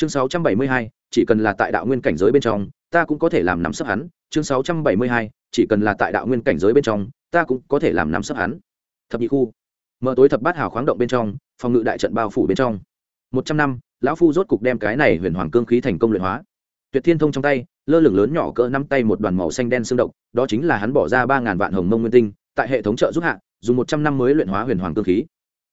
chương 672, chỉ cần là tại đạo nguyên cảnh giới bên trong ta cũng có thể làm nắm sấp hắn. Chương 672, chỉ cần là tại đạo nguyên cảnh giới bên trong ta cũng có thể làm nắm sấp hắn. Thập nhị khu. Mở tối thập bát hào khoáng động bên trong phòng ngự đại trận bao phủ bên trong. Một trăm năm lão phu rốt cục đem cái này huyền hoàng cương khí thành công luyện hóa. Tuyệt thiên thông trong tay lơ lửng lớn nhỏ cỡ năm tay một đoàn màu xanh đen xương động đó chính là hắn bỏ ra ba ngàn vạn hồng mông nguyên tinh tại hệ thống trợ giúp hạ dùng một trăm năm mới luyện hóa huyền hoàng cương khí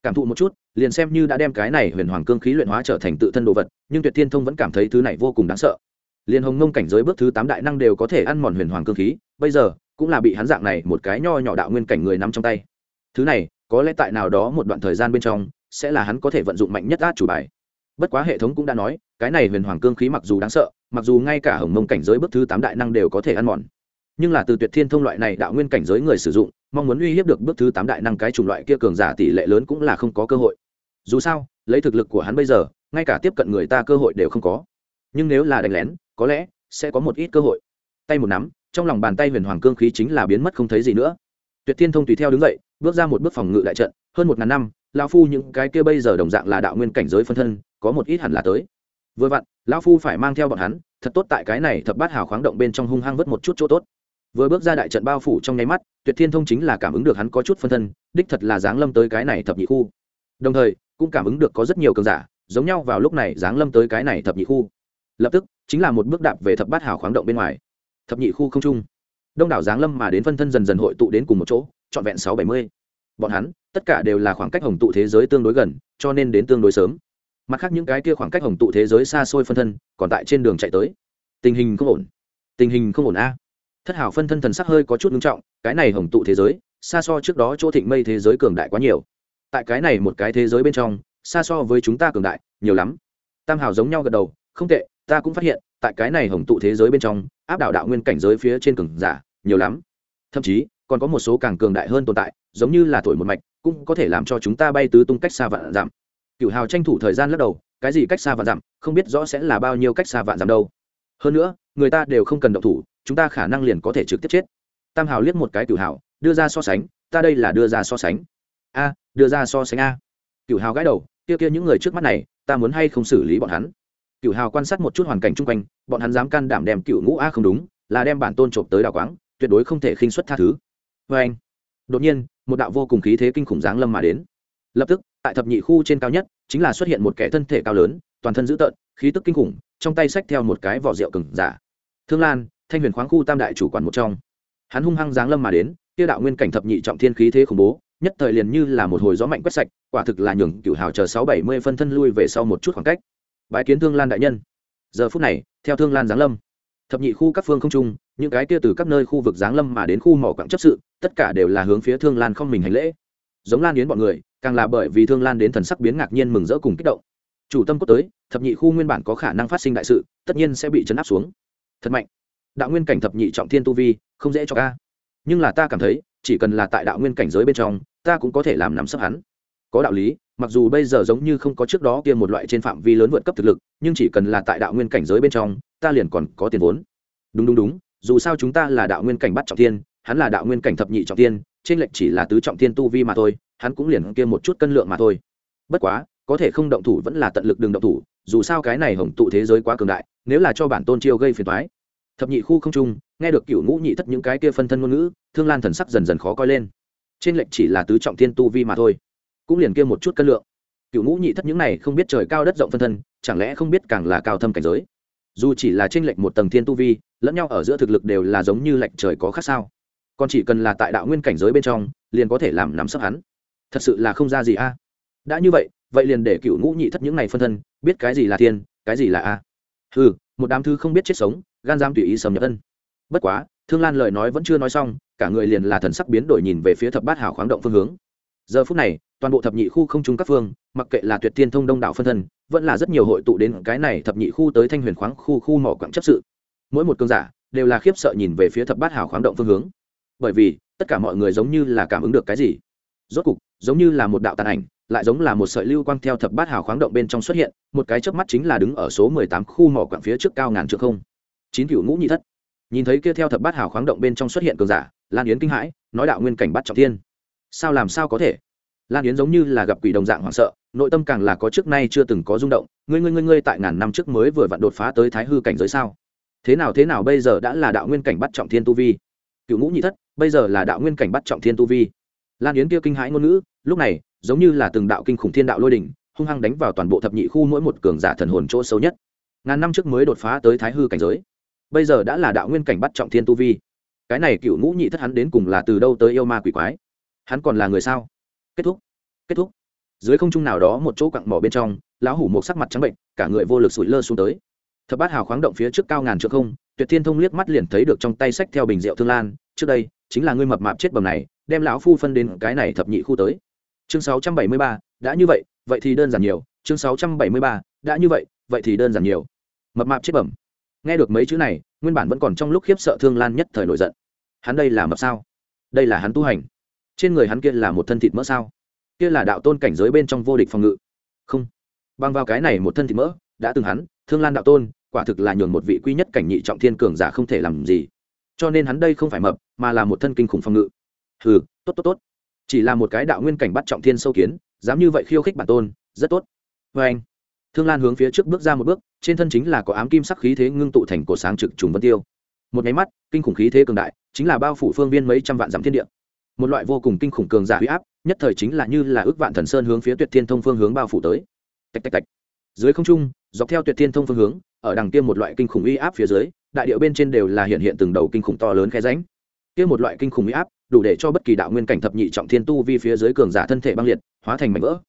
cảm thụ một chút, liền xem như đã đem cái này huyền hoàng cương khí luyện hóa trở thành tự thân đồ vật, nhưng tuyệt thiên thông vẫn cảm thấy thứ này vô cùng đáng sợ. Liền hồng ngông cảnh giới bước thứ tám đại năng đều có thể ăn mòn huyền hoàng cương khí, bây giờ, cũng là bị hắn dạng này một cái nho nhỏ đạo nguyên cảnh người nắm trong tay. Thứ này, có lẽ tại nào đó một đoạn thời gian bên trong, sẽ là hắn có thể vận dụng mạnh nhất át chủ bài. Bất quá hệ thống cũng đã nói, cái này huyền hoàng cương khí mặc dù đáng sợ, mặc dù ngay cả hồng mông cảnh giới bước thứ tám đại năng đều có thể ăn mòn, nhưng là từ tuyệt thiên thông loại này đạo nguyên cảnh giới người sử dụng mong muốn uy hiếp được bước thứ tám đại năng cái chủng loại kia cường giả tỷ lệ lớn cũng là không có cơ hội. Dù sao, lấy thực lực của hắn bây giờ, ngay cả tiếp cận người ta cơ hội đều không có. Nhưng nếu là đánh lén, có lẽ sẽ có một ít cơ hội. Tay một nắm, trong lòng bàn tay huyền hoàng cương khí chính là biến mất không thấy gì nữa. Tuyệt thiên thông tùy theo đứng dậy, bước ra một bước phòng ngự đại trận, hơn một ngàn năm, lão phu những cái kia bây giờ đồng dạng là đạo nguyên cảnh giới phân thân, có một ít hẳn là tới. Vừa vặn, lão phu phải mang theo bọn hắn, thật tốt tại cái này thập bát hào khoáng động bên trong hung hăng vớt một chút chỗ tốt vừa bước ra đại trận bao phủ trong nháy mắt, tuyệt thiên thông chính là cảm ứng được hắn có chút phân thân, đích thật là giáng lâm tới cái này thập nhị khu. Đồng thời, cũng cảm ứng được có rất nhiều cường giả, giống nhau vào lúc này giáng lâm tới cái này thập nhị khu. Lập tức, chính là một bước đạp về thập bát hào khoáng động bên ngoài. Thập nhị khu không trung. Đông đảo giáng lâm mà đến phân thân dần dần hội tụ đến cùng một chỗ, trọn vẹn sáu bảy mươi. Bọn hắn, tất cả đều là khoảng cách hồng tụ thế giới tương đối gần, cho nên đến tương đối sớm. Mặt khác những cái kia khoảng cách hồng tụ thế giới xa xôi phân thân, còn tại trên đường chạy tới. Tình hình không ổn. Tình hình không ổn a thất hảo phân thân thần sắc hơi có chút nghiêm trọng, cái này hồng tụ thế giới, xa so trước đó chỗ thịnh mây thế giới cường đại quá nhiều. Tại cái này một cái thế giới bên trong, xa so với chúng ta cường đại nhiều lắm. Tam hảo giống nhau gật đầu, không tệ, ta cũng phát hiện, tại cái này hồng tụ thế giới bên trong, áp đảo đạo nguyên cảnh giới phía trên cường giả, nhiều lắm. Thậm chí, còn có một số càng cường đại hơn tồn tại, giống như là thổi một mạch, cũng có thể làm cho chúng ta bay tứ tung cách xa vạn dặm. Cựu hào tranh thủ thời gian lắc đầu, cái gì cách xa vạn dặm, không biết rõ sẽ là bao nhiêu cách xa vạn dặm đâu. Hơn nữa, người ta đều không cần động thủ chúng ta khả năng liền có thể trực tiếp chết. Tam hào liếc một cái cửu hào, đưa ra so sánh, ta đây là đưa ra so sánh. A, đưa ra so sánh a. Cửu hào gãi đầu, kia kia những người trước mắt này, ta muốn hay không xử lý bọn hắn? Cửu hào quan sát một chút hoàn cảnh chung quanh, bọn hắn dám can đảm đem cựu ngũ a không đúng, là đem bản tôn trộm tới đào quáng, tuyệt đối không thể khinh xuất tha thứ. Vê anh, đột nhiên, một đạo vô cùng khí thế kinh khủng giáng lâm mà đến. Lập tức, tại thập nhị khu trên cao nhất, chính là xuất hiện một kẻ thân thể cao lớn, toàn thân dữ tợn, khí tức kinh khủng, trong tay xách theo một cái vỏ rượu cừng giả. Thương lan thanh huyền khoáng khu tam đại chủ quản một trong. Hắn hung hăng giáng lâm mà đến tiêu đạo nguyên cảnh thập nhị trọng thiên khí thế khủng bố, nhất thời liền như là một hồi gió mạnh quét sạch, quả thực là nhường cửu hào chờ sáu bảy mươi phân thân lui về sau một chút khoảng cách. Bái kiến thương lan đại nhân. Giờ phút này, theo thương lan giáng lâm, thập nhị khu các phương không trung, những cái kia từ các nơi khu vực giáng lâm mà đến khu mỏ quặng chấp sự, tất cả đều là hướng phía thương lan không mình hành lễ. Giống lan đến bọn người, càng là bởi vì thương lan đến thần sắc biến ngạc nhiên mừng rỡ cùng kích động. Chủ tâm cốt tới, thập nhị khu nguyên bản có khả năng phát sinh đại sự, tất nhiên sẽ bị chấn áp xuống. Thật mạnh đạo nguyên cảnh thập nhị trọng thiên tu vi, không dễ cho ca nhưng là ta cảm thấy, chỉ cần là tại đạo nguyên cảnh giới bên trong, ta cũng có thể làm nắm sấp hắn. Có đạo lý, mặc dù bây giờ giống như không có trước đó kia một loại trên phạm vi lớn vượt cấp thực lực, nhưng chỉ cần là tại đạo nguyên cảnh giới bên trong, ta liền còn có tiền vốn. Đúng đúng đúng, dù sao chúng ta là đạo nguyên cảnh bắt trọng thiên, hắn là đạo nguyên cảnh thập nhị trọng thiên, trên lệnh chỉ là tứ trọng thiên tu vi mà thôi, hắn cũng liền kia một chút cân lượng mà thôi. Bất quá, có thể không động thủ vẫn là tận lực đừng động thủ, dù sao cái này hồng tụ thế giới quá cường đại, nếu là cho bản tôn chiêu gây phiền toái thập nhị khu không trung, nghe được cựu ngũ nhị thất những cái kia phân thân ngôn ngữ, thương lan thần sắc dần dần khó coi lên. Trên lệnh chỉ là tứ trọng thiên tu vi mà thôi, cũng liền kia một chút cân lượng. Cựu ngũ nhị thất những này không biết trời cao đất rộng phân thân, chẳng lẽ không biết càng là cao thâm cảnh giới? Dù chỉ là trên lệnh một tầng thiên tu vi, lẫn nhau ở giữa thực lực đều là giống như lệnh trời có khác sao? Còn chỉ cần là tại đạo nguyên cảnh giới bên trong, liền có thể làm nắm sấp hắn. Thật sự là không ra gì a. Đã như vậy vậy liền để cựu ngũ nhị thất những này phân thân, biết cái gì là thiên, cái gì là a. Ừ một đám thư không biết chết sống gan dám tùy ý sầm nhập ân. Bất quá, thương lan lời nói vẫn chưa nói xong, cả người liền là thần sắc biến đổi nhìn về phía thập bát hào khoáng động phương hướng. Giờ phút này, toàn bộ thập nhị khu không trung các phương, mặc kệ là tuyệt tiên thông đông đảo phân thân, vẫn là rất nhiều hội tụ đến cái này thập nhị khu tới thanh huyền khoáng khu khu mỏ quặng chấp sự. Mỗi một cơn giả đều là khiếp sợ nhìn về phía thập bát hào khoáng động phương hướng. Bởi vì, tất cả mọi người giống như là cảm ứng được cái gì. Rốt cục, giống như là một đạo tàn ảnh, lại giống là một sợi lưu quang theo thập bát hào khoáng động bên trong xuất hiện, một cái chớp mắt chính là đứng ở số mười tám khu mỏ quặng phía trước cao ngàn trượng không chín cựu ngũ nhị thất. Nhìn thấy kia theo thập bát hào khoáng động bên trong xuất hiện cường giả, lan yến kinh hãi, nói đạo nguyên cảnh bắt trọng thiên. Sao làm sao có thể? Lan yến giống như là gặp quỷ đồng dạng hoảng sợ, nội tâm càng là có trước nay chưa từng có rung động, ngươi ngươi ngươi ngươi tại ngàn năm trước mới vừa vặn đột phá tới thái hư cảnh giới sao? Thế nào thế nào bây giờ đã là đạo nguyên cảnh bắt trọng thiên tu vi? Cựu ngũ nhị thất, bây giờ là đạo nguyên cảnh bắt trọng thiên tu vi. Lan yến kia kinh hãi ngôn ngữ, lúc này, giống như là từng đạo kinh khủng thiên đạo lôi đỉnh, hung hăng đánh vào toàn bộ thập nhị khu mỗi một cường giả thần hồn chỗ sâu nhất. Ngàn năm trước mới đột phá tới thái hư cảnh giới bây giờ đã là đạo nguyên cảnh bắt trọng thiên tu vi. Cái này cựu ngũ nhị thất hắn đến cùng là từ đâu tới yêu ma quỷ quái? Hắn còn là người sao? Kết thúc kết thúc. Dưới không trung nào đó một chỗ cặn mỏ bên trong, lão hủ một sắc mặt trắng bệnh, cả người vô lực sủi lơ xuống tới. Thập bát hào khoáng động phía trước cao ngàn trượng không, tuyệt thiên thông liếc mắt liền thấy được trong tay sách theo bình rượu thương lan, trước đây, chính là ngươi mập mạp chết bầm này, đem lão phu phân đến cái này thập nhị khu tới. Chương sáu trăm bảy mươi ba, đã như vậy vậy thì đơn giản nhiều. Chương sáu trăm bảy mươi ba, đã như vậy vậy thì đơn giản nhiều. Mập mạp chết bẩm nghe được mấy chữ này, nguyên bản vẫn còn trong lúc khiếp sợ thương lan nhất thời nổi giận. Hắn đây là mập sao? Đây là hắn tu hành. Trên người hắn kia là một thân thịt mỡ sao? Kia là đạo tôn cảnh giới bên trong vô địch phòng ngự. Không. Bằng vào cái này một thân thịt mỡ, đã từng hắn, thương lan đạo tôn, quả thực là nhường một vị quý nhất cảnh nhị trọng thiên cường giả không thể làm gì. Cho nên hắn đây không phải mập, mà là một thân kinh khủng phòng ngự. Hừ, tốt tốt tốt. Chỉ là một cái đạo nguyên cảnh bắt trọng thiên sâu kiến, dám như vậy khiêu khích bản tôn, rất tốt. Vê anh thương lan hướng phía trước bước ra một bước, trên thân chính là có ám kim sắc khí thế ngưng tụ thành cổ sáng trực trùng vân tiêu. Một nháy mắt, kinh khủng khí thế cường đại, chính là bao phủ phương viên mấy trăm vạn dặm thiên địa. Một loại vô cùng kinh khủng cường giả huy áp, nhất thời chính là như là ước vạn thần sơn hướng phía tuyệt thiên thông phương hướng bao phủ tới. Tạch tạch tạch. Dưới không trung, dọc theo tuyệt thiên thông phương hướng, ở đằng kia một loại kinh khủng uy áp phía dưới, đại điệu bên trên đều là hiện hiện từng đầu kinh khủng to lớn khe ránh kia một loại kinh khủng uy áp, đủ để cho bất kỳ đạo nguyên cảnh thập nhị trọng thiên tu vi phía dưới cường giả thân thể băng liệt, hóa thành mảnh vỡ.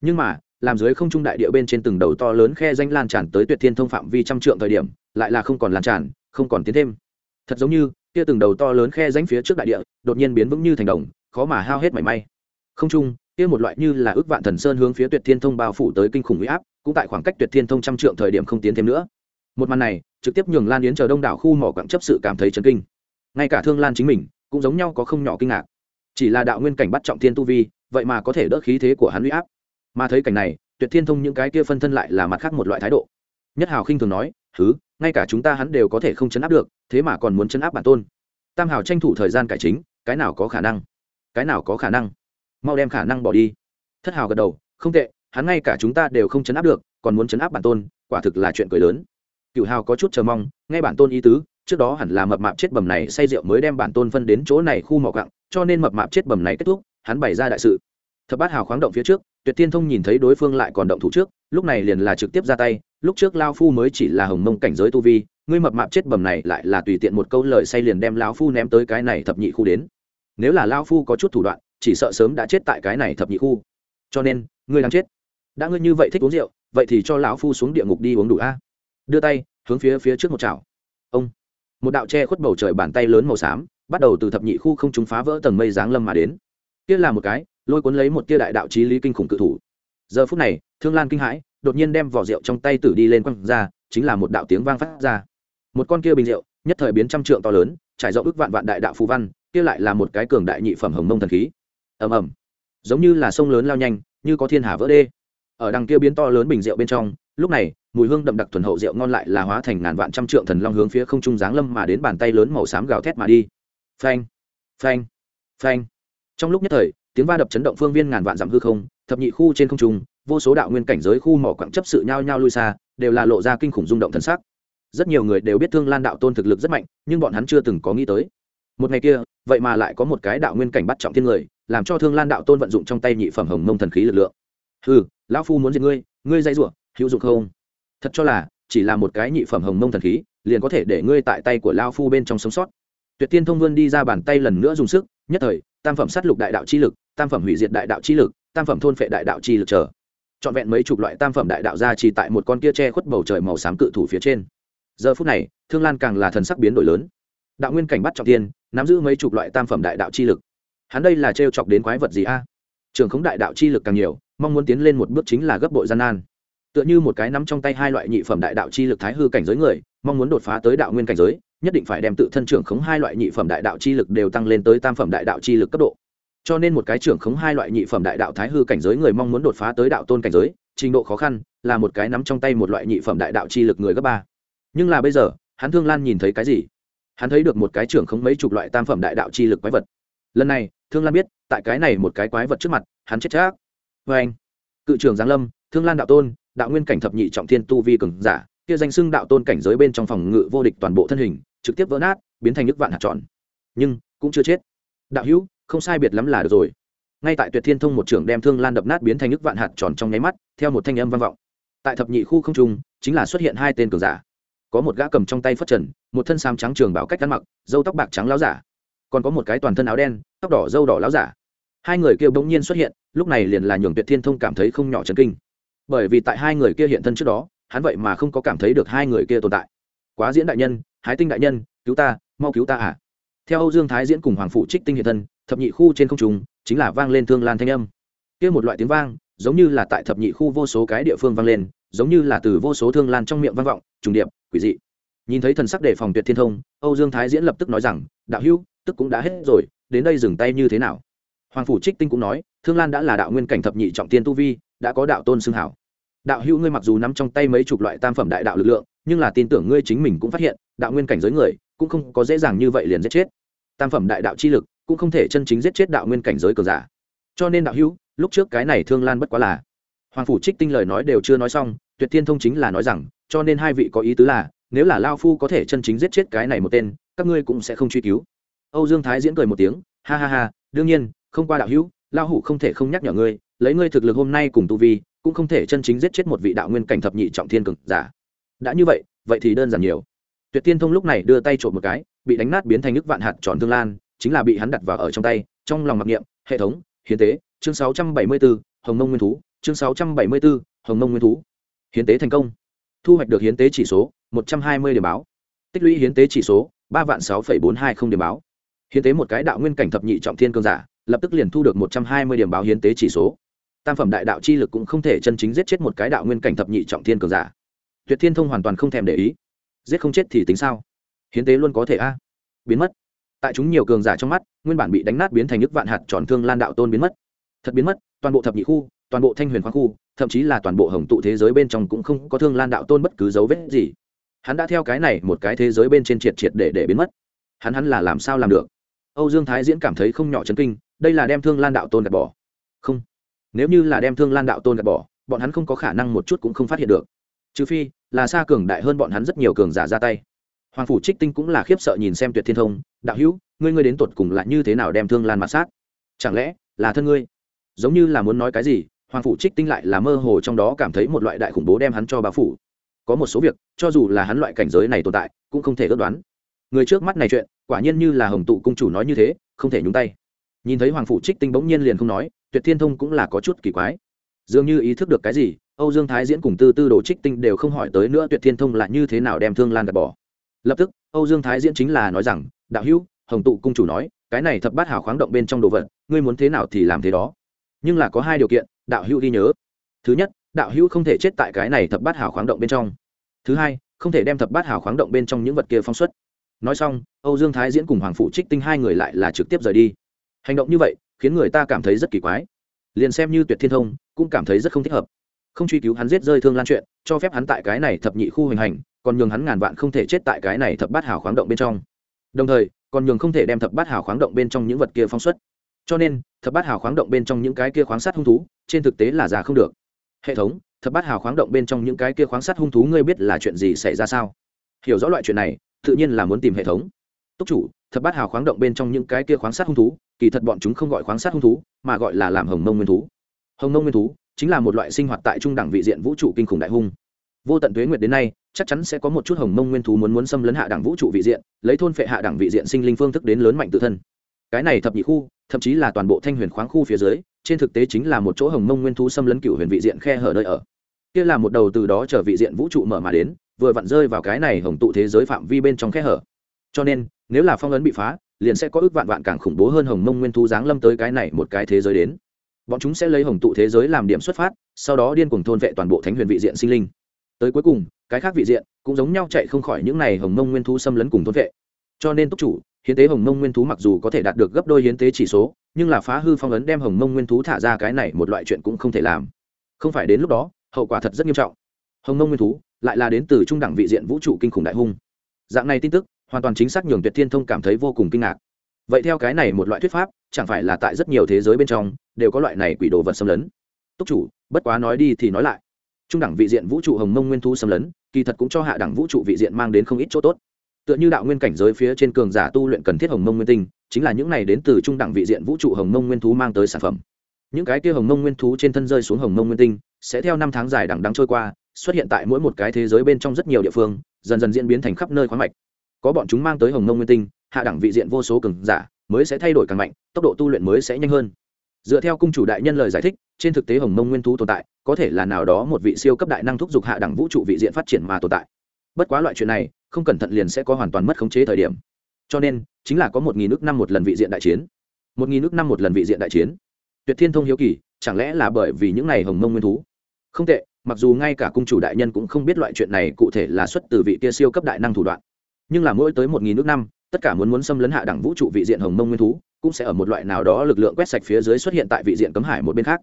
Nhưng mà làm dưới không trung đại địa bên trên từng đầu to lớn khe danh lan tràn tới tuyệt thiên thông phạm vi trăm trượng thời điểm, lại là không còn lan tràn, không còn tiến thêm. Thật giống như, kia từng đầu to lớn khe danh phía trước đại địa, đột nhiên biến vững như thành đồng, khó mà hao hết mảy may. Không trung, kia một loại như là ước vạn thần sơn hướng phía tuyệt thiên thông bao phủ tới kinh khủng uy áp, cũng tại khoảng cách tuyệt thiên thông trăm trượng thời điểm không tiến thêm nữa. Một màn này, trực tiếp nhường lan yến chờ đông đảo khu mỏ quặng chấp sự cảm thấy chấn kinh. Ngay cả thương lan chính mình, cũng giống nhau có không nhỏ kinh ngạc. Chỉ là đạo nguyên cảnh bắt trọng thiên tu vi, vậy mà có thể đỡ khí thế của hắn uy áp mà thấy cảnh này, tuyệt thiên thông những cái kia phân thân lại là mặt khác một loại thái độ. Nhất hào khinh thường nói thứ ngay cả chúng ta hắn đều có thể không chấn áp được, thế mà còn muốn chấn áp bản tôn. Tam hào tranh thủ thời gian cải chính, cái nào có khả năng? Cái nào có khả năng? Mau đem khả năng bỏ đi. Thất hào gật đầu, không tệ, hắn ngay cả chúng ta đều không chấn áp được, còn muốn chấn áp bản tôn, quả thực là chuyện cười lớn. Cựu hào có chút chờ mong, nghe bản tôn ý tứ, trước đó hẳn là mập mạp chết bầm này say rượu mới đem bản tôn phân đến chỗ này khu mỏ cặng cho nên mập mạp chết bầm này kết thúc, hắn bày ra đại sự. Thập bát hào khoáng động phía trước tuyệt tiên thông nhìn thấy đối phương lại còn động thủ trước, lúc này liền là trực tiếp ra tay, lúc trước lao phu mới chỉ là hồng mông cảnh giới tu vi, ngươi mập mạp chết bầm này lại là tùy tiện một câu lời say liền đem lao phu ném tới cái này thập nhị khu đến. Nếu là lao phu có chút thủ đoạn, chỉ sợ sớm đã chết tại cái này thập nhị khu. Cho nên, ngươi đang chết. Đã ngươi như vậy thích uống rượu, vậy thì cho lão phu xuống địa ngục đi uống đủ a. Đưa tay, hướng phía phía trước một chảo. Ông. Một đạo che khuất bầu trời bàn tay lớn màu xám, bắt đầu từ thập nhị khu không chúng phá vỡ tầng mây giáng lâm mà đến. Kia là một cái lôi cuốn lấy một tia đại đạo trí lý kinh khủng cự thủ. Giờ phút này, thương lan kinh hãi, đột nhiên đem vỏ rượu trong tay tử đi lên quăng ra, chính là một đạo tiếng vang phát ra. Một con kia bình rượu, nhất thời biến trăm trượng to lớn, trải rộng ức vạn vạn đại đạo phù văn, kia lại là một cái cường đại nhị phẩm hồng mông thần khí. Ầm ầm. Giống như là sông lớn lao nhanh, như có thiên hà vỡ đê. Ở đằng kia biến to lớn bình rượu bên trong, lúc này, mùi hương đậm đặc thuần hậu rượu ngon lại là hóa thành ngàn vạn trăm trượng thần long hướng phía không trung giáng lâm mà đến bàn tay lớn màu xám gào thét mà đi. Phanh phanh phanh. Trong lúc nhất thời tiếng va đập chấn động phương viên ngàn vạn dặm hư không, thập nhị khu trên không trung, vô số đạo nguyên cảnh giới khu mỏ quặng chấp sự nhao nhau lui xa, đều là lộ ra kinh khủng rung động thần sắc. Rất nhiều người đều biết thương lan đạo tôn thực lực rất mạnh, nhưng bọn hắn chưa từng có nghĩ tới. Một ngày kia, vậy mà lại có một cái đạo nguyên cảnh bắt trọng thiên người, làm cho thương lan đạo tôn vận dụng trong tay nhị phẩm hồng mông thần khí lực lượng. Ừ lão phu muốn giết ngươi ngươi dây rủa, hữu dụng không? Thật cho là, chỉ là một cái nhị phẩm hồng mông thần khí, liền có thể để ngươi tại tay của lao phu bên trong sống sót. Tuyệt tiên thông vươn đi ra bàn tay lần nữa dùng sức, nhất thời, tam phẩm sát lục đại đạo chi lực tam phẩm hủy diệt đại đạo chi lực, tam phẩm thôn phệ đại đạo chi lực chờ. Trọn vẹn mấy chục loại tam phẩm đại đạo ra chỉ tại một con kia che khuất bầu trời màu xám cự thủ phía trên. Giờ phút này, thương lan càng là thần sắc biến đổi lớn. Đạo nguyên cảnh bắt trọng tiên, nắm giữ mấy chục loại tam phẩm đại đạo chi lực. Hắn đây là trêu chọc đến quái vật gì a? Trường khống đại đạo chi lực càng nhiều, mong muốn tiến lên một bước chính là gấp bội gian nan. Tựa như một cái nắm trong tay hai loại nhị phẩm đại đạo chi lực thái hư cảnh giới người, mong muốn đột phá tới đạo nguyên cảnh giới, nhất định phải đem tự thân trưởng khống hai loại nhị phẩm đại đạo chi lực đều tăng lên tới tam phẩm đại đạo chi lực cấp độ cho nên một cái trưởng khống hai loại nhị phẩm đại đạo thái hư cảnh giới người mong muốn đột phá tới đạo tôn cảnh giới, trình độ khó khăn là một cái nắm trong tay một loại nhị phẩm đại đạo chi lực người cấp ba. Nhưng là bây giờ, hắn thương lan nhìn thấy cái gì? Hắn thấy được một cái trưởng khống mấy chục loại tam phẩm đại đạo chi lực quái vật. Lần này, thương lan biết, tại cái này một cái quái vật trước mặt, hắn chết chắc. Vê anh, cự trưởng giáng lâm, thương lan đạo tôn, đạo nguyên cảnh thập nhị trọng thiên tu vi cường giả, kia danh xưng đạo tôn cảnh giới bên trong phòng ngự vô địch toàn bộ thân hình, trực tiếp vỡ nát, biến thành nước vạn hạt tròn. Nhưng, cũng chưa chết. Đạo hữu không sai biệt lắm là được rồi. Ngay tại tuyệt thiên thông một trưởng đem thương lan đập nát biến thành nước vạn hạt tròn trong nháy mắt, theo một thanh âm vang vọng. Tại thập nhị khu không trung, chính là xuất hiện hai tên cường giả. Có một gã cầm trong tay phất trần, một thân sam trắng trường bảo cách ăn mặc dâu tóc bạc trắng láo giả. Còn có một cái toàn thân áo đen, tóc đỏ dâu đỏ láo giả. Hai người kia bỗng nhiên xuất hiện, lúc này liền là nhường tuyệt thiên thông cảm thấy không nhỏ chấn kinh. Bởi vì tại hai người kia hiện thân trước đó, hắn vậy mà không có cảm thấy được hai người kia tồn tại. Quá diễn đại nhân, hái tinh đại nhân, cứu ta, mau cứu ta à. Theo âu dương thái diễn cùng hoàng phụ trích tinh hiện thân thập nhị khu trên không trung, chính là vang lên thương lan thanh âm. Kia một loại tiếng vang, giống như là tại thập nhị khu vô số cái địa phương vang lên, giống như là từ vô số thương lan trong miệng vang vọng, trùng điệp, quỷ dị. Nhìn thấy thần sắc đề phòng tuyệt thiên thông, âu dương thái diễn lập tức nói rằng, đạo hữu, tức cũng đã hết rồi, đến đây dừng tay như thế nào? Hoàng phủ trích tinh cũng nói, thương lan đã là đạo nguyên cảnh thập nhị trọng tiên tu vi, đã có đạo tôn xưng hảo. Đạo hữu ngươi mặc dù nắm trong tay mấy chục loại tam phẩm đại đạo lực lượng, nhưng là tin tưởng ngươi chính mình cũng phát hiện, đạo nguyên cảnh giới người, cũng không có dễ dàng như vậy liền giết chết. Tam phẩm đại đạo chi lực cũng không thể chân chính giết chết đạo nguyên cảnh giới cường giả. Cho nên đạo hữu, lúc trước cái này thương lan bất quá là. Hoàng phủ trích tinh lời nói đều chưa nói xong, tuyệt thiên thông chính là nói rằng, cho nên hai vị có ý tứ là, nếu là lao phu có thể chân chính giết chết cái này một tên, các ngươi cũng sẽ không truy cứu. Âu dương thái diễn cười một tiếng, ha ha ha, đương nhiên, không qua đạo hữu, lao hủ không thể không nhắc nhở ngươi, lấy ngươi thực lực hôm nay cùng tu vi, cũng không thể chân chính giết chết một vị đạo nguyên cảnh thập nhị trọng thiên cực giả. Đã như vậy vậy thì đơn giản nhiều. Tuyệt tiên thông lúc này đưa tay trộm một cái, bị đánh nát biến thành nước vạn hạt tròn thương lan chính là bị hắn đặt vào ở trong tay trong lòng mặc niệm hệ thống hiến tế chương 674, hồng nông nguyên thú chương 674, hồng nông nguyên thú. Hiến tế thành công. Thu hoạch được hiến tế chỉ số 120 điểm báo. Tích lũy hiến tế chỉ số ba vạn sáu bốn hai không điểm báo. Hiến tế một cái đạo nguyên cảnh thập nhị trọng thiên cương giả lập tức liền thu được một trăm hai mươi điểm báo hiến tế chỉ số. Tam phẩm đại đạo chi lực cũng không thể chân chính giết chết một cái đạo nguyên cảnh thập nhị trọng thiên cường giả. Tuyệt thiên thông hoàn toàn không thèm để ý. Giết không chết thì tính sao? Hiến tế luôn có thể a? Biến mất tại chúng nhiều cường giả trong mắt, nguyên bản bị đánh nát biến thành nước vạn hạt tròn thương lan đạo tôn biến mất. Thật biến mất, toàn bộ thập nhị khu, toàn bộ thanh huyền khoáng khu, thậm chí là toàn bộ hồng tụ thế giới bên trong cũng không có thương lan đạo tôn bất cứ dấu vết gì. Hắn đã theo cái này một cái thế giới bên trên triệt triệt để để biến mất. Hắn hắn là làm sao làm được? Âu dương thái diễn cảm thấy không nhỏ chấn kinh, đây là đem thương lan đạo tôn gạt bỏ. Không. Nếu như là đem thương lan đạo tôn gạt bỏ, bọn hắn không có khả năng một chút cũng không phát hiện được. Trừ phi, là xa cường đại hơn bọn hắn rất nhiều cường giả ra tay hoàng phủ trích tinh cũng là khiếp sợ nhìn xem tuyệt thiên thông, đạo hữu, ngươi ngươi đến tột cùng là như thế nào đem thương lan mặt sát? Chẳng lẽ là thân ngươi? Giống như là muốn nói cái gì, hoàng phủ trích tinh lại là mơ hồ trong đó cảm thấy một loại đại khủng bố đem hắn cho bà phủ. Có một số việc, cho dù là hắn loại cảnh giới này tồn tại, cũng không thể ước đoán. Người trước mắt này chuyện, quả nhiên như là hồng tụ cung chủ nói như thế, không thể nhúng tay. Nhìn thấy hoàng phủ trích tinh bỗng nhiên liền không nói, tuyệt thiên thông cũng là có chút kỳ quái. Dường như ý thức được cái gì, âu dương thái diễn cùng tư tư đồ trích tinh đều không hỏi tới nữa tuyệt thiên thông là như thế nào đem thương lan gạt bỏ lập tức, âu dương thái diễn chính là nói rằng, đạo hữu, hồng tụ cung chủ nói, cái này thập bát hào khoáng động bên trong đồ vật, ngươi muốn thế nào thì làm thế đó. Nhưng là có hai điều kiện, đạo hữu ghi nhớ. Thứ nhất, đạo hữu không thể chết tại cái này thập bát hào khoáng động bên trong. Thứ hai, không thể đem thập bát hào khoáng động bên trong những vật kia phong xuất. Nói xong, âu dương thái diễn cùng hoàng phụ trích tinh hai người lại là trực tiếp rời đi. Hành động như vậy, khiến người ta cảm thấy rất kỳ quái. Liền xem như tuyệt thiên thông, cũng cảm thấy rất không thích hợp. Không truy cứu hắn giết rơi thương lan chuyện, cho phép hắn tại cái này thập nhị khu hình hành còn nhường hắn ngàn vạn không thể chết tại cái này thập bát hào khoáng động bên trong. Đồng thời, còn nhường không thể đem thập bát hào khoáng động bên trong những vật kia phóng xuất. Cho nên, thập bát hào khoáng động bên trong những cái kia khoáng sắt hung thú, trên thực tế là già không được. Hệ thống, thập bát hào khoáng động bên trong những cái kia khoáng sắt hung thú ngươi biết là chuyện gì xảy ra sao? Hiểu rõ loại chuyện này, tự nhiên là muốn tìm hệ thống. Túc chủ, thập bát hào khoáng động bên trong những cái kia khoáng sắt hung thú, kỳ thật bọn chúng không gọi khoáng sắt hung thú, mà gọi là làm hồng mông nguyên thú. Hồng mông nguyên thú chính là một loại sinh hoạt tại trung đẳng vị diện vũ trụ kinh khủng đại hung. Vô tận tuế nguyệt đến nay chắc chắn sẽ có một chút hồng mông nguyên thú muốn muốn xâm lấn hạ đẳng vũ trụ vị diện, lấy thôn phệ hạ đẳng vị diện sinh linh phương thức đến lớn mạnh tự thân. Cái này thập nhị khu, thậm chí là toàn bộ thanh huyền khoáng khu phía dưới, trên thực tế chính là một chỗ hồng mông nguyên thú xâm lấn cựu huyền vị diện khe hở nơi ở. Kia là một đầu từ đó chờ vị diện vũ trụ mở mà đến, vừa vặn rơi vào cái này hồng tụ thế giới phạm vi bên trong khe hở. Cho nên, nếu là phong ấn bị phá, liền sẽ có ước vạn vạn càng khủng bố hơn hồng mông nguyên thú giáng lâm tới cái này một cái thế giới đến. Bọn chúng sẽ lấy hồng tụ thế giới làm điểm xuất phát, sau đó điên cuồng thôn vệ toàn bộ thánh huyền vị diện sinh linh tới cuối cùng, cái khác vị diện cũng giống nhau chạy không khỏi những này hồng mông nguyên thú xâm lấn cùng thôn vệ. Cho nên túc chủ, hiến tế hồng mông nguyên thú mặc dù có thể đạt được gấp đôi hiến tế chỉ số, nhưng là phá hư phong ấn đem hồng mông nguyên thú thả ra cái này một loại chuyện cũng không thể làm. Không phải đến lúc đó, hậu quả thật rất nghiêm trọng. Hồng mông nguyên thú lại là đến từ trung đẳng vị diện vũ trụ kinh khủng đại hung. Dạng này tin tức, hoàn toàn chính xác nhường tuyệt thiên thông cảm thấy vô cùng kinh ngạc. Vậy theo cái này một loại thuyết pháp, chẳng phải là tại rất nhiều thế giới bên trong, đều có loại này quỷ đồ vật xâm lấn. Túc chủ, bất quá nói đi thì nói lại trung đẳng vị diện vũ trụ hồng mông nguyên thu xâm lấn, kỳ thật cũng cho hạ đẳng vũ trụ vị diện mang đến không ít chỗ tốt. Tựa như đạo nguyên cảnh giới phía trên cường giả tu luyện cần thiết hồng mông nguyên tinh, chính là những này đến từ trung đẳng vị diện vũ trụ hồng mông nguyên thú mang tới sản phẩm. Những cái kia hồng mông nguyên thú trên thân rơi xuống hồng mông nguyên tinh, sẽ theo năm tháng dài đằng đắng trôi qua, xuất hiện tại mỗi một cái thế giới bên trong rất nhiều địa phương, dần dần diễn biến thành khắp nơi khoáng mạch. Có bọn chúng mang tới hồng mông nguyên tinh, hạ đẳng vị diện vô số cường giả mới sẽ thay đổi càng mạnh, tốc độ tu luyện mới sẽ nhanh hơn dựa theo cung chủ đại nhân lời giải thích, trên thực tế hồng mông nguyên thú tồn tại, có thể là nào đó một vị siêu cấp đại năng thúc giục hạ đẳng vũ trụ vị diện phát triển mà tồn tại. Bất quá loại chuyện này, không cẩn thận liền sẽ có hoàn toàn mất khống chế thời điểm. Cho nên, chính là có một nghìn nước năm một lần vị diện đại chiến. Một nghìn nước năm một lần vị diện đại chiến. Tuyệt thiên thông hiếu kỳ, chẳng lẽ là bởi vì những này hồng mông nguyên thú? Không tệ, mặc dù ngay cả cung chủ đại nhân cũng không biết loại chuyện này cụ thể là xuất từ vị kia siêu cấp đại năng thủ đoạn. Nhưng là mỗi tới một nghìn nước năm tất cả muốn muốn xâm lấn hạ đẳng vũ trụ vị diện hồng mông nguyên thú, cũng sẽ ở một loại nào đó lực lượng quét sạch phía dưới xuất hiện tại vị diện cấm hải một bên khác.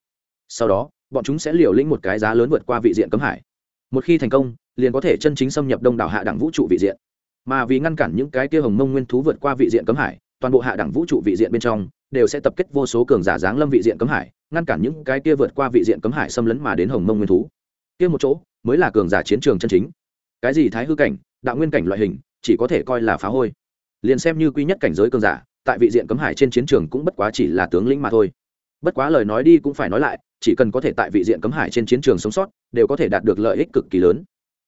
Sau đó, bọn chúng sẽ liều lĩnh một cái giá lớn vượt qua vị diện cấm hải. Một khi thành công, liền có thể chân chính xâm nhập đông đảo hạ đẳng vũ trụ vị diện. Mà vì ngăn cản những cái kia hồng mông nguyên thú vượt qua vị diện cấm hải, toàn bộ hạ đẳng vũ trụ vị diện bên trong đều sẽ tập kết vô số cường giả giáng lâm vị diện cấm hải, ngăn cản những cái kia vượt qua vị diện cấm hải xâm lấn mà đến hồng mông nguyên thú. Kia một chỗ, mới là cường giả chiến trường chân chính. Cái gì thái hư cảnh, đạo nguyên cảnh loại hình, chỉ có thể coi là phá hôi liền xem như quy nhất cảnh giới cường giả, tại vị diện cấm hải trên chiến trường cũng bất quá chỉ là tướng lĩnh mà thôi. Bất quá lời nói đi cũng phải nói lại, chỉ cần có thể tại vị diện cấm hải trên chiến trường sống sót, đều có thể đạt được lợi ích cực kỳ lớn.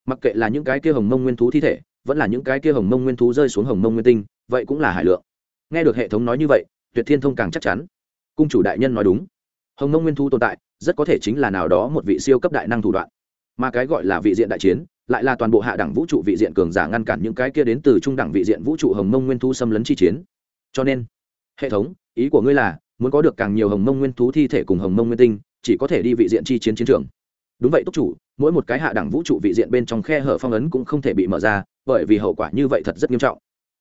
Mặc kệ là những cái kia hồng mông nguyên thú thi thể, vẫn là những cái kia hồng mông nguyên thú rơi xuống hồng mông nguyên tinh, vậy cũng là hải lượng. Nghe được hệ thống nói như vậy, tuyệt thiên thông càng chắc chắn. Cung chủ đại nhân nói đúng. Hồng mông nguyên thú tồn tại, rất có thể chính là nào đó một vị siêu cấp đại năng thủ đoạn mà cái gọi là vị diện đại chiến lại là toàn bộ hạ đẳng vũ trụ vị diện cường giả ngăn cản những cái kia đến từ trung đẳng vị diện vũ trụ hồng mông nguyên thú xâm lấn chi chiến. Cho nên, hệ thống, ý của ngươi là muốn có được càng nhiều hồng mông nguyên thú thi thể cùng hồng mông nguyên tinh, chỉ có thể đi vị diện chi chiến chiến trường. Đúng vậy, túc chủ, mỗi một cái hạ đẳng vũ trụ vị diện bên trong khe hở phong ấn cũng không thể bị mở ra, bởi vì hậu quả như vậy thật rất nghiêm trọng.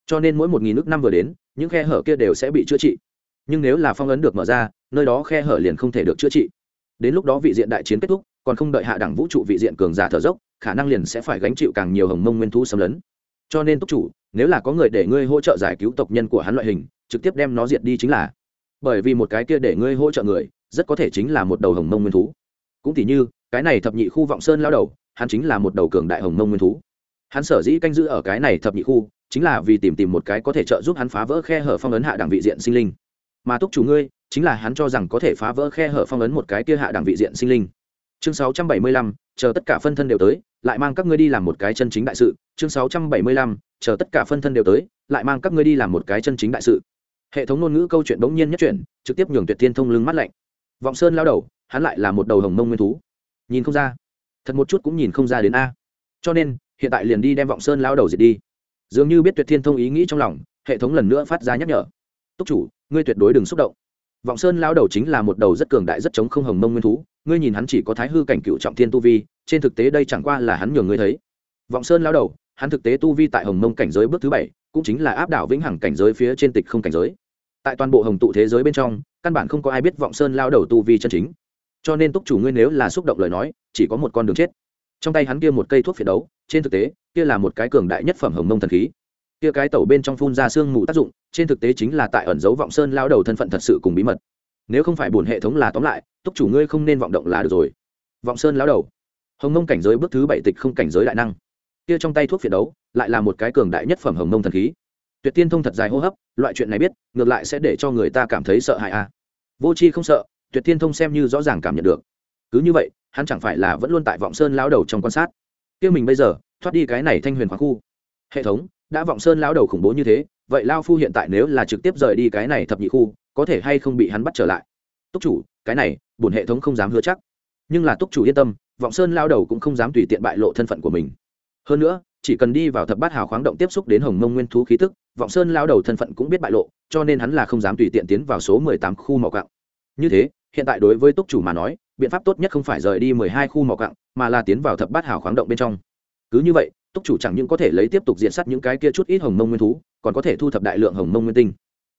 Cho nên mỗi một nghìn nước năm vừa đến, những khe hở kia đều sẽ bị chữa trị. Nhưng nếu là phong ấn được mở ra, nơi đó khe hở liền không thể được chữa trị. Đến lúc đó vị diện đại chiến kết thúc còn không đợi hạ đẳng vũ trụ vị diện cường giả thở dốc, khả năng liền sẽ phải gánh chịu càng nhiều hồng mông nguyên thú xâm lấn. Cho nên túc chủ, nếu là có người để ngươi hỗ trợ giải cứu tộc nhân của hắn loại hình, trực tiếp đem nó diệt đi chính là. Bởi vì một cái kia để ngươi hỗ trợ người, rất có thể chính là một đầu hồng mông nguyên thú. Cũng tỉ như, cái này thập nhị khu vọng sơn lao đầu, hắn chính là một đầu cường đại hồng mông nguyên thú. Hắn sở dĩ canh giữ ở cái này thập nhị khu, chính là vì tìm tìm một cái có thể trợ giúp hắn phá vỡ khe hở phong ấn hạ đẳng vị diện sinh linh. Mà túc chủ ngươi, chính là hắn cho rằng có thể phá vỡ khe hở phong ấn một cái kia hạ đẳng vị diện sinh linh chương 675, chờ tất cả phân thân đều tới lại mang các ngươi đi làm một cái chân chính đại sự. Chương 675, chờ tất cả phân thân đều tới lại mang các ngươi đi làm một cái chân chính đại sự. Hệ thống ngôn ngữ câu chuyện bỗng nhiên nhất chuyển trực tiếp nhường tuyệt thiên thông lưng mắt lạnh. Vọng sơn lao đầu hắn lại là một đầu hồng mông nguyên thú. Nhìn không ra. Thật một chút cũng nhìn không ra đến a. Cho nên hiện tại liền đi đem vọng sơn lao đầu diệt đi. Dường như biết tuyệt thiên thông ý nghĩ trong lòng hệ thống lần nữa phát ra nhắc nhở. Túc chủ ngươi tuyệt đối đừng xúc động vọng sơn lao đầu chính là một đầu rất cường đại, rất chống không hồng mông nguyên thú. Ngươi nhìn hắn chỉ có thái hư cảnh cựu trọng thiên tu vi, trên thực tế đây chẳng qua là hắn nhường ngươi thấy. Vọng sơn lao đầu, hắn thực tế tu vi tại hồng mông cảnh giới bước thứ bảy, cũng chính là áp đảo vĩnh hằng cảnh giới phía trên tịch không cảnh giới. Tại toàn bộ hồng tụ thế giới bên trong, căn bản không có ai biết vọng sơn lao đầu tu vi chân chính. Cho nên túc chủ ngươi nếu là xúc động lời nói, chỉ có một con đường chết. Trong tay hắn kia một cây thuốc phiền đấu, trên thực tế, kia là một cái cường đại nhất phẩm hồng mông thần khí kia cái tẩu bên trong phun ra sương mù tác dụng, trên thực tế chính là tại ẩn dấu vọng sơn lao đầu thân phận thật sự cùng bí mật. Nếu không phải bổn hệ thống là tóm lại, túc chủ ngươi không nên vọng động là được rồi. Vọng sơn lao đầu. Hồng mông cảnh giới bước thứ bảy tịch không cảnh giới đại năng. Kia trong tay thuốc phiền đấu, lại là một cái cường đại nhất phẩm hồng mông thần khí. Tuyệt tiên thông thật dài hô hấp, loại chuyện này biết, ngược lại sẽ để cho người ta cảm thấy sợ hãi a. À. vô c h i không sợ, tuyệt tiên thông xem như rõ ràng cảm nhận được. Cứ như vậy, hắn chẳng phải là vẫn luôn tại vọng sơn lao đầu trong quan sát. Kia mình bây giờ, thoát đi cái này thanh huyền khoáng khu. Hệ thống đã vọng sơn lao đầu khủng bố như thế, vậy lao phu hiện tại nếu là trực tiếp rời đi cái này thập nhị khu, có thể hay không bị hắn bắt trở lại? Túc chủ, cái này, bổn hệ thống không dám hứa chắc. Nhưng là túc chủ yên tâm, vọng sơn lao đầu cũng không dám tùy tiện bại lộ thân phận của mình. Hơn nữa, chỉ cần đi vào thập bát hào khoáng động tiếp xúc đến hồng mông nguyên thú khí tức, vọng sơn lao đầu thân phận cũng biết bại lộ, cho nên hắn là không dám tùy tiện tiến vào số mười tám khu mỏ cặng như thế, hiện tại đối với túc chủ mà nói, biện pháp tốt nhất không phải rời đi mười hai khu mỏ cặng mà là tiến vào thập bát hào khoáng động bên trong. Cứ như vậy túc chủ chẳng những có thể lấy tiếp tục diện sát những cái kia chút ít hồng mông nguyên thú, còn có thể thu thập đại lượng hồng mông nguyên tinh.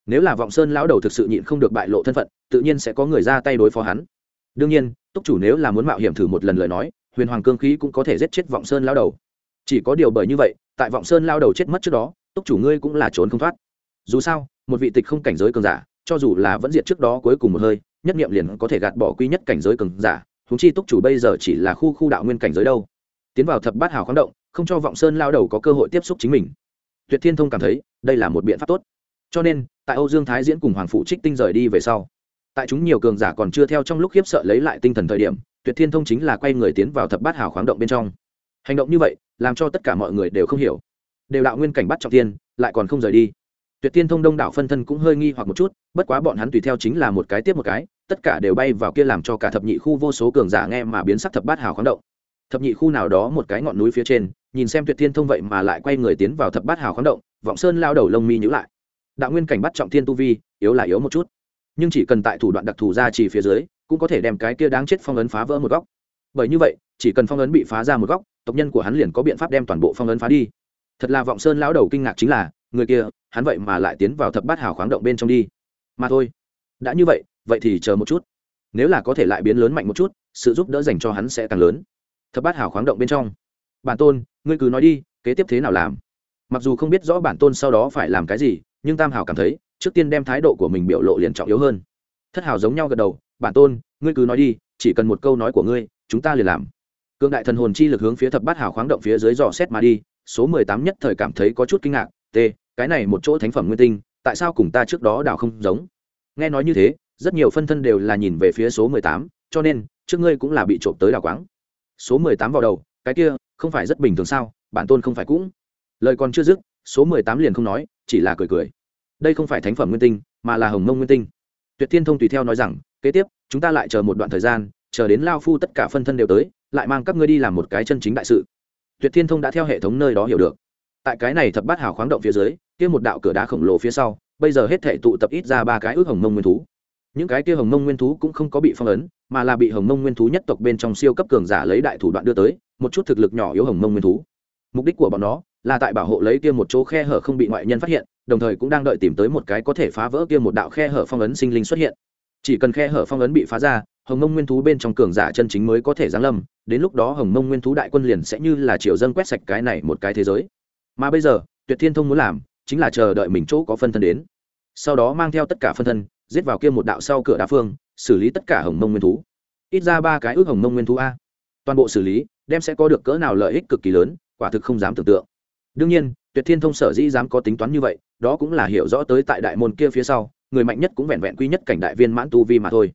Nếu là vọng sơn lão đầu thực sự nhịn không được bại lộ thân phận, tự nhiên sẽ có người ra tay đối phó hắn. Đương nhiên, túc chủ nếu là muốn mạo hiểm thử một lần lời nói, huyền hoàng cương khí cũng có thể giết chết vọng sơn lão đầu. Chỉ có điều bởi như vậy, tại vọng sơn lao đầu chết mất trước đó, túc chủ ngươi cũng là trốn không thoát. Dù sao, một vị tịch không cảnh giới cường giả, cho dù là vẫn diệt trước đó cuối cùng một hơi, nhất nghiệm liền có thể gạt bỏ quy nhất cảnh giới cường giả húng chi túc chủ bây giờ chỉ là khu khu đạo nguyên cảnh giới đâu. Tiến vào thập bát hào khoáng động không cho vọng sơn lao đầu có cơ hội tiếp xúc chính mình. Tuyệt thiên thông cảm thấy, đây là một biện pháp tốt. Cho nên, tại âu dương thái diễn cùng hoàng phụ trích tinh rời đi về sau, tại chúng nhiều cường giả còn chưa theo trong lúc khiếp sợ lấy lại tinh thần thời điểm, tuyệt thiên thông chính là quay người tiến vào thập bát hào khoáng động bên trong. Hành động như vậy, làm cho tất cả mọi người đều không hiểu. Đều đạo nguyên cảnh bắt trọng tiên, lại còn không rời đi. Tuyệt thiên thông đông đảo phân thân cũng hơi nghi hoặc một chút, bất quá bọn hắn tùy theo chính là một cái tiếp một cái, tất cả đều bay vào kia làm cho cả thập nhị khu vô số cường giả nghe mà biến sắc thập bát hào khoáng động. Thập nhị khu nào đó một cái ngọn núi phía trên nhìn xem tuyệt thiên thông vậy mà lại quay người tiến vào thập bát hào khoáng động, vọng sơn lao đầu lông mi nhữ lại. Đạo nguyên cảnh bắt trọng thiên tu vi, yếu là yếu một chút. Nhưng chỉ cần tại thủ đoạn đặc thù ra chỉ phía dưới, cũng có thể đem cái kia đáng chết phong ấn phá vỡ một góc. Bởi như vậy, chỉ cần phong ấn bị phá ra một góc, tộc nhân của hắn liền có biện pháp đem toàn bộ phong ấn phá đi. Thật là vọng sơn lão đầu kinh ngạc chính là, người kia, hắn vậy mà lại tiến vào thập bát hào khoáng động bên trong đi. Mà thôi, đã như vậy vậy thì chờ một chút. Nếu là có thể lại biến lớn mạnh một chút, sự giúp đỡ dành cho hắn sẽ càng lớn. Thập bát hào khoáng động bên trong bản tôn, ngươi cứ nói đi, kế tiếp thế nào làm? Mặc dù không biết rõ bản tôn sau đó phải làm cái gì, nhưng tam hào cảm thấy, trước tiên đem thái độ của mình biểu lộ liền trọng yếu hơn. Thất hào giống nhau gật đầu, bản tôn, ngươi cứ nói đi, chỉ cần một câu nói của ngươi, chúng ta liền làm. Cương đại thần hồn chi lực hướng phía thập bát hào khoáng động phía dưới dò xét mà đi, số mười tám nhất thời cảm thấy có chút kinh ngạc, t, cái này một chỗ thánh phẩm nguyên tinh, tại sao cùng ta trước đó đào không giống? Nghe nói như thế, rất nhiều phân thân đều là nhìn về phía số mười tám, cho nên, trước ngươi cũng là bị trộm tới đào quáng. Số mười tám vào đầu cái kia, không phải rất bình thường sao, bản tôn không phải cũng. Lời còn chưa dứt, số mười tám liền không nói, chỉ là cười cười. Đây không phải thánh phẩm nguyên tinh, mà là hồng mông nguyên tinh. Tuyệt thiên thông tùy theo nói rằng, kế tiếp, chúng ta lại chờ một đoạn thời gian, chờ đến lao phu tất cả phân thân đều tới, lại mang các ngươi đi làm một cái chân chính đại sự. Tuyệt thiên thông đã theo hệ thống nơi đó hiểu được. Tại cái này thập bát hào khoáng động phía dưới, kia một đạo cửa đá khổng lồ phía sau, bây giờ hết thể tụ tập ít ra ba cái ước hồng mông nguyên thú. Những cái kia hồng mông nguyên thú cũng không có bị phong ấn, mà là bị hồng mông nguyên thú nhất tộc bên trong siêu cấp cường giả lấy đại thủ đoạn đưa tới một chút thực lực nhỏ yếu hồng mông nguyên thú. Mục đích của bọn nó là tại bảo hộ lấy kia một chỗ khe hở không bị ngoại nhân phát hiện, đồng thời cũng đang đợi tìm tới một cái có thể phá vỡ kia một đạo khe hở phong ấn sinh linh xuất hiện. Chỉ cần khe hở phong ấn bị phá ra, hồng mông nguyên thú bên trong cường giả chân chính mới có thể giáng lâm, đến lúc đó hồng mông nguyên thú đại quân liền sẽ như là triều dân quét sạch cái này một cái thế giới. Mà bây giờ, tuyệt thiên thông muốn làm chính là chờ đợi mình chỗ có phân thân đến. Sau đó mang theo tất cả phân thân, giết vào kia một đạo sau cửa đa phương, xử lý tất cả hồng mông nguyên thú. Ít ra ba cái ước hồng mông nguyên thú a toàn bộ xử lý, đem sẽ có được cỡ nào lợi ích cực kỳ lớn, quả thực không dám tưởng tượng. Đương nhiên, tuyệt thiên thông sở dĩ dám có tính toán như vậy, đó cũng là hiểu rõ tới tại đại môn kia phía sau, người mạnh nhất cũng vẹn vẹn quy nhất cảnh đại viên mãn tu vi mà thôi.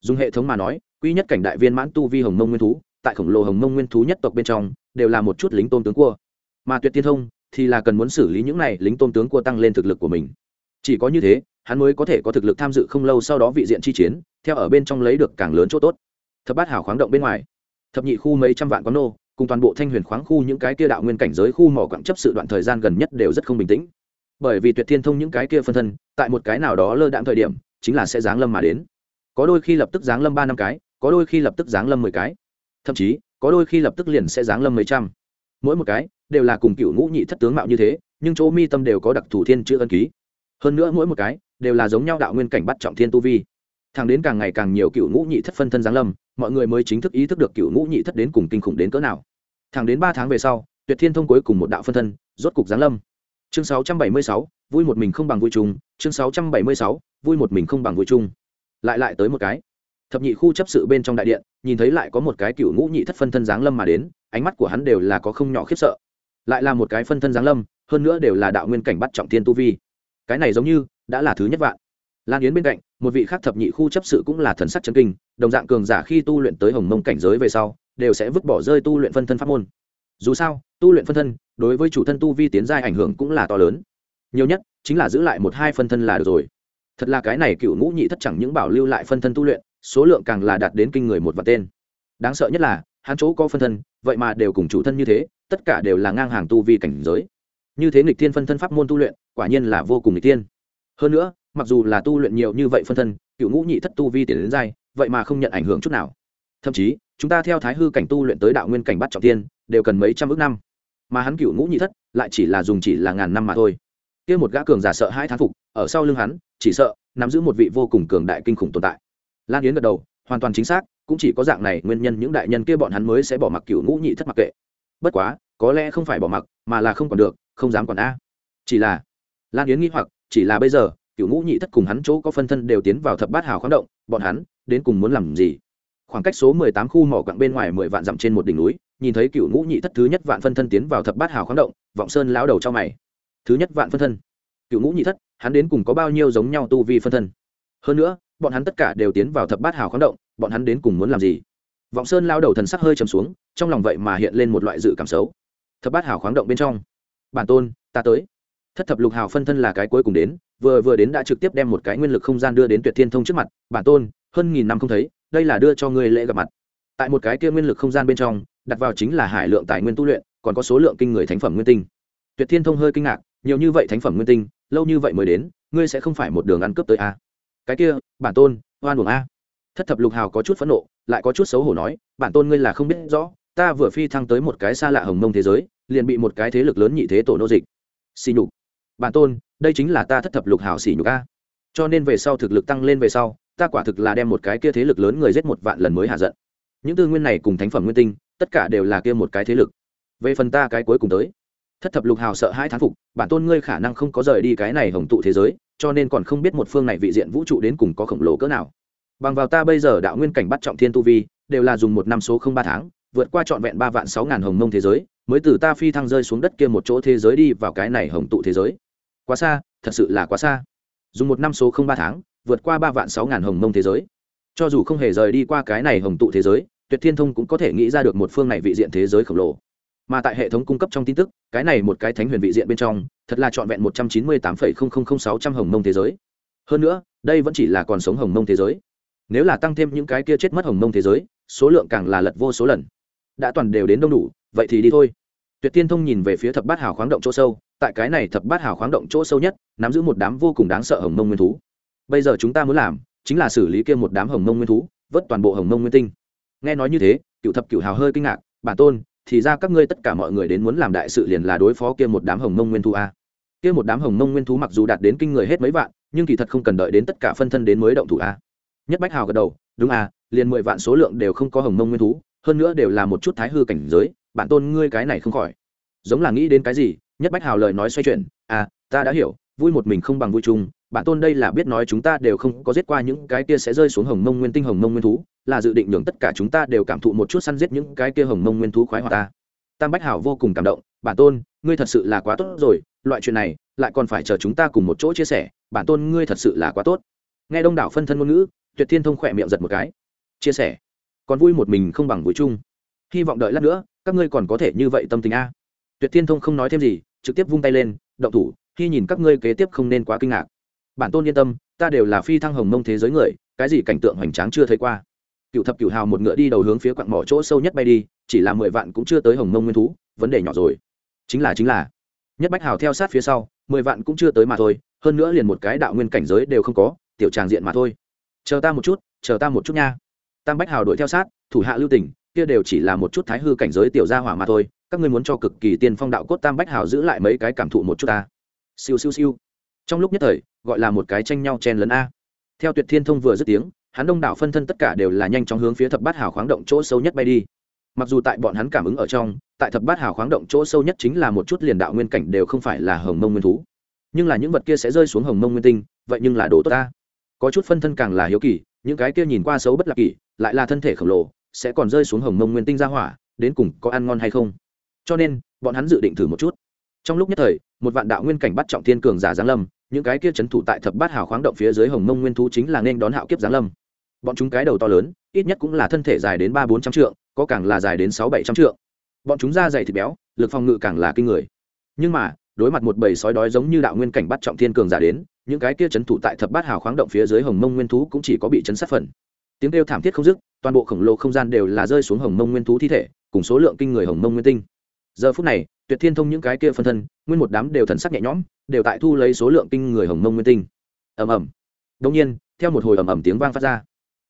Dùng hệ thống mà nói quy nhất cảnh đại viên mãn tu vi hồng mông nguyên thú, tại khổng lồ hồng mông nguyên thú nhất tộc bên trong, đều là một chút lính tôn tướng cua. Mà tuyệt thiên thông thì là cần muốn xử lý những này lính tôn tướng cua tăng lên thực lực của mình. Chỉ có như thế, hắn mới có thể có thực lực tham dự không lâu sau đó vị diện chi chiến, theo ở bên trong lấy được càng lớn chỗ tốt. Thập bát hảo khoáng động bên ngoài thập nhị khu mấy trăm vạn quán nô, cùng toàn bộ thanh huyền khoáng khu những cái kia đạo nguyên cảnh giới khu mỏ quặng chấp sự đoạn thời gian gần nhất đều rất không bình tĩnh. Bởi vì tuyệt thiên thông những cái kia phân thân, tại một cái nào đó lơ đạm thời điểm, chính là sẽ giáng lâm mà đến. Có đôi khi lập tức giáng lâm ba năm cái, có đôi khi lập tức giáng lâm mười cái. Thậm chí, có đôi khi lập tức liền sẽ giáng lâm mấy trăm. Mỗi một cái, đều là cùng cựu ngũ nhị thất tướng mạo như thế, nhưng chỗ mi tâm đều có đặc thù thiên chữ ân ký. Hơn nữa mỗi một cái, đều là giống nhau đạo nguyên cảnh bắt trọng thiên tu vi. Thẳng đến càng ngày càng nhiều cựu ngũ nhị thất phân thân giáng lâm mọi người mới chính thức ý thức được cựu ngũ nhị thất đến cùng kinh khủng đến cỡ nào. Thẳng đến ba tháng về sau tuyệt thiên thông cuối cùng một đạo phân thân rốt cục giáng lâm. Chương 676, vui một mình không bằng vui chung. Chương 676, vui một mình không bằng vui chung. Lại lại tới một cái. Thập nhị khu chấp sự bên trong đại điện nhìn thấy lại có một cái cựu ngũ nhị thất phân thân giáng lâm mà đến ánh mắt của hắn đều là có không nhỏ khiếp sợ. Lại là một cái phân thân giáng lâm hơn nữa đều là đạo nguyên cảnh bắt trọng thiên tu vi. Cái này giống như đã là thứ nhất vạn lan yến bên cạnh, một vị khác thập nhị khu chấp sự cũng là thần sắc chân kinh, đồng dạng cường giả khi tu luyện tới hồng mông cảnh giới về sau, đều sẽ vứt bỏ rơi tu luyện phân thân pháp môn. Dù sao, tu luyện phân thân, đối với chủ thân tu vi tiến giai ảnh hưởng cũng là to lớn. Nhiều nhất, chính là giữ lại một hai phân thân là được rồi. Thật là cái này cựu ngũ nhị thất chẳng những bảo lưu lại phân thân tu luyện, số lượng càng là đạt đến kinh người một vạn tên. Đáng sợ nhất là, hắn chỗ có phân thân, vậy mà đều cùng chủ thân như thế, tất cả đều là ngang hàng tu vi cảnh giới. Như thế nghịch thiên phân thân pháp môn tu luyện, quả nhiên là vô cùng nghịch thiên. Hơn nữa mặc dù là tu luyện nhiều như vậy phân thân cựu ngũ nhị thất tu vi tiền đến dai, vậy mà không nhận ảnh hưởng chút nào. Thậm chí chúng ta theo thái hư cảnh tu luyện tới đạo nguyên cảnh bắt trọng tiên đều cần mấy trăm ước năm. Mà hắn cựu ngũ nhị thất lại chỉ là dùng chỉ là ngàn năm mà thôi. Kia một gã cường giả sợ hai thán phục ở sau lưng hắn chỉ sợ nắm giữ một vị vô cùng cường đại kinh khủng tồn tại. Lan yến gật đầu hoàn toàn chính xác cũng chỉ có dạng này nguyên nhân những đại nhân kia bọn hắn mới sẽ bỏ mặc cựu ngũ nhị thất mặc kệ. Bất quá có lẽ không phải bỏ mặc mà là không còn được không dám còn a. Chỉ là lan yến nghĩ hoặc chỉ là bây giờ cựu ngũ nhị thất cùng hắn chỗ có phân thân đều tiến vào thập bát hào khoáng động, bọn hắn đến cùng muốn làm gì? Khoảng cách số mười tám khu mỏ quặng bên ngoài mười vạn dặm trên một đỉnh núi, nhìn thấy cựu ngũ nhị thất thứ nhất vạn phân thân tiến vào thập bát hào khoáng động, vọng sơn lão đầu cho mày. Thứ nhất vạn phân thân. Cựu ngũ nhị thất, hắn đến cùng có bao nhiêu giống nhau tu vi phân thân? Hơn nữa, bọn hắn tất cả đều tiến vào thập bát hào khoáng động, bọn hắn đến cùng muốn làm gì? Vọng sơn lao đầu thần sắc hơi trầm xuống, trong lòng vậy mà hiện lên một loại dự cảm xấu. Thập bát hào khoáng động bên trong. Bản tôn, ta tới. Thất thập lục hào phân thân là cái cuối cùng đến vừa vừa đến đã trực tiếp đem một cái nguyên lực không gian đưa đến tuyệt thiên thông trước mặt, bản tôn, hơn nghìn năm không thấy, đây là đưa cho ngươi lễ gặp mặt. Tại một cái kia nguyên lực không gian bên trong, đặt vào chính là hải lượng tài nguyên tu luyện, còn có số lượng kinh người thánh phẩm nguyên tinh. Tuyệt thiên thông hơi kinh ngạc, nhiều như vậy thánh phẩm nguyên tinh, lâu như vậy mới đến, ngươi sẽ không phải một đường ăn cướp tới a? Cái kia, bản tôn, oan uổng a. Thất thập lục hào có chút phẫn nộ, lại có chút xấu hổ nói, bản tôn ngươi là không biết rõ, ta vừa phi thăng tới một cái xa lạ hồng mông thế giới, liền bị một cái thế lực lớn nhị thế tổ nô dịch. Xì nhục. Bản tôn đây chính là ta thất thập lục hào xỉ nhục a. Cho nên về sau thực lực tăng lên về sau, ta quả thực là đem một cái kia thế lực lớn người giết một vạn lần mới hạ giận. Những tư nguyên này cùng thánh phẩm nguyên tinh, tất cả đều là kia một cái thế lực. Về phần ta cái cuối cùng tới, thất thập lục hào sợ hai thán phục, bản tôn ngươi khả năng không có rời đi cái này hồng tụ thế giới, cho nên còn không biết một phương này vị diện vũ trụ đến cùng có khổng lồ cỡ nào. Bằng vào ta bây giờ đạo nguyên cảnh bắt trọng thiên tu vi, đều là dùng một năm số không ba tháng, vượt qua trọn vẹn ba vạn sáu ngàn hồng mông thế giới, mới từ ta phi thăng rơi xuống đất kia một chỗ thế giới đi vào cái này hồng tụ thế giới quá xa, thật sự là quá xa. Dùng một năm số không ba tháng, vượt qua ba vạn sáu ngàn hồng mông thế giới. Cho dù không hề rời đi qua cái này hồng tụ thế giới, tuyệt thiên thông cũng có thể nghĩ ra được một phương này vị diện thế giới khổng lồ. Mà tại hệ thống cung cấp trong tin tức, cái này một cái thánh huyền vị diện bên trong, thật là trọn vẹn một trăm chín mươi tám phẩy không không không sáu trăm hồng mông thế giới. Hơn nữa, đây vẫn chỉ là còn sống hồng mông thế giới. Nếu là tăng thêm những cái kia chết mất hồng mông thế giới, số lượng càng là lật vô số lần. Đã toàn đều đến đông đủ, vậy thì đi thôi. Tuyệt tiên thông nhìn về phía thập bát hào khoáng động chỗ sâu tại cái này thập bát hào khoáng động chỗ sâu nhất, nắm giữ một đám vô cùng đáng sợ hồng mông nguyên thú. Bây giờ chúng ta muốn làm, chính là xử lý kia một đám hồng mông nguyên thú, vớt toàn bộ hồng mông nguyên tinh. Nghe nói như thế, cựu thập cựu hào hơi kinh ngạc, bản tôn, thì ra các ngươi tất cả mọi người đến muốn làm đại sự liền là đối phó kia một đám hồng mông nguyên thú a kia một đám hồng mông nguyên thú mặc dù đạt đến kinh người hết mấy vạn, nhưng kỳ thật không cần đợi đến tất cả phân thân đến mới động thủ a nhất bách hào gật đầu, đúng à liền mười vạn số lượng đều không có hồng mông nguyên thú, hơn nữa đều là một chút thái hư cảnh giới, bản tôn ngươi cái này không khỏi. Giống là nghĩ đến cái gì nhất bách hào lời nói xoay chuyển à ta đã hiểu, vui một mình không bằng vui chung, bản tôn đây là biết nói chúng ta đều không có giết qua những cái kia sẽ rơi xuống hồng mông nguyên tinh, hồng mông nguyên thú, là dự định nhường tất cả chúng ta đều cảm thụ một chút săn giết những cái kia hồng mông nguyên thú khoái hoạt ta. Tam bách hảo vô cùng cảm động, bản tôn, ngươi thật sự là quá tốt rồi, loại chuyện này, lại còn phải chờ chúng ta cùng một chỗ chia sẻ, bản tôn ngươi thật sự là quá tốt. Nghe đông đảo phân thân ngôn ngữ, tuyệt thiên thông khỏe miệng giật một cái. Chia sẻ, còn vui một mình không bằng vui chung. Hy vọng đợi lát nữa, các ngươi còn có thể như vậy tâm tình a. Tuyệt thiên thông không nói thêm gì trực tiếp vung tay lên, động thủ, khi nhìn các ngươi kế tiếp không nên quá kinh ngạc. Bản tôn yên tâm, ta đều là phi thăng hồng mông thế giới người, cái gì cảnh tượng hoành tráng chưa thấy qua. Cựu thập cựu hào một ngựa đi đầu hướng phía quặng mỏ chỗ sâu nhất bay đi, chỉ là mười vạn cũng chưa tới hồng mông nguyên thú, vấn đề nhỏ rồi. Chính là chính là. Nhất bách hào theo sát phía sau, mười vạn cũng chưa tới mà thôi, hơn nữa liền một cái đạo nguyên cảnh giới đều không có, tiểu tràng diện mà thôi. Chờ ta một chút, chờ ta một chút nha. Tam bách hào đuổi theo sát, thủ hạ lưu tỉnh kia đều chỉ là một chút thái hư cảnh giới tiểu gia hỏa mà thôi các ngươi muốn cho cực kỳ tiên phong đạo cốt tam bách hào giữ lại mấy cái cảm thụ một chút ta. Siêu siêu siêu. Trong lúc nhất thời, gọi là một cái tranh nhau chen lấn a. Theo tuyệt thiên thông vừa dứt tiếng, hắn đông đảo phân thân tất cả đều là nhanh chóng hướng phía thập bát hào khoáng động chỗ sâu nhất bay đi. Mặc dù tại bọn hắn cảm ứng ở trong, tại thập bát hào khoáng động chỗ sâu nhất chính là một chút liền đạo nguyên cảnh đều không phải là hồng mông nguyên thú. Nhưng là những vật kia sẽ rơi xuống hồng mông nguyên tinh, vậy nhưng là đồ tốt ta. Có chút phân thân càng là hiếu kỳ, những cái kia nhìn qua xấu bất lạc kỳ, lại là thân thể khổng lồ, sẽ còn rơi xuống hồng mông nguyên tinh ra hỏa, đến cùng có ăn ngon hay không? Cho nên, bọn hắn dự định thử một chút. Trong lúc nhất thời, một vạn đạo nguyên cảnh bắt trọng thiên cường giả giáng lâm, những cái kia c h ấ n thủ tại thập bát hào khoáng động phía dưới hồng mông nguyên thú chính là nên đón hạo kiếp giáng lâm. Bọn chúng cái đầu to lớn, ít nhất cũng là thân thể dài đến ba bốn trăm trượng, có càng là dài đến sáu bảy trăm trượng. Bọn chúng da dày thịt béo, lực phòng ngự càng là kinh người. Nhưng mà, đối mặt một bầy sói đói giống như đạo nguyên cảnh bắt trọng thiên cường giả đến, những cái kia c h ấ n thủ tại thập bát hào khoáng động phía dưới hồng mông nguyên thú cũng chỉ có bị chấn sát phần. Tiếng kêu thảm thiết không dứt, toàn bộ khổng lồ không gian đều là rơi xuống hồng mông nguyên thú thi thể, cùng số lượng kinh người hồng mông nguyên tinh giờ phút này tuyệt thiên thông những cái kia phân thân nguyên một đám đều thần sắc nhẹ nhõm đều tại thu lấy số lượng kinh người hồng mông nguyên tinh. Ầm ầm. Đông nhiên theo một hồi ầm ầm tiếng vang phát ra.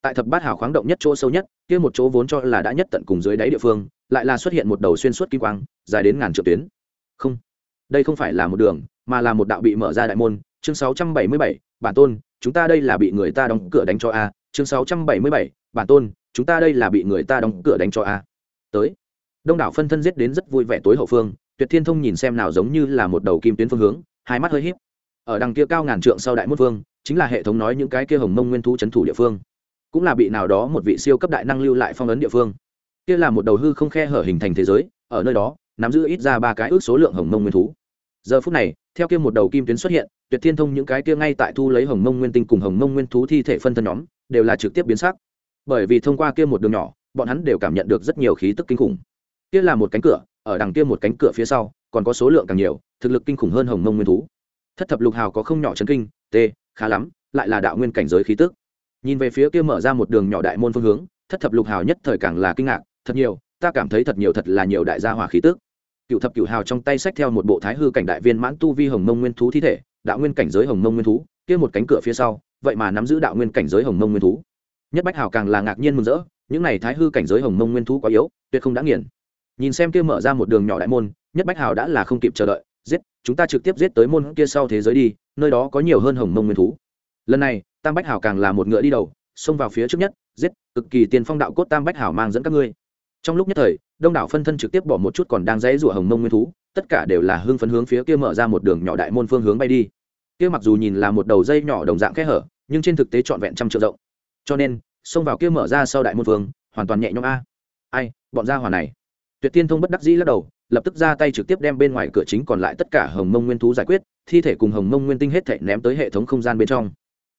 Tại thập bát hào khoáng động nhất chỗ sâu nhất kia một chỗ vốn cho là đã nhất tận cùng dưới đáy địa phương lại là xuất hiện một đầu xuyên suốt kim quang dài đến ngàn triệu tuyến. Không đây không phải là một đường mà là một đạo bị mở ra đại môn. Chương 677, bản tôn chúng ta đây là bị người ta đóng cửa đánh cho a. Chương 677, bản tôn chúng ta đây là bị người ta đóng cửa đánh cho a. Tới đông đảo phân thân giết đến rất vui vẻ tối hậu phương, tuyệt thiên thông nhìn xem nào giống như là một đầu kim tuyến phương hướng, hai mắt hơi híp. Ở đằng kia cao ngàn trượng sau đại môn vương, chính là hệ thống nói những cái kia hồng mông nguyên thú c thủ địa phương. Cũng là bị nào đó một vị siêu cấp đại năng lưu lại phong ấn địa phương. Kia là một đầu hư không khe hở hình thành thế giới, ở nơi đó, nắm giữ ít ra ba cái ước số lượng hồng mông nguyên thú. Giờ phút này, theo kia một đầu kim tuyến xuất hiện, tuyệt thiên thông những cái kia ngay tại thu lấy hồng mông nguyên tinh cùng hồng mông nguyên thú thi thể phân thân nhóm, đều là trực tiếp biến sắc. Bởi vì thông qua kia một đường nhỏ, bọn hắn đều cảm nhận được rất nhiều khí tức kinh khủng kia là một cánh cửa, ở đằng kia một cánh cửa phía sau, còn có số lượng càng nhiều, thực lực kinh khủng hơn hồng mông nguyên thú. Thất thập lục hào có không nhỏ chấn kinh t khá lắm, lại là đạo nguyên cảnh giới khí tức. Nhìn về phía kia mở ra một đường nhỏ đại môn phương hướng, thất thập lục hào nhất thời càng là kinh ngạc, thật nhiều, ta cảm thấy thật nhiều thật là nhiều đại gia hỏa khí tức. Cựu thập cựu hào trong tay sách theo một bộ thái hư cảnh đại viên mãn tu vi hồng mông nguyên thú thi thể, đạo nguyên cảnh giới hồng mông nguyên thú, kia một cánh cửa phía sau, vậy mà nắm giữ đạo nguyên cảnh giới hồng mông nguyên thú. Nhất bách hào càng là ngạc nhiên mừng rỡ, những này thái hư cảnh giới hồng mông nguyên thú quá yếu, tuyệt không đã nghiền nhìn xem kia mở ra một đường nhỏ đại môn, nhất bách hào đã là không kịp chờ đợi, giết, chúng ta trực tiếp giết tới môn kia sau thế giới đi, nơi đó có nhiều hơn hồng mông nguyên thú. Lần này, tam bách hào càng là một ngựa đi đầu, xông vào phía trước nhất, giết, cực kỳ tiền phong đạo cốt tam bách hào mang dẫn các ngươi. Trong lúc nhất thời, đông đảo phân thân trực tiếp bỏ một chút còn đang dãy rủa hồng mông nguyên thú, tất cả đều là hưng phấn hướng phía kia mở ra một đường nhỏ đại môn phương hướng bay đi. Kia mặc dù nhìn là một đầu dây nhỏ đồng dạng kẽ hở, nhưng trên thực tế trọn vẹn trăm triệu rộng. Cho nên, xông vào kia mở ra sau đại môn phương, hoàn toàn nhẹ nhõm a. Ai, bọn gia hỏa này tuyệt tiên thông bất đắc dĩ lắc đầu, lập tức ra tay trực tiếp đem bên ngoài cửa chính còn lại tất cả hồng mông nguyên thú giải quyết, thi thể cùng hồng mông nguyên tinh hết thể ném tới hệ thống không gian bên trong.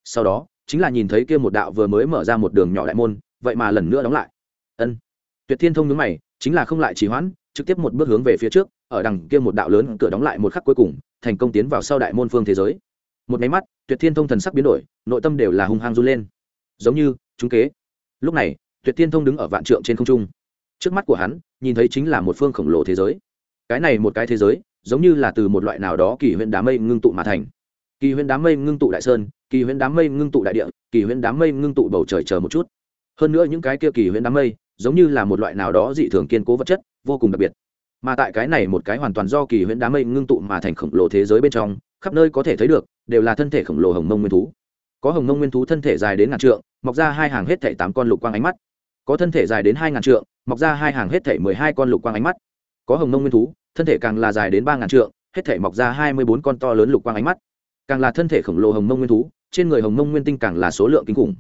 Sau đó, chính là nhìn thấy kia một đạo vừa mới mở ra một đường nhỏ đại môn, vậy mà lần nữa đóng lại. Ân. Tuyệt thiên thông nhướng mày, chính là không lại trì hoãn, trực tiếp một bước hướng về phía trước, ở đằng kia một đạo lớn cửa đóng lại một khắc cuối cùng, thành công tiến vào sau đại môn phương thế giới. Một máy mắt, tuyệt thiên thông thần sắc biến đổi, nội tâm đều là hung hăng run lên. Giống như, chúng kế. Lúc này, tuyệt thiên thông đứng ở vạn trượng trên không trung trước mắt của hắn, nhìn thấy chính là một phương khổng lồ thế giới. Cái này một cái thế giới, giống như là từ một loại nào đó kỳ huyện đám mây ngưng tụ mà thành. Kỳ huyện đám mây ngưng tụ đại sơn, kỳ huyện đám mây ngưng tụ đại địa, kỳ huyện đám mây ngưng tụ bầu trời chờ một chút. Hơn nữa những cái kia kỳ huyện đám mây, giống như là một loại nào đó dị thường kiên cố vật chất, vô cùng đặc biệt. Mà tại cái này một cái hoàn toàn do kỳ huyễn đám mây ngưng tụ mà thành khổng lồ thế giới bên trong, khắp nơi có thể thấy được, đều là thân thể khổng lồ hồng mông nguyên thú. Có hồng mông nguyên thú thân thể dài đến ngàn trượng, mọc ra hai hàng hết thảy tám con lục quang ánh mắt. Có thân thể dài đến hai ngàn trượng mọc ra hai hàng hết thể mười hai con lục quang ánh mắt. Có hồng mông nguyên thú, thân thể càng là dài đến ba ngàn trượng, hết thể mọc ra hai mươi bốn con to lớn lục quang ánh mắt. Càng là thân thể khổng lồ hồng mông nguyên thú, trên người hồng mông nguyên tinh càng là số lượng kinh khủng.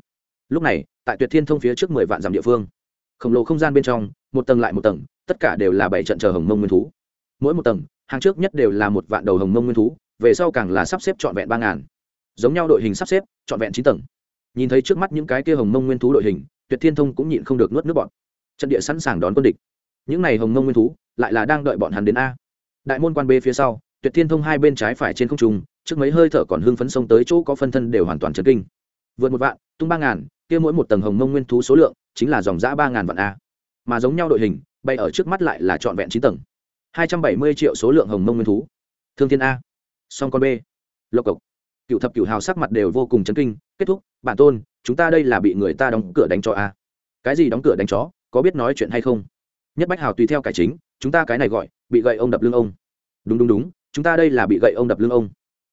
Lúc này, tại tuyệt thiên thông phía trước mười vạn dặm địa phương, khổng lồ không gian bên trong, một tầng lại một tầng, tất cả đều là bảy trận chờ hồng mông nguyên thú. Mỗi một tầng, hàng trước nhất đều là một vạn đầu hồng mông nguyên thú, về sau càng là sắp xếp trọn vẹn ba ngàn. Giống nhau đội hình sắp xếp, trọn vẹn chín tầng. Nhìn thấy trước mắt những cái kia hồng mông nguyên thú đội hình, tuyệt thiên thông cũng nhịn không được nuốt nước bọn trận địa sẵn sàng đón quân địch. Những này hồng mông nguyên thú, lại là đang đợi bọn hắn đến a. Đại môn quan b phía sau, tuyệt thiên thông hai bên trái phải trên không trung, trước mấy hơi thở còn hưng phấn sông tới chỗ có phân thân đều hoàn toàn chấn kinh. Vượt một vạn, tung ba ngàn, kia mỗi một tầng hồng mông nguyên thú số lượng, chính là dòng giã ba ngàn vạn a. Mà giống nhau đội hình, bay ở trước mắt lại là trọn vẹn chín tầng. Hai trăm bảy mươi triệu số lượng hồng mông nguyên thú. Thương thiên a. Song con b. Lộc cộc. Cựu thập cựu hào sắc mặt đều vô cùng chấn kinh, kết thúc, bản tôn, chúng ta đây là bị người ta đóng cửa đánh cho a. Cái gì đóng cửa đánh chó? Có biết nói chuyện hay không? Nhất bách hào tùy theo cải chính, chúng ta cái này gọi, bị gậy ông đập lưng ông. Đúng đúng đúng, chúng ta đây là bị gậy ông đập lưng ông.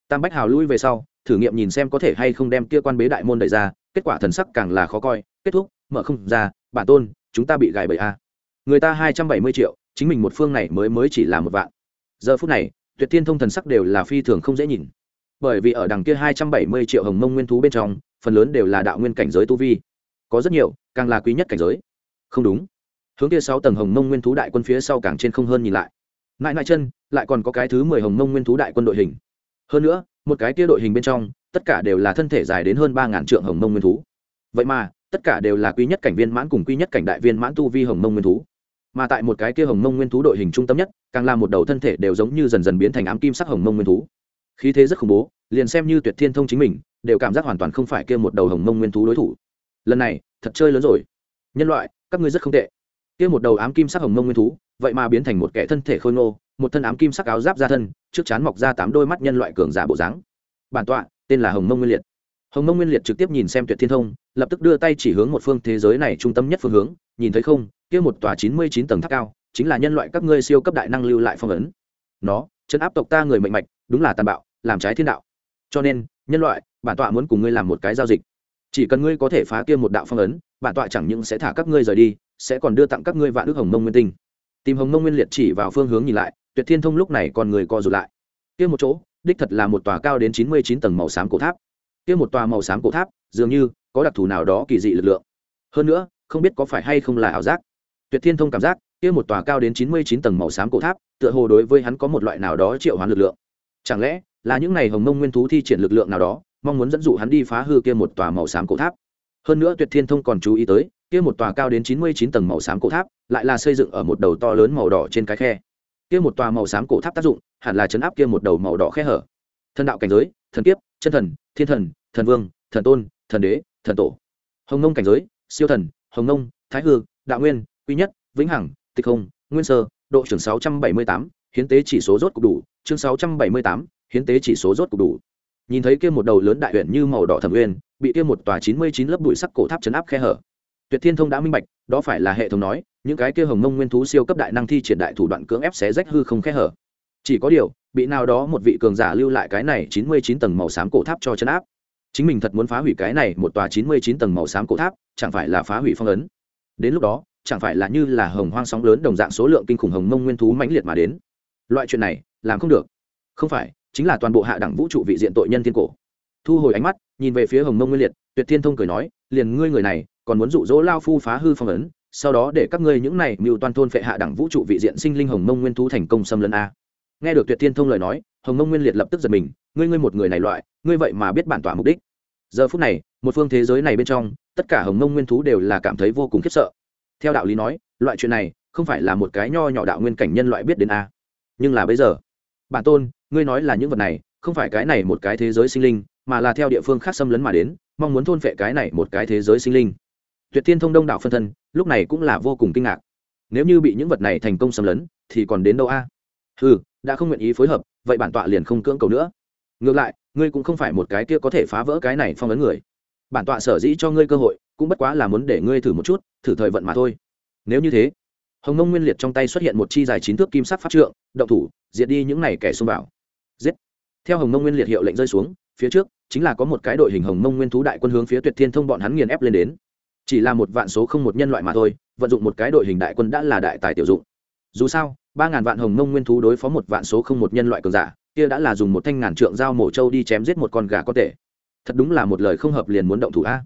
Tam bách hào lui về sau, thử nghiệm nhìn xem có thể hay không đem kia quan bế đại môn đẩy ra, kết quả thần sắc càng là khó coi, kết thúc, mở không ra, bản tôn, chúng ta bị gài bởi a. Người ta hai trăm bảy mươi triệu, chính mình một phương này mới mới chỉ là một vạn. Giờ phút này, tuyệt thiên thông thần sắc đều là phi thường không dễ nhìn. Bởi vì ở đằng kia hai trăm bảy mươi triệu hồng mông nguyên thú bên trong, phần lớn đều là đạo nguyên cảnh giới tu vi. Có rất nhiều, càng là quý nhất cảnh giới không đúng. Hướng kia sáu tầng hồng mông nguyên thú đại quân phía sau càng trên không hơn nhìn lại. Mãi mãi chân, lại còn có cái thứ mười hồng mông nguyên thú đại quân đội hình. Hơn nữa, một cái kia đội hình bên trong, tất cả đều là thân thể dài đến hơn ba ngàn trượng hồng mông nguyên thú. Vậy mà, tất cả đều là quý nhất cảnh viên mãn cùng quý nhất cảnh đại viên mãn tu vi hồng mông nguyên thú. Mà tại một cái kia hồng mông nguyên thú đội hình trung tâm nhất, càng là một đầu thân thể đều giống như dần dần biến thành ám kim sắc hồng mông nguyên thú. Khí thế rất khủng bố, liền xem như tuyệt thiên thông chính mình, đều cảm giác hoàn toàn không phải kia một đầu hồng mông nguyên thú đối thủ. Lần này, thật chơi lớn rồi nhân loại, các ngươi rất không tệ. Kia một đầu ám kim sắc hồng mông nguyên thú, vậy mà biến thành một kẻ thân thể khôi ngô, một thân ám kim sắc áo giáp ra thân, trước chán mọc ra tám đôi mắt nhân loại cường giả bộ dáng. Bản tọa, tên là hồng mông nguyên liệt. Hồng mông nguyên liệt trực tiếp nhìn xem tuyệt thiên thông, lập tức đưa tay chỉ hướng một phương thế giới này trung tâm nhất phương hướng, nhìn thấy không, kia một tòa chín mươi chín tầng tháp cao, chính là nhân loại các ngươi siêu cấp đại năng lưu lại phong ấn. Nó, chân áp tộc ta người mạnh mạch, đúng là tàn bạo, làm trái thiên đạo. Cho nên, nhân loại, bản tọa muốn cùng ngươi làm một cái giao dịch. Chỉ cần ngươi có thể phá kia một đạo phong ấn bản tọa chẳng những sẽ thả các ngươi rời đi, sẽ còn đưa tặng các ngươi vạn ước hồng mông nguyên tinh. Tìm hồng mông nguyên liệt chỉ vào phương hướng nhìn lại, tuyệt thiên thông lúc này còn người co rụt lại. Kia một chỗ, đích thật là một tòa cao đến chín mươi chín tầng màu xám cổ tháp. Kia một tòa màu xám cổ tháp, dường như có đặc thù nào đó kỳ dị lực lượng. Hơn nữa, không biết có phải hay không là ảo giác. Tuyệt thiên thông cảm giác, kia một tòa cao đến chín mươi chín tầng màu xám cổ tháp, tựa hồ đối với hắn có một loại nào đó triệu hoán lực lượng. Chẳng lẽ là những này hồng mông nguyên thú thi triển lực lượng nào đó, mong muốn dẫn dụ hắn đi phá hư kia một tòa màu xám cổ tháp? Hơn nữa tuyệt thiên thông còn chú ý tới, kia một tòa cao đến chín mươi chín tầng màu xám cổ tháp, lại là xây dựng ở một đầu to lớn màu đỏ trên cái khe. Kia một tòa màu xám cổ tháp tác dụng, hẳn là chấn áp kia một đầu màu đỏ khe hở. Thần đạo cảnh giới, thần kiếp, chân thần, thiên thần thần vương, thần tôn, thần đế, thần tổ. Hồng nông cảnh giới, siêu thần, hồng nông thái hư, đạo nguyên, quy nhất, vĩnh hằng, tịch không nguyên sơ, độ trưởng sáu trăm bảy mươi tám, hiến tế chỉ số rốt cục đủ, chương sáu trăm bảy mươi tám, hiến tế chỉ số rốt cục đủ nhìn thấy kia một đầu lớn đại huyện như màu đỏ thẩm uyên, bị kia một tòa chín mươi chín lớp bụi sắc cổ tháp chấn áp khe hở. Tuyệt thiên thông đã minh bạch, đó phải là hệ thống nói, những cái kia hồng mông nguyên thú siêu cấp đại năng thi triển đại thủ đoạn cưỡng ép xé rách hư không khe hở. Chỉ có điều, bị nào đó một vị cường giả lưu lại cái này chín mươi chín tầng màu xám cổ tháp cho chấn áp. Chính mình thật muốn phá hủy cái này một tòa chín mươi chín tầng màu xám cổ tháp, chẳng phải là phá hủy phong ấn? Đến lúc đó, chẳng phải là như là hồng hoang sóng lớn đồng dạng số lượng kinh khủng hồng mông nguyên thú mãnh liệt mà đến? Loại chuyện này, làm không được. Không phải chính là toàn bộ hạ đẳng vũ trụ vị diện tội nhân thiên cổ. Thu hồi ánh mắt, nhìn về phía hồng mông nguyên liệt, tuyệt thiên thông cười nói, liền ngươi người này, còn muốn rụ rỗ lao phu phá hư phong ấn, sau đó để các ngươi những này mưu toàn thôn phệ hạ đẳng vũ trụ vị diện sinh linh hồng mông nguyên thú thành công xâm lấn a. Nghe được tuyệt thiên thông lời nói, hồng mông nguyên liệt lập tức giật mình, ngươi ngươi một người này loại, ngươi vậy mà biết bản tỏa mục đích. Giờ phút này, một phương thế giới này bên trong, tất cả hồng mông nguyên thú đều là cảm thấy vô cùng khiếp sợ. Theo đạo lý nói, loại chuyện này không phải là một cái nho nhỏ đạo nguyên cảnh nhân loại biết đến a. Nhưng là bây giờ, bản tôn ngươi nói là những vật này, không phải cái này một cái thế giới sinh linh, mà là theo địa phương khác xâm lấn mà đến, mong muốn thôn phệ cái này một cái thế giới sinh linh. Tuyệt tiên thông đông đảo phân thân, lúc này cũng là vô cùng kinh ngạc. Nếu như bị những vật này thành công xâm lấn, thì còn đến đâu a? À? ừ đã không nguyện ý phối hợp, vậy bản tọa liền không cưỡng cầu nữa. Ngược lại, ngươi cũng không phải một cái kia có thể phá vỡ cái này phong ấn người. Bản tọa sở dĩ cho ngươi cơ hội, cũng bất quá là muốn để ngươi thử một chút, thử thời vận mà thôi. Nếu như thế, hồng nông nguyên liệt trong tay xuất hiện một chi dài chín thước kim sắc pháp trượng, động thủ, diệt đi những này kẻ xông vào giết. Theo hồng Mông nguyên liệt hiệu lệnh rơi xuống, phía trước chính là có một cái đội hình hồng mông nguyên thú đại quân hướng phía tuyệt thiên thông bọn hắn nghiền ép lên đến. Chỉ là một vạn số không một nhân loại mà thôi, vận dụng một cái đội hình đại quân đã là đại tài tiểu dụng. Dù sao, ba ngàn vạn hồng mông nguyên thú đối phó một vạn số không một nhân loại cường giả, kia đã là dùng một thanh ngàn trượng dao mổ trâu đi chém giết một con gà có thể thật đúng là một lời không hợp liền muốn động thủ a.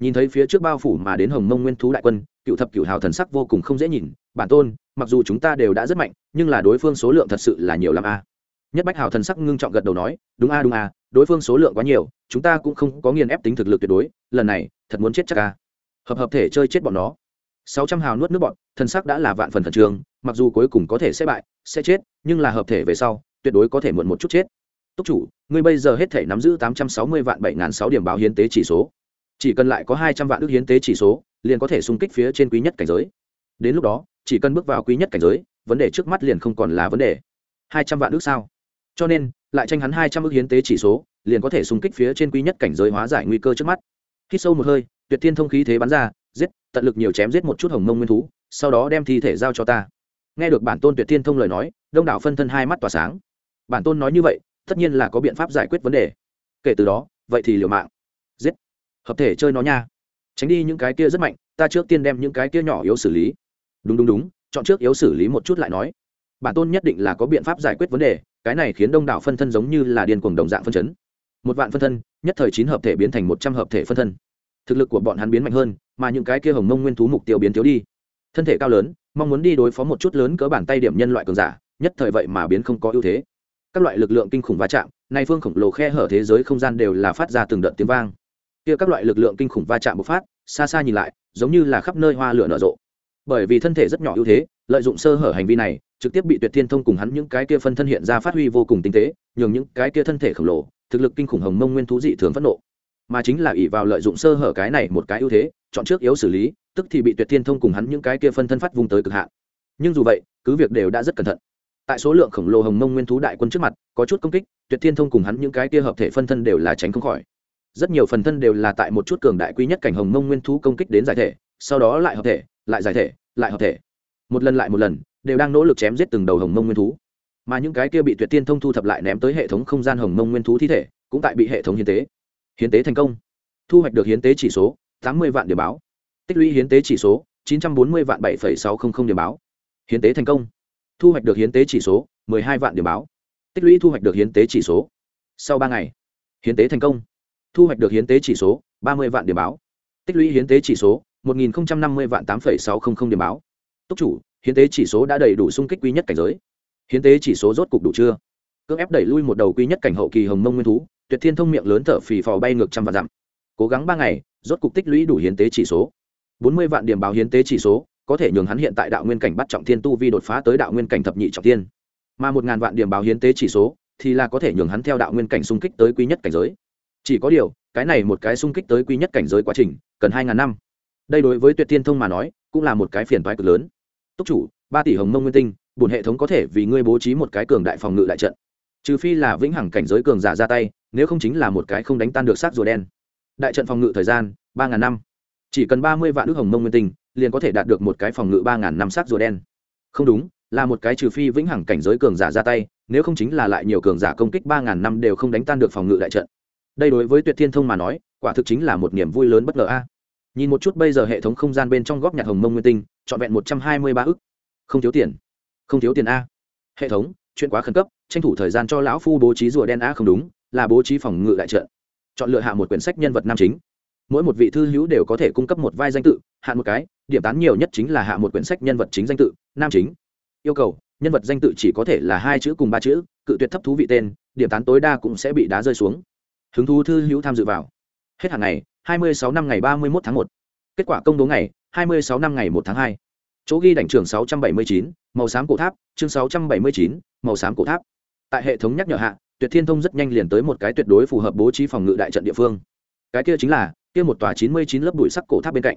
Nhìn thấy phía trước bao phủ mà đến hồng mông nguyên thú đại quân, cựu thập cựu hào thần sắc vô cùng không dễ nhìn. Bản tôn, mặc dù chúng ta đều đã rất mạnh, nhưng là đối phương số lượng thật sự là nhiều l a nhất bách hào thần sắc ngưng trọng gật đầu nói, đúng a đúng a, đối phương số lượng quá nhiều, chúng ta cũng không có nghiền ép tính thực lực tuyệt đối, lần này, thật muốn chết chắc a. Hợp hợp thể chơi chết bọn nó. Sáu trăm hào nuốt nước bọn, thần sắc đã là vạn phần thần trường mặc dù cuối cùng có thể sẽ bại, sẽ chết, nhưng là hợp thể về sau, tuyệt đối có thể muộn một chút chết. Túc chủ, ngươi bây giờ hết thể nắm giữ tám trăm sáu mươi vạn bảy n g h n sáu điểm báo hiến tế chỉ số. Chỉ cần lại có hai trăm vạn ước hiến tế chỉ số, liền có thể xung kích phía trên quý nhất cảnh giới. Đến lúc đó, chỉ cần bước vào quý nhất cảnh giới, vấn đề trước mắt liền không còn là vấn đề. Hai trăm vạn ước sao? Cho nên, lại tranh hắn hai trăm ước hiến tế chỉ số, liền có thể xung kích phía trên quý nhất cảnh giới hóa giải nguy cơ trước mắt. Khi sâu một hơi, tuyệt thiên thông khí thế bắn ra, giết, tận lực nhiều chém giết một chút hồng mông nguyên thú, sau đó đem thi thể giao cho ta. Nghe được bản tôn tuyệt thiên thông lời nói, đông đảo phân thân hai mắt tỏa sáng. Bản tôn nói như vậy, tất nhiên là có biện pháp giải quyết vấn đề. Kể từ đó, vậy thì liều mạng. Giết. Hợp thể chơi nó nha. Tránh đi những cái kia rất mạnh, ta trước tiên đem những cái kia nhỏ yếu xử lý. Đúng đúng đúng, chọn trước yếu xử lý một chút lại nói. Bản tôn nhất định là có biện pháp giải quyết vấn đề cái này khiến đông đảo phân thân giống như là điên cuồng đồng dạng phân chấn. Một vạn phân thân, nhất thời chín hợp thể biến thành một trăm hợp thể phân thân. Thực lực của bọn hắn biến mạnh hơn, mà những cái kia hồng mông nguyên thú mục tiêu biến thiếu đi. Thân thể cao lớn, mong muốn đi đối phó một chút lớn cỡ bản tay điểm nhân loại cường giả, nhất thời vậy mà biến không có ưu thế. Các loại lực lượng kinh khủng va chạm, nay phương khổng lồ khe hở thế giới không gian đều là phát ra từng đợt tiếng vang. Kia các loại lực lượng kinh khủng va chạm bộc phát, xa xa nhìn lại, giống như là khắp nơi hoa lửa nở rộ. Bởi vì thân thể rất nhỏ ưu thế, lợi dụng sơ hở hành vi này trực tiếp bị tuyệt thiên thông cùng hắn những cái kia phân thân hiện ra phát huy vô cùng tinh tế, nhường những cái kia thân thể khổng lồ, thực lực kinh khủng hồng mông nguyên thú dị thường phẫn nộ. Mà chính là ỷ vào lợi dụng sơ hở cái này một cái ưu thế, chọn trước yếu xử lý, tức thì bị tuyệt thiên thông cùng hắn những cái kia phân thân phát vùng tới cực hạn. Nhưng dù vậy, cứ việc đều đã rất cẩn thận. Tại số lượng khổng lồ hồng mông nguyên thú đại quân trước mặt, có chút công kích, tuyệt thiên thông cùng hắn những cái kia hợp thể phân thân đều là tránh không khỏi. Rất nhiều phần thân đều là tại một chút cường đại quý nhất cảnh hồng mông nguyên thú công kích đến giải thể, sau đó lại hợp thể, lại giải thể, lại hợp thể. Một lần lại một lần đều đang nỗ lực chém giết từng đầu hồng mông nguyên thú. Mà những cái kia bị tuyệt tiên thông thu thập lại ném tới hệ thống không gian hồng mông nguyên thú thi thể, cũng tại bị hệ thống hiến tế. Hiến tế thành công. Thu hoạch được hiến tế chỉ số, tám mươi vạn điểm báo. Tích lũy hiến tế chỉ số, chín trăm bốn mươi vạn bảy sáu trăm linh điểm báo. Hiến tế thành công. Thu hoạch được hiến tế chỉ số, mười hai vạn điểm báo. Tích lũy thu hoạch được hiến tế chỉ số. Sau ba ngày, hiến tế thành công. Thu hoạch được hiến tế chỉ số, ba mươi vạn điểm báo. Tích lũy hiến tế chỉ số, một nghìn năm mươi vạn tám phẩy sáu không không điểm báo. Túc chủ hiến tế chỉ số đã đầy đủ sung kích quý nhất cảnh giới. Hiến tế chỉ số rốt cục đủ chưa? Cưỡng ép đẩy lui một đầu quý nhất cảnh hậu kỳ hồng mông nguyên thú, tuyệt thiên thông miệng lớn thở phì phò bay ngược trăm vạn dặm. Cố gắng ba ngày, rốt cục tích lũy đủ hiến tế chỉ số. Bốn mươi vạn điểm báo hiến tế chỉ số, có thể nhường hắn hiện tại đạo nguyên cảnh bắt trọng thiên tu vi đột phá tới đạo nguyên cảnh thập nhị trọng thiên. Mà một ngàn vạn điểm báo hiến tế chỉ số, thì là có thể nhường hắn theo đạo nguyên cảnh xung kích tới quý nhất cảnh giới. Chỉ có điều, cái này một cái xung kích tới quý nhất cảnh giới quá trình, cần hai ngàn năm. Đây đối với tuyệt thiên thông mà nói, cũng là một cái phiền toái cực lớn túc chủ, ba tỷ hồng mông nguyên tinh bùn hệ thống có thể vì ngươi bố trí một cái cường đại phòng ngự đại trận. Trừ phi là vĩnh hằng cảnh giới cường giả ra tay, nếu không chính là một cái không đánh tan được sát rùa đen. Đại trận phòng ngự thời gian, ba ngàn năm. Chỉ cần ba mươi vạn ước hồng mông nguyên tinh, liền có thể đạt được một cái phòng ngự ba ngàn năm sát rùa đen. Không đúng, là một cái trừ phi vĩnh hằng cảnh giới cường giả ra tay, nếu không chính là lại nhiều cường giả công kích ba ngàn năm đều không đánh tan được phòng ngự đại trận. Đây đối với tuyệt thiên thông mà nói, quả thực chính là một niềm vui lớn bất ngờ a nhìn một chút bây giờ hệ thống không gian bên trong góp nhặt hồng mông nguyên tinh, trọn vẹn một trăm hai mươi ba ức. Không thiếu tiền. Không thiếu tiền a. Hệ thống, chuyện quá khẩn cấp, tranh thủ thời gian cho lão phu bố trí rùa đen a không đúng, là bố trí phòng ngự đại trợ chọn lựa hạ một quyển sách nhân vật nam chính. Mỗi một vị thư hữu đều có thể cung cấp một vai danh tự hạn một cái, điểm tán nhiều nhất chính là hạ một quyển sách nhân vật chính danh tự, nam chính. Yêu cầu, nhân vật danh tự chỉ có thể là hai chữ cùng ba chữ, cự tuyệt thấp thú vị tên, điểm tán tối đa cũng sẽ bị đá rơi xuống. Hứng thú thư hữu tham dự vào. Hết hàng ngày hai mươi sáu năm ngày ba mươi một tháng 1. kết quả công bố ngày, hai mươi sáu năm ngày 1 tháng 2. chỗ ghi đảnh trưởng 679 màu xám cổ tháp, chương sáu trăm bảy mươi chín, màu xám cổ tháp. Tại hệ thống nhắc nhở hạ, tuyệt thiên thông rất nhanh liền tới một cái tuyệt đối phù hợp bố trí phòng ngự đại trận địa phương. Cái kia chính là, kia một tòa chín mươi chín lớp bụi sắc cổ tháp bên cạnh.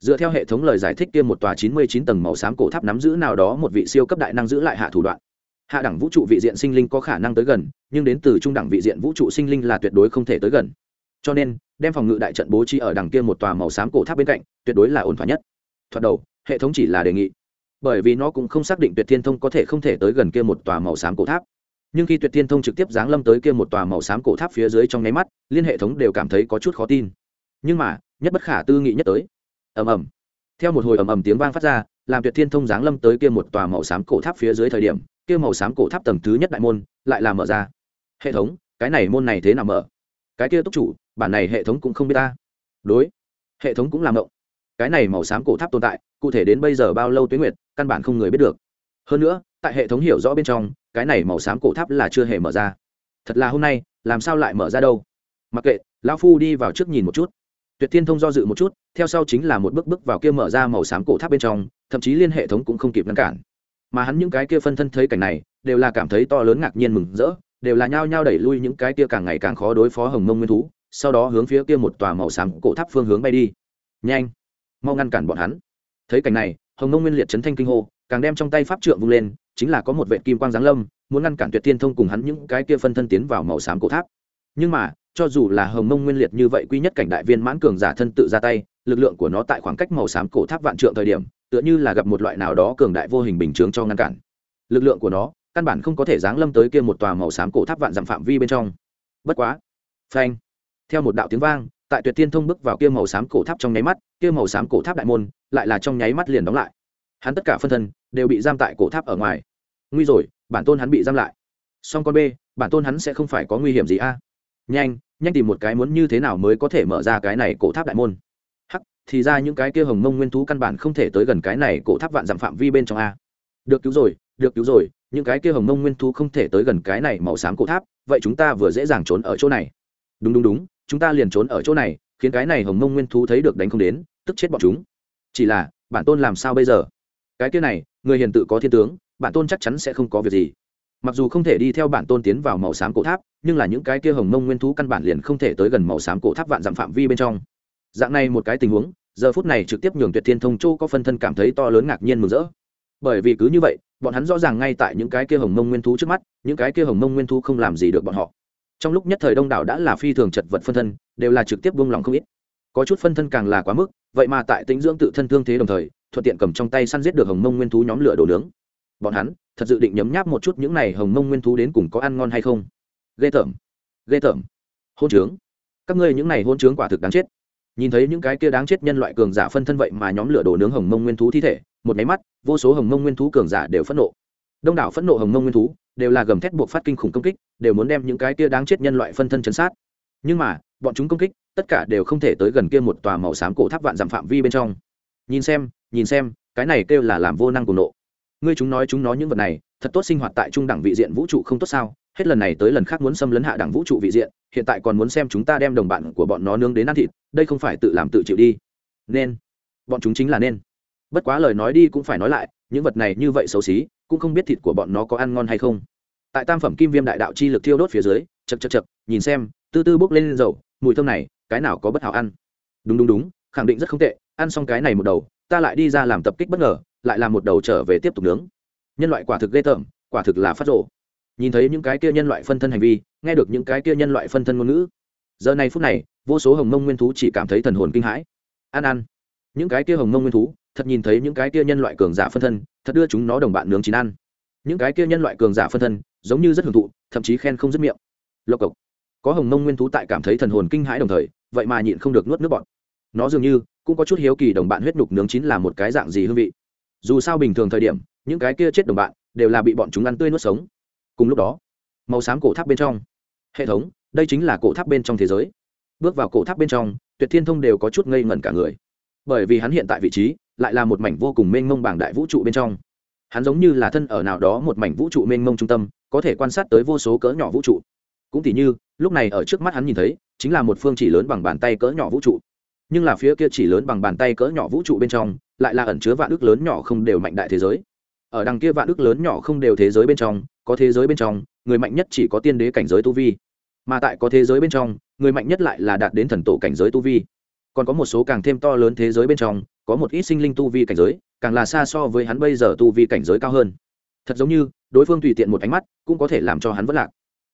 Dựa theo hệ thống lời giải thích kia một tòa chín mươi chín tầng màu xám cổ tháp nắm giữ nào đó một vị siêu cấp đại năng giữ lại hạ thủ đoạn. Hạ đẳng vũ trụ vị diện sinh linh có khả năng tới gần, nhưng đến từ trung đẳng vị diện vũ trụ sinh linh là tuyệt đối không thể tới gần cho nên, đem phòng ngự đại trận bố trí ở đằng kia một tòa màu xám cổ tháp bên cạnh, tuyệt đối là ổn thỏa nhất. Thoạt đầu, hệ thống chỉ là đề nghị. Bởi vì nó cũng không xác định tuyệt thiên thông có thể không thể tới gần kia một tòa màu xám cổ tháp. Nhưng khi tuyệt thiên thông trực tiếp giáng lâm tới kia một tòa màu xám cổ tháp phía dưới trong nháy mắt, liên hệ thống đều cảm thấy có chút khó tin. Nhưng mà, nhất bất khả tư nghị nhất tới. Ầm ầm. Theo một hồi ầm ầm tiếng vang phát ra, làm tuyệt thiên thông giáng lâm tới kia một tòa màu xám cổ tháp phía dưới thời điểm, kia màu xám cổ tháp tầng thứ nhất đại môn lại là mở ra. Hệ thống, cái này môn này thế nào mở? Cái kia túc chủ, bản này hệ thống cũng không biết ta. Đối, hệ thống cũng làm động. Cái này màu xám cổ tháp tồn tại, cụ thể đến bây giờ bao lâu tuyến nguyệt, căn bản không người biết được. Hơn nữa, tại hệ thống hiểu rõ bên trong, cái này màu xám cổ tháp là chưa hề mở ra. Thật là hôm nay, làm sao lại mở ra đâu? Mặc kệ, lão phu đi vào trước nhìn một chút. Tuyệt thiên thông do dự một chút, theo sau chính là một bước bước vào kia mở ra màu xám cổ tháp bên trong, thậm chí liên hệ thống cũng không kịp ngăn cản. Mà hắn những cái kia phân thân thấy cảnh này, đều là cảm thấy to lớn ngạc nhiên mừng rỡ đều là nhao nhao đẩy lui những cái kia càng ngày càng khó đối phó hồng mông nguyên thú, sau đó hướng phía kia một tòa màu xám cổ tháp phương hướng bay đi. Nhanh! Mau ngăn cản bọn hắn. Thấy cảnh này, hồng mông nguyên liệt chấn thanh kinh hô, càng đem trong tay pháp trượng vung lên, chính là có một vệ kim quang giáng lâm, muốn ngăn cản tuyệt thiên thông cùng hắn những cái kia phân thân tiến vào màu xám cổ tháp. Nhưng mà, cho dù là hồng mông nguyên liệt như vậy quy nhất cảnh đại viên mãn cường giả thân tự ra tay, lực lượng của nó tại khoảng cách màu xám cổ tháp vạn trượng thời điểm, tựa như là gặp một loại nào đó cường đại vô hình bình chướng cho ngăn cản. Lực lượng của nó căn bản không có thể giáng lâm tới kia một tòa màu xám cổ tháp vạn dặm phạm vi bên trong. Bất quá. Phanh. Theo một đạo tiếng vang, tại tuyệt tiên thông bước vào kia màu xám cổ tháp trong nháy mắt, kia màu xám cổ tháp đại môn lại là trong nháy mắt liền đóng lại. Hắn tất cả phân thân đều bị giam tại cổ tháp ở ngoài. Nguy rồi, bản tôn hắn bị giam lại. Song con b bản tôn hắn sẽ không phải có nguy hiểm gì a. Nhanh nhanh tìm một cái muốn như thế nào mới có thể mở ra cái này cổ tháp đại môn. Hắc, thì ra những cái kia hồng mông nguyên thú căn bản không thể tới gần cái này cổ tháp vạn dặm phạm vi bên trong a. Được cứu rồi, được cứu rồi những cái kia hồng mông nguyên thú không thể tới gần cái này màu xám cổ tháp, vậy chúng ta vừa dễ dàng trốn ở chỗ này. Đúng đúng đúng, chúng ta liền trốn ở chỗ này, khiến cái này hồng mông nguyên thú thấy được đánh không đến, tức chết bọn chúng. Chỉ là, bản tôn làm sao bây giờ? Cái kia này, người hiền tự có thiên tướng, bản tôn chắc chắn sẽ không có việc gì. Mặc dù không thể đi theo bản tôn tiến vào màu xám cổ tháp, nhưng là những cái kia hồng mông nguyên thú căn bản liền không thể tới gần màu xám cổ tháp vạn dặm phạm vi bên trong. Dạng này một cái tình huống, giờ phút này trực tiếp nhường tuyệt thiên thông châu có phân thân cảm thấy to lớn ngạc nhiên mừng rỡ bởi vì cứ như vậy, bọn hắn rõ ràng ngay tại những cái kia hồng mông nguyên thú trước mắt, những cái kia hồng mông nguyên thú không làm gì được bọn họ. Trong lúc nhất thời đông đảo đã là phi thường chật vật phân thân, đều là trực tiếp buông lỏng không ít. Có chút phân thân càng là quá mức, vậy mà tại tính dưỡng tự thân thương thế đồng thời, thuận tiện cầm trong tay săn giết được hồng mông nguyên thú nhóm lửa đồ nướng. Bọn hắn, thật dự định nhấm nháp một chút những này hồng mông nguyên thú đến cùng có ăn ngon hay không. Ghê tởm ghê tởm. Hôn trướng. Các ngươi những này hôn trướng quả thực đáng chết. Nhìn thấy những cái kia đáng chết nhân loại cường giả phân thân vậy mà nhóm lửa đồ nướng hồng mông nguyên thú thi thể một máy mắt, vô số hồng mông nguyên thú cường giả đều phẫn nộ. Đông đảo phẫn nộ hồng mông nguyên thú đều là gầm thét buộc phát kinh khủng công kích, đều muốn đem những cái kia đáng chết nhân loại phân thân chấn sát. Nhưng mà, bọn chúng công kích, tất cả đều không thể tới gần kia một tòa màu xám cổ tháp vạn dặm phạm vi bên trong. Nhìn xem nhìn xem, cái này kêu là làm vô năng cùng nộ. Ngươi chúng nói chúng nói những vật này, thật tốt sinh hoạt tại trung đẳng vị diện vũ trụ không tốt sao? Hết lần này tới lần khác muốn xâm lấn hạ đẳng vũ trụ vị diện, hiện tại còn muốn xem chúng ta đem đồng bạn của bọn nó nướng đến ăn thịt, đây không phải tự làm tự chịu đi. Nên, bọn chúng chính là nên bất quá lời nói đi cũng phải nói lại, những vật này như vậy xấu xí, cũng không biết thịt của bọn nó có ăn ngon hay không. Tại tam phẩm kim viêm đại đạo chi lực thiêu đốt phía dưới chật chật chật nhìn xem, tư tư bốc lên dầu, mùi thơm này, cái nào có bất hảo ăn. Đúng đúng đúng, khẳng định rất không tệ, ăn xong cái này một đầu, ta lại đi ra làm tập kích bất ngờ, lại làm một đầu trở về tiếp tục nướng. Nhân loại quả thực ghê tởm, quả thực là phát rộ nhìn thấy những cái kia nhân loại phân thân hành vi, nghe được những cái kia nhân loại phân thân ngôn ngữ, giờ này phút này, vô số hồng mông nguyên thú chỉ cảm thấy thần hồn kinh hãi. Ăn ăn. Những cái kia hồng mông nguyên thú thật nhìn thấy những cái kia nhân loại cường giả phân thân, thật đưa chúng nó đồng bạn nướng chín ăn. Những cái kia nhân loại cường giả phân thân, giống như rất hưởng thụ, thậm chí khen không dứt miệng. Lộc cộc. Có hồng mông nguyên thú tại cảm thấy thần hồn kinh hãi đồng thời, vậy mà nhịn không được nuốt nước bọn nó dường như, cũng có chút hiếu kỳ đồng bạn huyết nhục nướng chín là một cái dạng gì hương vị. Dù sao bình thường thời điểm, những cái kia chết đồng bạn, đều là bị bọn chúng ăn tươi nuốt sống. Cùng lúc đó, màu xám cổ tháp bên trong. Hệ thống, đây chính là cổ tháp bên trong thế giới. Bước vào cổ tháp bên trong, tuyệt thiên thông đều có chút ngây ngẩn cả người. Bởi vì hắn hiện tại vị trí lại là một mảnh vô cùng mênh mông bảng đại vũ trụ bên trong. Hắn giống như là thân ở nào đó một mảnh vũ trụ mênh mông trung tâm, có thể quan sát tới vô số cỡ nhỏ vũ trụ. Cũng tỉ như, lúc này ở trước mắt hắn nhìn thấy, chính là một phương chỉ lớn bằng bàn tay cỡ nhỏ vũ trụ. Nhưng là phía kia chỉ lớn bằng bàn tay cỡ nhỏ vũ trụ bên trong, lại là ẩn chứa vạn ước lớn nhỏ không đều mạnh đại thế giới. Ở đằng kia vạn ước lớn nhỏ không đều thế giới bên trong, có thế giới bên trong, người mạnh nhất chỉ có tiên đế cảnh giới tu vi. Mà tại có thế giới bên trong, người mạnh nhất lại là đạt đến thần tổ cảnh giới tu vi còn có một số càng thêm to lớn thế giới bên trong, có một ít sinh linh tu vi cảnh giới, càng là xa so với hắn bây giờ tu vi cảnh giới cao hơn. Thật giống như, đối phương tùy tiện một ánh mắt, cũng có thể làm cho hắn vất lạc.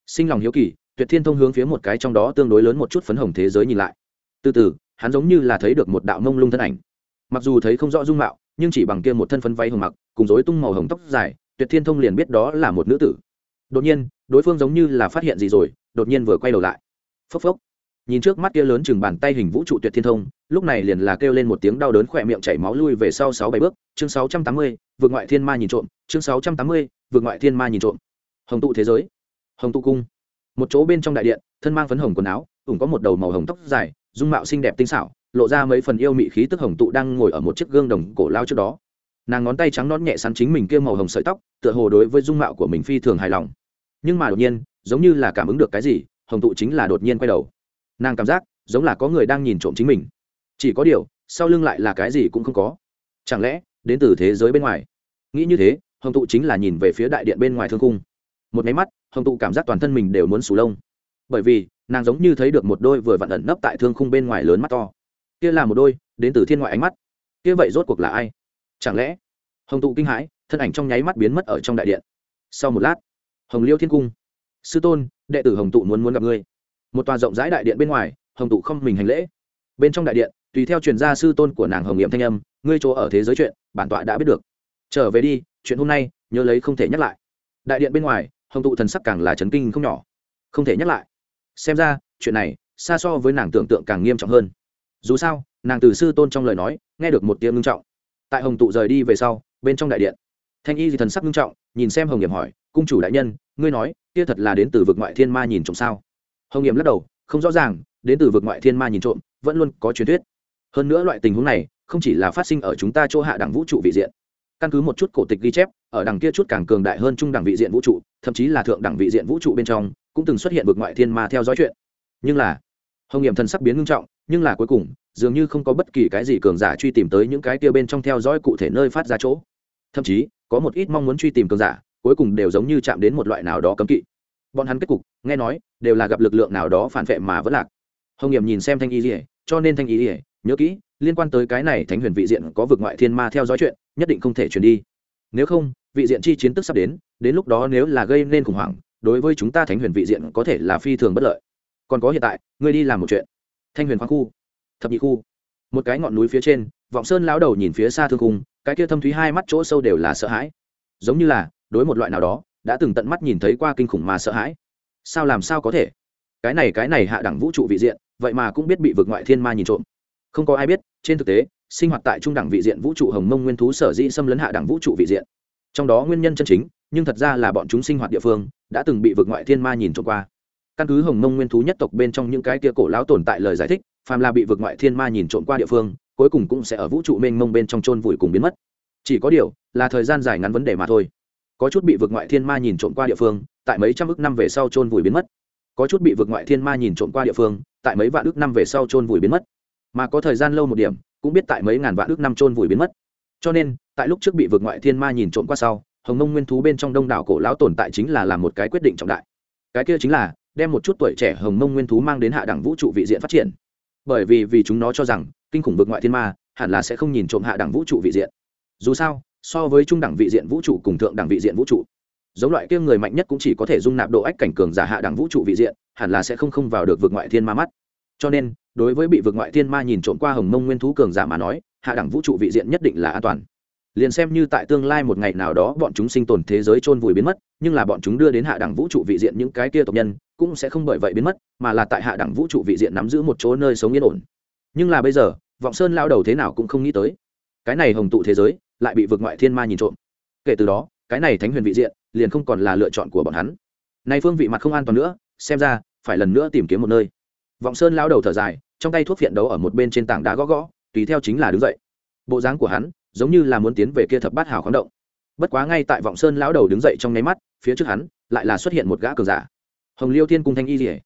Sinh lòng hiếu kỳ, tuyệt thiên thông hướng phía một cái trong đó tương đối lớn một chút phấn hồng thế giới nhìn lại. Từ từ, hắn giống như là thấy được một đạo mông lung thân ảnh. Mặc dù thấy không rõ dung mạo, nhưng chỉ bằng kia một thân phấn váy hồng mặc, cùng dối tung màu hồng tóc dài, tuyệt thiên thông liền biết đó là một nữ tử. Đột nhiên, đối phương giống như là phát hiện gì rồi, đột nhiên vừa quay đầu lại. Phốc phốc nhìn trước mắt kia lớn chừng bàn tay hình vũ trụ tuyệt thiên thông, lúc này liền là kêu lên một tiếng đau đớn khỏe miệng chảy máu lui về sau sáu bảy bước, chương sáu trăm tám mươi, vượt ngoại thiên ma nhìn trộm, chương sáu trăm tám mươi, vượt ngoại thiên ma nhìn trộm. Hồng tụ thế giới, hồng tụ cung. Một chỗ bên trong đại điện, thân mang phấn hồng quần áo cũng có một đầu màu hồng tóc dài, dung mạo xinh đẹp tinh xảo, lộ ra mấy phần yêu mị khí tức hồng tụ đang ngồi ở một chiếc gương đồng cổ lao trước đó. Nàng ngón tay trắng nón nhẹ sắn chính mình kia màu hồng sợi tóc, tựa hồ đối với dung mạo của mình phi thường hài lòng. Nhưng mà đột nhiên, giống như là cảm ứng được cái gì, hồng tụ chính là đột nhiên quay đầu nàng cảm giác giống là có người đang nhìn trộm chính mình. Chỉ có điều, sau lưng lại là cái gì cũng không có. Chẳng lẽ, đến từ thế giới bên ngoài? Nghĩ như thế, hồng tụ chính là nhìn về phía đại điện bên ngoài thương cung một máy mắt, hồng tụ cảm giác toàn thân mình đều muốn sù lông. Bởi vì, nàng giống như thấy được một đôi vừa vặn ẩn nấp tại thương khung bên ngoài lớn mắt to. Kia là một đôi, đến từ thiên ngoại ánh mắt. Kia vậy rốt cuộc là ai? Chẳng lẽ, hồng tụ kinh hãi, thân ảnh trong nháy mắt biến mất ở trong đại điện. Sau một lát, hồng liêu thiên cung. Sư tôn, đệ tử hồng tụ muốn muốn gặp ngươi một tòa rộng rãi đại điện bên ngoài, hồng tụ không mình hành lễ. Bên trong đại điện, tùy theo truyền gia sư tôn của nàng hồng nghiệm thanh âm, ngươi chỗ ở thế giới chuyện, bản tọa đã biết được. Trở về đi, chuyện hôm nay, nhớ lấy không thể nhắc lại. Đại điện bên ngoài, hồng tụ thần sắc càng là chấn kinh không nhỏ. Không thể nhắc lại. Xem ra, chuyện này, xa so với nàng tưởng tượng càng nghiêm trọng hơn. Dù sao, nàng từ sư tôn trong lời nói, nghe được một tiếng ngưng trọng. Tại hồng tụ rời đi về sau, bên trong đại điện, thanh y thì thần sắc ngưng trọng, nhìn xem hồng nghiệm hỏi, cung chủ đại nhân, ngươi nói, kia thật là đến từ vực ngoại thiên ma nhìn trộm sao? Hồng nghiệm lắc đầu, không rõ ràng, đến từ vực ngoại thiên ma nhìn trộm, vẫn luôn có truyền thuyết. Hơn nữa loại tình huống này, không chỉ là phát sinh ở chúng ta chỗ hạ đẳng vũ trụ vị diện. Căn cứ một chút cổ tịch ghi chép, ở đằng kia chút càng cường đại hơn trung đẳng vị diện vũ trụ, thậm chí là thượng đẳng vị diện vũ trụ bên trong, cũng từng xuất hiện vực ngoại thiên ma theo dõi chuyện. Nhưng là, hồng nghiệm thần sắc biến ngưng trọng, nhưng là cuối cùng, dường như không có bất kỳ cái gì cường giả truy tìm tới những cái kia bên trong theo dõi cụ thể nơi phát ra chỗ. Thậm chí, có một ít mong muốn truy tìm cường giả, cuối cùng đều giống như chạm đến một loại nào đó cấm kỵ bọn hắn kết cục, nghe nói, đều là gặp lực lượng nào đó phản vệ mà vẫn lạc. Hồng nghiệm nhìn xem thanh y ỉa cho nên thanh y ỉa nhớ kỹ, liên quan tới cái này thánh huyền vị diện có vực ngoại thiên ma theo dõi chuyện, nhất định không thể truyền đi. Nếu không, vị diện chi chiến tức sắp đến đến lúc đó nếu là gây nên khủng hoảng, đối với chúng ta thánh huyền vị diện có thể là phi thường bất lợi. Còn có hiện tại, ngươi đi làm một chuyện. Thanh huyền khoáng khu, thập nhị khu. Một cái ngọn núi phía trên, vọng sơn lão đầu nhìn phía xa thương cung cái kia thâm thúy hai mắt chỗ sâu đều là sợ hãi. Giống như là, đối một loại nào đó đã từng tận mắt nhìn thấy qua kinh khủng mà sợ hãi. Sao làm sao có thể? Cái này cái này hạ đẳng vũ trụ vị diện, vậy mà cũng biết bị vực ngoại thiên ma nhìn trộm. Không có ai biết, trên thực tế, sinh hoạt tại trung đẳng vị diện vũ trụ hồng mông nguyên thú sở dĩ xâm lấn hạ đẳng vũ trụ vị diện. Trong đó nguyên nhân chân chính, nhưng thật ra là bọn chúng sinh hoạt địa phương, đã từng bị vực ngoại thiên ma nhìn trộm qua. Căn cứ hồng mông nguyên thú nhất tộc bên trong những cái kia cổ lão tồn tại lời giải thích, phàm là bị vực ngoại thiên ma nhìn trộm qua địa phương, cuối cùng cũng sẽ ở vũ trụ mênh mông bên trong chôn vùi cùng biến mất. Chỉ có điều, là thời gian dài ngắn vấn đề mà thôi có chút bị vực ngoại thiên ma nhìn trộm qua địa phương, tại mấy trăm ước năm về sau chôn vùi biến mất. Có chút bị vực ngoại thiên ma nhìn trộm qua địa phương, tại mấy vạn ước năm về sau chôn vùi biến mất. Mà có thời gian lâu một điểm, cũng biết tại mấy ngàn vạn ước năm chôn vùi biến mất. Cho nên, tại lúc trước bị vực ngoại thiên ma nhìn trộm qua sau, hồng mông nguyên thú bên trong đông đảo cổ lão tồn tại chính là làm một cái quyết định trọng đại. Cái kia chính là, đem một chút tuổi trẻ hồng mông nguyên thú mang đến hạ đẳng vũ trụ vị diện phát triển. Bởi vì vì chúng nó cho rằng, kinh khủng vực ngoại thiên ma, hẳn là sẽ không nhìn trộm hạ đẳng vũ trụ vị diện. Dù sao so với trung đẳng vị diện vũ trụ cùng thượng đẳng vị diện vũ trụ. Giống loại kia người mạnh nhất cũng chỉ có thể dung nạp độ ách cảnh cường giả hạ đẳng vũ trụ vị diện, hẳn là sẽ không không vào được vực ngoại thiên ma mắt. Cho nên, đối với bị vực ngoại thiên ma nhìn trộm qua hồng mông nguyên thú cường giả mà nói, hạ đẳng vũ trụ vị diện nhất định là an toàn. Liền xem như tại tương lai một ngày nào đó bọn chúng sinh tồn thế giới chôn vùi biến mất, nhưng là bọn chúng đưa đến hạ đẳng vũ trụ vị diện những cái kia tộc nhân, cũng sẽ không bởi vậy biến mất, mà là tại hạ đẳng vũ trụ vị diện nắm giữ một chỗ nơi sống yên ổn. Nhưng là bây giờ, vọng sơn lao đầu thế nào cũng không nghĩ tới. Cái này hồng tụ thế giới lại bị vực ngoại thiên ma nhìn trộm. Kể từ đó, cái này thánh huyền vị diện liền không còn là lựa chọn của bọn hắn. Nay phương vị mặt không an toàn nữa, xem ra, phải lần nữa tìm kiếm một nơi. Vọng sơn lao đầu thở dài, trong tay thuốc phiện đấu ở một bên trên tảng đá gõ gõ, tùy theo chính là đứng dậy. Bộ dáng của hắn, giống như là muốn tiến về kia thập bát hào khoáng động. Bất quá ngay tại vọng sơn lão đầu đứng dậy trong nháy mắt, phía trước hắn, lại là xuất hiện một gã cường giả. Hồng liêu thiên cung thanh y rỉa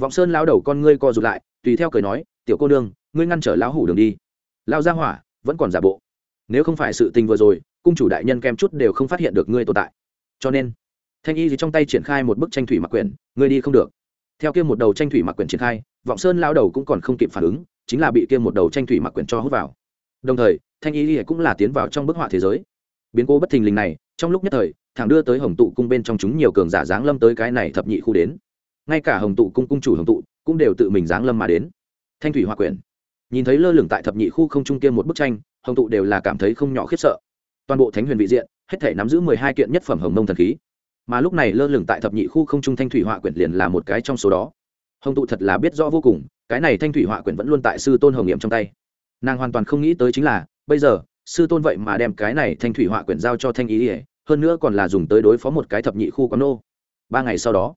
vọng sơn lão đầu con ngươi co rụt lại, tùy theo cười nói, tiểu cô nương, ngươi ngăn trở lão hủ đường đi. Lao ra hỏa vẫn còn giả bộ nếu không phải sự tình vừa rồi, cung chủ đại nhân kem chút đều không phát hiện được ngươi tồn tại. Cho nên, thanh y gì trong tay triển khai một bức tranh thủy mặc quyển, ngươi đi không được. Theo kia một đầu tranh thủy mặc quyển triển khai, vọng sơn lao đầu cũng còn không kịp phản ứng, chính là bị kia một đầu tranh thủy mặc quyển cho hút vào. Đồng thời, thanh y gì cũng là tiến vào trong bức họa thế giới. Biến cố bất thình lình này, trong lúc nhất thời, thẳng đưa tới hồng tụ cung bên trong chúng nhiều cường giả giáng lâm tới cái này thập nhị khu đến. Ngay cả hồng tụ cung cung chủ hồng tụ cũng đều tự mình giáng lâm mà đến. Thanh thủy hòa quyển. Nhìn thấy lơ lửng tại thập nhị khu không trung kia một bức tranh hồng tụ đều là cảm thấy không nhỏ khiếp sợ. Toàn bộ thánh huyền vị diện, hết thể nắm giữ mười hai kiện nhất phẩm hồng mông thần khí. Mà lúc này lơ lửng tại thập nhị khu không trung thanh thủy họa quyển liền là một cái trong số đó. Hồng tụ thật là biết rõ vô cùng, cái này thanh thủy họa quyển vẫn luôn tại sư tôn hồng nghiệm trong tay. Nàng hoàn toàn không nghĩ tới chính là, bây giờ, sư tôn vậy mà đem cái này thanh thủy họa quyển giao cho thanh ý ỉa, hơn nữa còn là dùng tới đối phó một cái thập nhị khu quán nô. Ba ngày sau đó,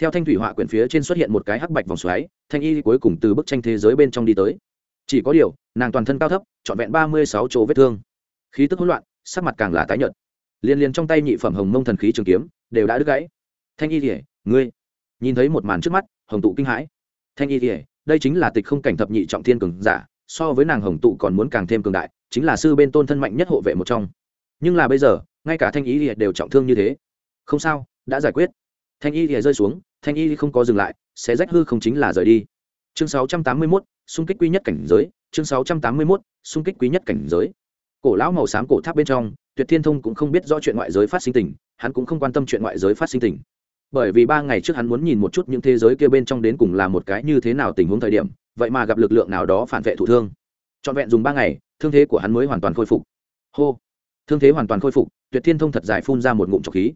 theo thanh thủy họa quyển phía trên xuất hiện một cái hắc bạch vòng xoáy, thanh y cuối cùng từ bức tranh thế giới bên trong đi tới chỉ có điều, nàng toàn thân cao thấp, trọn vẹn ba mươi sáu chỗ vết thương. Khí tức hỗn loạn, sắc mặt càng là tái nhợt. Liên liên trong tay nhị phẩm hồng mông thần khí trường kiếm, đều đã đứt gãy. Thanh y kỉa ngươi. Nhìn thấy một màn trước mắt, hồng tụ kinh hãi. Thanh y kỉa đây chính là tịch không cảnh thập nhị trọng thiên cường giả, so với nàng hồng tụ còn muốn càng thêm cường đại, chính là sư bên tôn thân mạnh nhất hộ vệ một trong. Nhưng là bây giờ, ngay cả thanh y kỉa đều trọng thương như thế. Không sao, đã giải quyết. Thanh y kỉa rơi xuống, thanh y không có dừng lại sẽ rách hư không chính là rời đi chương 681, xung kích quý nhất cảnh giới chương 681, xung kích quý nhất cảnh giới. Cổ lão màu xám cổ tháp bên trong tuyệt thiên thông cũng không biết rõ chuyện ngoại giới phát sinh tình hắn cũng không quan tâm chuyện ngoại giới phát sinh tình. Bởi vì ba ngày trước hắn muốn nhìn một chút những thế giới kia bên trong đến cùng là một cái như thế nào tình huống thời điểm vậy mà gặp lực lượng nào đó phản vệ thụ thương. Trọn vẹn dùng ba ngày thương thế của hắn mới hoàn toàn khôi phục. Hô! Thương thế hoàn toàn khôi phục tuyệt thiên thông thật dài phun ra một ngụm trọc khí.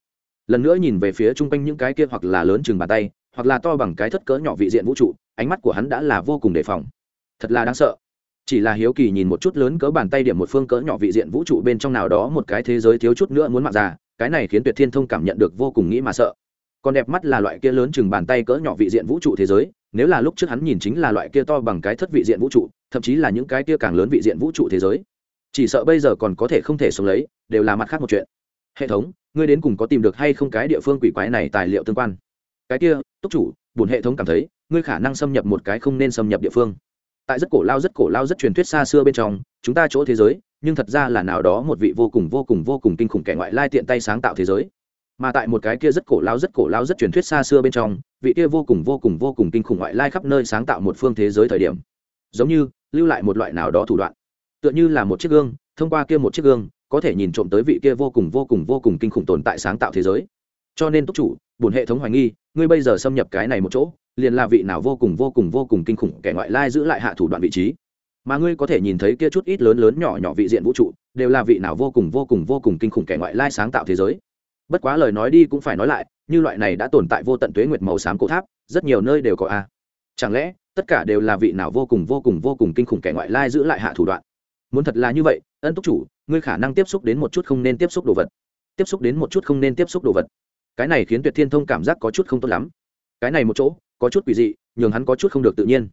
Lần nữa nhìn về phía chung quanh những cái kia hoặc là lớn chừng bàn tay hoặc là to bằng cái thất cỡ nhỏ vị diện vũ trụ, ánh mắt của hắn đã là vô cùng đề phòng. Thật là đáng sợ. Chỉ là hiếu kỳ nhìn một chút lớn cỡ bàn tay điểm một phương cỡ nhỏ vị diện vũ trụ bên trong nào đó một cái thế giới thiếu chút nữa muốn mạng già, cái này khiến tuyệt thiên thông cảm nhận được vô cùng nghĩ mà sợ. Còn đẹp mắt là loại kia lớn chừng bàn tay cỡ nhỏ vị diện vũ trụ thế giới, nếu là lúc trước hắn nhìn chính là loại kia to bằng cái thất vị diện vũ trụ, thậm chí là những cái kia càng lớn vị diện vũ trụ thế giới. Chỉ sợ bây giờ còn có thể không thể sống lấy, đều là mặt khác một chuyện. Hệ thống, ngươi đến cùng có tìm được hay không cái địa phương quỷ quái này tài liệu tương quan? Cái kia, túc chủ bùn hệ thống cảm thấy, ngươi khả năng xâm nhập một cái không nên xâm nhập địa phương. Tại rất cổ lao, rất cổ lao, rất truyền thuyết xa xưa bên trong, chúng ta chỗ thế giới, nhưng thật ra là nào đó một vị vô cùng vô cùng vô cùng kinh khủng kẻ ngoại lai tiện tay sáng tạo thế giới. Mà tại một cái kia rất cổ lao, rất cổ lao, rất truyền thuyết xa xưa bên trong, vị kia vô cùng vô cùng vô cùng kinh khủng ngoại lai khắp nơi sáng tạo một phương thế giới thời điểm, giống như lưu lại một loại nào đó thủ đoạn. Tựa như là một chiếc gương, thông qua kia một chiếc gương, có thể nhìn trộm tới vị kia vô cùng vô cùng vô cùng kinh khủng tồn tại sáng tạo thế giới. Cho nên túc chủ bổn hệ thống hoài nghi, ngươi bây giờ xâm nhập cái này một chỗ, liền là vị nào vô cùng vô cùng vô cùng kinh khủng kẻ ngoại lai giữ lại hạ thủ đoạn vị trí. Mà ngươi có thể nhìn thấy kia chút ít lớn lớn nhỏ nhỏ vị diện vũ trụ, đều là vị nào vô cùng vô cùng vô cùng kinh khủng kẻ ngoại lai sáng tạo thế giới. Bất quá lời nói đi cũng phải nói lại, như loại này đã tồn tại vô tận tuế nguyệt màu xám cổ tháp, rất nhiều nơi đều có a. Chẳng lẽ, tất cả đều là vị nào vô cùng vô cùng vô cùng kinh khủng kẻ ngoại lai giữ lại hạ thủ đoạn? Muốn thật là như vậy, ân túc chủ, ngươi khả năng tiếp xúc đến một chút không nên tiếp xúc đồ vật. Tiếp xúc đến một chút không nên tiếp xúc đồ vật cái này khiến tuyệt thiên thông cảm giác có chút không tốt lắm. Cái này một chỗ, có chút quỷ dị, nhường hắn có chút không được tự nhiên.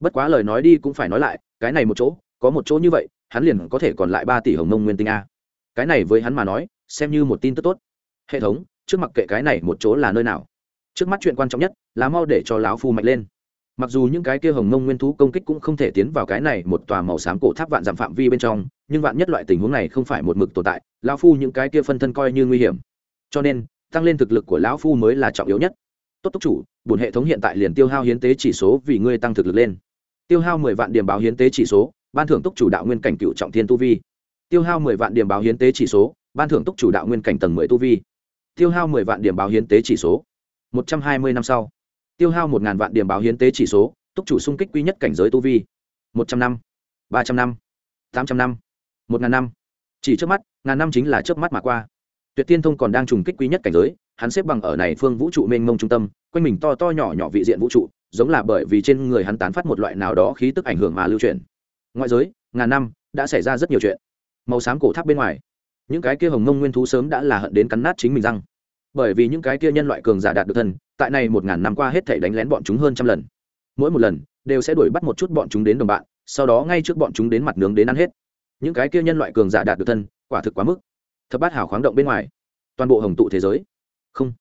Bất quá lời nói đi cũng phải nói lại, cái này một chỗ, có một chỗ như vậy, hắn liền có thể còn lại ba tỷ hồng mông nguyên tinh a. Cái này với hắn mà nói, xem như một tin tức tốt. Hệ thống, trước mặt kệ cái này một chỗ là nơi nào? Trước mắt chuyện quan trọng nhất, là mau để cho lão phu mạnh lên. Mặc dù những cái kia hồng mông nguyên thú công kích cũng không thể tiến vào cái này một tòa màu xám cổ tháp vạn dặm phạm vi bên trong, nhưng vạn nhất loại tình huống này không phải một mực tồn tại, lão phu những cái kia phân thân coi như nguy hiểm. Cho nên tăng lên thực lực của lão phu mới là trọng yếu nhất. Tốt túc chủ bùn hệ thống hiện tại liền tiêu hao hiến tế chỉ số vì ngươi tăng thực lực lên. Tiêu hao mười vạn điểm báo hiến tế chỉ số, ban thưởng túc chủ đạo nguyên cảnh cựu trọng thiên tu vi. Tiêu hao mười vạn điểm báo hiến tế chỉ số, ban thưởng túc chủ đạo nguyên cảnh tầng mười tu vi. Tiêu hao mười vạn điểm báo hiến tế chỉ số, một trăm hai mươi năm sau. Tiêu hao một ngàn vạn điểm báo hiến tế chỉ số, túc chủ sung kích quý nhất cảnh giới tu vi. Một trăm năm, ba trăm năm, tám trăm năm, một ngàn năm. Chỉ trước mắt, ngàn năm chính là trước mắt mà qua tuyệt tiên thông còn đang trùng kích quý nhất cảnh giới, hắn xếp bằng ở này phương vũ trụ mênh mông trung tâm, quanh mình to to nhỏ nhỏ vị diện vũ trụ, giống là bởi vì trên người hắn tán phát một loại nào đó khí tức ảnh hưởng mà lưu truyền ngoại giới, ngàn năm, đã xảy ra rất nhiều chuyện. Màu xám cổ tháp bên ngoài, những cái kia hồng mông nguyên thú sớm đã là hận đến cắn nát chính mình răng. Bởi vì những cái kia nhân loại cường giả đạt được thân, tại này một ngàn năm qua hết thể đánh lén bọn chúng hơn trăm lần. Mỗi một lần, đều sẽ đuổi bắt một chút bọn chúng đến đồng bạn, sau đó ngay trước bọn chúng đến mặt nướng đến ăn hết. Những cái kia nhân loại cường giả đạt được thân, quả thực quá mức thập bát hào khoáng động bên ngoài. Toàn bộ hồng tụ thế giới. Không,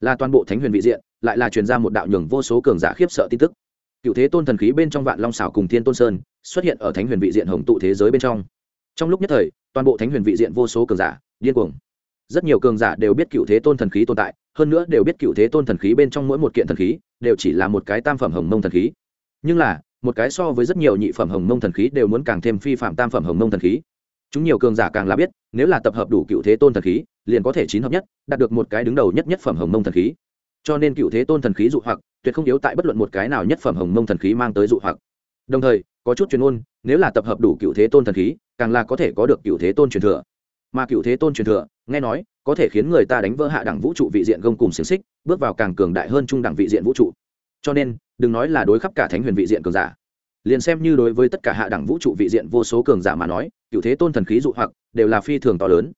là toàn bộ thánh huyền vị diện, lại là truyền ra một đạo nhường vô số cường giả khiếp sợ tin tức. Cựu thế tôn thần khí bên trong vạn long xảo cùng thiên tôn sơn xuất hiện ở thánh huyền vị diện hồng tụ thế giới bên trong. Trong lúc nhất thời, toàn bộ thánh huyền vị diện vô số cường giả điên cuồng. Rất nhiều cường giả đều biết cựu thế tôn thần khí tồn tại, hơn nữa đều biết cựu thế tôn thần khí bên trong mỗi một kiện thần khí đều chỉ là một cái tam phẩm hồng mông thần khí. Nhưng là, một cái so với rất nhiều nhị phẩm hồng mông thần khí đều muốn càng thêm phi phạm tam phẩm hồng mông thần khí chúng nhiều cường giả càng là biết, nếu là tập hợp đủ cựu thế tôn thần khí, liền có thể chín hợp nhất, đạt được một cái đứng đầu nhất nhất phẩm hồng mông thần khí. Cho nên cựu thế tôn thần khí dụ hoặc, tuyệt không yếu tại bất luận một cái nào nhất phẩm hồng mông thần khí mang tới dụ hoặc. Đồng thời, có chút chuyên ôn nếu là tập hợp đủ cựu thế tôn thần khí, càng là có thể có được cựu thế tôn truyền thừa. Mà cựu thế tôn truyền thừa, nghe nói, có thể khiến người ta đánh vỡ hạ đẳng vũ trụ vị diện gông cùng xiềng xích, bước vào càng cường đại hơn trung đẳng vị diện vũ trụ. Cho nên, đừng nói là đối khắp cả thánh huyền vị diện cường giả. Liền xem như đối với tất cả hạ đẳng vũ trụ vị diện vô số cường giả mà nói cựu thế tôn thần khí dụ hoặc, đều là phi thường to lớn.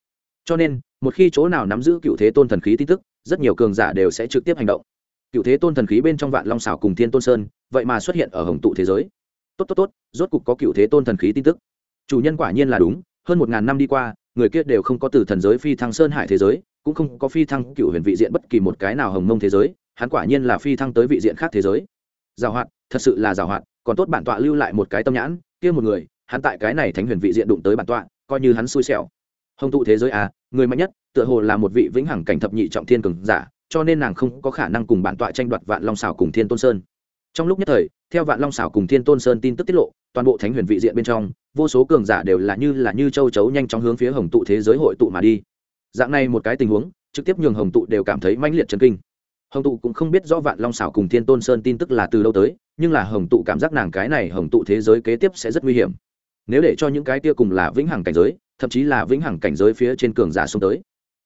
Cho nên, một khi chỗ nào nắm giữ cựu thế tôn thần khí tin tức, rất nhiều cường giả đều sẽ trực tiếp hành động. Cựu thế tôn thần khí bên trong vạn long xảo cùng thiên tôn sơn, vậy mà xuất hiện ở hồng tụ thế giới. Tốt tốt tốt, rốt cục có cựu thế tôn thần khí tin tức. Chủ nhân quả nhiên là đúng, hơn một ngàn năm đi qua, người kia đều không có từ thần giới phi thăng sơn hải thế giới, cũng không có phi thăng cựu huyền vị diện bất kỳ một cái nào hồng mông thế giới, hắn quả nhiên là phi thăng tới vị diện khác thế giới. Giảo hoạt, thật sự là giảo hoạt, còn tốt bản tọa lưu lại một cái tâm nhãn, kia một người hắn tại cái này thánh huyền vị diện đụng tới bản tọa, coi như hắn xui xẻo. Hồng tụ thế giới à người mạnh nhất, tựa hồ là một vị vĩnh hằng cảnh thập nhị trọng thiên cường giả, cho nên nàng không có khả năng cùng bản tọa tranh đoạt vạn long xảo cùng thiên tôn sơn. Trong lúc nhất thời, theo vạn long xảo cùng thiên tôn sơn tin tức tiết lộ, toàn bộ thánh huyền vị diện bên trong, vô số cường giả đều là như là như châu chấu nhanh chóng hướng phía hồng tụ thế giới hội tụ mà đi. Dạng này một cái tình huống, trực tiếp nhường hồng tụ đều cảm thấy mãnh liệt chấn kinh. Hồng tụ cũng không biết rõ vạn long xảo cùng thiên tôn sơn tin tức là từ đâu tới, nhưng là hồng tụ cảm giác nàng cái này hồng tụ thế giới kế tiếp sẽ rất nguy hiểm nếu để cho những cái kia cùng là vĩnh hằng cảnh giới, thậm chí là vĩnh hằng cảnh giới phía trên cường giả xông tới,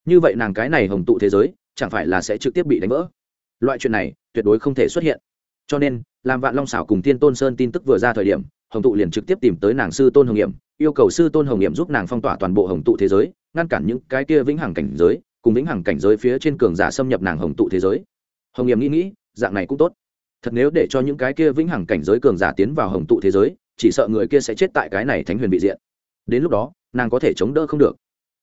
như vậy nàng cái này hồng tụ thế giới, chẳng phải là sẽ trực tiếp bị đánh vỡ? Loại chuyện này, tuyệt đối không thể xuất hiện. Cho nên, làm vạn long xảo cùng thiên tôn sơn tin tức vừa ra thời điểm, hồng tụ liền trực tiếp tìm tới nàng sư tôn hồng nghiệm, yêu cầu sư tôn hồng nghiệm giúp nàng phong tỏa toàn bộ hồng tụ thế giới, ngăn cản những cái kia vĩnh hằng cảnh giới, cùng vĩnh hằng cảnh giới phía trên cường giả xâm nhập nàng hồng tụ thế giới. Hồng nghiệm nghĩ nghĩ, dạng này cũng tốt. Thật nếu để cho những cái kia vĩnh hằng cảnh giới cường giả tiến vào hồng tụ thế giới chỉ sợ người kia sẽ chết tại cái này thánh huyền bị diện. Đến lúc đó nàng có thể chống đỡ không được.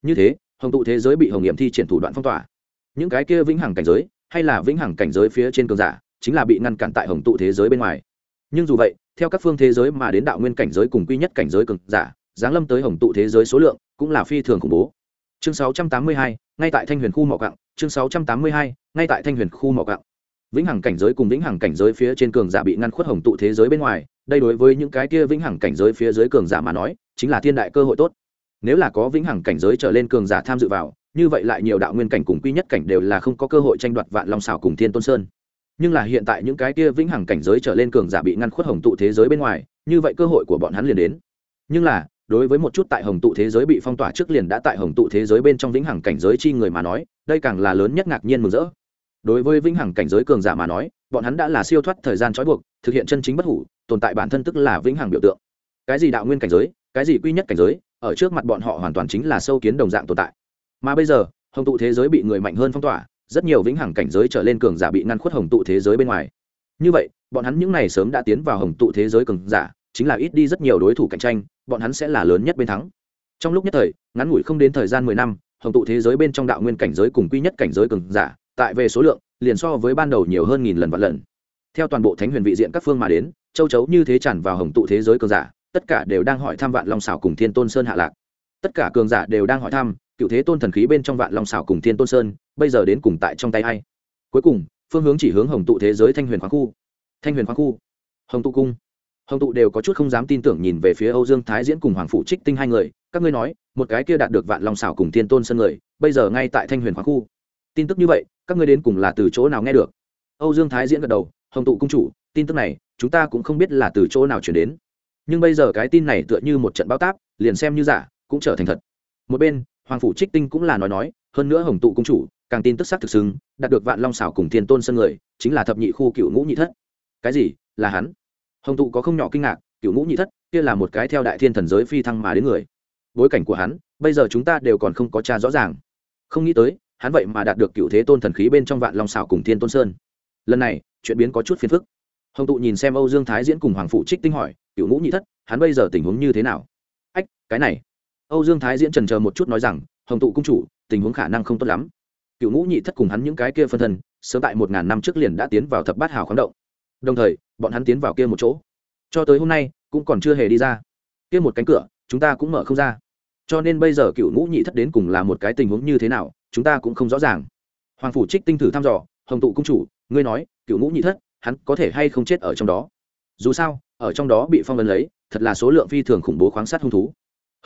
Như thế hồng tụ thế giới bị hồng nghiệm thi triển thủ đoạn phong tỏa. Những cái kia vĩnh hằng cảnh giới hay là vĩnh hằng cảnh giới phía trên cường giả chính là bị ngăn cản tại hồng tụ thế giới bên ngoài. Nhưng dù vậy theo các phương thế giới mà đến đạo nguyên cảnh giới cùng quy nhất cảnh giới cường giả giáng lâm tới hồng tụ thế giới số lượng cũng là phi thường khủng bố. Chương 682, ngay tại thanh huyền khu mỏ cặng chương 682, ngay tại thanh huyền khu mỏ cặng vĩnh hằng cảnh giới cùng vĩnh hằng cảnh giới phía trên cường giả bị ngăn khuất hồng tụ thế giới bên ngoài, đây đối với những cái kia vĩnh hằng cảnh giới phía dưới cường giả mà nói, chính là thiên đại cơ hội tốt. Nếu là có vĩnh hằng cảnh giới trở lên cường giả tham dự vào, như vậy lại nhiều đạo nguyên cảnh cùng quy nhất cảnh đều là không có cơ hội tranh đoạt vạn long xảo cùng thiên tôn sơn. Nhưng là hiện tại những cái kia vĩnh hằng cảnh giới trở lên cường giả bị ngăn khuất hồng tụ thế giới bên ngoài, như vậy cơ hội của bọn hắn liền đến. Nhưng là, đối với một chút tại hồng tụ thế giới bị phong tỏa trước liền đã tại hồng tụ thế giới bên trong vĩnh hằng cảnh giới chi người mà nói, đây càng là lớn nhất ngạc nhiên mừng rỡ đối với vĩnh hằng cảnh giới cường giả mà nói, bọn hắn đã là siêu thoát thời gian trói buộc, thực hiện chân chính bất hủ, tồn tại bản thân tức là vĩnh hằng biểu tượng. Cái gì đạo nguyên cảnh giới, cái gì quy nhất cảnh giới, ở trước mặt bọn họ hoàn toàn chính là sâu kiến đồng dạng tồn tại. Mà bây giờ, hồng tụ thế giới bị người mạnh hơn phong tỏa, rất nhiều vĩnh hằng cảnh giới trở lên cường giả bị ngăn khuất hồng tụ thế giới bên ngoài. Như vậy, bọn hắn những này sớm đã tiến vào hồng tụ thế giới cường giả, chính là ít đi rất nhiều đối thủ cạnh tranh, bọn hắn sẽ là lớn nhất bên thắng. Trong lúc nhất thời, ngắn ngủi không đến thời gian mười năm, hồng tụ thế giới bên trong đạo nguyên cảnh giới cùng quy nhất cảnh giới cường giả tại về số lượng, liền so với ban đầu nhiều hơn nghìn lần vạn lần. Theo toàn bộ thánh huyền vị diện các phương mà đến, châu chấu như thế tràn vào hồng tụ thế giới cường giả, tất cả đều đang hỏi thăm vạn long xảo cùng thiên tôn sơn hạ lạc. Tất cả cường giả đều đang hỏi thăm, cựu thế tôn thần khí bên trong vạn long xảo cùng thiên tôn sơn, bây giờ đến cùng tại trong tay hay cuối cùng, phương hướng chỉ hướng hồng tụ thế giới thanh huyền khoáng khu. Thanh huyền khoáng khu. Hồng tụ cung. Hồng tụ đều có chút không dám tin tưởng nhìn về phía âu dương thái diễn cùng hoàng phụ trích tinh hai người, các ngươi nói, một cái kia đạt được vạn long xảo cùng thiên tôn sơn người, bây giờ ngay tại thanh huyền khoáng khu. Tin tức như vậy các ngươi đến cùng là từ chỗ nào nghe được? Âu dương thái diễn gật đầu, hồng tụ cung chủ, tin tức này, chúng ta cũng không biết là từ chỗ nào chuyển đến. Nhưng bây giờ cái tin này tựa như một trận bao táp, liền xem như giả, cũng trở thành thật. Một bên, hoàng phủ trích tinh cũng là nói nói, hơn nữa hồng tụ cung chủ, càng tin tức xác thực xứng, đạt được vạn long xảo cùng thiên tôn sân người, chính là thập nhị khu cựu ngũ nhị thất. Cái gì? Là hắn? Hồng tụ có không nhỏ kinh ngạc cựu ngũ nhị thất, kia là một cái theo đại thiên thần giới phi thăng mà đến người. Bối cảnh của hắn, bây giờ chúng ta đều còn không có cha rõ ràng. Không nghĩ tới hắn vậy mà đạt được cựu thế tôn thần khí bên trong vạn long xảo cùng thiên tôn sơn. Lần này, chuyện biến có chút phiền phức. Hồng tụ nhìn xem âu dương thái diễn cùng hoàng phụ trích tinh hỏi cựu ngũ nhị thất, hắn bây giờ tình huống như thế nào? Ách, cái này. Âu dương thái diễn trần chờ một chút nói rằng, hồng tụ cung chủ, tình huống khả năng không tốt lắm. Cựu ngũ nhị thất cùng hắn những cái kia phân thân, sớm tại một ngàn năm trước liền đã tiến vào thập bát hào khoáng động. Đồng thời, bọn hắn tiến vào kia một chỗ. Cho tới hôm nay, cũng còn chưa hề đi ra. Kia một cánh cửa, chúng ta cũng mở không ra. Cho nên bây giờ cựu ngũ nhị thất đến cùng là một cái tình huống như thế nào? Chúng ta cũng không rõ ràng. Hoàng phủ trích tinh thử thăm dò, hồng tụ cung chủ, ngươi nói, cựu ngũ nhị thất, hắn có thể hay không chết ở trong đó? Dù sao, ở trong đó bị phong ấn lấy, thật là số lượng phi thường khủng bố khoáng sát hung thú.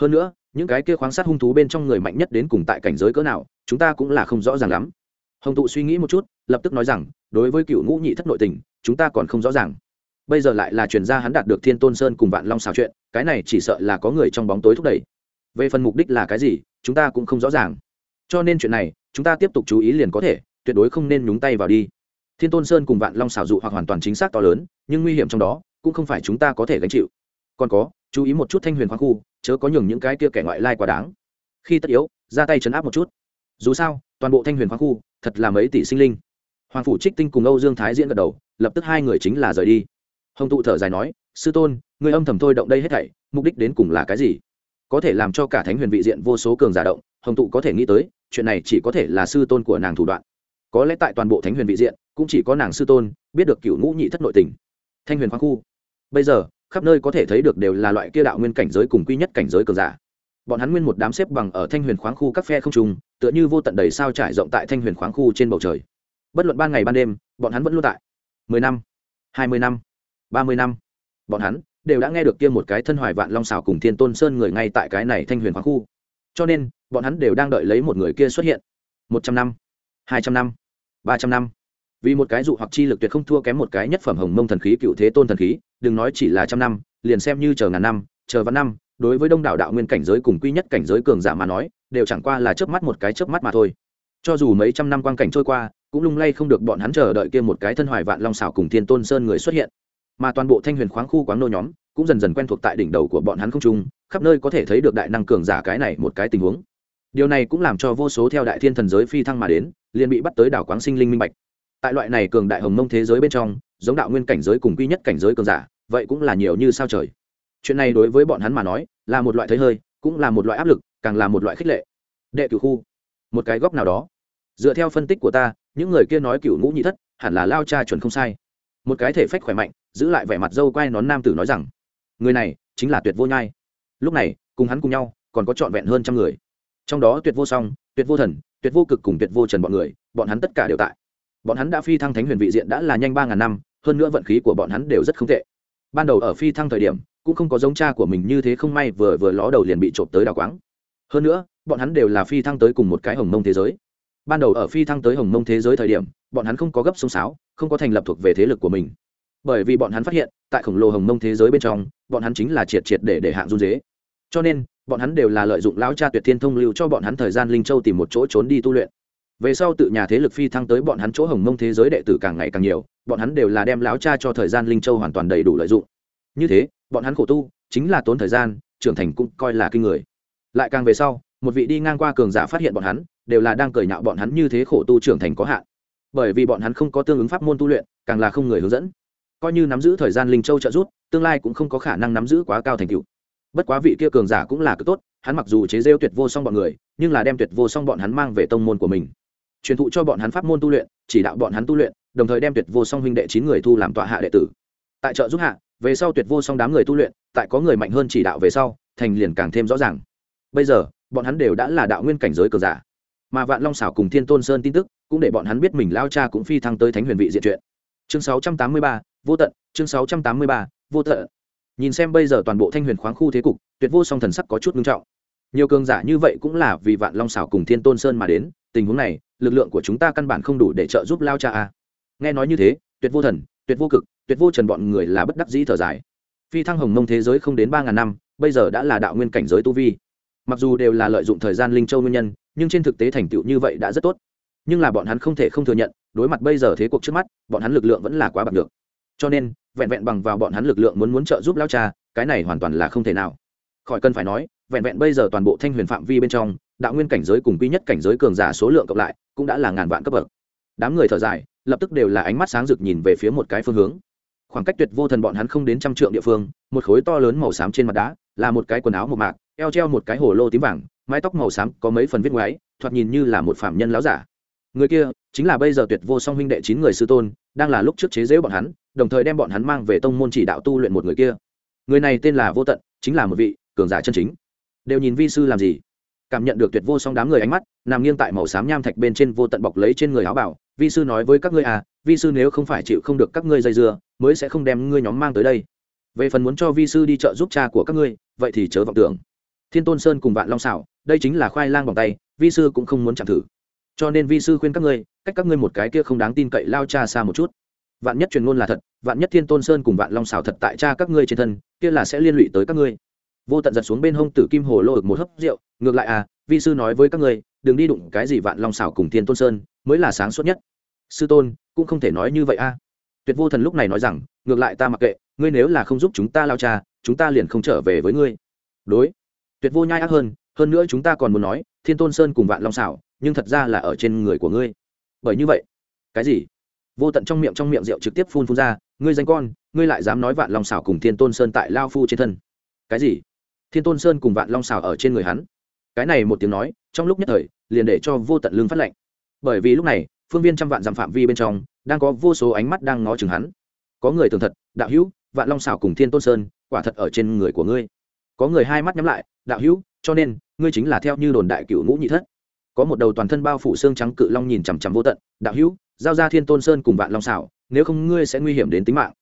Hơn nữa, những cái kia khoáng sát hung thú bên trong người mạnh nhất đến cùng tại cảnh giới cỡ nào, chúng ta cũng là không rõ ràng lắm. Hồng tụ suy nghĩ một chút, lập tức nói rằng, đối với cựu ngũ nhị thất nội tình, chúng ta còn không rõ ràng. Bây giờ lại là truyền gia hắn đạt được thiên tôn sơn cùng vạn long xào chuyện, cái này chỉ sợ là có người trong bóng tối thúc đẩy. Về phần mục đích là cái gì, chúng ta cũng không rõ ràng cho nên chuyện này, chúng ta tiếp tục chú ý liền có thể, tuyệt đối không nên nhúng tay vào đi. Thiên tôn sơn cùng vạn long xảo dụ hoặc hoàn toàn chính xác to lớn, nhưng nguy hiểm trong đó, cũng không phải chúng ta có thể gánh chịu. Còn có, chú ý một chút thanh huyền khoáng khu, chớ có nhường những cái kia kẻ ngoại lai quá đáng. Khi tất yếu, ra tay chấn áp một chút. Dù sao, toàn bộ thanh huyền khoáng khu, thật là mấy tỷ sinh linh. Hoàng phủ trích tinh cùng âu dương thái diễn gật đầu, lập tức hai người chính là rời đi. Hồng tụ thở dài nói, sư tôn, người âm thầm thôi động đây hết thảy, mục đích đến cùng là cái gì? Có thể làm cho cả thánh huyền vị diện vô số cường giả động, hồng tụ có thể nghĩ tới chuyện này chỉ có thể là sư tôn của nàng thủ đoạn. Có lẽ tại toàn bộ thánh huyền vị diện, cũng chỉ có nàng sư tôn biết được cựu ngũ nhị thất nội tình. Thanh huyền khoáng khu. Bây giờ, khắp nơi có thể thấy được đều là loại kia đạo nguyên cảnh giới cùng quy nhất cảnh giới cường giả. Bọn hắn nguyên một đám xếp bằng ở thanh huyền khoáng khu các phe không trùng tựa như vô tận đầy sao trải rộng tại thanh huyền khoáng khu trên bầu trời. Bất luận ban ngày ban đêm, bọn hắn vẫn luôn tại. Mười năm, hai mươi năm, ba mươi năm, bọn hắn đều đã nghe được kia một cái thân hoài vạn long xào cùng thiên tôn sơn người ngay tại cái này thanh huyền khoáng khu cho nên, bọn hắn đều đang đợi lấy một người kia xuất hiện. Một trăm năm, hai trăm năm, ba trăm năm. Vì một cái dụ hoặc chi lực tuyệt không thua kém một cái nhất phẩm hồng mông thần khí, cựu thế tôn thần khí, đừng nói chỉ là trăm năm, liền xem như chờ ngàn năm, chờ vạn năm, đối với đông đảo đạo nguyên cảnh giới cùng quy nhất cảnh giới cường giả mà nói, đều chẳng qua là chớp mắt một cái chớp mắt mà thôi. Cho dù mấy trăm năm quang cảnh trôi qua, cũng lung lay không được bọn hắn chờ đợi kia một cái thân hoài vạn long xảo cùng thiên tôn sơn người xuất hiện. Mà toàn bộ thanh huyền khoáng khu quáng nô nhóm cũng dần dần quen thuộc tại đỉnh đầu của bọn hắn không trung, khắp nơi có thể thấy được đại năng cường giả cái này một cái tình huống. Điều này cũng làm cho vô số theo đại thiên thần giới phi thăng mà đến, liền bị bắt tới đảo quáng sinh linh minh bạch. Tại loại này cường đại hồng mông thế giới bên trong, giống đạo nguyên cảnh giới cùng quy nhất cảnh giới cường giả, vậy cũng là nhiều như sao trời. Chuyện này đối với bọn hắn mà nói, là một loại thấy hơi, cũng là một loại áp lực, càng là một loại khích lệ. Đệ cửu khu, một cái góc nào đó. Dựa theo phân tích của ta, những người kia nói cửu ngũ nhị thất, hẳn là lao cha chuẩn không sai. Một cái thể phách khỏe mạnh, giữ lại vẻ mặt dâu quai nón nam tử nói rằng người này chính là tuyệt vô nhai. Lúc này, cùng hắn cùng nhau, còn có trọn vẹn hơn trăm người. Trong đó tuyệt vô song, tuyệt vô thần, tuyệt vô cực cùng tuyệt vô trần bọn người, bọn hắn tất cả đều tại. Bọn hắn đã phi thăng thánh huyền vị diện đã là nhanh ba ngàn năm, hơn nữa vận khí của bọn hắn đều rất không tệ. Ban đầu ở phi thăng thời điểm, cũng không có giống cha của mình như thế không may vừa vừa ló đầu liền bị trộm tới đào quáng. Hơn nữa, bọn hắn đều là phi thăng tới cùng một cái hồng mông thế giới. Ban đầu ở phi thăng tới hồng mông thế giới thời điểm, bọn hắn không có gấp sông sáo, không có thành lập thuộc về thế lực của mình. Bởi vì bọn hắn phát hiện tại khổng lồ hồng mông thế giới bên trong, bọn hắn chính là triệt triệt để để hạng run dế. Cho nên, bọn hắn đều là lợi dụng lão cha tuyệt thiên thông lưu cho bọn hắn thời gian linh châu tìm một chỗ trốn đi tu luyện. Về sau tự nhà thế lực phi thăng tới bọn hắn chỗ hồng mông thế giới đệ tử càng ngày càng nhiều, bọn hắn đều là đem lão cha cho thời gian linh châu hoàn toàn đầy đủ lợi dụng. Như thế, bọn hắn khổ tu, chính là tốn thời gian, trưởng thành cũng coi là kinh người. Lại càng về sau, một vị đi ngang qua cường giả phát hiện bọn hắn, đều là đang cười nhạo bọn hắn như thế khổ tu trưởng thành có hạn. Bởi vì bọn hắn không có tương ứng pháp môn tu luyện, càng là không người hướng dẫn coi như nắm giữ thời gian linh châu trợ giúp tương lai cũng không có khả năng nắm giữ quá cao thành tựu. Bất quá vị kia cường giả cũng là cực tốt hắn mặc dù chế rêu tuyệt vô song bọn người nhưng là đem tuyệt vô song bọn hắn mang về tông môn của mình. Truyền thụ cho bọn hắn pháp môn tu luyện chỉ đạo bọn hắn tu luyện đồng thời đem tuyệt vô song huynh đệ chín người thu làm tọa hạ đệ tử. Tại trợ giúp hạ về sau tuyệt vô song đám người tu luyện tại có người mạnh hơn chỉ đạo về sau thành liền càng thêm rõ ràng. Bây giờ bọn hắn đều đã là đạo nguyên cảnh giới cờ giả. Mà vạn long xảo cùng thiên tôn sơn tin tức cũng để bọn hắn biết mình lao cha cũng phi thăng tới thánh huyền vị diện chuyện chương 683, vô tận chương 683, vô tận. Nhìn xem bây giờ toàn bộ thanh huyền khoáng khu thế cục tuyệt vô song thần sắc có chút nghiêm trọng. Nhiều cường giả như vậy cũng là vì vạn long xảo cùng thiên tôn sơn mà đến tình huống này lực lượng của chúng ta căn bản không đủ để trợ giúp lao cha a. Nghe nói như thế tuyệt vô thần tuyệt vô cực tuyệt vô trần bọn người là bất đắc dĩ thở dài. Phi thăng hồng mông thế giới không đến ba ngàn năm bây giờ đã là đạo nguyên cảnh giới tu vi. Mặc dù đều là lợi dụng thời gian linh châu nguyên nhân nhưng trên thực tế thành tựu như vậy đã rất tốt. Nhưng là bọn hắn không thể không thừa nhận đối mặt bây giờ thế cuộc trước mắt bọn hắn lực lượng vẫn là quá bạc được cho nên, vẹn vẹn bằng vào bọn hắn lực lượng muốn muốn trợ giúp lao cha, cái này hoàn toàn là không thể nào. Khỏi cần phải nói, vẹn vẹn bây giờ toàn bộ thanh huyền phạm vi bên trong, đạo nguyên cảnh giới cùng quy nhất cảnh giới cường giả số lượng cộng lại, cũng đã là ngàn vạn cấp bậc. Đám người thở dài, lập tức đều là ánh mắt sáng rực nhìn về phía một cái phương hướng. Khoảng cách tuyệt vô thần bọn hắn không đến trăm trượng địa phương, một khối to lớn màu xám trên mặt đá, là một cái quần áo một mạc, eo treo một cái hồ lô tím vàng, mái tóc màu xám có mấy phần viết ngoáy, thoạt nhìn như là một phạm nhân láo giả. Người kia chính là bây giờ tuyệt vô song huynh đệ chín người sư tôn, đang là lúc trước chế giễu bọn hắn đồng thời đem bọn hắn mang về tông môn chỉ đạo tu luyện một người kia. Người này tên là vô tận, chính là một vị cường giả chân chính. Đều nhìn vi sư làm gì? Cảm nhận được tuyệt vô song đám người ánh mắt, nằm nghiêng tại màu xám nham thạch bên trên vô tận bọc lấy trên người áo bảo, vi sư nói với các ngươi à vi sư nếu không phải chịu không được các ngươi dây dưa, mới sẽ không đem ngươi nhóm mang tới đây. Về phần muốn cho vi sư đi chợ giúp cha của các ngươi, vậy thì chớ vọng tưởng. Thiên tôn sơn cùng vạn long xảo đây chính là khoai lang bằng tay, vi sư cũng không muốn chạm thử. Cho nên vi sư khuyên các ngươi, cách các ngươi một cái kia không đáng tin cậy lao cha xa một chút vạn nhất truyền ngôn là thật, vạn nhất thiên tôn sơn cùng vạn long xào thật tại cha các ngươi trên thân, kia là sẽ liên lụy tới các ngươi. Vô tận giật xuống bên hông tử kim hồ lô ực một hớp rượu, ngược lại à vi sư nói với các ngươi, đừng đi đụng cái gì vạn long xào cùng thiên tôn sơn, mới là sáng suốt nhất. Sư tôn, cũng không thể nói như vậy a tuyệt vô thần lúc này nói rằng, ngược lại ta mặc kệ, ngươi nếu là không giúp chúng ta lao cha, chúng ta liền không trở về với ngươi. Đối. Tuyệt vô nhai ác hơn hơn nữa chúng ta còn muốn nói, thiên tôn sơn cùng vạn long xảo nhưng thật ra là ở trên người của ngươi. Bởi như vậy. Cái gì? Vô tận trong miệng trong miệng rượu trực tiếp phun phun ra, ngươi danh con, ngươi lại dám nói vạn long xảo cùng thiên tôn sơn tại lao phu trên thân. Cái gì? Thiên tôn sơn cùng vạn long xảo ở trên người hắn. Cái này một tiếng nói, trong lúc nhất thời, liền để cho vô tận lương phát lệnh bởi vì lúc này, phương viên trăm vạn dặm phạm vi bên trong, đang có vô số ánh mắt đang ngó chừng hắn. Có người thường thật, đạo hữu, vạn long xảo cùng thiên tôn sơn, quả thật ở trên người của ngươi. Có người hai mắt nhắm lại, đạo hữu, cho nên, ngươi chính là theo như đồn đại cựu ngũ nhị thất. Có một đầu toàn thân bao phủ xương trắng cự long nhìn chằm chằm vô tận, đạo hữu giao ra thiên tôn sơn cùng vạn long xảo, nếu không ngươi sẽ nguy hiểm đến tính mạng.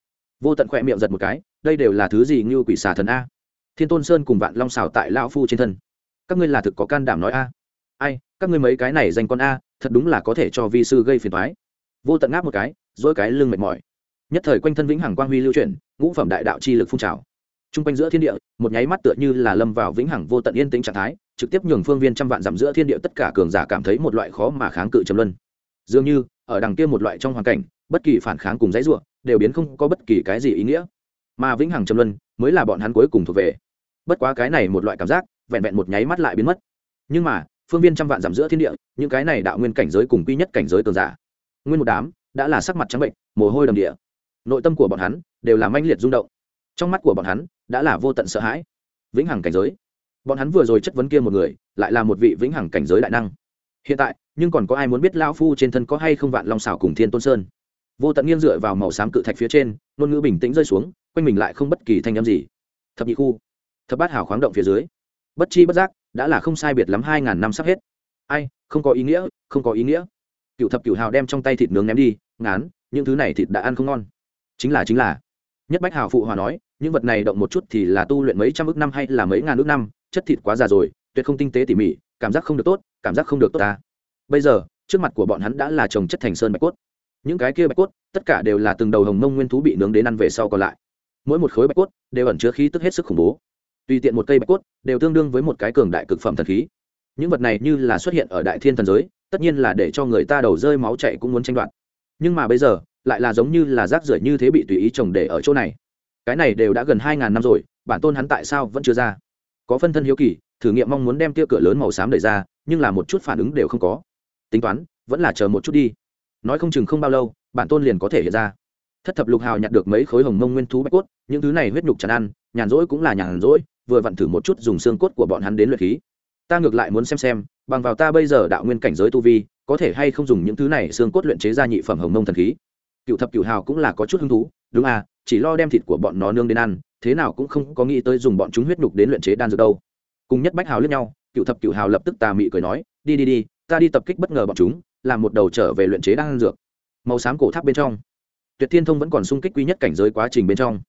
Vô tận khỏe miệng giật một cái, đây đều là thứ gì như quỷ xà thần a? Thiên tôn sơn cùng vạn long xảo tại lão phu trên thân. Các ngươi là thực có can đảm nói a? Ai, các ngươi mấy cái này danh con a, thật đúng là có thể cho vi sư gây phiền thoái vô tận ngáp một cái, dỗi cái lưng mệt mỏi. Nhất thời quanh thân vĩnh hằng quang huy lưu chuyển, ngũ phẩm đại đạo chi lực phun trào. T r u n g quanh giữa thiên địa, một nháy mắt tựa như là lâm vào vĩnh hằng vô tận yên tĩnh trạng thái, trực tiếp nhường phương viên trăm vạn dặm giữa thiên địa tất cả cường giả cảm thấy một loại khó mà kháng cự trầm luân. Dường như ở đằng kia một loại trong hoàn cảnh, bất kỳ phản kháng cùng dãy ruộng đều biến không có bất kỳ cái gì ý nghĩa. Mà vĩnh hằng trầm luân mới là bọn hắn cuối cùng thuộc về. Bất quá cái này một loại cảm giác, vẹn vẹn một nháy mắt lại biến mất. Nhưng mà, phương viên trăm vạn giảm giữa thiên địa, những cái này đạo nguyên cảnh giới cùng quy nhất cảnh giới tường giả, nguyên một đám đã là sắc mặt trắng bệnh, mồ hôi đầm địa. Nội tâm của bọn hắn đều là manh liệt rung động. Trong mắt của bọn hắn đã là vô tận sợ hãi. Vĩnh hằng cảnh giới. Bọn hắn vừa rồi chất vấn kia một người, lại là một vị vĩnh hằng cảnh giới đại năng. Hiện tại nhưng còn có ai muốn biết lão phu trên thân có hay không vạn long xảo cùng thiên tôn sơn? Vô tận nghiêng dựa vào màu xám cự thạch phía trên, ngôn ngữ bình tĩnh rơi xuống, quanh mình lại không bất kỳ thanh âm gì. Thập nhị khu, thập bát hào khoáng động phía dưới. Bất chi bất giác, đã là không sai biệt lắm hai ngàn năm sắp hết. Ai, không có ý nghĩa, không có ý nghĩa. Cựu thập cựu hào đem trong tay thịt nướng ném đi, ngán, những thứ này thịt đã ăn không ngon. Chính là chính là. Nhất bách hào phụ hòa nói, những vật này động một chút thì là tu luyện mấy trăm ước năm hay là mấy ngàn ước năm, chất thịt quá già rồi, tuyệt không tinh tế tỉ mỉ, cảm giác không được tốt, cảm giác không được tốt ta bây giờ, trước mặt của bọn hắn đã là trồng chất thành sơn bạch cốt. Những cái kia bạch cốt, tất cả đều là từng đầu hồng mông nguyên thú bị nướng đến ăn về sau còn lại. Mỗi một khối bạch cốt đều ẩn chứa khí tức hết sức khủng bố. Tùy tiện một cây bạch cốt đều tương đương với một cái cường đại cực phẩm thần khí. Những vật này như là xuất hiện ở đại thiên thần giới, tất nhiên là để cho người ta đầu rơi máu chạy cũng muốn tranh đoạt. Nhưng mà bây giờ, lại là giống như là rác rưởi như thế bị tùy ý trồng để ở chỗ này. Cái này đều đã gần hai ngàn năm rồi, bản tôn hắn tại sao vẫn chưa ra? Có phân thân hiếu kỳ, thử nghiệm mong muốn đem tia cửa lớn màu xám đẩy ra, nhưng là một chút phản ứng đều không có tính toán, vẫn là chờ một chút đi. Nói không chừng không bao lâu, bản tôn liền có thể hiện ra. Thất thập lục hào nhặt được mấy khối hồng mông nguyên thú bạch cốt, những thứ này huyết nhục tràn ăn, nhàn rỗi cũng là nhàn rỗi, vừa vặn thử một chút dùng xương cốt của bọn hắn đến luyện khí. Ta ngược lại muốn xem xem, bằng vào ta bây giờ đạo nguyên cảnh giới tu vi, có thể hay không dùng những thứ này xương cốt luyện chế ra nhị phẩm hồng mông thần khí. Cựu thập cựu hào cũng là có chút hứng thú, đúng à chỉ lo đem thịt của bọn nó nương đến ăn, thế nào cũng không có nghĩ tới dùng bọn chúng huyết nhục đến luyện chế đan dược đâu. Cùng nhất bách hào lướt nhau, cựu thập cựu hào lập tức tà mị cười nói, đi đi đi ta đi tập kích bất ngờ bọn chúng, làm một đầu trở về luyện chế đan dược. Màu xám cổ tháp bên trong. Tuyệt thiên thông vẫn còn sung kích quý nhất cảnh giới quá trình bên trong.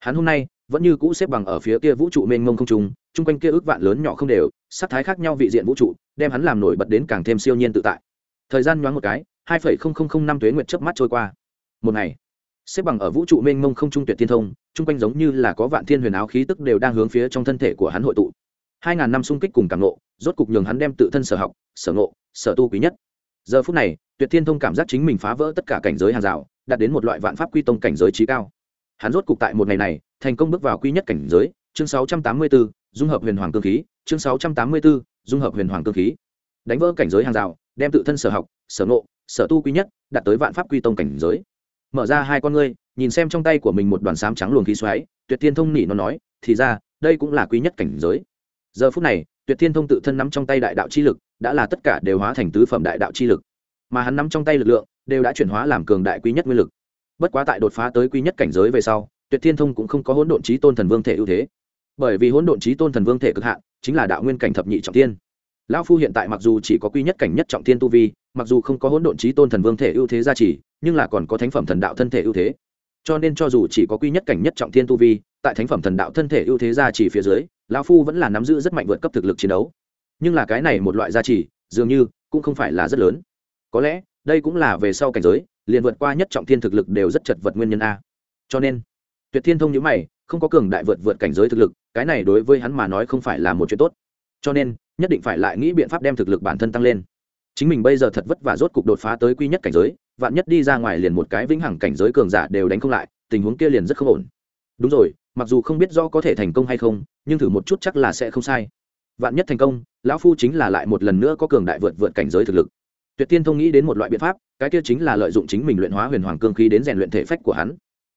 Hắn hôm nay vẫn như cũ xếp bằng ở phía kia vũ trụ mênh mông không trung, chung quanh kia ước vạn lớn nhỏ không đều sắc thái khác nhau vị diện vũ trụ, đem hắn làm nổi bật đến càng thêm siêu nhiên tự tại. Thời gian nhoáng một cái, hai phẩy không không không năm tuế nguyệt chớp mắt trôi qua. Một ngày, xếp bằng ở vũ trụ mênh mông không trung tuyệt thiên thông, chung quanh giống như là có vạn thiên huyền áo khí tức đều đang hướng phía trong thân thể của hắn hội tụ. Hai ngàn năm xung kích cùng cảm nộ rốt cục nhường hắn đem tự thân sở học sở ngộ sở tu quý nhất. Giờ phút này tuyệt thiên thông cảm giác chính mình phá vỡ tất cả cảnh giới hàng rào đạt đến một loại vạn pháp quy tông cảnh giới trí cao. Hắn rốt cục tại một ngày này thành công bước vào quy nhất cảnh giới chương 684, dung hợp huyền hoàng cơ khí chương 684, dung hợp huyền hoàng cơ khí. Đánh vỡ cảnh giới hàng rào đem tự thân sở học sở ngộ sở tu quý nhất đạt tới vạn pháp quy tông cảnh giới. Mở ra hai con ngươi nhìn xem trong tay của mình một đoàn sám trắng luồng khí xoáy tuyệt thiên thông nỉ nó nói thì ra đây cũng là quý nhất cảnh giới. Giờ phút này tuyệt thiên thông tự thân nắm trong tay đại đạo chi lực đã là tất cả đều hóa thành tứ phẩm đại đạo chi lực, mà hắn nắm trong tay lực lượng, đều đã chuyển hóa làm cường đại quý nhất nguyên lực. Bất quá tại đột phá tới quý nhất cảnh giới về sau, tuyệt thiên thông cũng không có hỗn độn trí tôn thần vương thể ưu thế. Bởi vì hỗn độn trí tôn thần vương thể cực hạn, chính là đạo nguyên cảnh thập nhị trọng thiên. Lão phu hiện tại mặc dù chỉ có quý nhất cảnh nhất trọng thiên tu vi, mặc dù không có hỗn độn trí tôn thần vương thể ưu thế gia trì, nhưng là còn có thánh phẩm thần đạo thân thể ưu thế. Cho nên cho dù chỉ có quý nhất cảnh nhất trọng thiên tu vi, tại thánh phẩm thần đạo thân thể ưu thế gia trì phía dưới, lão phu vẫn là nắm giữ rất mạnh vượt cấp thực lực chiến đấu nhưng là cái này một loại gia trì, dường như cũng không phải là rất lớn. Có lẽ, đây cũng là về sau cảnh giới, liền vượt qua nhất trọng thiên thực lực đều rất chật vật nguyên nhân a. Cho nên, tuyệt thiên thông nhữ mày, không có cường đại vượt vượt cảnh giới thực lực, cái này đối với hắn mà nói không phải là một chuyện tốt. Cho nên, nhất định phải lại nghĩ biện pháp đem thực lực bản thân tăng lên. Chính mình bây giờ thật vất vả rốt cục đột phá tới quy nhất cảnh giới, vạn nhất đi ra ngoài liền một cái vĩnh hằng cảnh giới cường giả đều đánh không lại, tình huống kia liền rất không ổn. Đúng rồi, mặc dù không biết do có thể thành công hay không, nhưng thử một chút chắc là sẽ không sai vạn nhất thành công, lão phu chính là lại một lần nữa có cường đại vượt vượt cảnh giới thực lực. Tuyệt tiên thông nghĩ đến một loại biện pháp, cái kia chính là lợi dụng chính mình luyện hóa huyền hoàng cương khí đến rèn luyện thể phách của hắn.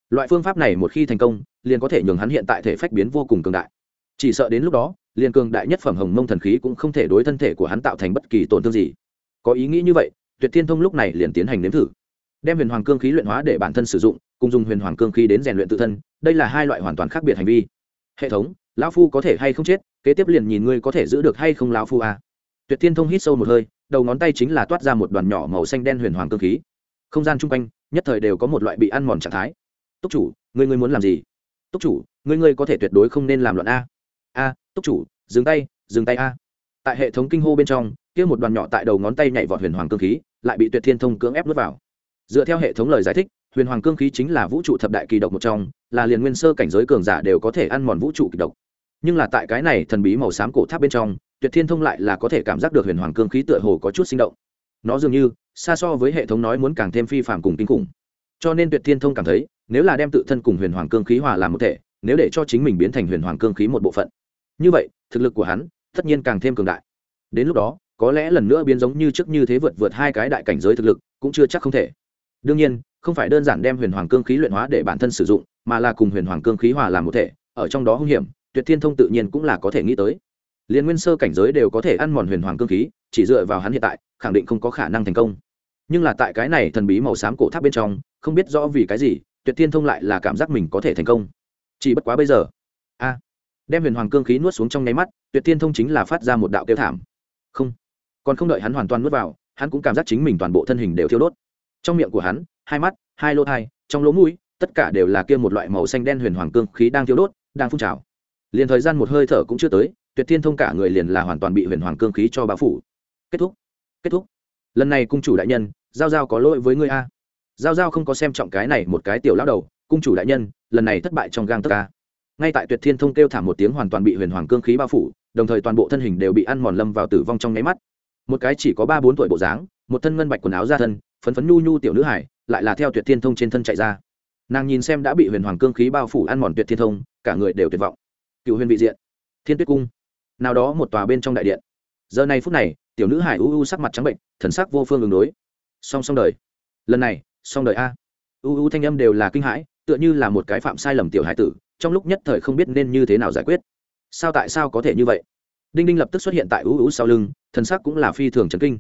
Loại phương pháp này một khi thành công, liền có thể nhường hắn hiện tại thể phách biến vô cùng cường đại. Chỉ sợ đến lúc đó, liền cường đại nhất phẩm hồng mông thần khí cũng không thể đối thân thể của hắn tạo thành bất kỳ tổn thương gì. Có ý nghĩ như vậy, tuyệt thiên thông lúc này liền tiến hành nếm thử. Đem huyền hoàng cương khí luyện hóa để bản thân sử dụng, cùng dùng huyền hoàng cương khí đến rèn luyện tự thân, đây là hai loại hoàn toàn khác biệt hành vi. Hệ thống lão phu có thể hay không chết, kế tiếp liền nhìn ngươi có thể giữ được hay không lão phu à. tuyệt thiên thông hít sâu một hơi, đầu ngón tay chính là toát ra một đoàn nhỏ màu xanh đen huyền hoàng cương khí. Không gian chung quanh, nhất thời đều có một loại bị ăn mòn trạng thái. Túc chủ, ngươi ngươi muốn làm gì? Túc chủ, ngươi ngươi có thể tuyệt đối không nên làm loạn a. A, túc chủ, dừng tay dừng tay a. Tại hệ thống kinh hô bên trong, kia một đoàn nhỏ tại đầu ngón tay nhảy vọt huyền hoàng cương khí, lại bị tuyệt thiên thông cưỡng ép nuốt vào. Dựa theo hệ thống lời giải thích huyền hoàng cương khí chính là vũ trụ thập đại kỳ độc một trong, là liền nguyên sơ cảnh giới cường giả đều có thể ăn mòn vũ trụ kỳ độc. Nhưng là tại cái này thần bí màu xám cổ tháp bên trong, tuyệt thiên thông lại là có thể cảm giác được huyền hoàng cương khí tựa hồ có chút sinh động. Nó dường như, xa so với hệ thống nói muốn càng thêm phi phạm cùng kinh khủng. Cho nên tuyệt thiên thông cảm thấy, nếu là đem tự thân cùng huyền hoàng cương khí hòa làm một thể, nếu để cho chính mình biến thành huyền hoàng cương khí một bộ phận. Như vậy, thực lực của hắn, tất nhiên càng thêm cường đại. Đến lúc đó, có lẽ lần nữa biến giống như trước như thế vượt vượt hai cái đại cảnh giới thực lực, cũng chưa chắc không thể. Đương nhiên không phải đơn giản đem huyền hoàng cương khí luyện hóa để bản thân sử dụng, mà là cùng huyền hoàng cương khí hòa làm một thể, ở trong đó hung hiểm, tuyệt thiên thông tự nhiên cũng là có thể nghĩ tới. Liên nguyên sơ cảnh giới đều có thể ăn mòn huyền hoàng cương khí, chỉ dựa vào hắn hiện tại, khẳng định không có khả năng thành công. Nhưng là tại cái này thần bí màu xám cổ tháp bên trong, không biết rõ vì cái gì, tuyệt thiên thông lại là cảm giác mình có thể thành công. Chỉ bất quá bây giờ, a, đem huyền hoàng cương khí nuốt xuống trong nháy mắt, tuyệt thiên thông chính là phát ra một đạo kêu thảm. Không, còn không đợi hắn hoàn toàn nuốt vào, hắn cũng cảm giác chính mình toàn bộ thân hình đều thiêu đốt. Trong miệng của hắn hai mắt, hai lỗ thai, trong lỗ mũi, tất cả đều là kia một loại màu xanh đen huyền hoàng cương khí đang thiếu đốt, đang phun trào. Liền thời gian một hơi thở cũng chưa tới, tuyệt thiên thông cả người liền là hoàn toàn bị huyền hoàng cương khí cho bao phủ. Kết thúc kết thúc. Lần này cung chủ đại nhân, giao giao có lỗi với ngươi a. Giao giao không có xem trọng cái này một cái tiểu lão đầu, cung chủ đại nhân, lần này thất bại trong gang tất ca ngay tại tuyệt thiên thông kêu thảm một tiếng hoàn toàn bị huyền hoàng cương khí bao phủ, đồng thời toàn bộ thân hình đều bị ăn mòn lâm vào tử vong trong nháy mắt. Một cái chỉ có ba bốn tuổi bộ dáng, một thân ngân bạch quần áo ra thân, phấn phấn nhu nhu tiểu nữ hải lại là theo tuyệt thiên thông trên thân chạy ra. Nàng nhìn xem đã bị huyền hoàng cương khí bao phủ ăn mòn tuyệt thiên thông, cả người đều tuyệt vọng. Cựu huyền vị diện, thiên tuyết cung. Nào đó một tòa bên trong đại điện. Giờ này phút này, tiểu nữ hải u u sắc mặt trắng bệnh, thần sắc vô phương đường đối. Song song đời. Lần này, song đời a. U u thanh âm đều là kinh hãi, tựa như là một cái phạm sai lầm tiểu hải tử, trong lúc nhất thời không biết nên như thế nào giải quyết. Sao tại sao có thể như vậy? Đinh đinh lập tức xuất hiện tại u u sau lưng, thần sắc cũng là phi thường trấn kinh.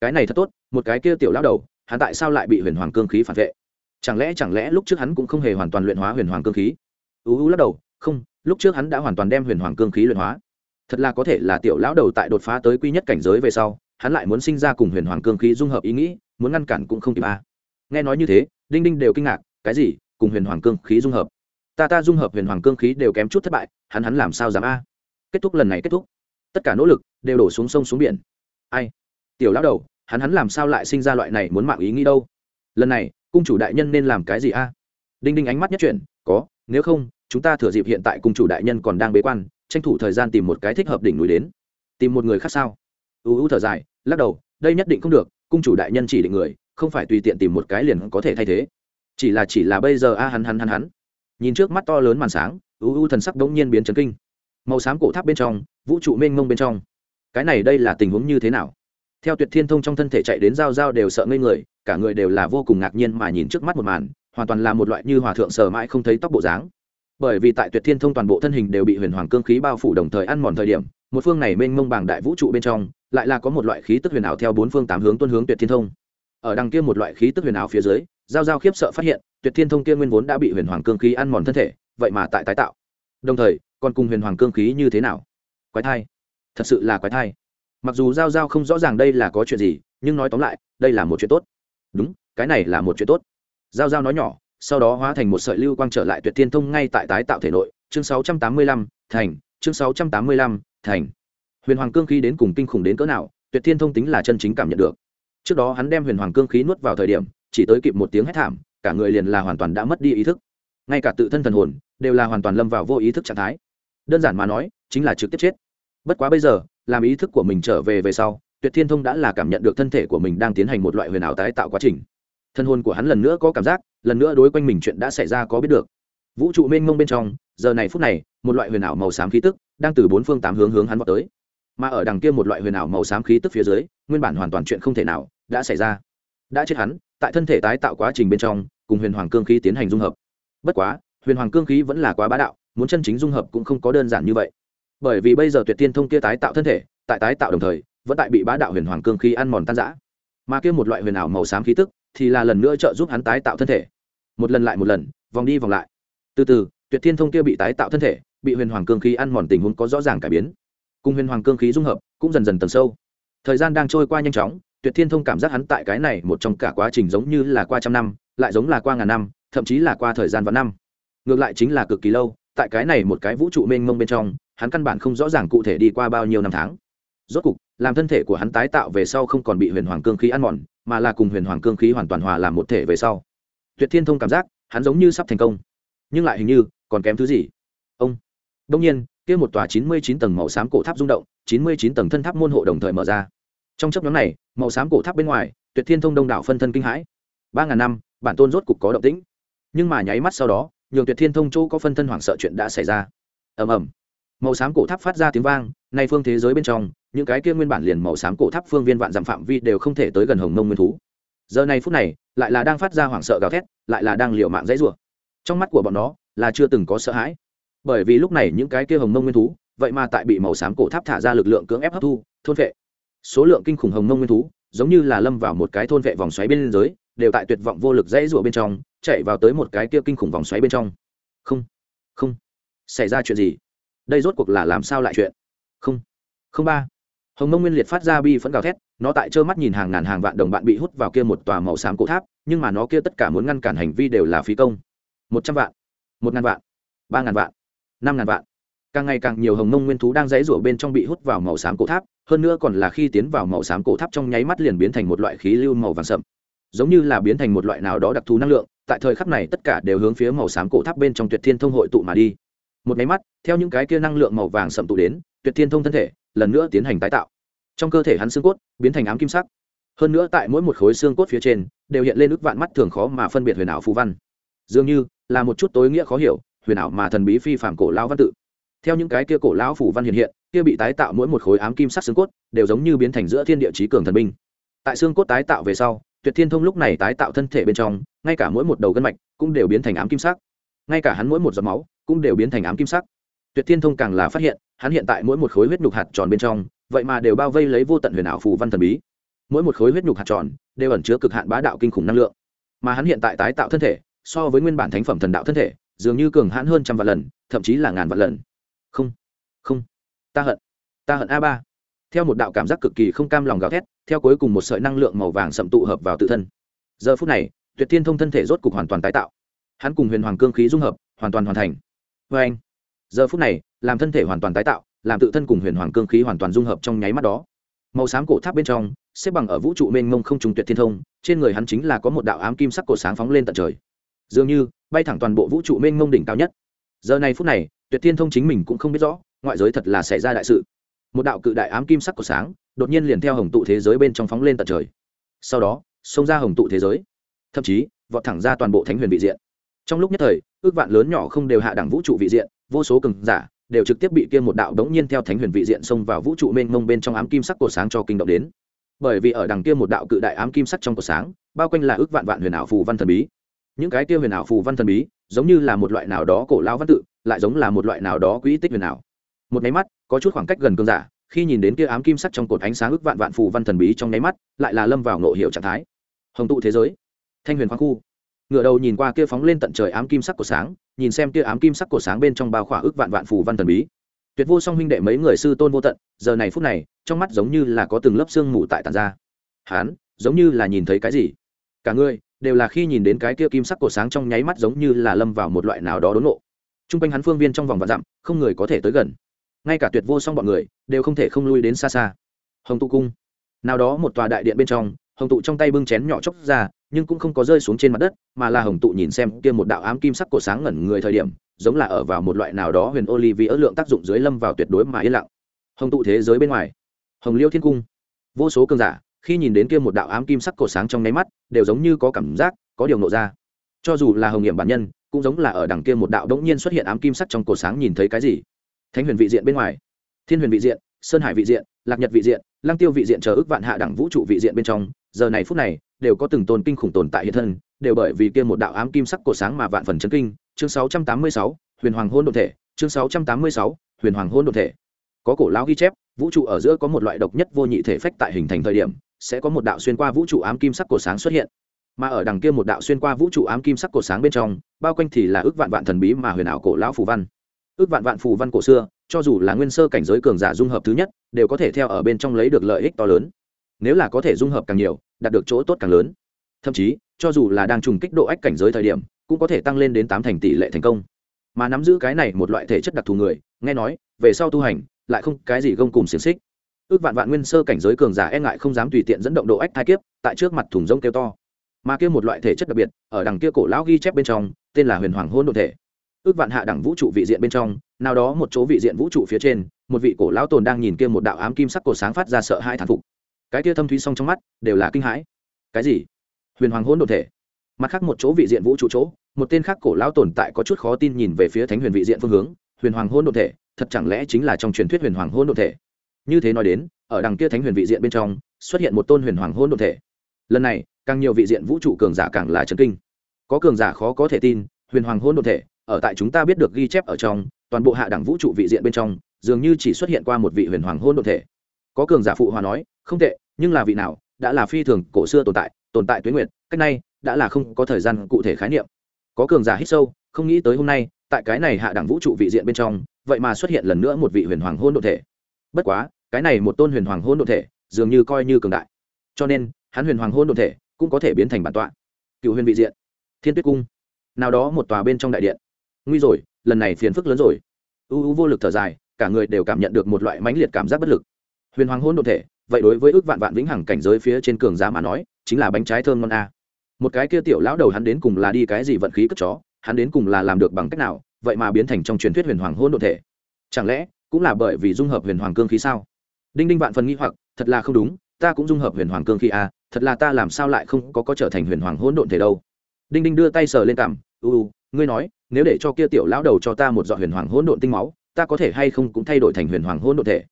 Cái này thật tốt, một cái kia tiểu lão đầu hắn tại sao lại bị huyền hoàng cương khí phản vệ? Chẳng lẽ chẳng lẽ lúc trước hắn cũng không hề hoàn toàn luyện hóa huyền hoàng cương khí? U u lắc đầu, không, lúc trước hắn đã hoàn toàn đem huyền hoàng cương khí luyện hóa. Thật là có thể là tiểu lão đầu tại đột phá tới quy nhất cảnh giới về sau, hắn lại muốn sinh ra cùng huyền hoàng cương khí dung hợp ý nghĩ, muốn ngăn cản cũng không kịp a à. nghe nói như thế, đinh đinh đều kinh ngạc, cái gì? Cùng huyền hoàng cương khí dung hợp? Ta ta dung hợp huyền hoàng cương khí đều kém chút thất bại, hắn hắn làm sao dám a? Kết thúc lần này kết thúc. Tất cả nỗ lực đều đổ xuống sông xuống biển. Ai? Tiểu lão đầu hắn hắn làm sao lại sinh ra loại này muốn mạng ý nghĩ đâu? Lần này, cung chủ đại nhân nên làm cái gì a? Đinh đinh ánh mắt nhất chuyển, có, nếu không, chúng ta thừa dịp hiện tại cung chủ đại nhân còn đang bế quan, tranh thủ thời gian tìm một cái thích hợp đỉnh núi đến. Tìm một người khác sao? U u thở dài, lắc đầu, đây nhất định không được, cung chủ đại nhân chỉ định người, không phải tùy tiện tìm một cái liền có thể thay thế. Chỉ là chỉ là bây giờ a, hắn hắn hắn hắn. Nhìn trước mắt to lớn màn sáng, u u thần sắc đống nhiên biến chấn kinh. Màu xám cổ tháp bên trong, vũ trụ mênh mông bên trong. Cái này đây là tình huống như thế nào? Theo tuyệt thiên thông trong thân thể chạy đến giao giao đều sợ ngây người, cả người đều là vô cùng ngạc nhiên mà nhìn trước mắt một màn, hoàn toàn là một loại như hòa thượng sờ mãi không thấy tóc bộ dáng. Bởi vì tại tuyệt thiên thông toàn bộ thân hình đều bị huyền hoàng cương khí bao phủ đồng thời ăn mòn thời điểm, một phương này mênh mông bảng đại vũ trụ bên trong, lại là có một loại khí tức huyền ảo theo bốn phương tám hướng tuân hướng tuyệt thiên thông. Ở đằng kia một loại khí tức huyền ảo phía dưới, giao giao khiếp sợ phát hiện, tuyệt thiên thông kia nguyên vốn đã bị huyền hoàng cương khí ăn mòn thân thể, vậy mà tại tái tạo. Đồng thời, còn cùng huyền hoàng cương khí như thế nào? Quái thai. Thật sự là quái thai mặc dù giao giao không rõ ràng đây là có chuyện gì nhưng nói tóm lại đây là một chuyện tốt. Đúng cái này là một chuyện tốt. Giao giao nói nhỏ sau đó hóa thành một sợi lưu quang trở lại tuyệt thiên thông ngay tại tái tạo thể nội. Chương 685, thành. Chương 685, thành. Huyền hoàng cương khí đến cùng kinh khủng đến cỡ nào tuyệt thiên thông tính là chân chính cảm nhận được. Trước đó hắn đem huyền hoàng cương khí nuốt vào thời điểm chỉ tới kịp một tiếng hét thảm cả người liền là hoàn toàn đã mất đi ý thức. Ngay cả tự thân thần hồn đều là hoàn toàn lâm vào vô ý thức trạng thái. Đơn giản mà nói chính là trực tiếp chết. Bất quá bây giờ làm ý thức của mình trở về về sau, tuyệt thiên thông đã là cảm nhận được thân thể của mình đang tiến hành một loại huyền ảo tái tạo quá trình. Thân hồn của hắn lần nữa có cảm giác, lần nữa đối quanh mình chuyện đã xảy ra có biết được. Vũ trụ mênh mông bên trong, giờ này phút này, một loại huyền ảo màu xám khí tức đang từ bốn phương tám hướng hướng hắn vào tới. Mà ở đằng kia một loại huyền ảo màu xám khí tức phía dưới, nguyên bản hoàn toàn chuyện không thể nào đã xảy ra. Đã chết hắn, tại thân thể tái tạo quá trình bên trong, cùng huyền hoàng cương khí tiến hành dung hợp. Bất quá, huyền hoàng cương khí vẫn là quá bá đạo, muốn chân chính dung hợp cũng không có đơn giản như vậy bởi vì bây giờ tuyệt tiên thông kia tái tạo thân thể, tại tái tạo đồng thời, vẫn tại bị bá đạo huyền hoàng cương khí ăn mòn tan giã mà kia một loại huyền ảo màu xám khí tức, thì là lần nữa trợ giúp hắn tái tạo thân thể. Một lần lại một lần, vòng đi vòng lại. Từ từ, tuyệt thiên thông kia bị tái tạo thân thể, bị huyền hoàng cương khí ăn mòn tình huống có rõ ràng cải biến. Cùng huyền hoàng cương khí dung hợp, cũng dần dần tầng sâu. Thời gian đang trôi qua nhanh chóng, tuyệt thiên thông cảm giác hắn tại cái này một trong cả quá trình giống như là qua trăm năm, lại giống là qua ngàn năm, thậm chí là qua thời gian vạn năm. Ngược lại chính là cực kỳ lâu, tại cái này một cái vũ trụ mênh mông bên trong hắn căn bản không rõ ràng cụ thể đi qua bao nhiêu năm tháng. Rốt cục, làm thân thể của hắn tái tạo về sau không còn bị huyền hoàng cương khí ăn mòn, mà là cùng huyền hoàng cương khí hoàn toàn hòa làm một thể về sau. Tuyệt thiên thông cảm giác, hắn giống như sắp thành công. Nhưng lại hình như, còn kém thứ gì? Ông. Đông nhiên, kia một tòa chín mươi chín tầng màu xám cổ tháp rung động, chín mươi chín tầng thân tháp môn hộ đồng thời mở ra. Trong chấp nhóm này, màu xám cổ tháp bên ngoài, tuyệt thiên thông đông đảo phân thân kinh hãi. Ba ngàn năm, bản tôn rốt cục có động tĩnh. Nhưng mà nháy mắt sau đó, nhường tuyệt thiên thông chỗ có phân thân hoảng sợ chuyện đã xảy ra. Ầm ầm màu xám cổ tháp phát ra tiếng vang, nay phương thế giới bên trong, những cái kia nguyên bản liền màu xám cổ tháp phương viên vạn dặm phạm vi đều không thể tới gần hồng mông nguyên thú. Giờ này phút này, lại là đang phát ra hoảng sợ gào thét, lại là đang liều mạng dãy rủa. Trong mắt của bọn nó, là chưa từng có sợ hãi. Bởi vì lúc này những cái kia hồng mông nguyên thú, vậy mà tại bị màu xám cổ tháp thả ra lực lượng cưỡng ép hấp thu, thôn vệ. Số lượng kinh khủng hồng mông nguyên thú, giống như là lâm vào một cái thôn vệ vòng xoáy bên dưới, đều tại tuyệt vọng vô lực dãy rủa bên trong, chạy vào tới một cái kia kinh khủng vòng xoáy bên trong. Không không, xảy ra chuyện gì? Đây rốt cuộc là làm sao lại chuyện? Không. Không ba. Hồng mông nguyên liệt phát ra bi phẫn gào thét, nó tại trơ mắt nhìn hàng ngàn hàng vạn đồng bạn bị hút vào kia một tòa màu xám cổ tháp, nhưng mà nó kia tất cả muốn ngăn cản hành vi đều là phí công. Một trăm vạn, một ngàn vạn, ba ngàn vạn, năm ngàn vạn. Càng ngày càng nhiều hồng mông nguyên thú đang dãy rủa bên trong bị hút vào màu xám cổ tháp, hơn nữa còn là khi tiến vào màu xám cổ tháp trong nháy mắt liền biến thành một loại khí lưu màu vàng sậm. Giống như là biến thành một loại nào đó đặc thù năng lượng, tại thời khắc này tất cả đều hướng phía màu xám cổ tháp bên trong tuyệt thiên thông hội tụ mà đi một máy mắt, theo những cái kia năng lượng màu vàng sậm tụ đến, tuyệt thiên thông thân thể, lần nữa tiến hành tái tạo. Trong cơ thể hắn xương cốt biến thành ám kim sắc. Hơn nữa tại mỗi một khối xương cốt phía trên, đều hiện lên ức vạn mắt thường khó mà phân biệt huyền ảo phù văn. Dường như là một chút tối nghĩa khó hiểu, huyền ảo mà thần bí phi phạm cổ lao văn tự. Theo những cái kia cổ lão phủ văn hiện hiện, kia bị tái tạo mỗi một khối ám kim sắc xương cốt, đều giống như biến thành giữa thiên địa trí cường thần binh. Tại xương cốt tái tạo về sau, tuyệt thiên thông lúc này tái tạo thân thể bên trong, ngay cả mỗi một đầu gân mạch cũng đều biến thành ám kim sắc. Ngay cả hắn mỗi một giọt máu cũng đều biến thành ám kim sắc. Tuyệt thiên thông càng là phát hiện, hắn hiện tại mỗi một khối huyết nhục hạt tròn bên trong, vậy mà đều bao vây lấy vô tận huyền ảo phù văn thần bí. Mỗi một khối huyết nhục hạt tròn đều ẩn chứa cực hạn bá đạo kinh khủng năng lượng. Mà hắn hiện tại tái tạo thân thể, so với nguyên bản thánh phẩm thần đạo thân thể, dường như cường hãn hơn trăm vạn lần, thậm chí là ngàn vạn lần. Không không, ta hận ta hận a ba. Theo một đạo cảm giác cực kỳ không cam lòng gào thét, theo cuối cùng một sợi năng lượng màu vàng sậm tụ hợp vào tự thân. Giờ phút này, tuyệt thiên thông thân thể rốt cục hoàn toàn tái tạo. Hắn cùng huyền hoàng cương khí dung hợp, hoàn toàn hoàn thành vê anh. Giờ phút này, làm thân thể hoàn toàn tái tạo, làm tự thân cùng huyền hoàng cương khí hoàn toàn dung hợp trong nháy mắt đó. Màu xám cổ tháp bên trong, xếp bằng ở vũ trụ mênh mông không trùng tuyệt thiên thông, trên người hắn chính là có một đạo ám kim sắc cổ sáng phóng lên tận trời. Dường như, bay thẳng toàn bộ vũ trụ mênh mông đỉnh cao nhất. Giờ này phút này, tuyệt thiên thông chính mình cũng không biết rõ, ngoại giới thật là xảy ra đại sự. Một đạo cự đại ám kim sắc cổ sáng, đột nhiên liền theo hồng tụ thế giới bên trong phóng lên tận trời. Sau đó, xông ra hồng tụ thế giới. Thậm chí, vọt thẳng ra toàn bộ thánh huyền vị diện trong lúc nhất thời, ước vạn lớn nhỏ không đều hạ đẳng vũ trụ vị diện, vô số cường giả đều trực tiếp bị kia một đạo đống nhiên theo thánh huyền vị diện xông vào vũ trụ mênh mông bên trong ám kim sắc cổ sáng cho kinh động đến. Bởi vì ở đằng kia một đạo cự đại ám kim sắc trong cổ sáng, bao quanh là ước vạn vạn huyền ảo phù văn thần bí. Những cái kia huyền ảo phù văn thần bí, giống như là một loại nào đó cổ lao văn tự, lại giống là một loại nào đó quỹ tích huyền ảo. Một máy mắt, có chút khoảng cách gần cơn giả, khi nhìn đến kia ám kim sắc trong cột ánh sáng ước vạn vạn phù văn thần bí trong nháy mắt, lại là lâm vào ngộ hiệu trạng thái. Hồng tụ thế giới, thanh huyền khoáng khu ngựa đầu nhìn qua kia phóng lên tận trời ám kim sắc của sáng, nhìn xem kia ám kim sắc của sáng bên trong bao khỏa ước vạn vạn phù văn thần bí. Tuyệt vô song huynh đệ mấy người sư tôn vô tận, giờ này phút này, trong mắt giống như là có từng lớp xương mù tại tàn ra. Hán, giống như là nhìn thấy cái gì? Cả người đều là khi nhìn đến cái kia kim sắc của sáng trong nháy mắt giống như là lâm vào một loại nào đó đốn nộ t r u n g quanh hắn phương viên trong vòng vạn dặm, không người có thể tới gần. Ngay cả tuyệt vô song bọn người đều không thể không lui đến xa xa. Hồng tụ cung, nào đó một tòa đại điện bên trong hồng tụ trong tay bưng chén nhỏ chốc ra, nhưng cũng không có rơi xuống trên mặt đất, mà là hồng tụ nhìn xem kia một đạo ám kim sắc cổ sáng ngẩn người thời điểm, giống là ở vào một loại nào đó huyền olivia lượng tác dụng dưới lâm vào tuyệt đối mà yên lặng. Hồng tụ thế giới bên ngoài. Hồng liêu thiên cung. Vô số cường giả, khi nhìn đến kia một đạo ám kim sắc cổ sáng trong nháy mắt, đều giống như có cảm giác, có điều nộ ra. Cho dù là hồng nghiệm bản nhân, cũng giống là ở đằng kia một đạo đống nhiên xuất hiện ám kim sắc trong cổ sáng nhìn thấy cái gì. Thánh huyền vị diện bên ngoài. Thiên huyền vị diện, sơn hải vị diện, lạc nhật vị diện, lăng tiêu vị diện chờ ước vạn hạ đẳng vũ trụ vị diện bên trong giờ này phút này đều có từng tồn kinh khủng tồn tại hiện thân đều bởi vì kia một đạo ám kim sắc cổ sáng mà vạn phần chấn kinh. Chương 686, huyền hoàng hôn đột thể. Chương 686, huyền hoàng hôn đột thể. Có cổ lão ghi chép vũ trụ ở giữa có một loại độc nhất vô nhị thể phách tại hình thành thời điểm sẽ có một đạo xuyên qua vũ trụ ám kim sắc cổ sáng xuất hiện. Mà ở đằng kia một đạo xuyên qua vũ trụ ám kim sắc cổ sáng bên trong bao quanh thì là ước vạn vạn thần bí mà huyền ảo cổ lão phù văn. Ước vạn vạn phù văn cổ xưa cho dù là nguyên sơ cảnh giới cường giả dung hợp thứ nhất đều có thể theo ở bên trong lấy được lợi ích to lớn nếu là có thể dung hợp càng nhiều, đạt được chỗ tốt càng lớn. Thậm chí, cho dù là đang trùng kích độ ách cảnh giới thời điểm, cũng có thể tăng lên đến tám thành tỷ lệ thành công. Mà nắm giữ cái này một loại thể chất đặc thù người, nghe nói, về sau tu hành, lại không cái gì gông cùng xiềng xích. Ước vạn vạn nguyên sơ cảnh giới cường giả e ngại không dám tùy tiện dẫn động độ ách thai kiếp, tại trước mặt thùng rông kêu to. Mà kia một loại thể chất đặc biệt, ở đằng kia cổ lão ghi chép bên trong, tên là huyền hoàng hôn đ thể. Ước vạn hạ đẳng vũ trụ vị diện bên trong, nào đó một chỗ vị diện vũ trụ phía trên, một vị cổ lão tồn đang nhìn kia một đạo ám kim sắc cổ sáng phát ra sợ hai thán phục cái kia thâm thúy song trong mắt đều là kinh hãi. Cái gì? Huyền hoàng hôn đ thể. Mặt khác một chỗ vị diện vũ trụ chỗ, một tên khác cổ lão tồn tại có chút khó tin nhìn về phía thánh huyền vị diện phương hướng, huyền hoàng hôn đ thể, thật chẳng lẽ chính là trong truyền thuyết huyền hoàng hôn đ thể? Như thế nói đến, ở đằng kia thánh huyền vị diện bên trong, xuất hiện một tôn huyền hoàng hôn đ thể. Lần này, càng nhiều vị diện vũ trụ cường giả càng là trần kinh. Có cường giả khó có thể tin, huyền hoàng hôn đ thể, ở tại chúng ta biết được ghi chép ở trong toàn bộ hạ đẳng vũ trụ vị diện bên trong, dường như chỉ xuất hiện qua một vị huyền hoàng hôn đ thể có cường giả phụ hòa nói, không tệ, nhưng là vị nào, đã là phi thường cổ xưa tồn tại tồn tại tuyến nguyện cách nay, đã là không có thời gian cụ thể khái niệm. Có cường giả hít sâu, không nghĩ tới hôm nay, tại cái này hạ đẳng vũ trụ vị diện bên trong, vậy mà xuất hiện lần nữa một vị huyền hoàng hôn đ thể. Bất quá, cái này một tôn huyền hoàng hôn đ thể, dường như coi như cường đại. Cho nên, hắn huyền hoàng hôn đ thể cũng có thể biến thành bản tọa. Cựu huyền vị diện, thiên tuyết cung. Nào đó một tòa bên trong đại điện. Nguy rồi, lần này phiền phức lớn rồi. U u vô lực thở dài, cả người đều cảm nhận được một loại mãnh liệt cảm giác bất lực huyền hoàng hôn đ thể, vậy đối với ước vạn vạn vĩnh hằng cảnh giới phía trên cường giá mà nói, chính là bánh trái thơm ngon a. Một cái kia tiểu lão đầu hắn đến cùng là đi cái gì vận khí cất chó, hắn đến cùng là làm được bằng cách nào, vậy mà biến thành trong truyền thuyết huyền hoàng hôn đ thể. Chẳng lẽ, cũng là bởi vì dung hợp huyền hoàng cương khí sao? Đinh đinh vạn phần nghi hoặc, thật là không đúng, ta cũng dung hợp huyền hoàng cương khí a, thật là ta làm sao lại không có có trở thành huyền hoàng Hôn độn thể đâu. Đinh đinh đưa tay sờ lên cằm, u u, ngươi nói, nếu để cho kia tiểu lão đầu cho ta một giọt huyền hoàng Hôn độn tinh máu, ta có thể hay không cũng thay đổi thành huyền hoàng Hôn độn thể?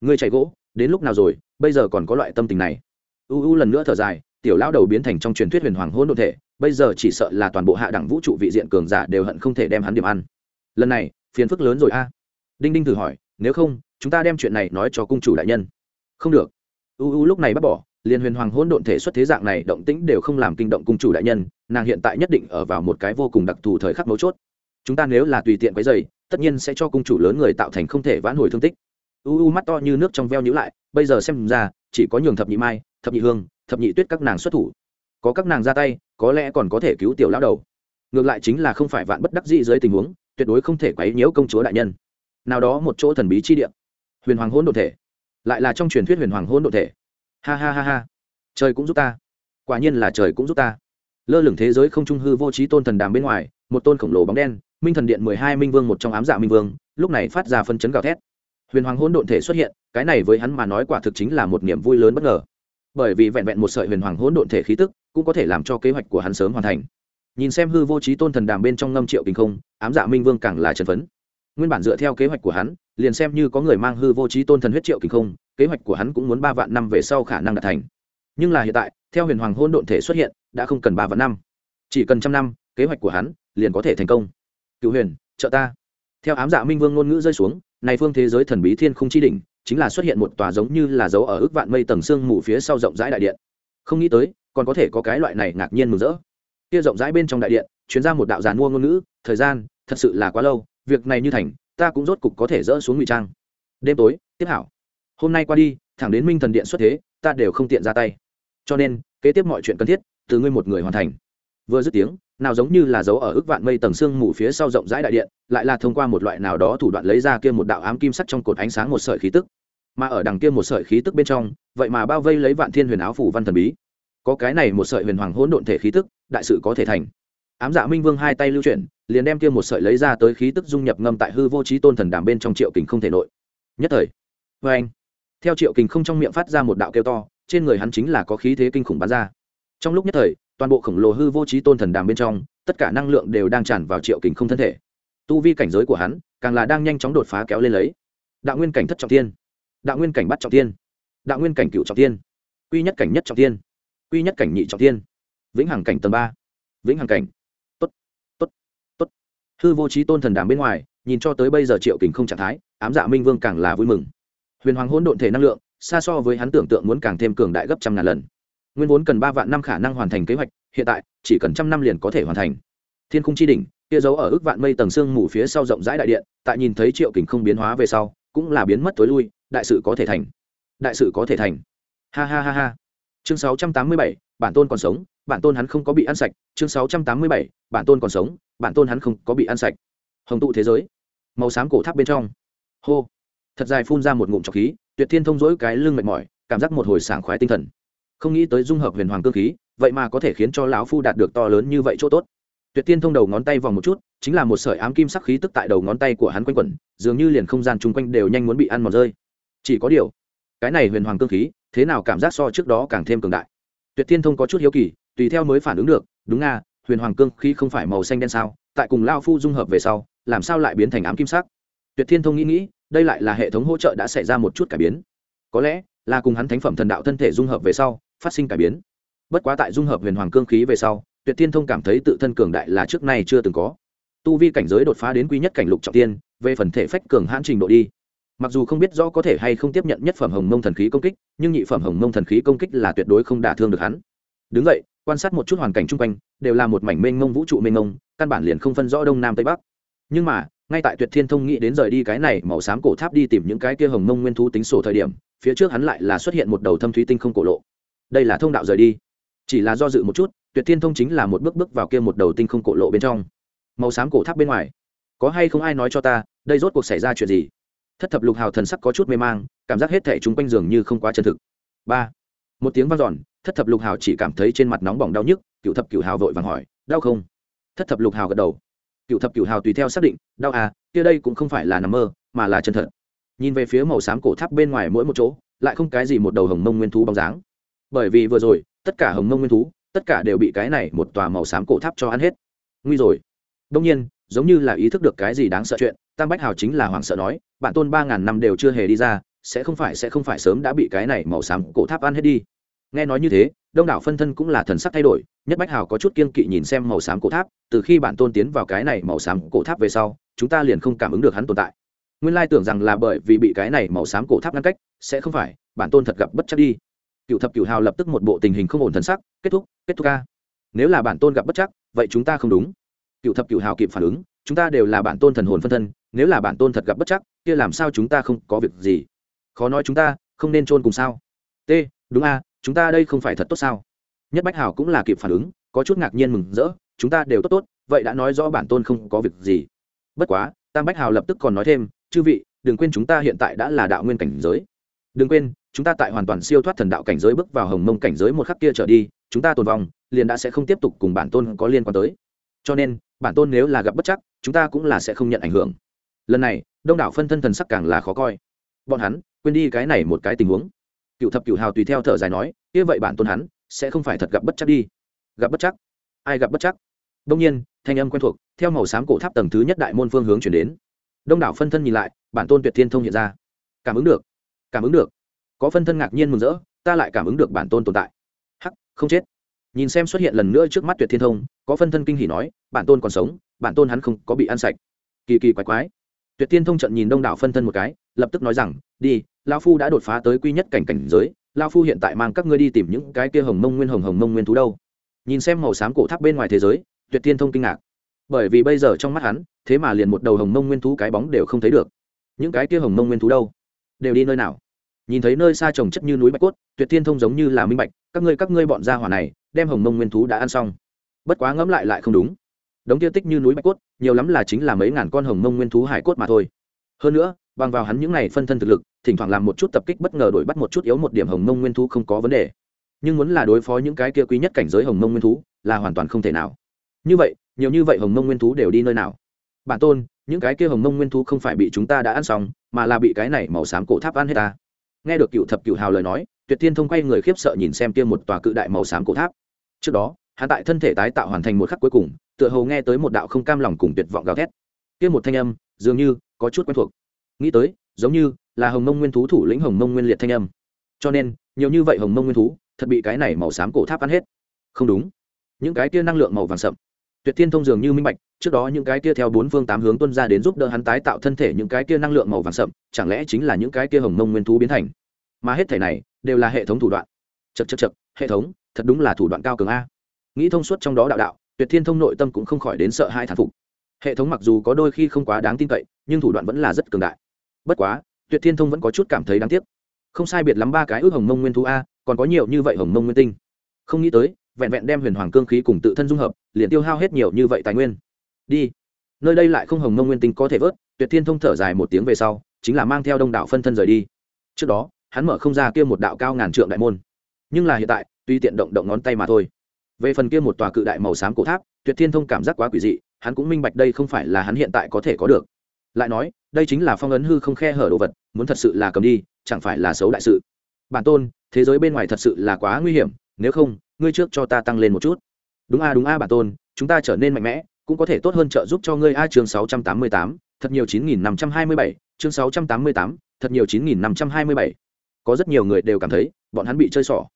Ngươi chạy gỗ đến lúc nào rồi, bây giờ còn có loại tâm tình này. U u lần nữa thở dài, tiểu lão đầu biến thành trong truyền thuyết huyền hoàng hôn đ ộ thể, bây giờ chỉ sợ là toàn bộ hạ đẳng vũ trụ vị diện cường giả đều hận không thể đem hắn điểm ăn. Lần này, phiền phức lớn rồi a. Đinh đinh thử hỏi, nếu không, chúng ta đem chuyện này nói cho cung chủ đại nhân. Không được. U u lúc này bắt bỏ, liền huyền hoàng hôn độn thể xuất thế dạng này động tĩnh đều không làm kinh động cung chủ đại nhân, nàng hiện tại nhất định ở vào một cái vô cùng đặc thù thời khắc mấu chốt. Chúng ta nếu là tùy tiện quấy dày tất nhiên sẽ cho cung chủ lớn người tạo thành không thể vãn hồi thương tích u u mắt to như nước trong veo nhữ lại, bây giờ xem ra, chỉ có nhường thập nhị mai, thập nhị hương, thập nhị tuyết các nàng xuất thủ. Có các nàng ra tay, có lẽ còn có thể cứu tiểu lão đầu. Ngược lại chính là không phải vạn bất đắc dĩ dưới tình huống, tuyệt đối không thể quấy nhiễu công chúa đại nhân. Nào đó một chỗ thần bí chi địa. Huyền hoàng hôn đ ộ thể. Lại là trong truyền thuyết huyền hoàng hôn đ ộ thể. Ha ha ha ha. Trời cũng giúp ta. Quả nhiên là trời cũng giúp ta. Lơ lửng thế giới không trung hư vô trí tôn thần đàm bên ngoài, một tôn khổng lồ bóng đen, minh thần điện mười hai minh vương một trong ám dạ minh vương, lúc này phát ra phân chấn gào thét huyền hoàng hỗn độn thể xuất hiện, cái này với hắn mà nói quả thực chính là một niềm vui lớn bất ngờ. Bởi vì vẹn vẹn một sợi huyền hoàng hỗn độn thể khí tức cũng có thể làm cho kế hoạch của hắn sớm hoàn thành. Nhìn xem hư vô trí tôn thần đàm bên trong ngâm triệu kinh không, ám dạ minh vương càng là trần phấn. Nguyên bản dựa theo kế hoạch của hắn, liền xem như có người mang hư vô trí tôn thần huyết triệu kinh không, kế hoạch của hắn cũng muốn ba vạn năm về sau khả năng đạt thành. Nhưng là hiện tại, theo huyền hoàng hôn độn thể xuất hiện, đã không cần ba vạn năm. Chỉ cần trăm năm, kế hoạch của hắn liền có thể thành công. Cựu huyền, trợ ta. Theo ám dạ minh vương ngôn ngữ rơi xuống này phương thế giới thần bí thiên không chi đỉnh, chính là xuất hiện một tòa giống như là dấu ở ước vạn mây tầng sương mù phía sau rộng rãi đại điện. Không nghĩ tới, còn có thể có cái loại này ngạc nhiên mừng rỡ. Kia rộng rãi bên trong đại điện chuyến ra một đạo giàn mua ngôn ngữ, thời gian, thật sự là quá lâu, việc này như thành, ta cũng rốt cục có thể dỡ xuống ngụy trang. Đêm tối, tiếp hảo. Hôm nay qua đi, thẳng đến minh thần điện xuất thế, ta đều không tiện ra tay. Cho nên, kế tiếp mọi chuyện cần thiết, từ ngươi một người hoàn thành. Vừa dứt tiếng nào giống như là dấu ở ước vạn mây tầng sương mù phía sau rộng rãi đại điện, lại là thông qua một loại nào đó thủ đoạn lấy ra kia một đạo ám kim sắt trong cột ánh sáng một sợi khí tức. Mà ở đằng kia một sợi khí tức bên trong, vậy mà bao vây lấy vạn thiên huyền áo phủ văn thần bí. Có cái này một sợi huyền hoàng hỗn độn thể khí tức, đại sự có thể thành. Ám dạ minh vương hai tay lưu chuyển, liền đem kia một sợi lấy ra tới khí tức dung nhập ngâm tại hư vô trí tôn thần đàm bên trong triệu kình không thể nội. Nhất thời vê anh. Theo triệu kình không trong miệng phát ra một đạo kêu to, trên người hắn chính là có khí thế kinh khủng bắn ra. Trong lúc nhất thời toàn bộ khổng lồ hư vô trí tôn thần đàm bên trong, tất cả năng lượng đều đang tràn vào triệu kình không thân thể. Tu vi cảnh giới của hắn, càng là đang nhanh chóng đột phá kéo lên lấy. Đạo nguyên cảnh thất trọng tiên đạo nguyên cảnh bắt trọng tiên đạo nguyên cảnh cựu trọng tiên quy nhất cảnh nhất trọng tiên quy nhất cảnh nhị trọng tiên vĩnh hằng cảnh tầng ba. Vĩnh hằng cảnh. Tốt tốt tốt. Hư vô trí tôn thần đàm bên ngoài, nhìn cho tới bây giờ triệu kình không trạng thái, ám dạ minh vương càng là vui mừng. Huyền hoàng hỗn độn thể năng lượng, xa so với hắn tưởng tượng muốn càng thêm cường đại gấp trăm ngàn lần nguyên vốn cần ba vạn năm khả năng hoàn thành kế hoạch, hiện tại, chỉ cần trăm năm liền có thể hoàn thành. Thiên khung chi đỉnh, kia giấu ở ước vạn mây tầng sương mù phía sau rộng rãi đại điện, tại nhìn thấy triệu kình không biến hóa về sau, cũng là biến mất tối lui, đại sự có thể thành. Đại sự có thể thành. Ha ha ha ha. Chương sáu trăm tám mươi bảy, bản tôn còn sống, bản tôn hắn không có bị ăn sạch. Chương sáu trăm tám mươi bảy, bản tôn còn sống, bản tôn hắn không có bị ăn sạch. Hồng tụ thế giới. Màu xám cổ tháp bên trong. Hô. Thật dài phun ra một ngụm trọc khí, tuyệt thiên thông dỗi cái lưng mệt mỏi, cảm giác một hồi sảng khoái tinh thần không nghĩ tới dung hợp huyền hoàng cơ khí, vậy mà có thể khiến cho lão phu đạt được to lớn như vậy chỗ tốt. Tuyệt thiên thông đầu ngón tay vòng một chút, chính là một sợi ám kim sắc khí tức tại đầu ngón tay của hắn quanh quẩn, dường như liền không gian chung quanh đều nhanh muốn bị ăn mòn rơi. Chỉ có điều, cái này huyền hoàng cơ khí, thế nào cảm giác so trước đó càng thêm cường đại? Tuyệt thiên thông có chút hiếu kỳ, tùy theo mới phản ứng được, đúng nga, huyền hoàng cương khí không phải màu xanh đen sao, tại cùng lao phu dung hợp về sau, làm sao lại biến thành ám kim sắc? Tuyệt thiên thông nghĩ nghĩ, đây lại là hệ thống hỗ trợ đã xảy ra một chút cải biến. Có lẽ là cùng hắn thánh phẩm thần đạo thân thể dung hợp về sau phát sinh cải biến. Bất quá tại dung hợp huyền hoàng cương khí về sau, tuyệt thiên thông cảm thấy tự thân cường đại là trước nay chưa từng có. Tu vi cảnh giới đột phá đến quý nhất cảnh lục trọng tiên, về phần thể phách cường hãn trình độ đi. Mặc dù không biết rõ có thể hay không tiếp nhận nhất phẩm hồng mông thần khí công kích, nhưng nhị phẩm hồng mông thần khí công kích là tuyệt đối không đả thương được hắn. Đứng vậy, quan sát một chút hoàn cảnh chung quanh, đều là một mảnh mênh mông vũ trụ mênh mông, căn bản liền không phân rõ đông nam tây bắc. Nhưng mà, ngay tại tuyệt thiên thông nghĩ đến rời đi cái này màu xám cổ tháp đi tìm những cái kia hồng mông nguyên thú tính sổ thời điểm, phía trước hắn lại là xuất hiện một đầu thâm thúy tinh không cổ lộ đây là thông đạo rời đi. Chỉ là do dự một chút, tuyệt thiên thông chính là một bước bước vào kia một đầu tinh không cổ lộ bên trong. Màu xám cổ tháp bên ngoài. Có hay không ai nói cho ta, đây rốt cuộc xảy ra chuyện gì? Thất thập lục hào thần sắc có chút mê mang, cảm giác hết thẻ chúng quanh giường như không quá chân thực. Ba. Một tiếng vang dọn, thất thập lục hào chỉ cảm thấy trên mặt nóng bỏng đau nhức, cựu thập cựu hào vội vàng hỏi, đau không? Thất thập lục hào gật đầu. Cựu thập cựu hào tùy theo xác định, đau à kia đây cũng không phải là nằm mơ, mà là chân thật. Nhìn về phía màu xám cổ tháp bên ngoài mỗi một chỗ, lại không cái gì một đầu hồng mông nguyên thú bóng dáng bởi vì vừa rồi, tất cả hồng mông nguyên thú, tất cả đều bị cái này một tòa màu xám cổ tháp cho ăn hết. Nguy rồi. Đông nhiên, giống như là ý thức được cái gì đáng sợ chuyện, tam bách hào chính là hoàng sợ nói, bản tôn ba ngàn năm đều chưa hề đi ra, sẽ không phải, sẽ không phải sớm đã bị cái này màu xám cổ tháp ăn hết đi. Nghe nói như thế, đông đảo phân thân cũng là thần sắc thay đổi, nhất bách hào có chút kiên kỵ nhìn xem màu xám cổ tháp, từ khi bản tôn tiến vào cái này màu xám cổ tháp về sau, chúng ta liền không cảm ứng được hắn tồn tại. Nguyên lai tưởng rằng là bởi vì bị cái này màu xám cổ tháp ngăn cách, sẽ không phải, bản tôn thật gặp bất chắc đi cựu thập cựu hào lập tức một bộ tình hình không ổn thần sắc, kết thúc kết thúc ca. Nếu là bản tôn gặp bất chắc, vậy chúng ta không đúng. Cựu thập cựu hào kịp phản ứng, chúng ta đều là bản tôn thần hồn phân thân, nếu là bản tôn thật gặp bất chắc, kia làm sao chúng ta không có việc gì? Khó nói chúng ta không nên chôn cùng sao? T, đúng a, chúng ta đây không phải thật tốt sao? Nhất bách hào cũng là kịp phản ứng, có chút ngạc nhiên mừng rỡ, chúng ta đều tốt tốt, vậy đã nói rõ bản tôn không có việc gì. Bất quá, tam bách hào lập tức còn nói thêm, chư vị, đừng quên chúng ta hiện tại đã là đạo nguyên cảnh giới. Đừng quên chúng ta tại hoàn toàn siêu thoát thần đạo cảnh giới bước vào hồng mông cảnh giới một khắc kia trở đi, chúng ta tồn vong, liền đã sẽ không tiếp tục cùng bản tôn có liên quan tới. Cho nên, bản tôn nếu là gặp bất chắc, chúng ta cũng là sẽ không nhận ảnh hưởng. Lần này, đông đảo phân thân thần sắc càng là khó coi. Bọn hắn, quên đi cái này một cái tình huống. Cựu thập cựu hào tùy theo thở dài nói như vậy bản tôn hắn, sẽ không phải thật gặp bất chắc đi. Gặp bất chắc? Ai gặp bất chắc? Đông nhiên, thanh âm quen thuộc, theo màu xám cổ tháp tầng thứ nhất đại môn phương hướng chuyển đến. Đông đảo phân thân nhìn lại, bản tôn tuyệt thiên thông hiện ra. Cảm ứng được, cảm ứng được có phân thân ngạc nhiên mừng rỡ, ta lại cảm ứng được bản tôn tồn tại. Hắc, không chết. Nhìn xem xuất hiện lần nữa trước mắt tuyệt thiên thông, có phân thân kinh hỉ nói, bản tôn còn sống, bản tôn hắn không có bị ăn sạch. Kỳ kỳ quái quái. Tuyệt thiên thông trận nhìn đông đảo phân thân một cái, lập tức nói rằng, đi lao phu đã đột phá tới quy nhất cảnh cảnh giới lao phu hiện tại mang các ngươi đi tìm những cái kia hồng mông nguyên hồng hồng mông nguyên thú đâu. Nhìn xem màu xám cổ tháp bên ngoài thế giới, tuyệt thiên thông kinh ngạc. Bởi vì bây giờ trong mắt hắn, thế mà liền một đầu hồng mông nguyên thú cái bóng đều không thấy được. Những cái kia hồng mông nguyên thú đâu? Đều đi nơi nào? Nhìn thấy nơi xa trồng chất như núi bạch cốt, tuyệt thiên thông giống như là minh bạch, các ngươi các ngươi bọn gia hỏa này, đem hồng mông nguyên thú đã ăn xong. Bất quá ngẫm lại lại không đúng. Đống tiêu tích như núi bạch cốt, nhiều lắm là chính là mấy ngàn con hồng mông nguyên thú hải cốt mà thôi. Hơn nữa, bằng vào hắn những này phân thân thực lực, thỉnh thoảng làm một chút tập kích bất ngờ đổi bắt một chút yếu một điểm hồng mông nguyên thú không có vấn đề. Nhưng muốn là đối phó những cái kia quý nhất cảnh giới hồng mông nguyên thú, là hoàn toàn không thể nào. Như vậy, nhiều như vậy hồng mông nguyên thú đều đi nơi nào? Bản tôn, những cái kia hồng mông nguyên thú không phải bị chúng ta đã ăn xong, mà là bị cái này màu xám cổ tháp ăn hết ta nghe được cựu thập cựu hào lời nói, tuyệt thiên thông quay người khiếp sợ nhìn xem kia một tòa cự đại màu xám cổ tháp. Trước đó, hắn tại thân thể tái tạo hoàn thành một khắc cuối cùng, tựa hồ nghe tới một đạo không cam lòng cùng tuyệt vọng gào thét. Kia một thanh âm, dường như có chút quen thuộc. Nghĩ tới, giống như là hồng mông nguyên thú thủ lĩnh hồng mông nguyên liệt thanh âm. Cho nên, nhiều như vậy hồng mông nguyên thú, thật bị cái này màu xám cổ tháp ăn hết. Không đúng. Những cái kia năng lượng màu vàng sậm tuyệt thiên thông dường như minh bạch, trước đó những cái kia theo bốn phương tám hướng tuân ra đến giúp đỡ hắn tái tạo thân thể những cái kia năng lượng màu vàng sậm, chẳng lẽ chính là những cái kia hồng mông nguyên thú biến thành? Mà hết thể này đều là hệ thống thủ đoạn. Chật chật chật hệ thống, thật đúng là thủ đoạn cao cường a. Nghĩ thông suốt trong đó đạo đạo, tuyệt thiên thông nội tâm cũng không khỏi đến sợ hai thản phục. Hệ thống mặc dù có đôi khi không quá đáng tin cậy, nhưng thủ đoạn vẫn là rất cường đại. Bất quá, tuyệt thiên thông vẫn có chút cảm thấy đáng tiếc. Không sai biệt lắm ba cái ước hồng mông nguyên thú a, còn có nhiều như vậy hồng mông nguyên tinh. Không nghĩ tới vẹn vẹn đem huyền hoàng cương khí cùng tự thân dung hợp, liền tiêu hao hết nhiều như vậy tài nguyên. Đi. Nơi đây lại không hồng mông nguyên tinh có thể vớt, tuyệt thiên thông thở dài một tiếng về sau, chính là mang theo đông đảo phân thân rời đi. Trước đó, hắn mở không ra kia một đạo cao ngàn trượng đại môn. Nhưng là hiện tại, tuy tiện động động ngón tay mà thôi. Về phần kia một tòa cự đại màu xám cổ tháp, tuyệt thiên thông cảm giác quá quỷ dị, hắn cũng minh bạch đây không phải là hắn hiện tại có thể có được. Lại nói, đây chính là phong ấn hư không khe hở đồ vật, muốn thật sự là cầm đi, chẳng phải là xấu đại sự. Bản tôn, thế giới bên ngoài thật sự là quá nguy hiểm, nếu không ngươi trước cho ta tăng lên một chút. Đúng a đúng a bản tôn, chúng ta trở nên mạnh mẽ, cũng có thể tốt hơn trợ giúp cho ngươi a, chương sáu trăm tám mươi tám, thật nhiều chín nghìn năm trăm hai mươi bảy, chương sáu trăm tám mươi tám, thật nhiều chín nghìn năm trăm hai mươi bảy. Có rất nhiều người đều cảm thấy, bọn hắn bị chơi xỏ.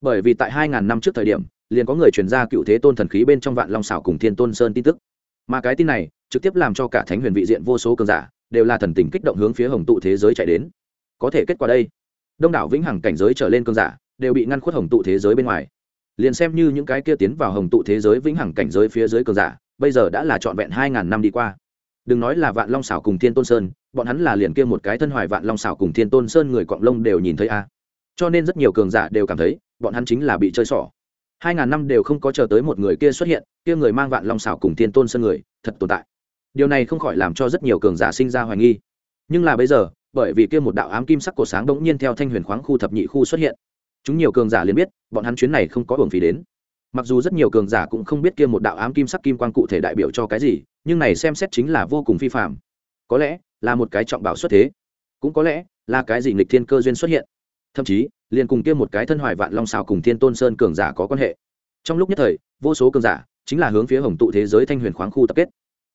Bởi vì tại hai ngàn năm trước thời điểm, liền có người truyền ra cựu thế tôn thần khí bên trong vạn long xảo cùng thiên tôn sơn tin tức. Mà cái tin này, trực tiếp làm cho cả thánh huyền vị diện vô số cường giả, đều là thần tình kích động hướng phía hồng tụ thế giới chạy đến. Có thể kết quả đây, đông đảo vĩnh hằng cảnh giới trở lên cường giả, đều bị ngăn khuất hồng tụ thế giới bên ngoài liền xem như những cái kia tiến vào hồng tụ thế giới vĩnh hằng cảnh giới phía dưới cường giả, bây giờ đã là trọn vẹn hai ngàn năm đi qua. Đừng nói là vạn long xảo cùng thiên tôn sơn, bọn hắn là liền kia một cái thân hoài vạn long xảo cùng thiên tôn sơn người cọng lông đều nhìn thấy a. Cho nên rất nhiều cường giả đều cảm thấy, bọn hắn chính là bị chơi xỏ hai ngàn năm đều không có chờ tới một người kia xuất hiện, kia người mang vạn long xảo cùng thiên tôn sơn người, thật tồn tại. Điều này không khỏi làm cho rất nhiều cường giả sinh ra hoài nghi. Nhưng là bây giờ, bởi vì kia một đạo ám kim sắc cổ sáng bỗng nhiên theo thanh huyền khoáng khu thập nhị khu xuất hiện chúng nhiều cường giả liền biết, bọn hắn chuyến này không có hưởng phí đến. Mặc dù rất nhiều cường giả cũng không biết kia một đạo ám kim sắc kim quan cụ thể đại biểu cho cái gì, nhưng này xem xét chính là vô cùng phi phạm có lẽ là một cái trọng bảo xuất thế, cũng có lẽ là cái gì nghịch thiên cơ duyên xuất hiện. Thậm chí, liền cùng kia một cái thân hoài vạn long xào cùng thiên tôn sơn cường giả có quan hệ. Trong lúc nhất thời, vô số cường giả chính là hướng phía hồng tụ thế giới thanh huyền khoáng khu tập kết.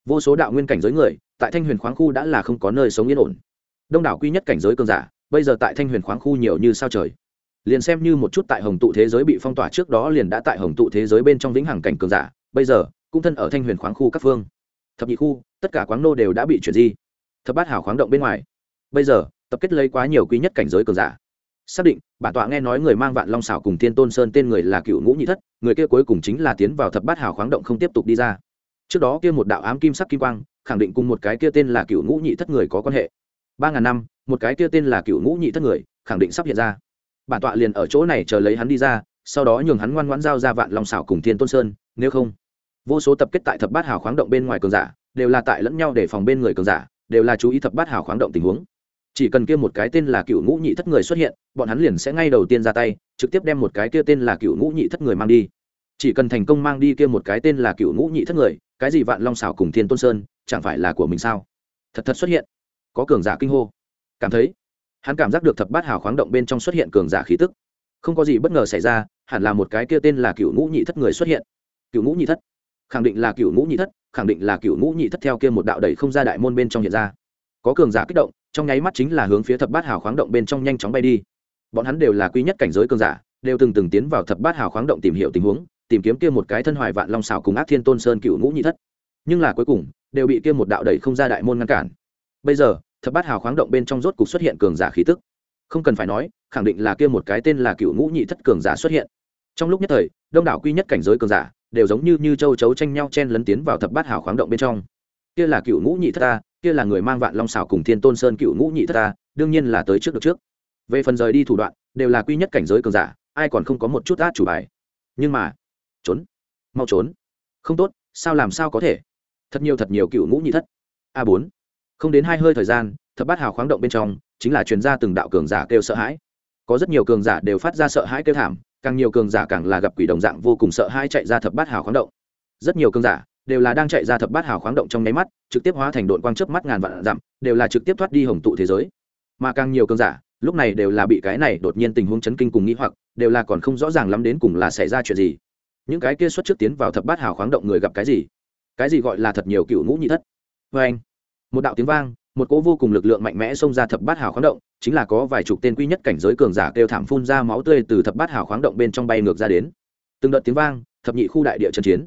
Vô số đạo nguyên cảnh giới người, tại thanh huyền khoáng khu đã là không có nơi sống yên ổn. Đông đảo quy nhất cảnh giới cường giả, bây giờ tại thanh huyền khoáng khu nhiều như sao trời liền xem như một chút tại hồng tụ thế giới bị phong tỏa trước đó liền đã tại hồng tụ thế giới bên trong vĩnh hằng cảnh cường giả, bây giờ, cũng thân ở thanh huyền khoáng khu các phương. Thập nhị khu, tất cả khoáng nô đều đã bị chuyển di. Thập bát hảo khoáng động bên ngoài. Bây giờ, tập kết lấy quá nhiều quý nhất cảnh giới cường giả. Xác định, bản tọa nghe nói người mang vạn long xảo cùng tiên tôn sơn tên người là cựu ngũ nhị thất, người kia cuối cùng chính là tiến vào thập bát hảo khoáng động không tiếp tục đi ra. Trước đó kia một đạo ám kim sắc kim quang, khẳng định cùng một cái kia tên là cựu ngũ nhị thất người có quan hệ. Ba ngàn năm, một cái kia tên là cựu ngũ nhị thất người, khẳng định sắp hiện ra bản tọa liền ở chỗ này chờ lấy hắn đi ra, sau đó nhường hắn ngoan ngoãn giao ra vạn long xảo cùng thiên tôn sơn, nếu không, vô số tập kết tại thập bát hào khoáng động bên ngoài cường giả, đều là tại lẫn nhau để phòng bên người cường giả, đều là chú ý thập bát hào khoáng động tình huống. Chỉ cần kia một cái tên là cựu ngũ nhị thất người xuất hiện, bọn hắn liền sẽ ngay đầu tiên ra tay, trực tiếp đem một cái kia tên là cựu ngũ nhị thất người mang đi. Chỉ cần thành công mang đi kia một cái tên là cựu ngũ nhị thất người, cái gì vạn long xảo cùng thiên tôn sơn, chẳng phải là của mình sao? Thật thật xuất hiện. Có cường giả kinh hô. Cảm thấy hắn cảm giác được thập bát hào khoáng động bên trong xuất hiện cường giả khí tức. Không có gì bất ngờ xảy ra, hẳn là một cái kia tên là cựu ngũ nhị thất người xuất hiện. Cựu ngũ nhị thất? Khẳng định là cựu ngũ nhị thất, khẳng định là cựu ngũ nhị thất theo kia một đạo đẩy không ra đại môn bên trong hiện ra. Có cường giả kích động, trong nháy mắt chính là hướng phía thập bát hào khoáng động bên trong nhanh chóng bay đi. Bọn hắn đều là quý nhất cảnh giới cường giả, đều từng từng tiến vào thập bát hào khoáng động tìm hiểu tình huống, tìm kiếm kia một cái thân hoài vạn long xào cùng ác thiên tôn sơn cựu ngũ nhị thất. Nhưng là cuối cùng, đều bị kia một đạo đẩy không ra đại môn ngăn cản. Bây giờ thập bát hào khoáng động bên trong rốt cục xuất hiện cường giả khí tức. Không cần phải nói, khẳng định là kia một cái tên là cựu ngũ nhị thất cường giả xuất hiện. Trong lúc nhất thời, đông đảo quy nhất cảnh giới cường giả đều giống như như châu chấu tranh nhau chen lấn tiến vào thập bát hào khoáng động bên trong. Kia là cựu ngũ nhị thất ta, kia là người mang vạn long xảo cùng thiên tôn sơn cựu ngũ nhị thất ta, đương nhiên là tới trước được trước. Về phần rời đi thủ đoạn, đều là quy nhất cảnh giới cường giả, ai còn không có một chút át chủ bài. Nhưng mà, trốn, mau trốn. Không tốt, sao làm sao có thể? Thật nhiều thật nhiều cựu ngũ nhị thất. A bốn không đến hai hơi thời gian, thập bát hào khoáng động bên trong, chính là truyền ra từng đạo cường giả kêu sợ hãi. Có rất nhiều cường giả đều phát ra sợ hãi kêu thảm, càng nhiều cường giả càng là gặp quỷ đồng dạng vô cùng sợ hãi chạy ra thập bát hào khoáng động. Rất nhiều cường giả đều là đang chạy ra thập bát hào khoáng động trong nháy mắt, trực tiếp hóa thành đội quang chớp mắt ngàn vạn dặm, đều là trực tiếp thoát đi hồng tụ thế giới. Mà càng nhiều cường giả, lúc này đều là bị cái này đột nhiên tình huống chấn kinh cùng nghĩ hoặc, đều là còn không rõ ràng lắm đến cùng là xảy ra chuyện gì. Những cái kia xuất trước tiến vào thập bát hào khoáng động người gặp cái gì? Cái gì gọi là thật nhiều cựu ngũ nhị thất? Vê anh một đạo tiếng vang một cỗ vô cùng lực lượng mạnh mẽ xông ra thập bát hào khoáng động chính là có vài chục tên quy nhất cảnh giới cường giả kêu thảm phun ra máu tươi từ thập bát hào khoáng động bên trong bay ngược ra đến. Từng đợt tiếng vang thập nhị khu đại địa trận chiến.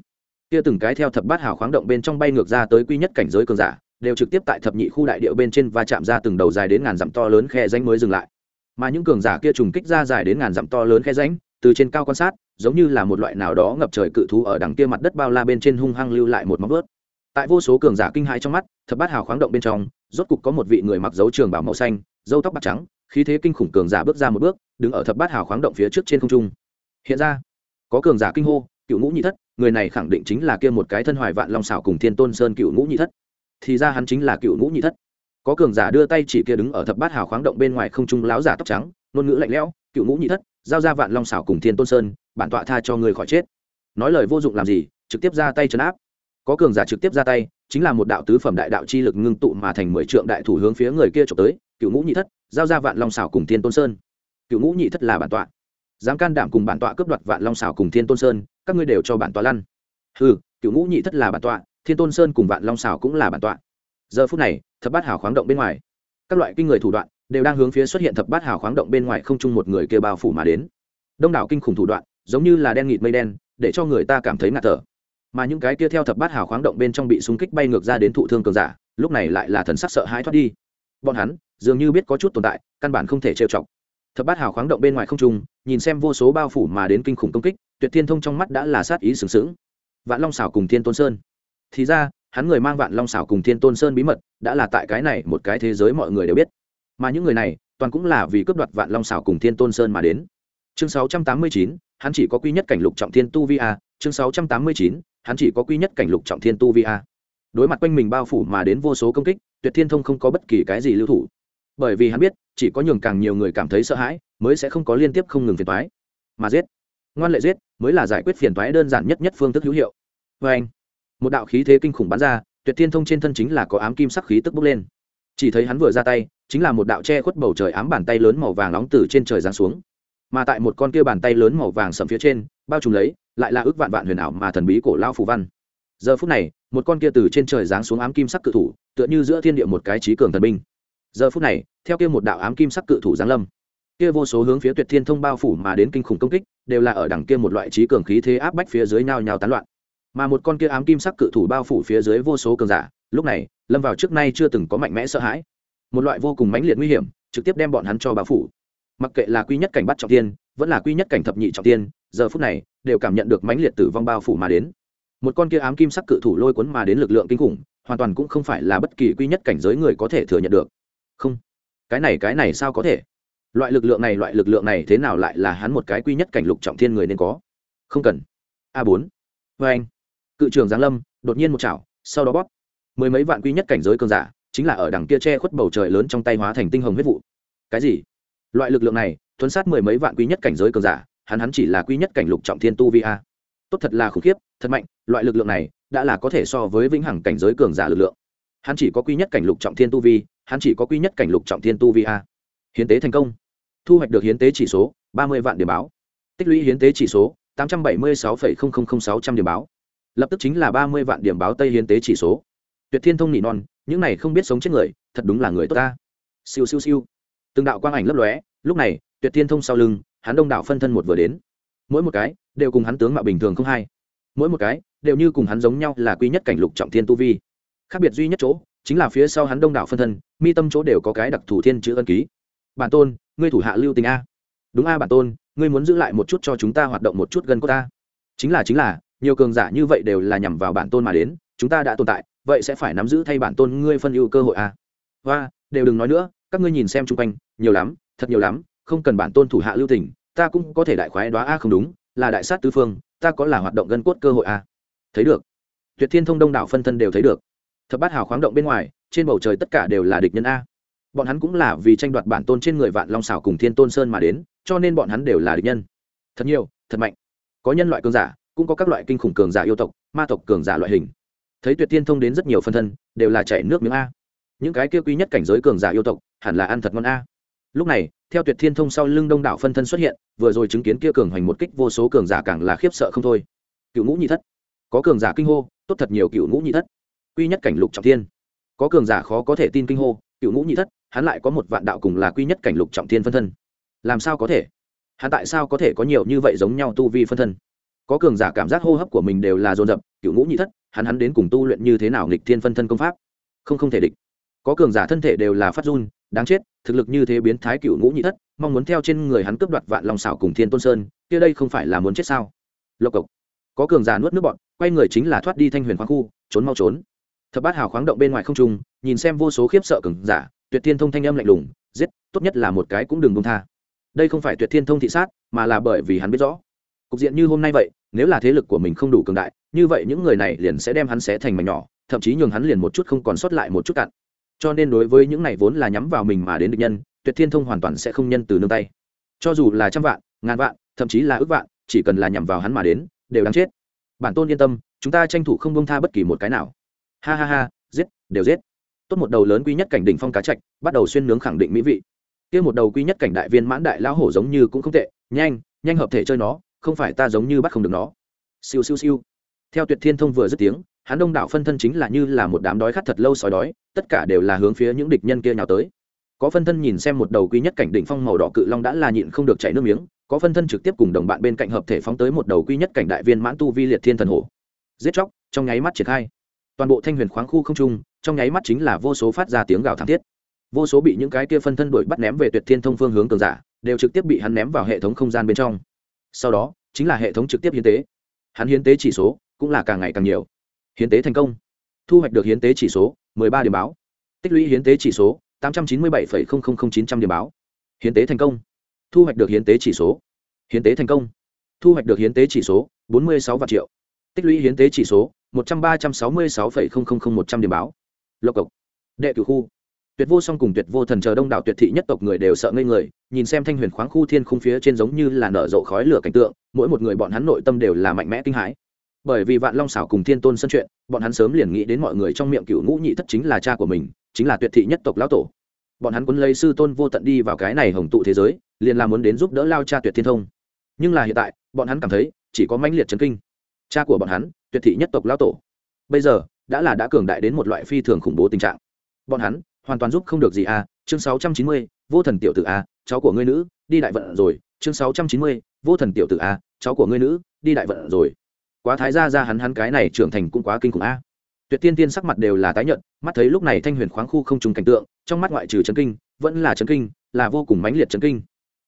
Kia từng cái theo thập bát hào khoáng động bên trong bay ngược ra tới quy nhất cảnh giới cường giả đều trực tiếp tại thập nhị khu đại địa bên trên và chạm ra từng đầu dài đến ngàn dặm to lớn khe danh mới dừng lại. Mà những cường giả kia trùng kích ra dài đến ngàn dặm to lớn khe rãnh, từ trên cao quan sát giống như là một loại nào đó ngập trời cự thú ở đằng kia mặt đất bao la bên trên hung hăng lưu lại một móng vớt tại vô số cường giả kinh hãi trong mắt, thập bát hào khoáng động bên trong, rốt cục có một vị người mặc dấu trường bảo màu xanh dâu tóc bạc trắng, khí thế kinh khủng cường giả bước ra một bước, đứng ở thập bát hào khoáng động phía trước trên không trung. Hiện ra, có cường giả kinh hô, cựu ngũ nhị thất, người này khẳng định chính là kia một cái thân hoài vạn long xảo cùng thiên tôn sơn cựu ngũ nhị thất. Thì ra hắn chính là cựu ngũ nhị thất. Có cường giả đưa tay chỉ kia đứng ở thập bát hào khoáng động bên ngoài không trung láo giả tóc trắng, ngôn ngữ lạnh lẽo, cựu ngũ nhị thất, giao ra vạn long xảo cùng thiên tôn sơn, bản tọa tha cho người khỏi chết. Nói lời vô dụng làm gì, trực tiếp ra tay chấn áp có cường giả trực tiếp ra tay, chính là một đạo tứ phẩm đại đạo chi lực ngưng tụ mà thành mười trượng đại thủ hướng phía người kia trộm tới cựu ngũ nhị thất, giao ra vạn long xảo cùng thiên tôn sơn. Cựu ngũ nhị thất là bản tọa. Dám can đảm cùng bản tọa cướp đoạt vạn long xảo cùng thiên tôn sơn, các ngươi đều cho bản tọa lăn. Ừ cựu ngũ nhị thất là bản tọa, thiên tôn sơn cùng vạn long xảo cũng là bản tọa. Giờ phút này, thập bát hào khoáng động bên ngoài, các loại kinh người thủ đoạn đều đang hướng phía xuất hiện thập bát hào khoáng động bên ngoài không chung một người kia bao phủ mà đến. Đông đảo kinh khủng thủ đoạn, giống như là đen nghịt mây đen, để cho người ta cảm thấy ngạt thở mà những cái kia theo thập bát hào khoáng động bên trong bị xung kích bay ngược ra đến thụ thương cường giả lúc này lại là thần sắc sợ hãi thoát đi. Bọn hắn dường như biết có chút tồn tại căn bản không thể trêu chọc. Thập bát hào khoáng động bên ngoài không trung nhìn xem vô số bao phủ mà đến kinh khủng công kích tuyệt thiên thông trong mắt đã là sát ý sừng sững. Vạn long xảo cùng thiên tôn sơn. Thì ra hắn người mang vạn long xảo cùng thiên tôn sơn bí mật đã là tại cái này một cái thế giới mọi người đều biết. Mà những người này toàn cũng là vì cướp đoạt vạn long xảo cùng thiên tôn sơn mà đến. Chương 689, hắn chỉ có quy nhất cảnh lục trọng thiên tu vi a chương 689, hắn chỉ có quy nhất cảnh lục trọng thiên tu vi a. Đối mặt quanh mình bao phủ mà đến vô số công kích tuyệt thiên thông không có bất kỳ cái gì lưu thủ. Bởi vì hắn biết chỉ có nhường càng nhiều người cảm thấy sợ hãi mới sẽ không có liên tiếp không ngừng phiền toái. Mà giết. Ngoan lệ giết mới là giải quyết phiền toái đơn giản nhất nhất phương thức hữu hiệu. Vê anh một đạo khí thế kinh khủng bắn ra tuyệt thiên thông trên thân chính là có ám kim sắc khí tức bốc lên. Chỉ thấy hắn vừa ra tay chính là một đạo che khuất bầu trời ám bàn tay lớn màu vàng nóng từ trên trời giáng xuống mà tại một con kia bàn tay lớn màu vàng sầm phía trên, bao trùm lấy, lại là ước vạn vạn huyền ảo mà thần bí cổ lao phù văn. Giờ phút này, một con kia từ trên trời giáng xuống ám kim sắc cự thủ, tựa như giữa thiên địa một cái trí cường thần binh. Giờ phút này, theo kia một đạo ám kim sắc cự thủ giáng lâm. Kia vô số hướng phía tuyệt thiên thông bao phủ mà đến kinh khủng công kích, đều là ở đằng kia một loại trí cường khí thế áp bách phía dưới nhào nhào tán loạn. Mà một con kia ám kim sắc cự thủ bao phủ phía dưới vô số cường giả, lúc này, lâm vào trước nay chưa từng có mạnh mẽ sợ hãi. Một loại vô cùng mãnh liệt nguy hiểm, trực tiếp đem bọn hắn cho bao phủ mặc kệ là quy nhất cảnh bắt trọng tiên, vẫn là quy nhất cảnh thập nhị trọng tiên, giờ phút này, đều cảm nhận được mãnh liệt tử vong bao phủ mà đến. Một con kia ám kim sắc cự thủ lôi cuốn mà đến lực lượng kinh khủng, hoàn toàn cũng không phải là bất kỳ quy nhất cảnh giới người có thể thừa nhận được. Không. Cái này cái này sao có thể? Loại lực lượng này, loại lực lượng này thế nào lại là hắn một cái quy nhất cảnh lục trọng thiên người nên có? Không cần. A bốn. Vê anh. Cự trường giáng lâm, đột nhiên một chảo, sau đó bóp. Mười mấy vạn quy nhất cảnh giới cường giả, chính là ở đằng kia che khuất bầu trời lớn trong tay hóa thành tinh hồng huyết vụ. Cái gì? Loại lực lượng này thuấn sát mười mấy vạn quy nhất cảnh giới cường giả, hắn hắn chỉ là quy nhất cảnh lục trọng thiên tu vi a. Tốt thật là khủng khiếp, thật mạnh, loại lực lượng này đã là có thể so với vĩnh hằng cảnh giới cường giả lực lượng. Hắn chỉ có quy nhất cảnh lục trọng thiên tu vi, hắn chỉ có quy nhất cảnh lục trọng thiên tu vi a. Hiến tế thành công. Thu hoạch được hiến tế chỉ số, ba mươi vạn điểm báo. Tích lũy hiến tế chỉ số, tám trăm bảy mươi sáu sáu trăm điểm báo. Lập tức chính là ba mươi vạn điểm báo tây hiến tế chỉ số. Tuyệt thiên thông nỉ non, những này không biết sống chết người, thật đúng là người tốt ta. Siêu siêu siêu từng đạo quang ảnh lấp lóe, lúc này, tuyệt thiên thông sau lưng, hắn đông đảo phân thân một vừa đến. Mỗi một cái, đều cùng hắn tướng mạo bình thường không hai. Mỗi một cái, đều như cùng hắn giống nhau là quy nhất cảnh lục trọng thiên tu vi. Khác biệt duy nhất chỗ, chính là phía sau hắn đông đảo phân thân, mi tâm chỗ đều có cái đặc thù thiên chữ ân ký. Bản tôn, ngươi thủ hạ lưu tình a. Đúng a bản tôn, ngươi muốn giữ lại một chút cho chúng ta hoạt động một chút gần cô ta chính là chính là, nhiều cường giả như vậy đều là nhằm vào bản tôn mà đến, chúng ta đã tồn tại, vậy sẽ phải nắm giữ thay bản tôn ngươi phân ưu cơ hội a. Và đều đừng nói nữa các ngươi nhìn xem chung quanh, nhiều lắm, thật nhiều lắm, không cần bản tôn thủ hạ lưu tình, ta cũng có thể đại khoái đoá a không đúng, là đại sát tứ phương, ta có là hoạt động gân cốt cơ hội a. Thấy được. Tuyệt thiên thông đông đảo phân thân đều thấy được. Thập bát hào khoáng động bên ngoài, trên bầu trời tất cả đều là địch nhân a. Bọn hắn cũng là vì tranh đoạt bản tôn trên người vạn long xảo cùng thiên tôn sơn mà đến, cho nên bọn hắn đều là địch nhân. Thật nhiều, thật mạnh. Có nhân loại cường giả, cũng có các loại kinh khủng cường giả yêu tộc, ma tộc cường giả loại hình. Thấy tuyệt thiên thông đến rất nhiều phân thân, đều là chảy nước miếng a. Những cái kia quý nhất cảnh giới cường giả yêu tộc hẳn là ăn thật ngon a. Lúc này, theo tuyệt thiên thông sau lưng đông đảo phân thân xuất hiện, vừa rồi chứng kiến kia cường hoành một kích vô số cường giả càng là khiếp sợ không thôi. Cựu ngũ nhị thất. Có cường giả kinh hô, tốt thật nhiều cựu ngũ nhị thất. Quy nhất cảnh lục trọng thiên. Có cường giả khó có thể tin kinh hô, cựu ngũ nhị thất, hắn lại có một vạn đạo cùng là quy nhất cảnh lục trọng thiên phân thân. Làm sao có thể? Hắn tại sao có thể có nhiều như vậy giống nhau tu vi phân thân? Có cường giả cảm giác hô hấp của mình đều là dồn dập, cựu ngũ nhị thất, hắn hắn đến cùng tu luyện như thế nào nghịch thiên phân thân công pháp? Không không thể địch. Có cường giả thân thể đều là phát run đáng chết, thực lực như thế biến thái cựu ngũ nhị thất, mong muốn theo trên người hắn cướp đoạt vạn lòng xảo cùng thiên tôn sơn, kia đây không phải là muốn chết sao? Lộc cộc. Có cường giả nuốt nước bọn, quay người chính là thoát đi thanh huyền khoáng khu, trốn mau trốn. Thập bát hào khoáng động bên ngoài không trung, nhìn xem vô số khiếp sợ cường giả, tuyệt thiên thông thanh âm lạnh lùng, giết, tốt nhất là một cái cũng đừng công tha. Đây không phải tuyệt thiên thông thị sát, mà là bởi vì hắn biết rõ. Cục diện như hôm nay vậy, nếu là thế lực của mình không đủ cường đại, như vậy những người này liền sẽ đem hắn xé thành mảnh nhỏ, thậm chí nhường hắn liền một chút không còn sót lại một chút cặn cho nên đối với những này vốn là nhắm vào mình mà đến địch nhân, tuyệt thiên thông hoàn toàn sẽ không nhân từ nương tay. Cho dù là trăm vạn, ngàn vạn, thậm chí là ước vạn, chỉ cần là nhằm vào hắn mà đến, đều đáng chết. Bản tôn yên tâm, chúng ta tranh thủ không bông tha bất kỳ một cái nào. Ha ha ha, giết, đều giết. Tốt một đầu lớn quý nhất cảnh đỉnh phong cá trạch, bắt đầu xuyên nướng khẳng định mỹ vị. Kia một đầu quý nhất cảnh đại viên mãn đại lão hổ giống như cũng không tệ, nhanh nhanh hợp thể chơi nó, không phải ta giống như bắt không được nó. Siêu siêu siêu. Theo tuyệt thiên thông vừa dứt tiếng hắn đông đảo phân thân chính là như là một đám đói khát thật lâu sói đói, tất cả đều là hướng phía những địch nhân kia nhào tới. Có phân thân nhìn xem một đầu quý nhất cảnh đỉnh phong màu đỏ cự long đã là nhịn không được chảy nước miếng, có phân thân trực tiếp cùng đồng bạn bên cạnh hợp thể phóng tới một đầu quý nhất cảnh đại viên mãn tu vi liệt thiên thần hổ. Giết chóc, trong nháy mắt triển khai. Toàn bộ thanh huyền khoáng khu không trung, trong nháy mắt chính là vô số phát ra tiếng gào thảm thiết. Vô số bị những cái kia phân thân đuổi bắt ném về tuyệt thiên thông phương hướng cường giả, đều trực tiếp bị hắn ném vào hệ thống không gian bên trong. Sau đó, chính là hệ thống trực tiếp hiến tế. Hắn hiến tế chỉ số cũng là càng ngày càng nhiều hiến tế thành công. Thu hoạch được hiến tế chỉ số 13 điểm báo. Tích lũy hiến tế chỉ số 897,000900 điểm báo. Hiến tế thành công. Thu hoạch được hiến tế chỉ số. Hiến tế thành công. Thu hoạch được hiến tế chỉ số 46 vạn triệu. Tích lũy hiến tế chỉ số 100-366,000-100 điểm báo. Lộc cộc. Đệ cửu khu. Tuyệt vô song cùng tuyệt vô thần chờ đông đảo tuyệt thị nhất tộc người đều sợ ngây người nhìn xem thanh huyền khoáng khu thiên khung phía trên giống như là nở rộ khói lửa cảnh tượng mỗi một người bọn hắn nội tâm đều là mạnh mẽ kinh hãi bởi vì vạn long xảo cùng thiên tôn sân chuyện, bọn hắn sớm liền nghĩ đến mọi người trong miệng cựu ngũ nhị thất chính là cha của mình, chính là tuyệt thị nhất tộc lão tổ. Bọn hắn quấn lấy sư tôn vô tận đi vào cái này hồng tụ thế giới, liền là muốn đến giúp đỡ lao cha tuyệt thiên thông. Nhưng là hiện tại, bọn hắn cảm thấy, chỉ có mãnh liệt chấn kinh. Cha của bọn hắn, tuyệt thị nhất tộc lão tổ. Bây giờ, đã là đã cường đại đến một loại phi thường khủng bố tình trạng. Bọn hắn, hoàn toàn giúp không được gì à chương sáu trăm chín mươi, vô thần tiểu tử a cháu của ngươi nữ, đi đại vận rồi, chương sáu trăm chín mươi, vô thần tiểu tử a cháu của ngươi nữ, đi đại vận rồi quá thái gia ra hắn hắn cái này trưởng thành cũng quá kinh khủng a. Tuyệt tiên tiên sắc mặt đều là tái nhợt, mắt thấy lúc này thanh huyền khoáng khu không trùng cảnh tượng, trong mắt ngoại trừ chấn kinh, vẫn là chấn kinh, là vô cùng mãnh liệt chấn kinh.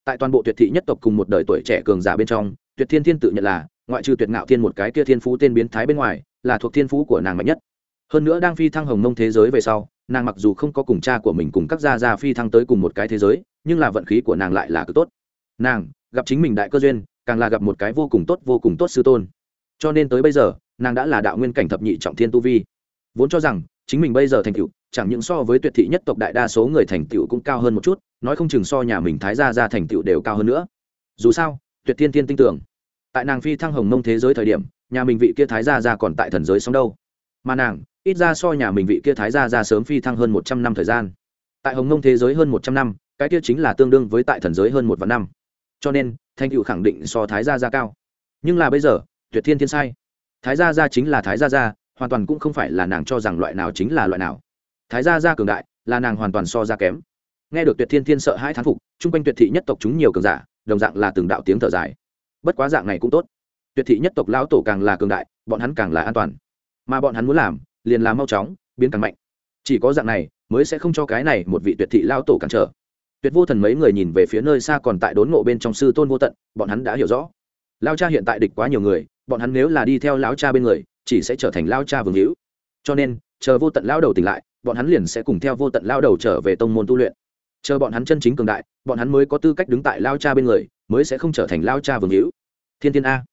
Tại toàn bộ tuyệt thị nhất tộc cùng một đời tuổi trẻ cường giả bên trong, tuyệt thiên thiên tự nhận là, ngoại trừ tuyệt ngạo thiên một cái kia thiên phú tên biến thái bên ngoài, là thuộc thiên phú của nàng mạnh nhất. Hơn nữa đang phi thăng hồng mông thế giới về sau, nàng mặc dù không có cùng cha của mình cùng các gia gia phi thăng tới cùng một cái thế giới, nhưng là vận khí của nàng lại là cực tốt. Nàng, gặp chính mình đại cơ duyên, càng là gặp một cái vô cùng tốt, vô cùng tốt sư tôn cho nên tới bây giờ, nàng đã là đạo nguyên cảnh thập nhị trọng thiên tu vi. Vốn cho rằng, chính mình bây giờ thành tựu, chẳng những so với tuyệt thị nhất tộc đại đa số người thành tựu cũng cao hơn một chút, nói không chừng so nhà mình thái gia ra thành tựu đều cao hơn nữa. Dù sao, tuyệt thiên thiên tin tưởng. Tại nàng phi thăng hồng mông thế giới thời điểm, nhà mình vị kia thái gia ra còn tại thần giới sống đâu. Mà nàng, ít ra so nhà mình vị kia thái gia ra sớm phi thăng hơn một trăm năm thời gian. Tại hồng mông thế giới hơn một trăm năm, cái kia chính là tương đương với tại thần giới hơn một vạn năm. Cho nên, thành tựu khẳng định so thái gia gia cao. Nhưng là bây giờ tuyệt thiên thiên sai. Thái gia gia chính là thái gia gia, hoàn toàn cũng không phải là nàng cho rằng loại nào chính là loại nào. Thái gia gia cường đại, là nàng hoàn toàn so ra kém. Nghe được tuyệt thiên thiên sợ hai thán phục, chung quanh tuyệt thị nhất tộc chúng nhiều cường giả, đồng dạng là từng đạo tiếng thở dài. Bất quá dạng này cũng tốt. Tuyệt thị nhất tộc lão tổ càng là cường đại, bọn hắn càng là an toàn. Mà bọn hắn muốn làm, liền làm mau chóng, biến càng mạnh. Chỉ có dạng này, mới sẽ không cho cái này một vị tuyệt thị lão tổ cản trở. Tuyệt vô thần mấy người nhìn về phía nơi xa còn tại đốn ngộ bên trong sư tôn vô tận, bọn hắn đã hiểu rõ. Lao cha hiện tại địch quá nhiều người bọn hắn nếu là đi theo lão cha bên người, chỉ sẽ trở thành lao cha vương hữu. Cho nên, chờ vô tận lao đầu tỉnh lại, bọn hắn liền sẽ cùng theo vô tận lao đầu trở về tông môn tu luyện. Chờ bọn hắn chân chính cường đại, bọn hắn mới có tư cách đứng tại lao cha bên người, mới sẽ không trở thành lao cha vương hữu. Thiên thiên a.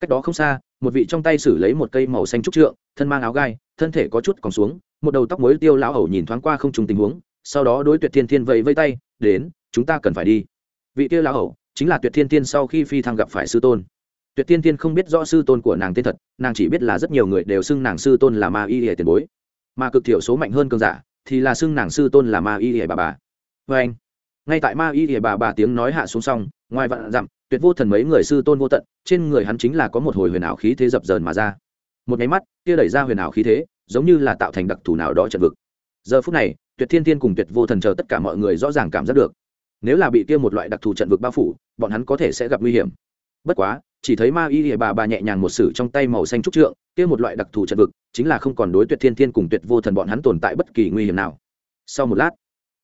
Cách đó không xa, một vị trong tay xử lấy một cây màu xanh trúc trượng, thân mang áo gai, thân thể có chút còn xuống, một đầu tóc mới tiêu lão hầu nhìn thoáng qua không trùng tình huống, sau đó đối tuyệt thiên thiên vẫy vây tay, đến, chúng ta cần phải đi. Vị tiêu lão hầu chính là tuyệt thiên thiên sau khi phi thăng gặp phải sư tôn tuyệt thiên thiên không biết rõ sư tôn của nàng tên thật, nàng chỉ biết là rất nhiều người đều xưng nàng sư tôn là ma y hệ tiền bối. Mà cực thiểu số mạnh hơn cơn giả thì là xưng nàng sư tôn là ma y hệ bà bà. Vê anh, ngay tại ma y hệ bà bà tiếng nói hạ xuống xong, ngoài vạn dặm, tuyệt vô thần mấy người sư tôn vô tận, trên người hắn chính là có một hồi huyền ảo khí thế dập dờn mà ra. Một nháy mắt, kia đẩy ra huyền ảo khí thế, giống như là tạo thành đặc thù nào đó trận vực. Giờ phút này, tuyệt thiên thiên cùng tuyệt vô thần chờ tất cả mọi người rõ ràng cảm giác được. Nếu là bị kia một loại đặc thù trận vực bao phủ, bọn hắn có thể sẽ gặp nguy hiểm. Bất quá chỉ thấy ma y bà bà nhẹ nhàng một sử trong tay màu xanh trúc trượng, kia một loại đặc thù trận vực, chính là không còn đối tuyệt thiên thiên cùng tuyệt vô thần bọn hắn tồn tại bất kỳ nguy hiểm nào. Sau một lát,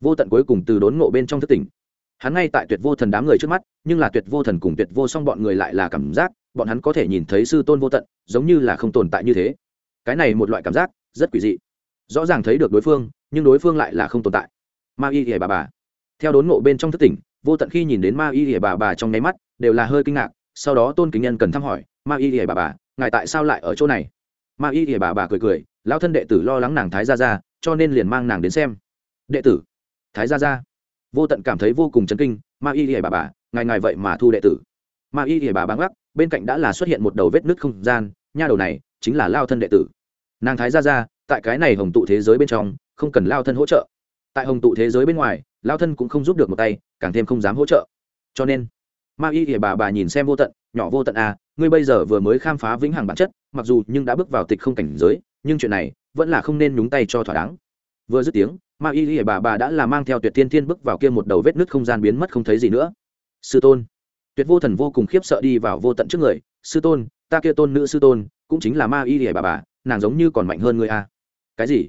vô tận cuối cùng từ đốn ngộ bên trong thất tỉnh. Hắn ngay tại tuyệt vô thần đám người trước mắt, nhưng là tuyệt vô thần cùng tuyệt vô song bọn người lại là cảm giác, bọn hắn có thể nhìn thấy sư tôn vô tận, giống như là không tồn tại như thế. Cái này một loại cảm giác, rất quỷ dị. Rõ ràng thấy được đối phương, nhưng đối phương lại là không tồn tại. Ma y hề bà bà. Theo đốn ngộ bên trong thất tỉnh, vô tận khi nhìn đến ma y hề bà bà trong nháy mắt, đều là hơi kinh ngạc sau đó tôn kính nhân cần thăm hỏi, ma y ỉa bà bà, ngài tại sao lại ở chỗ này? Ma y ỉa bà bà cười cười, lão thân đệ tử lo lắng nàng thái ra ra cho nên liền mang nàng đến xem. Đệ tử? Thái ra ra vô tận cảm thấy vô cùng chấn kinh, ma y ỉa bà bà, ngài ngài vậy mà thu đệ tử. Ma y ỉa bà bà ngắc, bên cạnh đã là xuất hiện một đầu vết nứt không gian, nha đầu này, chính là lao thân đệ tử. Nàng thái ra ra tại cái này hồng tụ thế giới bên trong, không cần lao thân hỗ trợ. Tại hồng tụ thế giới bên ngoài lao thân cũng không giúp được một tay, càng thêm không dám hỗ trợ. Cho nên ma y ỉa bà bà nhìn xem vô tận, nhỏ vô tận à ngươi bây giờ vừa mới khám phá vĩnh hằng bản chất, mặc dù nhưng đã bước vào tịch không cảnh giới, nhưng chuyện này vẫn là không nên nhúng tay cho thỏa đáng. Vừa dứt tiếng, ma y ỉa bà bà đã là mang theo tuyệt thiên thiên bước vào kia một đầu vết nứt không gian biến mất không thấy gì nữa. Sư tôn. Tuyệt vô thần vô cùng khiếp sợ đi vào vô tận trước người, sư tôn, ta kia tôn nữ sư tôn cũng chính là ma y ỉa bà bà, nàng giống như còn mạnh hơn ngươi à. cái gì?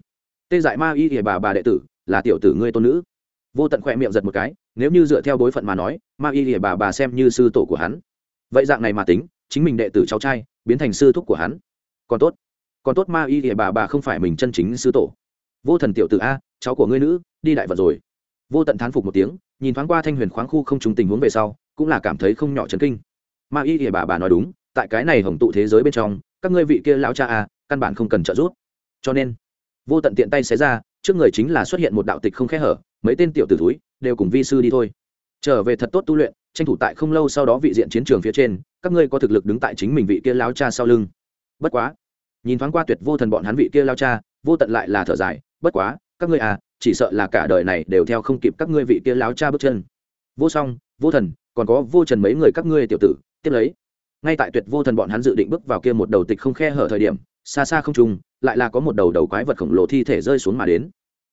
Tê dại ma y ỉa bà bà đệ tử, là tiểu tử ngươi tôn nữ. Vô tận khỏe miệng giật một cái nếu như dựa theo bối phận mà nói, ma y lìa bà bà xem như sư tổ của hắn. Vậy dạng này mà tính, chính mình đệ tử cháu trai biến thành sư thúc của hắn. Còn tốt. Còn tốt ma y lìa bà bà không phải mình chân chính sư tổ. Vô thần tiểu tử a, cháu của ngươi nữ, đi đại vật rồi. Vô tận thán phục một tiếng, nhìn thoáng qua thanh huyền khoáng khu không trúng tình huống về sau, cũng là cảm thấy không nhỏ chấn kinh. Ma y lìa bà bà nói đúng, tại cái này hồng tụ thế giới bên trong, các ngươi vị kia lão cha a, căn bản không cần trợ giúp. Cho nên, vô tận tiện tay xé ra, trước người chính là xuất hiện một đạo tịch không khẽ hở, mấy tên tiểu tử túi đều cùng vi sư đi thôi. Trở về thật tốt tu luyện, tranh thủ tại không lâu sau đó vị diện chiến trường phía trên, các ngươi có thực lực đứng tại chính mình vị kia lao cha sau lưng. Bất quá, nhìn thoáng qua tuyệt vô thần bọn hắn vị kia lao cha, vô tận lại là thở dài, bất quá, các ngươi à chỉ sợ là cả đời này đều theo không kịp các ngươi vị kia lao cha bước chân. Vô song, vô thần, còn có vô trần mấy người các ngươi tiểu tử, tiếp lấy. Ngay tại tuyệt vô thần bọn hắn dự định bước vào kia một đầu tịch không khe hở thời điểm, xa xa không trùng lại là có một đầu đầu quái vật khổng lồ thi thể rơi xuống mà đến.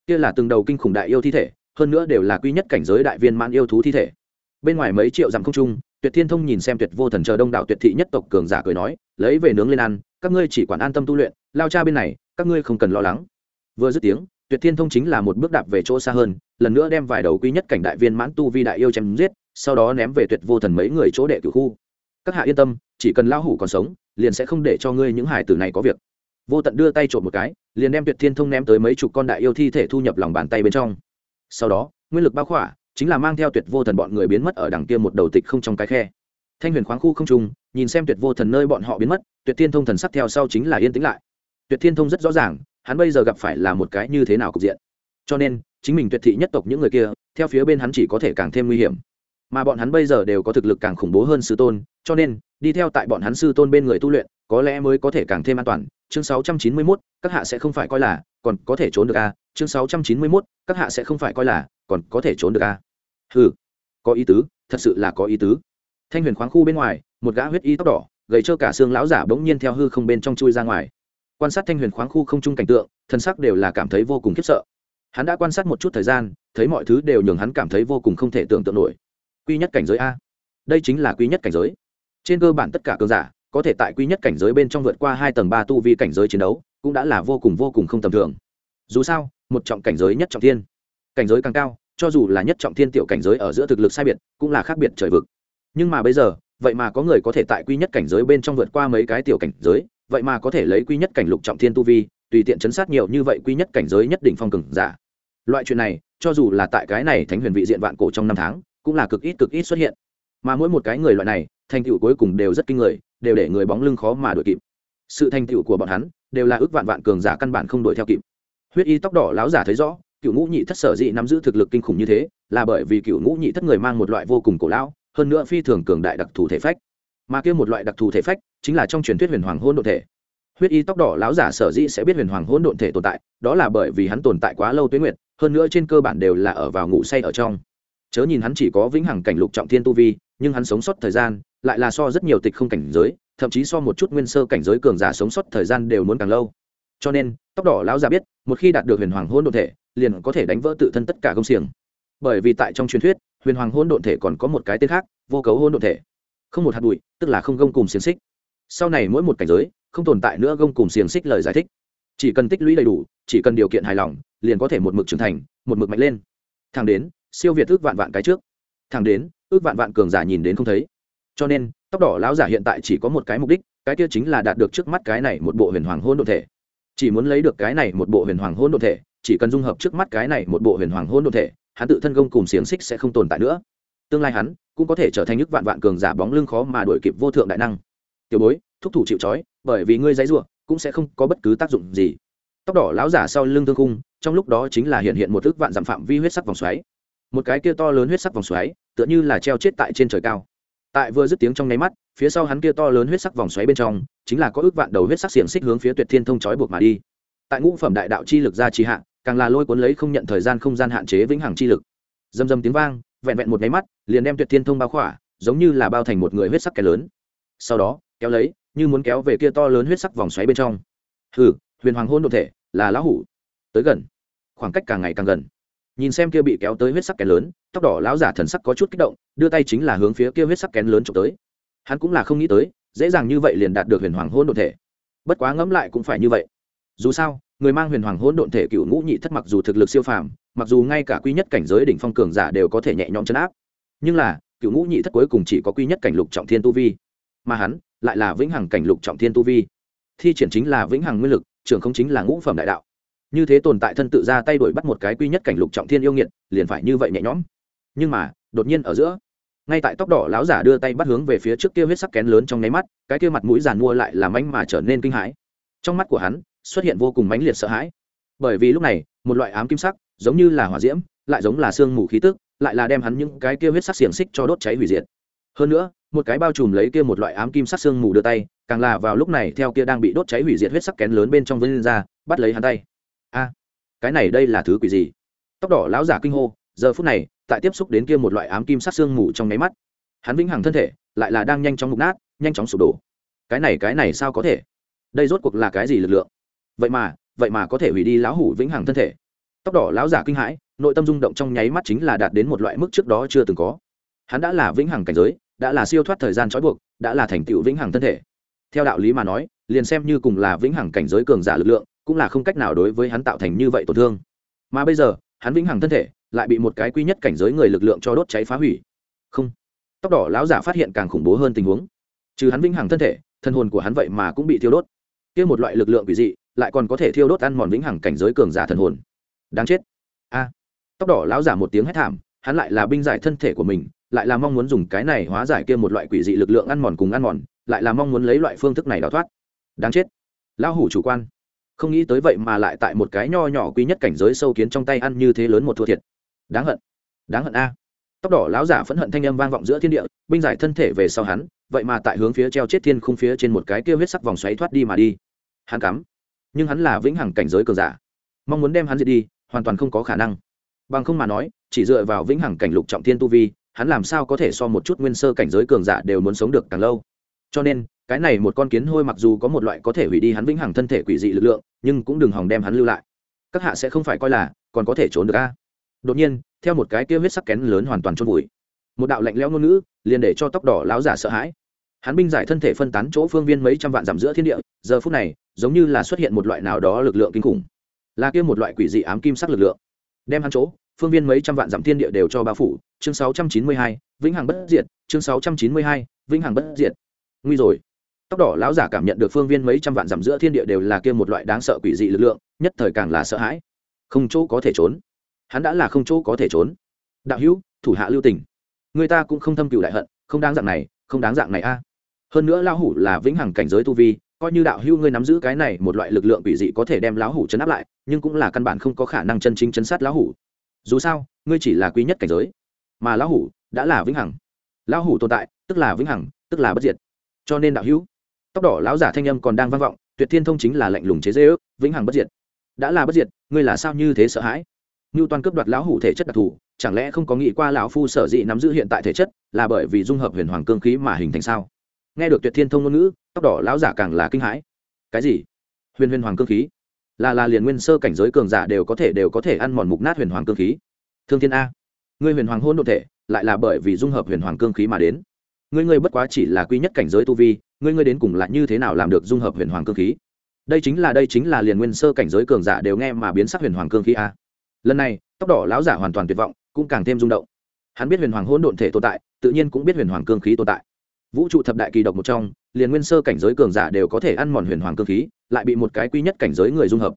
Kia là từng đầu kinh khủng đại yêu thi thể hơn nữa đều là quy nhất cảnh giới đại viên mãn yêu thú thi thể. Bên ngoài mấy triệu dặm không trung, tuyệt thiên thông nhìn xem tuyệt vô thần chờ đông đảo tuyệt thị nhất tộc cường giả cười nói, lấy về nướng lên ăn, các ngươi chỉ quản an tâm tu luyện, lao cha bên này, các ngươi không cần lo lắng. Vừa dứt tiếng, tuyệt thiên thông chính là một bước đạp về chỗ xa hơn, lần nữa đem vài đầu quy nhất cảnh đại viên mãn tu vi đại yêu chém giết, sau đó ném về tuyệt vô thần mấy người chỗ đệ cửu khu. Các hạ yên tâm, chỉ cần lao hủ còn sống, liền sẽ không để cho ngươi những hải tử này có việc. Vô tận đưa tay trộm một cái, liền đem tuyệt thiên thông ném tới mấy chục con đại yêu thi thể thu nhập lòng bàn tay bên trong sau đó nguyên lực bao khỏa chính là mang theo tuyệt vô thần bọn người biến mất ở đằng kia một đầu tịch không trong cái khe. Thanh huyền khoáng khu không trung nhìn xem tuyệt vô thần nơi bọn họ biến mất tuyệt thiên thông thần sắc theo sau chính là yên tĩnh lại. Tuyệt thiên thông rất rõ ràng hắn bây giờ gặp phải là một cái như thế nào cục diện. Cho nên chính mình tuyệt thị nhất tộc những người kia theo phía bên hắn chỉ có thể càng thêm nguy hiểm. Mà bọn hắn bây giờ đều có thực lực càng khủng bố hơn sư tôn cho nên đi theo tại bọn hắn sư tôn bên người tu luyện có lẽ mới có thể càng thêm an toàn. Chương 691, các hạ sẽ không phải coi là còn có thể trốn được a chương 691, các hạ sẽ không phải coi là còn có thể trốn được a hừ có ý tứ thật sự là có ý tứ. Thanh huyền khoáng khu bên ngoài một gã huyết y tóc đỏ gầy trơ cả xương lão giả bỗng nhiên theo hư không bên trong chui ra ngoài. Quan sát thanh huyền khoáng khu không chung cảnh tượng thân sắc đều là cảm thấy vô cùng khiếp sợ. Hắn đã quan sát một chút thời gian thấy mọi thứ đều nhường hắn cảm thấy vô cùng không thể tưởng tượng nổi. Quy nhất cảnh giới a. Đây chính là quy nhất cảnh giới. Trên cơ bản tất cả cường giả có thể tại quy nhất cảnh giới bên trong vượt qua hai tầng ba tu vi cảnh giới chiến đấu cũng đã là vô cùng vô cùng không tầm thường. Dù sao một trọng cảnh giới nhất trọng thiên. Cảnh giới càng cao, cho dù là nhất trọng thiên tiểu cảnh giới ở giữa thực lực sai biệt, cũng là khác biệt trời vực. Nhưng mà bây giờ, vậy mà có người có thể tại quy nhất cảnh giới bên trong vượt qua mấy cái tiểu cảnh giới, vậy mà có thể lấy quy nhất cảnh lục trọng thiên tu vi, tùy tiện chấn sát nhiều như vậy quy nhất cảnh giới nhất định phong cường giả. Loại chuyện này, cho dù là tại cái này thánh huyền vị diện vạn cổ trong năm tháng, cũng là cực ít cực ít xuất hiện. Mà mỗi một cái người loại này, thành tựu cuối cùng đều rất kinh người, đều để người bóng lưng khó mà đuổi kịp. Sự thành tựu của bọn hắn, đều là ước vạn vạn cường giả căn bản không đuổi theo kịp huyết y tóc đỏ láo giả thấy rõ, cựu ngũ nhị thất sở dị nắm giữ thực lực kinh khủng như thế, là bởi vì cựu ngũ nhị thất người mang một loại vô cùng cổ lão, hơn nữa phi thường cường đại đặc thù thể phách. Mà kia một loại đặc thù thể phách chính là trong truyền thuyết huyền hoàng hôn độn thể. Huyết y tóc đỏ láo giả sở dĩ sẽ biết huyền hoàng hôn độn thể tồn tại, đó là bởi vì hắn tồn tại quá lâu tuyến nguyệt, hơn nữa trên cơ bản đều là ở vào ngủ say ở trong. Chớ nhìn hắn chỉ có vĩnh hằng cảnh lục trọng thiên tu vi, nhưng hắn sống sót thời gian lại là so rất nhiều tịch không cảnh giới, thậm chí so một chút nguyên sơ cảnh giới cường giả sống sót thời gian đều muốn càng lâu cho nên tóc đỏ lão già biết, một khi đạt được huyền hoàng hôn độn thể, liền có thể đánh vỡ tự thân tất cả công xiềng. Bởi vì tại trong truyền thuyết, huyền hoàng hôn độn thể còn có một cái tên khác, vô cấu hôn độn thể. Không một hạt bụi, tức là không gông cùng xiềng xích. Sau này mỗi một cảnh giới, không tồn tại nữa gông cùng xiềng xích lời giải thích. Chỉ cần tích lũy đầy đủ, chỉ cần điều kiện hài lòng, liền có thể một mực trưởng thành, một mực mạnh lên. Thẳng đến, siêu việt ước vạn vạn cái trước. Thẳng đến, ước vạn vạn cường giả nhìn đến không thấy. Cho nên, tóc đỏ lão giả hiện tại chỉ có một cái mục đích, cái kia chính là đạt được trước mắt cái này một bộ huyền hoàng hôn đ ộ thể chỉ muốn lấy được cái này một bộ huyền hoàng hôn đ ộ thể, chỉ cần dung hợp trước mắt cái này một bộ huyền hoàng hôn đ ộ thể, hắn tự thân công cùng xiềng xích sẽ không tồn tại nữa. Tương lai hắn cũng có thể trở thành những vạn vạn cường giả bóng lưng khó mà đổi kịp vô thượng đại năng. Tiểu bối, thúc thủ chịu trói, bởi vì ngươi dãy ruộng cũng sẽ không có bất cứ tác dụng gì. Tóc đỏ lão giả sau lưng thương cung trong lúc đó chính là hiện hiện một ước vạn dặm phạm vi huyết sắc vòng xoáy. Một cái kia to lớn huyết sắc vòng xoáy, tựa như là treo chết tại trên trời cao tại vừa dứt tiếng trong nháy mắt, phía sau hắn kia to lớn huyết sắc vòng xoáy bên trong, chính là có ước vạn đầu huyết sắc xiềng xích hướng phía tuyệt thiên thông trói buộc mà đi. Tại ngũ phẩm đại đạo chi lực ra trì hạ, càng là lôi cuốn lấy không nhận thời gian không gian hạn chế vĩnh hằng chi lực. Dầm dầm tiếng vang, vẹn vẹn một nháy mắt, liền đem tuyệt thiên thông bao khỏa, giống như là bao thành một người huyết sắc kẻ lớn. Sau đó, kéo lấy, như muốn kéo về kia to lớn huyết sắc vòng xoáy bên trong. Hừ, huyền hoàng hôn đ thể, là lão hủ. Tới gần. Khoảng cách càng ngày càng gần nhìn xem kia bị kéo tới huyết sắc kén lớn, tóc đỏ lão giả thần sắc có chút kích động, đưa tay chính là hướng phía kia huyết sắc kén lớn trộm tới. Hắn cũng là không nghĩ tới, dễ dàng như vậy liền đạt được huyền hoàng hôn độn thể. Bất quá ngẫm lại cũng phải như vậy. Dù sao, người mang huyền hoàng hôn độn thể cựu ngũ nhị thất mặc dù thực lực siêu phàm, mặc dù ngay cả quy nhất cảnh giới đỉnh phong cường giả đều có thể nhẹ nhõm chấn áp. Nhưng là, cựu ngũ nhị thất cuối cùng chỉ có quy nhất cảnh lục trọng thiên tu vi. Mà hắn, lại là vĩnh hằng cảnh lục trọng thiên tu vi. Thi triển chính là vĩnh hằng nguyên lực, trưởng không chính là ngũ phẩm đại đạo như thế tồn tại thân tự ra tay đuổi bắt một cái quy nhất cảnh lục trọng thiên yêu nghiệt, liền phải như vậy nhẹ nhõm. Nhưng mà, đột nhiên ở giữa, ngay tại tóc đỏ láo giả đưa tay bắt hướng về phía trước kia huyết sắc kén lớn trong nháy mắt, cái kia mặt mũi giàn mua lại làm anh mà trở nên kinh hãi. Trong mắt của hắn, xuất hiện vô cùng mãnh liệt sợ hãi. Bởi vì lúc này, một loại ám kim sắc, giống như là hỏa diễm, lại giống là sương mù khí tức, lại là đem hắn những cái kia huyết sắc xiềng xích cho đốt cháy hủy diệt. Hơn nữa, một cái bao trùm lấy kia một loại ám kim sắc sương mù đưa tay, càng là vào lúc này theo kia đang bị đốt cháy hủy diệt huyết sắc kén lớn bên trong vân ra, bắt lấy hắn tay a, cái này đây là thứ quỷ gì? Tóc đỏ lão giả kinh hô, giờ phút này, tại tiếp xúc đến kia một loại ám kim sát xương mù trong nháy mắt. Hắn vĩnh hằng thân thể, lại là đang nhanh chóng mục nát, nhanh chóng sụp đổ. Cái này cái này sao có thể? Đây rốt cuộc là cái gì lực lượng? Vậy mà vậy mà có thể hủy đi lão hủ vĩnh hằng thân thể. Tóc đỏ lão giả kinh hãi, nội tâm rung động trong nháy mắt chính là đạt đến một loại mức trước đó chưa từng có. Hắn đã là vĩnh hằng cảnh giới, đã là siêu thoát thời gian trói buộc, đã là thành tựu vĩnh hằng thân thể. Theo đạo lý mà nói, liền xem như cùng là vĩnh hằng cảnh giới cường giả lực lượng cũng là không cách nào đối với hắn tạo thành như vậy tổn thương. Mà bây giờ, hắn vĩnh hằng thân thể lại bị một cái quy nhất cảnh giới người lực lượng cho đốt cháy phá hủy. Không. Tóc đỏ lão giả phát hiện càng khủng bố hơn tình huống. Trừ hắn vĩnh hằng thân thể, thân hồn của hắn vậy mà cũng bị thiêu đốt. Kia một loại lực lượng quỷ dị, lại còn có thể thiêu đốt ăn mòn vĩnh hằng cảnh giới cường giả thần hồn. Đáng chết. A. Tóc đỏ lão giả một tiếng hét thảm, hắn lại là binh giải thân thể của mình, lại là mong muốn dùng cái này hóa giải kia một loại quỷ dị lực lượng ăn mòn cùng ăn mòn, lại là mong muốn lấy loại phương thức này đào thoát. Đáng chết. Lão hủ chủ quan không nghĩ tới vậy mà lại tại một cái nho nhỏ quý nhất cảnh giới sâu kiến trong tay ăn như thế lớn một thua thiệt. Đáng hận. Đáng hận a. Tóc đỏ lão giả phẫn hận thanh âm vang vọng giữa thiên địa, binh giải thân thể về sau hắn, vậy mà tại hướng phía treo chết thiên khung phía trên một cái kia huyết sắc vòng xoáy thoát đi mà đi. Hắn cắm. Nhưng hắn là vĩnh hằng cảnh giới cường giả. Mong muốn đem hắn diệt đi, hoàn toàn không có khả năng. Bằng không mà nói, chỉ dựa vào vĩnh hằng cảnh lục trọng thiên tu vi, hắn làm sao có thể so một chút nguyên sơ cảnh giới cường giả đều muốn sống được càng lâu cho nên cái này một con kiến hôi mặc dù có một loại có thể hủy đi hắn vĩnh hằng thân thể quỷ dị lực lượng nhưng cũng đừng hòng đem hắn lưu lại. Các hạ sẽ không phải coi là còn có thể trốn được a. Đột nhiên theo một cái kia huyết sắc kén lớn hoàn toàn trôn vùi. Một đạo lạnh lẽo ngôn ngữ liền để cho tóc đỏ láo giả sợ hãi. Hắn binh giải thân thể phân tán chỗ phương viên mấy trăm vạn dặm giữa thiên địa giờ phút này giống như là xuất hiện một loại nào đó lực lượng kinh khủng. Là kia một loại quỷ dị ám kim sắc lực lượng. Đem hắn chỗ phương viên mấy trăm vạn dặm thiên địa đều cho bao phủ. Chương 692, vĩnh hằng bất diệt. Chương 692, vĩnh hằng bất diệt nguy rồi. Tóc đỏ lão giả cảm nhận được phương viên mấy trăm vạn dặm giữa thiên địa đều là kia một loại đáng sợ quỷ dị lực lượng, nhất thời càng là sợ hãi. Không chỗ có thể trốn. Hắn đã là không chỗ có thể trốn. Đạo hữu, thủ hạ lưu tình. Người ta cũng không thâm cựu đại hận, không đáng dạng này, không đáng dạng này a. Hơn nữa lão hủ là vĩnh hằng cảnh giới tu vi, coi như đạo hữu ngươi nắm giữ cái này một loại lực lượng quỷ dị có thể đem lão hủ chấn áp lại, nhưng cũng là căn bản không có khả năng chân chính chấn sát lão hủ. Dù sao, ngươi chỉ là quý nhất cảnh giới, mà lão hủ đã là vĩnh hằng. Lão hủ tồn tại, tức là vĩnh hằng, tức là bất diệt cho nên đạo hữu, tóc đỏ lão giả thanh âm còn đang vang vọng, tuyệt thiên thông chính là lạnh lùng chế dễ ước vĩnh hằng bất diệt. Đã là bất diệt, ngươi là sao như thế sợ hãi? Ngưu toàn cướp đoạt lão hủ thể chất đặc thù, chẳng lẽ không có nghĩ qua lão phu sở dĩ nắm giữ hiện tại thể chất, là bởi vì dung hợp huyền hoàng cương khí mà hình thành sao? Nghe được tuyệt thiên thông ngôn ngữ, tóc đỏ lão giả càng là kinh hãi. Cái gì? Huyền huyền hoàng cương khí? Là là liền nguyên sơ cảnh giới cường giả đều có thể, đều có thể ăn mòn mục nát huyền hoàng cương khí. Thương thiên a, ngươi huyền hoàng hôn đ thể, lại là bởi vì dung hợp huyền hoàng cương khí mà đến ngươi ngươi bất quá chỉ là quy nhất cảnh giới tu vi, ngươi ngươi đến cùng là như thế nào làm được dung hợp huyền hoàng cương khí? Đây chính là, đây chính là liền nguyên sơ cảnh giới cường giả đều nghe mà biến sắc huyền hoàng cương khí a. Lần này tóc đỏ lão giả hoàn toàn tuyệt vọng, cũng càng thêm rung động. Hắn biết huyền hoàng hỗn độn thể tồn tại, tự nhiên cũng biết huyền hoàng cương khí tồn tại. Vũ trụ thập đại kỳ độc một trong, liền nguyên sơ cảnh giới cường giả đều có thể ăn mòn huyền hoàng cương khí, lại bị một cái quy nhất cảnh giới người dung hợp.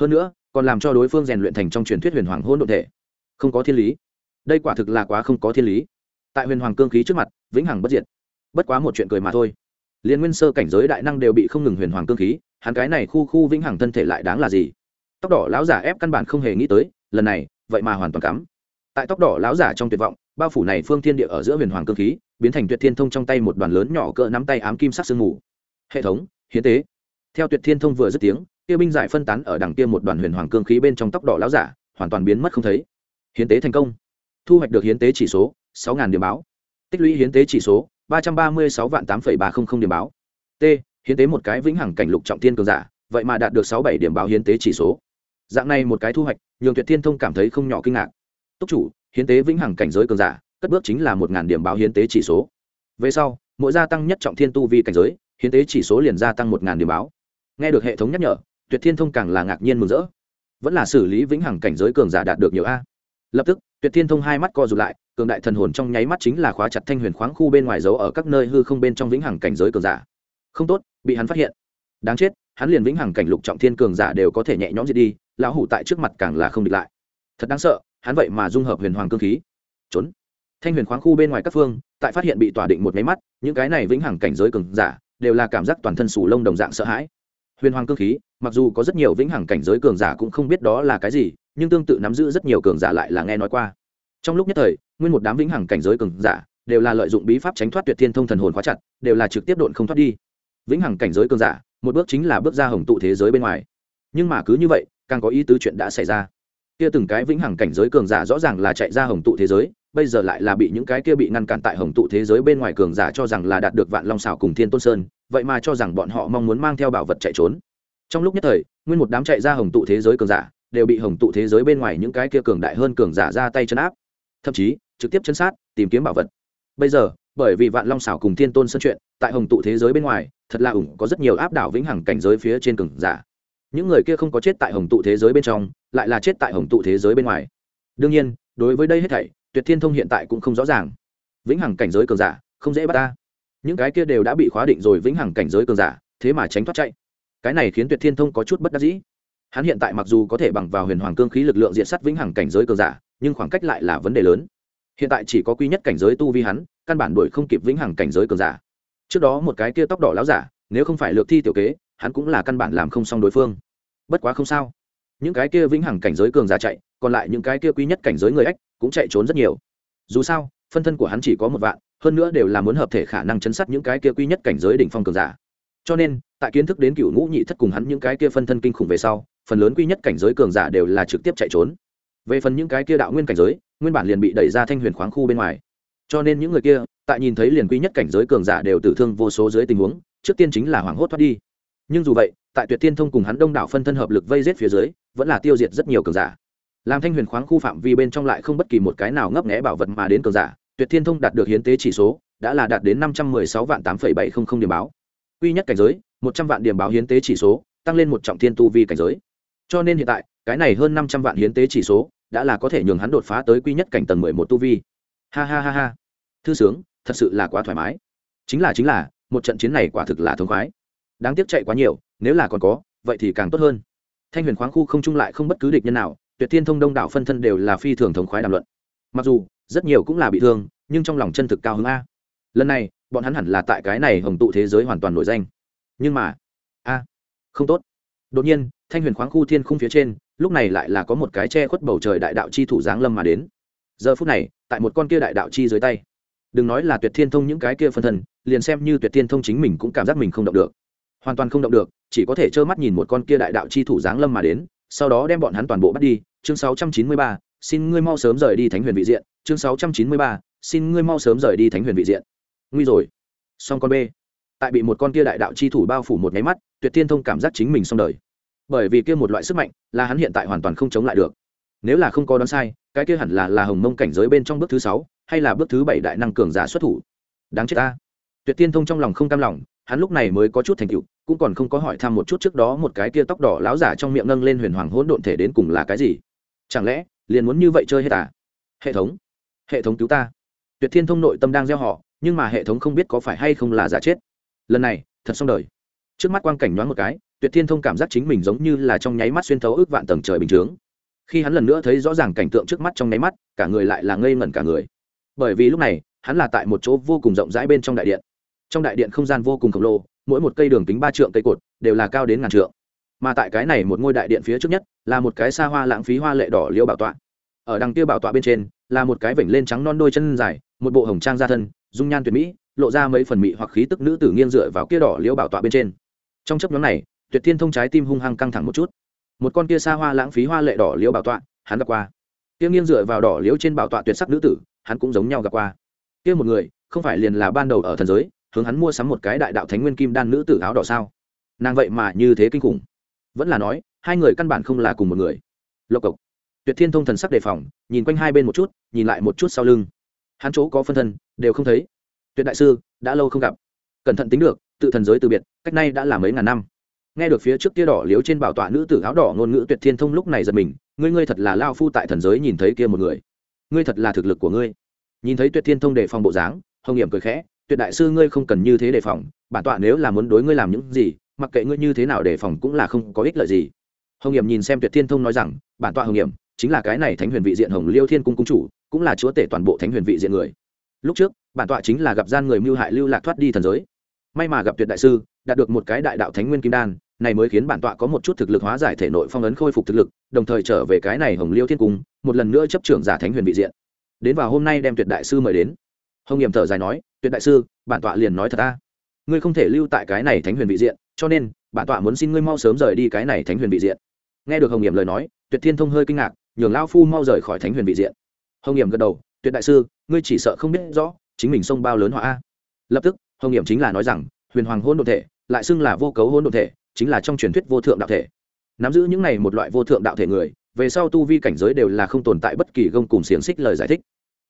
Hơn nữa, còn làm cho đối phương rèn luyện thành trong truyền thuyết huyền hoàng hỗn độn thể. Không có thiên lý. Đây quả thực là quá không có thiên lý tại huyền hoàng cương khí trước mặt, vĩnh hằng bất diệt. Bất quá một chuyện cười mà thôi. Liên nguyên sơ cảnh giới đại năng đều bị không ngừng huyền hoàng cương khí, hắn cái này khu khu vĩnh hằng thân thể lại đáng là gì? Tóc đỏ lão giả ép căn bản không hề nghĩ tới, lần này, vậy mà hoàn toàn cắm. Tại tóc đỏ lão giả trong tuyệt vọng, bao phủ này phương thiên địa ở giữa huyền hoàng cương khí, biến thành tuyệt thiên thông trong tay một đoàn lớn nhỏ cỡ nắm tay ám kim sắc sương mù. Hệ thống, hiến tế. Theo tuyệt thiên thông vừa dứt tiếng, kia binh giải phân tán ở đằng kia một đoàn huyền hoàng cương khí bên trong tóc đỏ lão giả, hoàn toàn biến mất không thấy. Hiến tế thành công. Thu hoạch được hiến tế chỉ số sáu điểm báo. Tích lũy hiến tế chỉ số, ba trăm ba mươi sáu vạn tám ba trăm linh điểm báo. T, hiến tế một cái vĩnh hằng cảnh lục trọng tiên cường giả, vậy mà đạt được sáu bảy điểm báo hiến tế chỉ số. Dạng này một cái thu hoạch, nhường tuyệt thiên thông cảm thấy không nhỏ kinh ngạc. Túc chủ, hiến tế vĩnh hằng cảnh giới cường giả, cất bước chính là một ngàn điểm báo hiến tế chỉ số. Về sau, mỗi gia tăng nhất trọng thiên tu vi cảnh giới, hiến tế chỉ số liền gia tăng một ngàn điểm báo. Nghe được hệ thống nhắc nhở, tuyệt thiên thông càng là ngạc nhiên mừng rỡ. Vẫn là xử lý vĩnh hằng cảnh giới cường giả đạt được nhiều a. Lập tức, tuyệt thiên thông hai mắt co rụt lại cường đại thần hồn trong nháy mắt chính là khóa chặt thanh huyền khoáng khu bên ngoài giấu ở các nơi hư không bên trong vĩnh hằng cảnh giới cường giả. Không tốt, bị hắn phát hiện. Đáng chết, hắn liền vĩnh hằng cảnh lục trọng thiên cường giả đều có thể nhẹ nhõm diệt đi, lão hủ tại trước mặt càng là không địch lại. Thật đáng sợ, hắn vậy mà dung hợp huyền hoàng cương khí. Trốn. Thanh huyền khoáng khu bên ngoài các phương, tại phát hiện bị tỏa định một máy mắt, những cái này vĩnh hằng cảnh giới cường giả đều là cảm giác toàn thân sù lông đồng dạng sợ hãi. Huyền hoàng cương khí, mặc dù có rất nhiều vĩnh hằng cảnh giới cường giả cũng không biết đó là cái gì, nhưng tương tự nắm giữ rất nhiều cường giả lại là nghe nói qua. Trong lúc nhất thời nguyên một đám vĩnh hằng cảnh giới cường giả, đều là lợi dụng bí pháp tránh thoát tuyệt thiên thông thần hồn khóa chặt, đều là trực tiếp độn không thoát đi. Vĩnh hằng cảnh giới cường giả, một bước chính là bước ra hồng tụ thế giới bên ngoài. Nhưng mà cứ như vậy, càng có ý tứ chuyện đã xảy ra. Kia từng cái vĩnh hằng cảnh giới cường giả rõ ràng là chạy ra hồng tụ thế giới, bây giờ lại là bị những cái kia bị ngăn cản tại hồng tụ thế giới bên ngoài cường giả cho rằng là đạt được vạn long xảo cùng thiên tôn sơn, vậy mà cho rằng bọn họ mong muốn mang theo bảo vật chạy trốn. Trong lúc nhất thời, nguyên một đám chạy ra hồng tụ thế giới cường giả, đều bị hồng tụ thế giới bên ngoài những cái kia cường đại hơn cường giả ra tay chân áp. Thậm chí trực tiếp chân sát, tìm kiếm bảo vật. Bây giờ, bởi vì vạn long xảo cùng thiên tôn sân chuyện, tại hồng tụ thế giới bên ngoài, thật là ủng có rất nhiều áp đảo vĩnh hằng cảnh giới phía trên cường giả. Những người kia không có chết tại hồng tụ thế giới bên trong, lại là chết tại hồng tụ thế giới bên ngoài. Đương nhiên, đối với đây hết thảy, tuyệt thiên thông hiện tại cũng không rõ ràng. Vĩnh hằng cảnh giới cường giả, không dễ bắt ta. Những cái kia đều đã bị khóa định rồi vĩnh hằng cảnh giới cường giả, thế mà tránh thoát chạy. Cái này khiến tuyệt thiên thông có chút bất đắc dĩ. Hắn hiện tại mặc dù có thể bằng vào huyền hoàng cương khí lực lượng diện sắt vĩnh hằng cảnh giới cường giả, nhưng khoảng cách lại là vấn đề lớn hiện tại chỉ có quy nhất cảnh giới tu vi hắn, căn bản đuổi không kịp vĩnh hằng cảnh giới cường giả. Trước đó một cái kia tóc đỏ láo giả, nếu không phải lược thi tiểu kế, hắn cũng là căn bản làm không xong đối phương. Bất quá không sao. Những cái kia vĩnh hằng cảnh giới cường giả chạy, còn lại những cái kia quý nhất cảnh giới người ếch cũng chạy trốn rất nhiều. Dù sao, phân thân của hắn chỉ có một vạn, hơn nữa đều là muốn hợp thể khả năng chấn sát những cái kia quý nhất cảnh giới đỉnh phong cường giả. Cho nên, tại kiến thức đến cựu ngũ nhị thất cùng hắn những cái kia phân thân kinh khủng về sau, phần lớn quý nhất cảnh giới cường giả đều là trực tiếp chạy trốn. Về phần những cái kia đạo nguyên cảnh giới nguyên bản liền bị đẩy ra thanh huyền khoáng khu bên ngoài. Cho nên những người kia, tại nhìn thấy liền quý nhất cảnh giới cường giả đều tử thương vô số dưới tình huống, trước tiên chính là hoảng hốt thoát đi. Nhưng dù vậy, tại tuyệt tiên thông cùng hắn đông đảo phân thân hợp lực vây giết phía dưới, vẫn là tiêu diệt rất nhiều cường giả. Làm thanh huyền khoáng khu phạm vi bên trong lại không bất kỳ một cái nào ngấp nghẽ bảo vật mà đến cường giả, tuyệt thiên thông đạt được hiến tế chỉ số, đã là đạt đến năm trăm mười sáu vạn tám phẩy bảy không không điểm báo. Quy nhất cảnh giới, một trăm vạn điểm báo hiến tế chỉ số, tăng lên một trọng thiên tu vi cảnh giới. Cho nên hiện tại, cái này hơn năm trăm vạn hiến tế chỉ số đã là có thể nhường hắn đột phá tới quy nhất cảnh tầng mười một tu vi. Ha ha ha ha. Thư sướng, thật sự là quá thoải mái. Chính là chính là, một trận chiến này quả thực là thống khoái. Đáng tiếc chạy quá nhiều, nếu là còn có, vậy thì càng tốt hơn. Thanh huyền khoáng khu không chung lại không bất cứ địch nhân nào, tuyệt thiên thông đông đảo phân thân đều là phi thường thống khoái đàm luận. Mặc dù, rất nhiều cũng là bị thương, nhưng trong lòng chân thực cao hứng a. Lần này, bọn hắn hẳn là tại cái này hồng tụ thế giới hoàn toàn nổi danh. Nhưng mà, a, không tốt. Đột nhiên thanh huyền khoáng khu thiên khung phía trên lúc này lại là có một cái che khuất bầu trời đại đạo chi thủ giáng lâm mà đến. Giờ phút này tại một con kia đại đạo chi dưới tay. Đừng nói là tuyệt thiên thông những cái kia phân thân liền xem như tuyệt thiên thông chính mình cũng cảm giác mình không động được. Hoàn toàn không động được chỉ có thể trơ mắt nhìn một con kia đại đạo chi thủ giáng lâm mà đến sau đó đem bọn hắn toàn bộ bắt đi. Chương 693, xin ngươi mau sớm rời đi thánh huyền vị diện. Chương 693, xin ngươi mau sớm rời đi thánh huyền vị diện. Nguy rồi. Song con b. Tại bị một con kia đại đạo chi thủ bao phủ một nháy mắt tuyệt thiên thông cảm giác chính mình xong đời bởi vì kia một loại sức mạnh là hắn hiện tại hoàn toàn không chống lại được. Nếu là không có đoán sai, cái kia hẳn là là hồng mông cảnh giới bên trong bước thứ sáu, hay là bước thứ bảy đại năng cường giả xuất thủ. Đáng chết ta. Tuyệt tiên thông trong lòng không cam lòng, hắn lúc này mới có chút thành tựu, cũng còn không có hỏi thăm một chút trước đó một cái kia tóc đỏ láo giả trong miệng nâng lên huyền hoàng hỗn độn thể đến cùng là cái gì. Chẳng lẽ, liền muốn như vậy chơi hết à? Hệ thống. Hệ thống cứu ta. Tuyệt thiên thông nội tâm đang gieo họ, nhưng mà hệ thống không biết có phải hay không là giả chết. Lần này, thật xong đời. Trước mắt quang cảnh nhoáng một cái tuyệt thiên thông cảm giác chính mình giống như là trong nháy mắt xuyên thấu ước vạn tầng trời bình chướng. Khi hắn lần nữa thấy rõ ràng cảnh tượng trước mắt trong nháy mắt, cả người lại là ngây ngẩn cả người. Bởi vì lúc này, hắn là tại một chỗ vô cùng rộng rãi bên trong đại điện. Trong đại điện không gian vô cùng khổng lồ, mỗi một cây đường kính ba trượng cây cột đều là cao đến ngàn trượng. Mà tại cái này một ngôi đại điện phía trước nhất, là một cái xa hoa lãng phí hoa lệ đỏ liêu bảo tọa. Ở đằng kia bảo tọa bên trên, là một cái vểnh lên trắng non đôi chân dài, một bộ hồng trang gia thân, dung nhan tuyệt mỹ, lộ ra mấy phần mị hoặc khí tức nữ tử nghiêng dựa vào kia đỏ liêu bảo tọa bên trên. Trong chấp nhóm này tuyệt thiên thông trái tim hung hăng căng thẳng một chút. Một con kia xa hoa lãng phí hoa lệ đỏ liễu bảo tọa, hắn gặp qua. Kia nghiêng dựa vào đỏ liễu trên bảo tọa tuyệt sắc nữ tử, hắn cũng giống nhau gặp qua. Kia một người, không phải liền là ban đầu ở thần giới, hướng hắn mua sắm một cái đại đạo thánh nguyên kim đan nữ tử áo đỏ sao? Nàng vậy mà như thế kinh khủng. Vẫn là nói, hai người căn bản không là cùng một người. Lộc cộc. Tuyệt thiên thông thần sắc đề phòng, nhìn quanh hai bên một chút, nhìn lại một chút sau lưng. Hắn chỗ có phân thân, đều không thấy. Tuyệt đại sư, đã lâu không gặp. Cẩn thận tính được, tự thần giới từ biệt, cách nay đã là mấy ngàn năm nghe được phía trước kia đỏ liếu trên bảo tọa nữ tử áo đỏ ngôn ngữ tuyệt thiên thông lúc này giật mình, ngươi ngươi thật là lao phu tại thần giới nhìn thấy kia một người. Ngươi thật là thực lực của ngươi. Nhìn thấy tuyệt thiên thông đề phòng bộ dáng, hồng hiểm cười khẽ, tuyệt đại sư ngươi không cần như thế đề phòng, bản tọa nếu là muốn đối ngươi làm những gì, mặc kệ ngươi như thế nào đề phòng cũng là không có ích lợi gì. Hồng hiểm nhìn xem tuyệt thiên thông nói rằng, bản tọa hồng hiểm chính là cái này thánh huyền vị diện hồng liêu thiên cung cung chủ, cũng là chúa tể toàn bộ thánh huyền vị diện người. Lúc trước, bản tọa chính là gặp gian người mưu hại lưu lạc thoát đi thần giới. May mà gặp tuyệt đại sư, đạt được một cái đại đạo thánh nguyên kim đan này mới khiến bản tọa có một chút thực lực hóa giải thể nội phong ấn khôi phục thực lực, đồng thời trở về cái này hồng liêu thiên cung, một lần nữa chấp trưởng giả thánh huyền vị diện. Đến vào hôm nay đem tuyệt đại sư mời đến. Hồng nghiệm thở dài nói, tuyệt đại sư, bản tọa liền nói thật ta. Ngươi không thể lưu tại cái này thánh huyền vị diện, cho nên, bản tọa muốn xin ngươi mau sớm rời đi cái này thánh huyền vị diện. Nghe được hồng nghiệm lời nói, tuyệt thiên thông hơi kinh ngạc, nhường lao phu mau rời khỏi thánh huyền vị diện. Hồng nghiệm gật đầu, tuyệt đại sư, ngươi chỉ sợ không biết rõ, chính mình sông bao lớn họa a. Lập tức, hồng nghiệm chính là nói rằng, huyền hoàng hôn đ ộ thể lại xưng là vô cấu hôn đ ộ thể chính là trong truyền thuyết vô thượng đạo thể. Nắm giữ những này một loại vô thượng đạo thể người, về sau tu vi cảnh giới đều là không tồn tại bất kỳ gông cùng xiềng xích lời giải thích.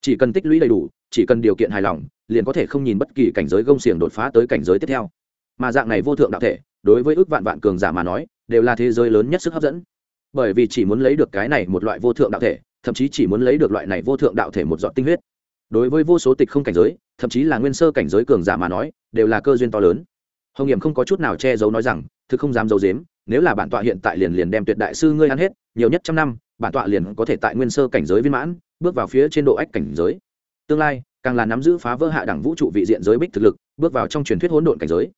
Chỉ cần tích lũy đầy đủ, chỉ cần điều kiện hài lòng, liền có thể không nhìn bất kỳ cảnh giới gông xiềng đột phá tới cảnh giới tiếp theo. Mà dạng này vô thượng đạo thể, đối với ước vạn vạn cường giả mà nói, đều là thế giới lớn nhất sức hấp dẫn. Bởi vì chỉ muốn lấy được cái này một loại vô thượng đạo thể, thậm chí chỉ muốn lấy được loại này vô thượng đạo thể một giọt tinh huyết. Đối với vô số tịch không cảnh giới, thậm chí là nguyên sơ cảnh giới cường giả mà nói, đều là cơ duyên to lớn hồng nghiệm không có chút nào che giấu nói rằng, thực không dám giấu dếm nếu là bản tọa hiện tại liền liền đem tuyệt đại sư ngươi ăn hết, nhiều nhất trăm năm, bản tọa liền có thể tại nguyên sơ cảnh giới viên mãn, bước vào phía trên độ ách cảnh giới. Tương lai, càng là nắm giữ phá vỡ hạ đẳng vũ trụ vị diện giới bích thực lực, bước vào trong truyền thuyết hỗn độn cảnh giới.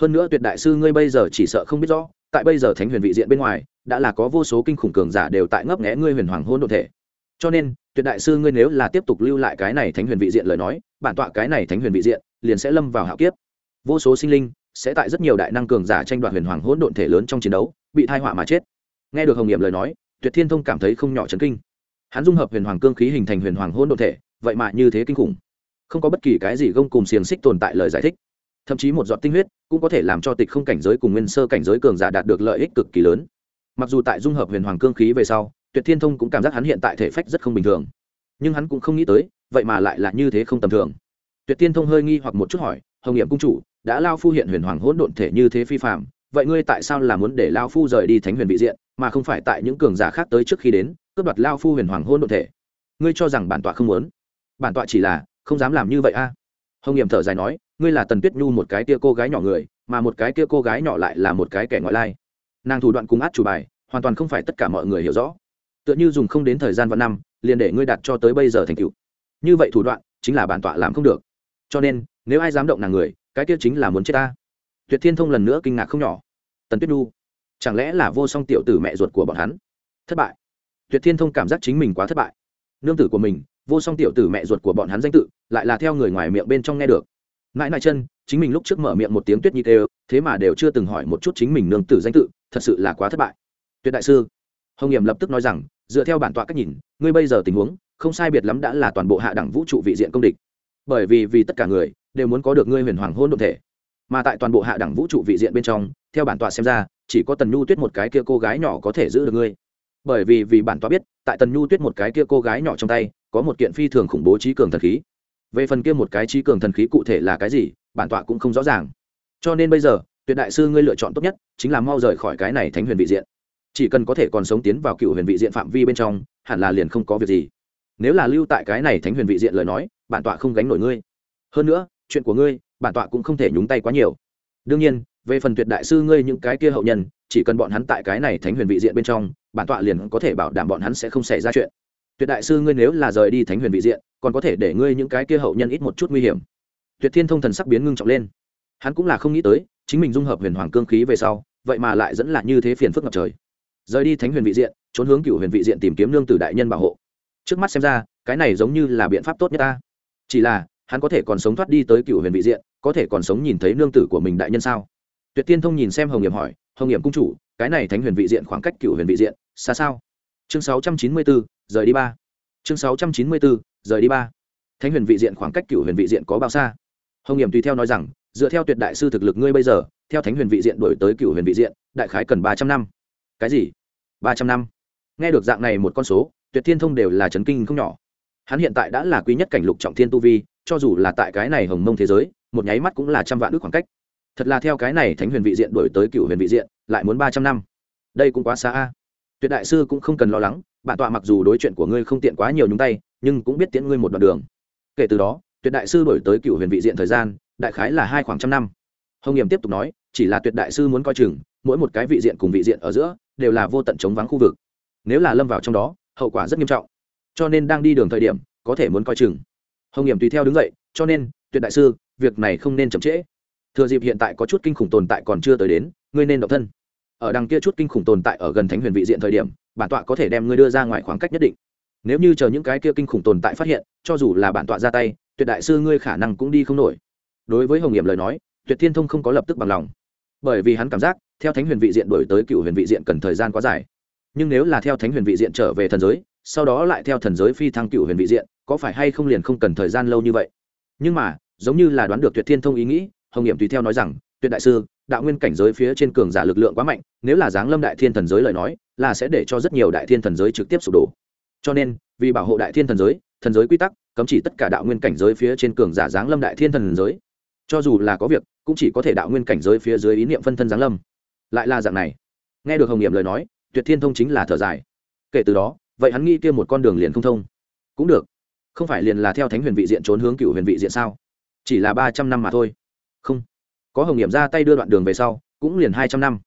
Hơn nữa tuyệt đại sư ngươi bây giờ chỉ sợ không biết rõ, tại bây giờ thánh huyền vị diện bên ngoài, đã là có vô số kinh khủng cường giả đều tại ngấp nghẽ ngươi huyền hoàng hôn đ ộ thể. Cho nên, tuyệt đại sư ngươi nếu là tiếp tục lưu lại cái này thánh huyền vị diện lời nói, bản tọa cái này thánh huyền vị diện liền sẽ lâm vào hạo kiếp. Vô số sinh linh sẽ tại rất nhiều đại năng cường giả tranh đoạt huyền hoàng hỗn độn thể lớn trong chiến đấu, bị thai họa mà chết. Nghe được hồng nghiệm lời nói, tuyệt thiên thông cảm thấy không nhỏ chấn kinh. Hắn dung hợp huyền hoàng cương khí hình thành huyền hoàng hỗn độn thể, vậy mà như thế kinh khủng. Không có bất kỳ cái gì gông cùng xiềng xích tồn tại lời giải thích. Thậm chí một giọt tinh huyết cũng có thể làm cho tịch không cảnh giới cùng nguyên sơ cảnh giới cường giả đạt được lợi ích cực kỳ lớn. Mặc dù tại dung hợp huyền hoàng cương khí về sau, tuyệt thiên thông cũng cảm giác hắn hiện tại thể phách rất không bình thường. Nhưng hắn cũng không nghĩ tới, vậy mà lại là như thế không tầm thường. Tuyệt thiên thông hơi nghi hoặc một chút hỏi, hồng nghiệm cung chủ đã lao phu hiện huyền hoàng hỗn độn thể như thế phi phạm vậy ngươi tại sao là muốn để lao phu rời đi thánh huyền vị diện, mà không phải tại những cường giả khác tới trước khi đến, cướp đoạt lao phu huyền hoàng hỗn độn thể? Ngươi cho rằng bản tọa không muốn? Bản tọa chỉ là, không dám làm như vậy a. Hồng nghiệm thở dài nói, ngươi là tần tuyết nhu một cái kia cô gái nhỏ người, mà một cái kia cô gái nhỏ lại là một cái kẻ ngoại lai. Nàng thủ đoạn cùng át chủ bài, hoàn toàn không phải tất cả mọi người hiểu rõ. Tựa như dùng không đến thời gian vạn năm, liền để ngươi đặt cho tới bây giờ thành cựu như vậy thủ đoạn, chính là bản tọa làm không được. Cho nên, nếu ai dám động nàng người cái kia chính là muốn chết ta. Tuyệt thiên thông lần nữa kinh ngạc không nhỏ. Tần tuyết nhu, chẳng lẽ là vô song tiểu tử mẹ ruột của bọn hắn? Thất bại. Tuyệt thiên thông cảm giác chính mình quá thất bại. Nương tử của mình, vô song tiểu tử mẹ ruột của bọn hắn danh tự, lại là theo người ngoài miệng bên trong nghe được. Mãi mãi chân, chính mình lúc trước mở miệng một tiếng tuyết nhi tê thế mà đều chưa từng hỏi một chút chính mình nương tử danh tự, thật sự là quá thất bại. Tuyệt đại sư, hồng nghiệm lập tức nói rằng, dựa theo bản tọa cách nhìn, ngươi bây giờ tình huống, không sai biệt lắm đã là toàn bộ hạ đẳng vũ trụ vị diện công địch. Bởi vì vì tất cả người đều muốn có được ngươi huyền hoàng hôn đ thể. Mà tại toàn bộ hạ đẳng vũ trụ vị diện bên trong, theo bản tọa xem ra, chỉ có tần nhu tuyết một cái kia cô gái nhỏ có thể giữ được ngươi. Bởi vì vì bản tọa biết, tại tần nhu tuyết một cái kia cô gái nhỏ trong tay, có một kiện phi thường khủng bố trí cường thần khí. Về phần kia một cái trí cường thần khí cụ thể là cái gì, bản tọa cũng không rõ ràng. Cho nên bây giờ, tuyệt đại sư ngươi lựa chọn tốt nhất, chính là mau rời khỏi cái này thánh huyền vị diện. Chỉ cần có thể còn sống tiến vào cựu huyền vị diện phạm vi bên trong, hẳn là liền không có việc gì. Nếu là lưu tại cái này thánh huyền vị diện lời nói, bản tọa không gánh nổi ngươi. Hơn nữa chuyện của ngươi, bản tọa cũng không thể nhúng tay quá nhiều. Đương nhiên, về phần tuyệt đại sư ngươi những cái kia hậu nhân, chỉ cần bọn hắn tại cái này thánh huyền vị diện bên trong, bản tọa liền có thể bảo đảm bọn hắn sẽ không xảy ra chuyện. Tuyệt đại sư ngươi nếu là rời đi thánh huyền vị diện, còn có thể để ngươi những cái kia hậu nhân ít một chút nguy hiểm. Tuyệt thiên thông thần sắc biến ngưng trọng lên. Hắn cũng là không nghĩ tới, chính mình dung hợp huyền hoàng cương khí về sau, vậy mà lại dẫn là như thế phiền phức ngập trời. Rời đi thánh huyền vị diện, trốn hướng cựu huyền vị diện tìm kiếm lương tử đại nhân bảo hộ. Trước mắt xem ra, cái này giống như là biện pháp tốt nhất ta. Chỉ là hắn có thể còn sống thoát đi tới cựu huyền vị diện, có thể còn sống nhìn thấy nương tử của mình đại nhân sao? Tuyệt tiên thông nhìn xem hồng nghiệm hỏi, hồng nghiệm cung chủ, cái này thánh huyền vị diện khoảng cách cựu huyền vị diện xa sao? Chương sáu trăm chín mươi bốn rời đi ba. Chương sáu trăm chín mươi bốn rời đi ba. Thánh huyền vị diện khoảng cách cựu huyền vị diện có bao xa? Hồng nghiệm tùy theo nói rằng, dựa theo tuyệt đại sư thực lực ngươi bây giờ, theo thánh huyền vị diện đổi tới cựu huyền vị diện, đại khái cần ba trăm năm. Cái gì? Ba trăm năm? Nghe được dạng này một con số, tuyệt thiên thông đều là chấn kinh không nhỏ. Hắn hiện tại đã là quý nhất cảnh lục trọng thiên tu vi cho dù là tại cái này hồng mông thế giới, một nháy mắt cũng là trăm vạn ước khoảng cách. Thật là theo cái này thánh huyền vị diện đổi tới cựu huyền vị diện, lại muốn ba trăm năm. Đây cũng quá xa a. Tuyệt đại sư cũng không cần lo lắng, bản tọa mặc dù đối chuyện của ngươi không tiện quá nhiều nhúng tay, nhưng cũng biết tiễn ngươi một đoạn đường. Kể từ đó, tuyệt đại sư đổi tới cựu huyền vị diện thời gian, đại khái là hai khoảng trăm năm. Hồng nghiệm tiếp tục nói, chỉ là tuyệt đại sư muốn coi chừng, mỗi một cái vị diện cùng vị diện ở giữa, đều là vô tận chống vắng khu vực. Nếu là lâm vào trong đó, hậu quả rất nghiêm trọng. Cho nên đang đi đường thời điểm, có thể muốn coi chừng hồng nghiệm tùy theo đứng dậy, cho nên, tuyệt đại sư, việc này không nên chậm trễ. Thừa dịp hiện tại có chút kinh khủng tồn tại còn chưa tới đến, ngươi nên động thân. Ở đằng kia chút kinh khủng tồn tại ở gần thánh huyền vị diện thời điểm, bản tọa có thể đem ngươi đưa ra ngoài khoảng cách nhất định. Nếu như chờ những cái kia kinh khủng tồn tại phát hiện, cho dù là bản tọa ra tay, tuyệt đại sư ngươi khả năng cũng đi không nổi. Đối với hồng nghiệm lời nói, tuyệt thiên thông không có lập tức bằng lòng. Bởi vì hắn cảm giác, theo thánh huyền vị diện đổi tới cựu huyền vị diện cần thời gian quá dài. Nhưng nếu là theo thánh huyền vị diện trở về thần giới sau đó lại theo thần giới phi thăng cựu huyền vị diện, có phải hay không liền không cần thời gian lâu như vậy? Nhưng mà, giống như là đoán được tuyệt thiên thông ý nghĩ, hồng nghiệm tùy theo nói rằng, tuyệt đại sư, đạo nguyên cảnh giới phía trên cường giả lực lượng quá mạnh, nếu là giáng lâm đại thiên thần giới lời nói, là sẽ để cho rất nhiều đại thiên thần giới trực tiếp sụp đổ. Cho nên, vì bảo hộ đại thiên thần giới thần giới quy tắc, cấm chỉ tất cả đạo nguyên cảnh giới phía trên cường giả giáng lâm đại thiên thần giới. Cho dù là có việc, cũng chỉ có thể đạo nguyên cảnh giới phía dưới ý niệm phân thân giáng lâm. Lại là dạng này. Nghe được hồng nghiệm lời nói, tuyệt thiên thông chính là thở dài. Kể từ đó vậy hắn nghĩ kia một con đường liền không thông. Cũng được. Không phải liền là theo thánh huyền vị diện trốn hướng cựu huyền vị diện sao? Chỉ là ba trăm năm mà thôi. Không. Có hồng nghiệm ra tay đưa đoạn đường về sau, cũng liền hai trăm năm.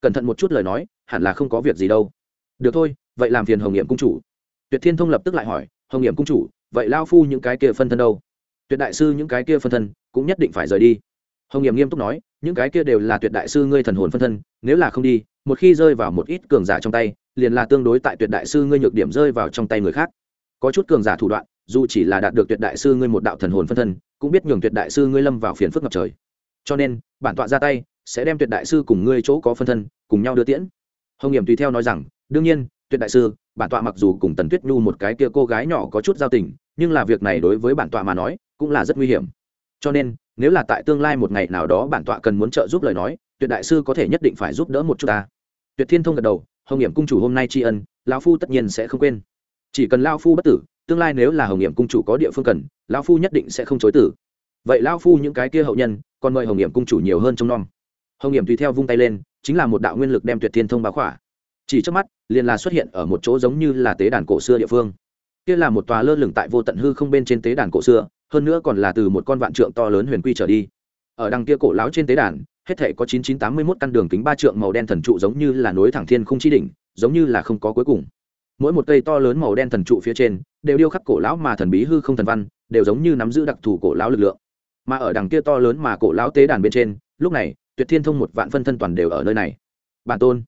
Cẩn thận một chút lời nói, hẳn là không có việc gì đâu. Được thôi, vậy làm phiền hồng nghiệm cung chủ. Tuyệt thiên thông lập tức lại hỏi, hồng nghiệm cung chủ, vậy lao phu những cái kia phân thân đâu? Tuyệt đại sư những cái kia phân thân cũng nhất định phải rời đi. Hồng nghiệm nghiêm túc nói, những cái kia đều là tuyệt đại sư ngươi thần hồn phân thân, nếu là không đi, một khi rơi vào một ít cường giả trong tay liền là tương đối tại tuyệt đại sư ngươi nhược điểm rơi vào trong tay người khác. Có chút cường giả thủ đoạn, dù chỉ là đạt được tuyệt đại sư ngươi một đạo thần hồn phân thân, cũng biết nhường tuyệt đại sư ngươi lâm vào phiền phức ngập trời. Cho nên, bản tọa ra tay, sẽ đem tuyệt đại sư cùng ngươi chỗ có phân thân, cùng nhau đưa tiễn. Hồng nghiệm tùy theo nói rằng, đương nhiên, tuyệt đại sư, bản tọa mặc dù cùng tần tuyết nhu một cái kia cô gái nhỏ có chút giao tình, nhưng là việc này đối với bản tọa mà nói, cũng là rất nguy hiểm. Cho nên, nếu là tại tương lai một ngày nào đó bản tọa cần muốn trợ giúp lời nói, tuyệt đại sư có thể nhất định phải giúp đỡ một chút ta. Tuyệt thiên thông gật đầu hồng nghiệm cung chủ hôm nay tri ân, lão phu tất nhiên sẽ không quên. Chỉ cần lao phu bất tử, tương lai nếu là hồng nghiệm cung chủ có địa phương cần, lão phu nhất định sẽ không chối tử. Vậy lao phu những cái kia hậu nhân, còn mời hồng nghiệm cung chủ nhiều hơn trong non hồng nghiệm tùy theo vung tay lên, chính là một đạo nguyên lực đem tuyệt thiên thông báo khỏa. Chỉ trước mắt, liền là xuất hiện ở một chỗ giống như là tế đàn cổ xưa địa phương. Kia là một tòa lơ lửng tại vô tận hư không bên trên tế đàn cổ xưa, hơn nữa còn là từ một con vạn trượng to lớn huyền quy trở đi. Ở đằng kia cổ láo trên tế đàn hết thể có chín chín tám mươi mốt căn đường kính ba trượng màu đen thần trụ giống như là nối thẳng thiên không chi đỉnh giống như là không có cuối cùng. Mỗi một cây to lớn màu đen thần trụ phía trên đều điêu khắc cổ lão mà thần bí hư không thần văn đều giống như nắm giữ đặc thù cổ lão lực lượng. Mà ở đằng kia to lớn mà cổ lão tế đàn bên trên lúc này tuyệt thiên thông một vạn phân thân toàn đều ở nơi này. Bản tôn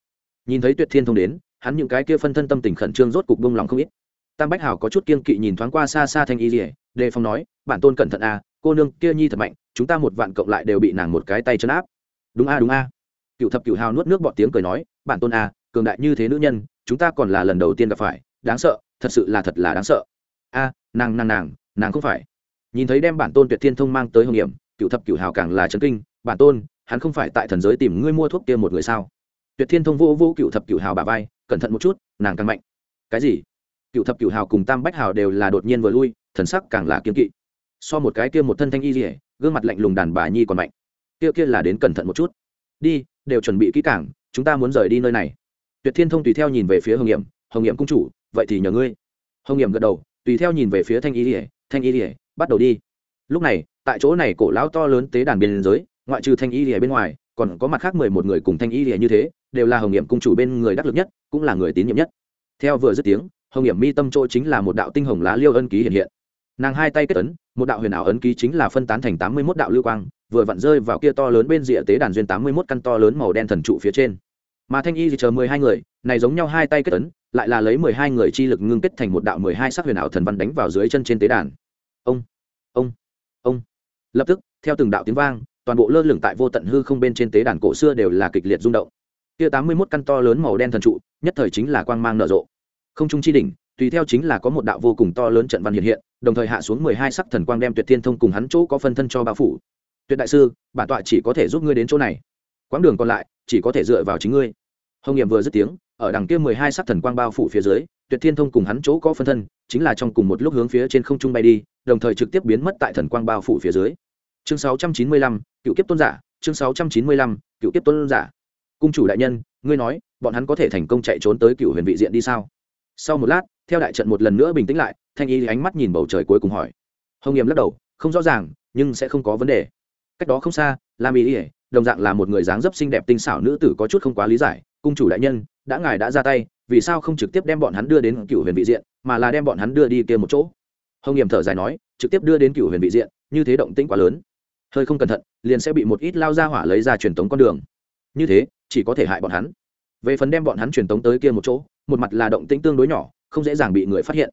nhìn thấy tuyệt thiên thông đến hắn những cái kia phân thân tâm tình khẩn trương rốt cục buông lòng không ít. Tam bách hào có chút kiên kỵ nhìn thoáng qua xa xa thanh y Liễu, đề phòng nói bản tôn cẩn thận a à, cô nương kia nhi thật mạnh chúng ta một vạn cộng lại đều bị nàng một cái tay chân áp đúng a đúng a. Cựu thập cựu hào nuốt nước bọt tiếng cười nói, bản tôn a, cường đại như thế nữ nhân, chúng ta còn là lần đầu tiên gặp phải, đáng sợ, thật sự là thật là đáng sợ. A, nàng nàng nàng nàng không phải. Nhìn thấy đem bản tôn tuyệt thiên thông mang tới hồng hiểm cựu thập cựu hào càng là trấn kinh, bản tôn, hắn không phải tại thần giới tìm ngươi mua thuốc kia một người sao? Tuyệt thiên thông vô vô cựu thập cựu hào bà vai, cẩn thận một chút, nàng càng mạnh. Cái gì? Cựu thập cựu hào cùng tam bách hào đều là đột nhiên vừa lui, thần sắc càng là kiếm kỵ. So một cái kia một thân thanh y dỉa gương mặt lạnh lùng đàn bà nhi còn mạnh kia kia là đến cẩn thận một chút. Đi, đều chuẩn bị kỹ cảng chúng ta muốn rời đi nơi này. Tuyệt thiên thông tùy theo nhìn về phía hồng nghiệm hồng nghiệm cung chủ, vậy thì nhờ ngươi. Hồng nghiệm gật đầu, tùy theo nhìn về phía thanh y ỉa thanh y ỉa bắt đầu đi. Lúc này, tại chỗ này cổ lão to lớn tế đàn biên giới, ngoại trừ thanh y ỉa bên ngoài, còn có mặt khác mười một người cùng thanh y ỉa như thế, đều là hồng nghiệm cung chủ bên người đắc lực nhất, cũng là người tín nhiệm nhất. Theo vừa dứt tiếng, hồng nghiệm mi tâm chỗ chính là một đạo tinh hồng lá liêu ân ký hiện hiện. Nàng hai tay kết ấn, một đạo huyền ảo ấn ký chính là phân tán thành tám mươi mốt đạo lưu quang vừa vặn rơi vào kia to lớn bên rìa tế đàn duyên tám mươi mốt căn to lớn màu đen thần trụ phía trên. Mà thanh y thì chờ mười hai người, này giống nhau hai tay kết ấn, lại là lấy mười hai người chi lực ngưng kết thành một đạo mười hai sắc huyền ảo thần văn đánh vào dưới chân trên tế đàn. Ông ông ông. Lập tức, theo từng đạo tiếng vang, toàn bộ lơ lửng tại vô tận hư không bên trên tế đàn cổ xưa đều là kịch liệt rung động. Kia tám mươi mốt căn to lớn màu đen thần trụ, nhất thời chính là quang mang nở rộ. Không trung chi đỉnh, tùy theo chính là có một đạo vô cùng to lớn trận văn hiện hiện, đồng thời hạ xuống mười hai sắc thần quang đem tuyệt thiên thông cùng hắn chỗ có phân thân cho bao phủ tuyệt đại sư, bản tọa chỉ có thể giúp ngươi đến chỗ này. Quãng đường còn lại, chỉ có thể dựa vào chính ngươi. Hồng nghiệm vừa dứt tiếng, ở đằng kia mười hai sắc thần quang bao phủ phía dưới, tuyệt thiên thông cùng hắn chỗ có phân thân, chính là trong cùng một lúc hướng phía trên không trung bay đi, đồng thời trực tiếp biến mất tại thần quang bao phủ phía dưới. Chương sáu trăm chín mươi lăm, cựu kiếp tôn giả, chương sáu trăm chín mươi lăm, cựu kiếp tôn giả. Cung chủ đại nhân, ngươi nói, bọn hắn có thể thành công chạy trốn tới cựu huyền vị diện đi sao? Sau một lát, theo đại trận một lần nữa bình tĩnh lại, thanh y ánh mắt nhìn bầu trời cuối cùng hỏi. Hồng nghiệm lắc đầu, không rõ ràng, nhưng sẽ không có vấn đề cách đó không xa, lam y ỉa đồng dạng là một người dáng dấp xinh đẹp tinh xảo nữ tử có chút không quá lý giải, cung chủ đại nhân, đã ngài đã ra tay, vì sao không trực tiếp đem bọn hắn đưa đến cựu huyền vị diện, mà là đem bọn hắn đưa đi kia một chỗ? Hồng nghiệm thở dài nói, trực tiếp đưa đến cựu huyền vị diện, như thế động tĩnh quá lớn. Hơi không cẩn thận, liền sẽ bị một ít lao ra hỏa lấy ra truyền tống con đường. Như thế, chỉ có thể hại bọn hắn. Về phần đem bọn hắn truyền tống tới kia một chỗ, một mặt là động tĩnh tương đối nhỏ, không dễ dàng bị người phát hiện.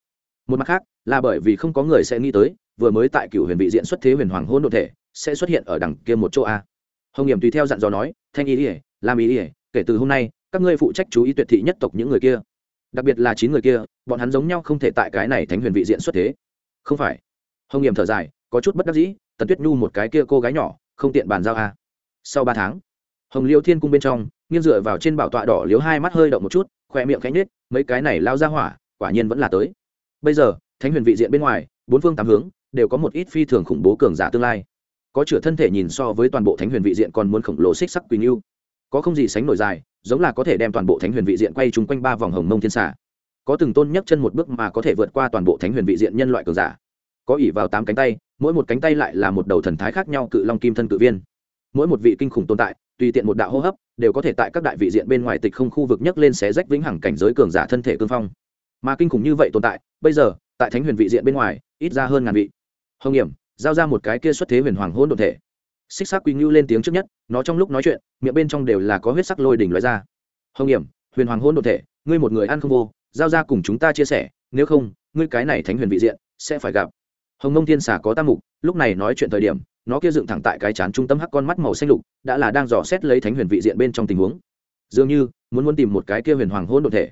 Một mặt khác, là bởi vì không có người sẽ nghĩ tới, vừa mới tại cựu huyền vị diện xuất thế huyền hoàng hôn đ ộ thể sẽ xuất hiện ở đằng kia một chỗ a. Hồng nghiệm tùy theo dặn dò nói, thanh ý ỉa làm ý ỉa kể từ hôm nay, các ngươi phụ trách chú ý tuyệt thị nhất tộc những người kia. Đặc biệt là chín người kia, bọn hắn giống nhau không thể tại cái này thánh huyền vị diện xuất thế. Không phải. Hồng nghiệm thở dài, có chút bất đắc dĩ, tần tuyết nhu một cái kia cô gái nhỏ, không tiện bàn giao a. Sau ba tháng, hồng liêu thiên cung bên trong, nghiêng dựa vào trên bảo tọa đỏ liếu hai mắt hơi động một chút, khoe miệng khẽ nhết mấy cái này lao ra hỏa, quả nhiên vẫn là tới. Bây giờ, thánh huyền vị diện bên ngoài, bốn phương tám hướng, đều có một ít phi thường khủng bố cường giả tương lai có chửa thân thể nhìn so với toàn bộ thánh huyền vị diện còn muốn khổng lồ xích sắc quỳnh yêu có không gì sánh nổi dài, giống là có thể đem toàn bộ thánh huyền vị diện quay chung quanh ba vòng hồng mông thiên xả có từng tôn nhấc chân một bước mà có thể vượt qua toàn bộ thánh huyền vị diện nhân loại cường giả. Có ỉ vào tám cánh tay, mỗi một cánh tay lại là một đầu thần thái khác nhau cự long kim thân cự viên. Mỗi một vị kinh khủng tồn tại, tùy tiện một đạo hô hấp, đều có thể tại các đại vị diện bên ngoài tịch không khu vực nhấc lên xé rách vĩnh hằng cảnh giới cường giả thân thể cương phong. Mà kinh khủng như vậy tồn tại, bây giờ, tại thánh huyền vị diện bên ngoài, ít ra hơn ngàn vị. Hồng hiểm giao ra một cái kia xuất thế huyền hoàng hôn đ ộ thể. Xích xác quỳ ngưu lên tiếng trước nhất, nó trong lúc nói chuyện, miệng bên trong đều là có huyết sắc lôi đỉnh loại ra. Hồng hiểm huyền hoàng hôn đ ộ thể, ngươi một người ăn không vô, giao ra cùng chúng ta chia sẻ, nếu không, ngươi cái này thánh huyền vị diện sẽ phải gặp. Hồng nông thiên xà có tam mục, lúc này nói chuyện thời điểm, nó kia dựng thẳng tại cái chán trung tâm hắc con mắt màu xanh lục, đã là đang dò xét lấy thánh huyền vị diện bên trong tình huống. Dường như, muốn muốn tìm một cái kia huyền hoàng hôn đ ộ thể.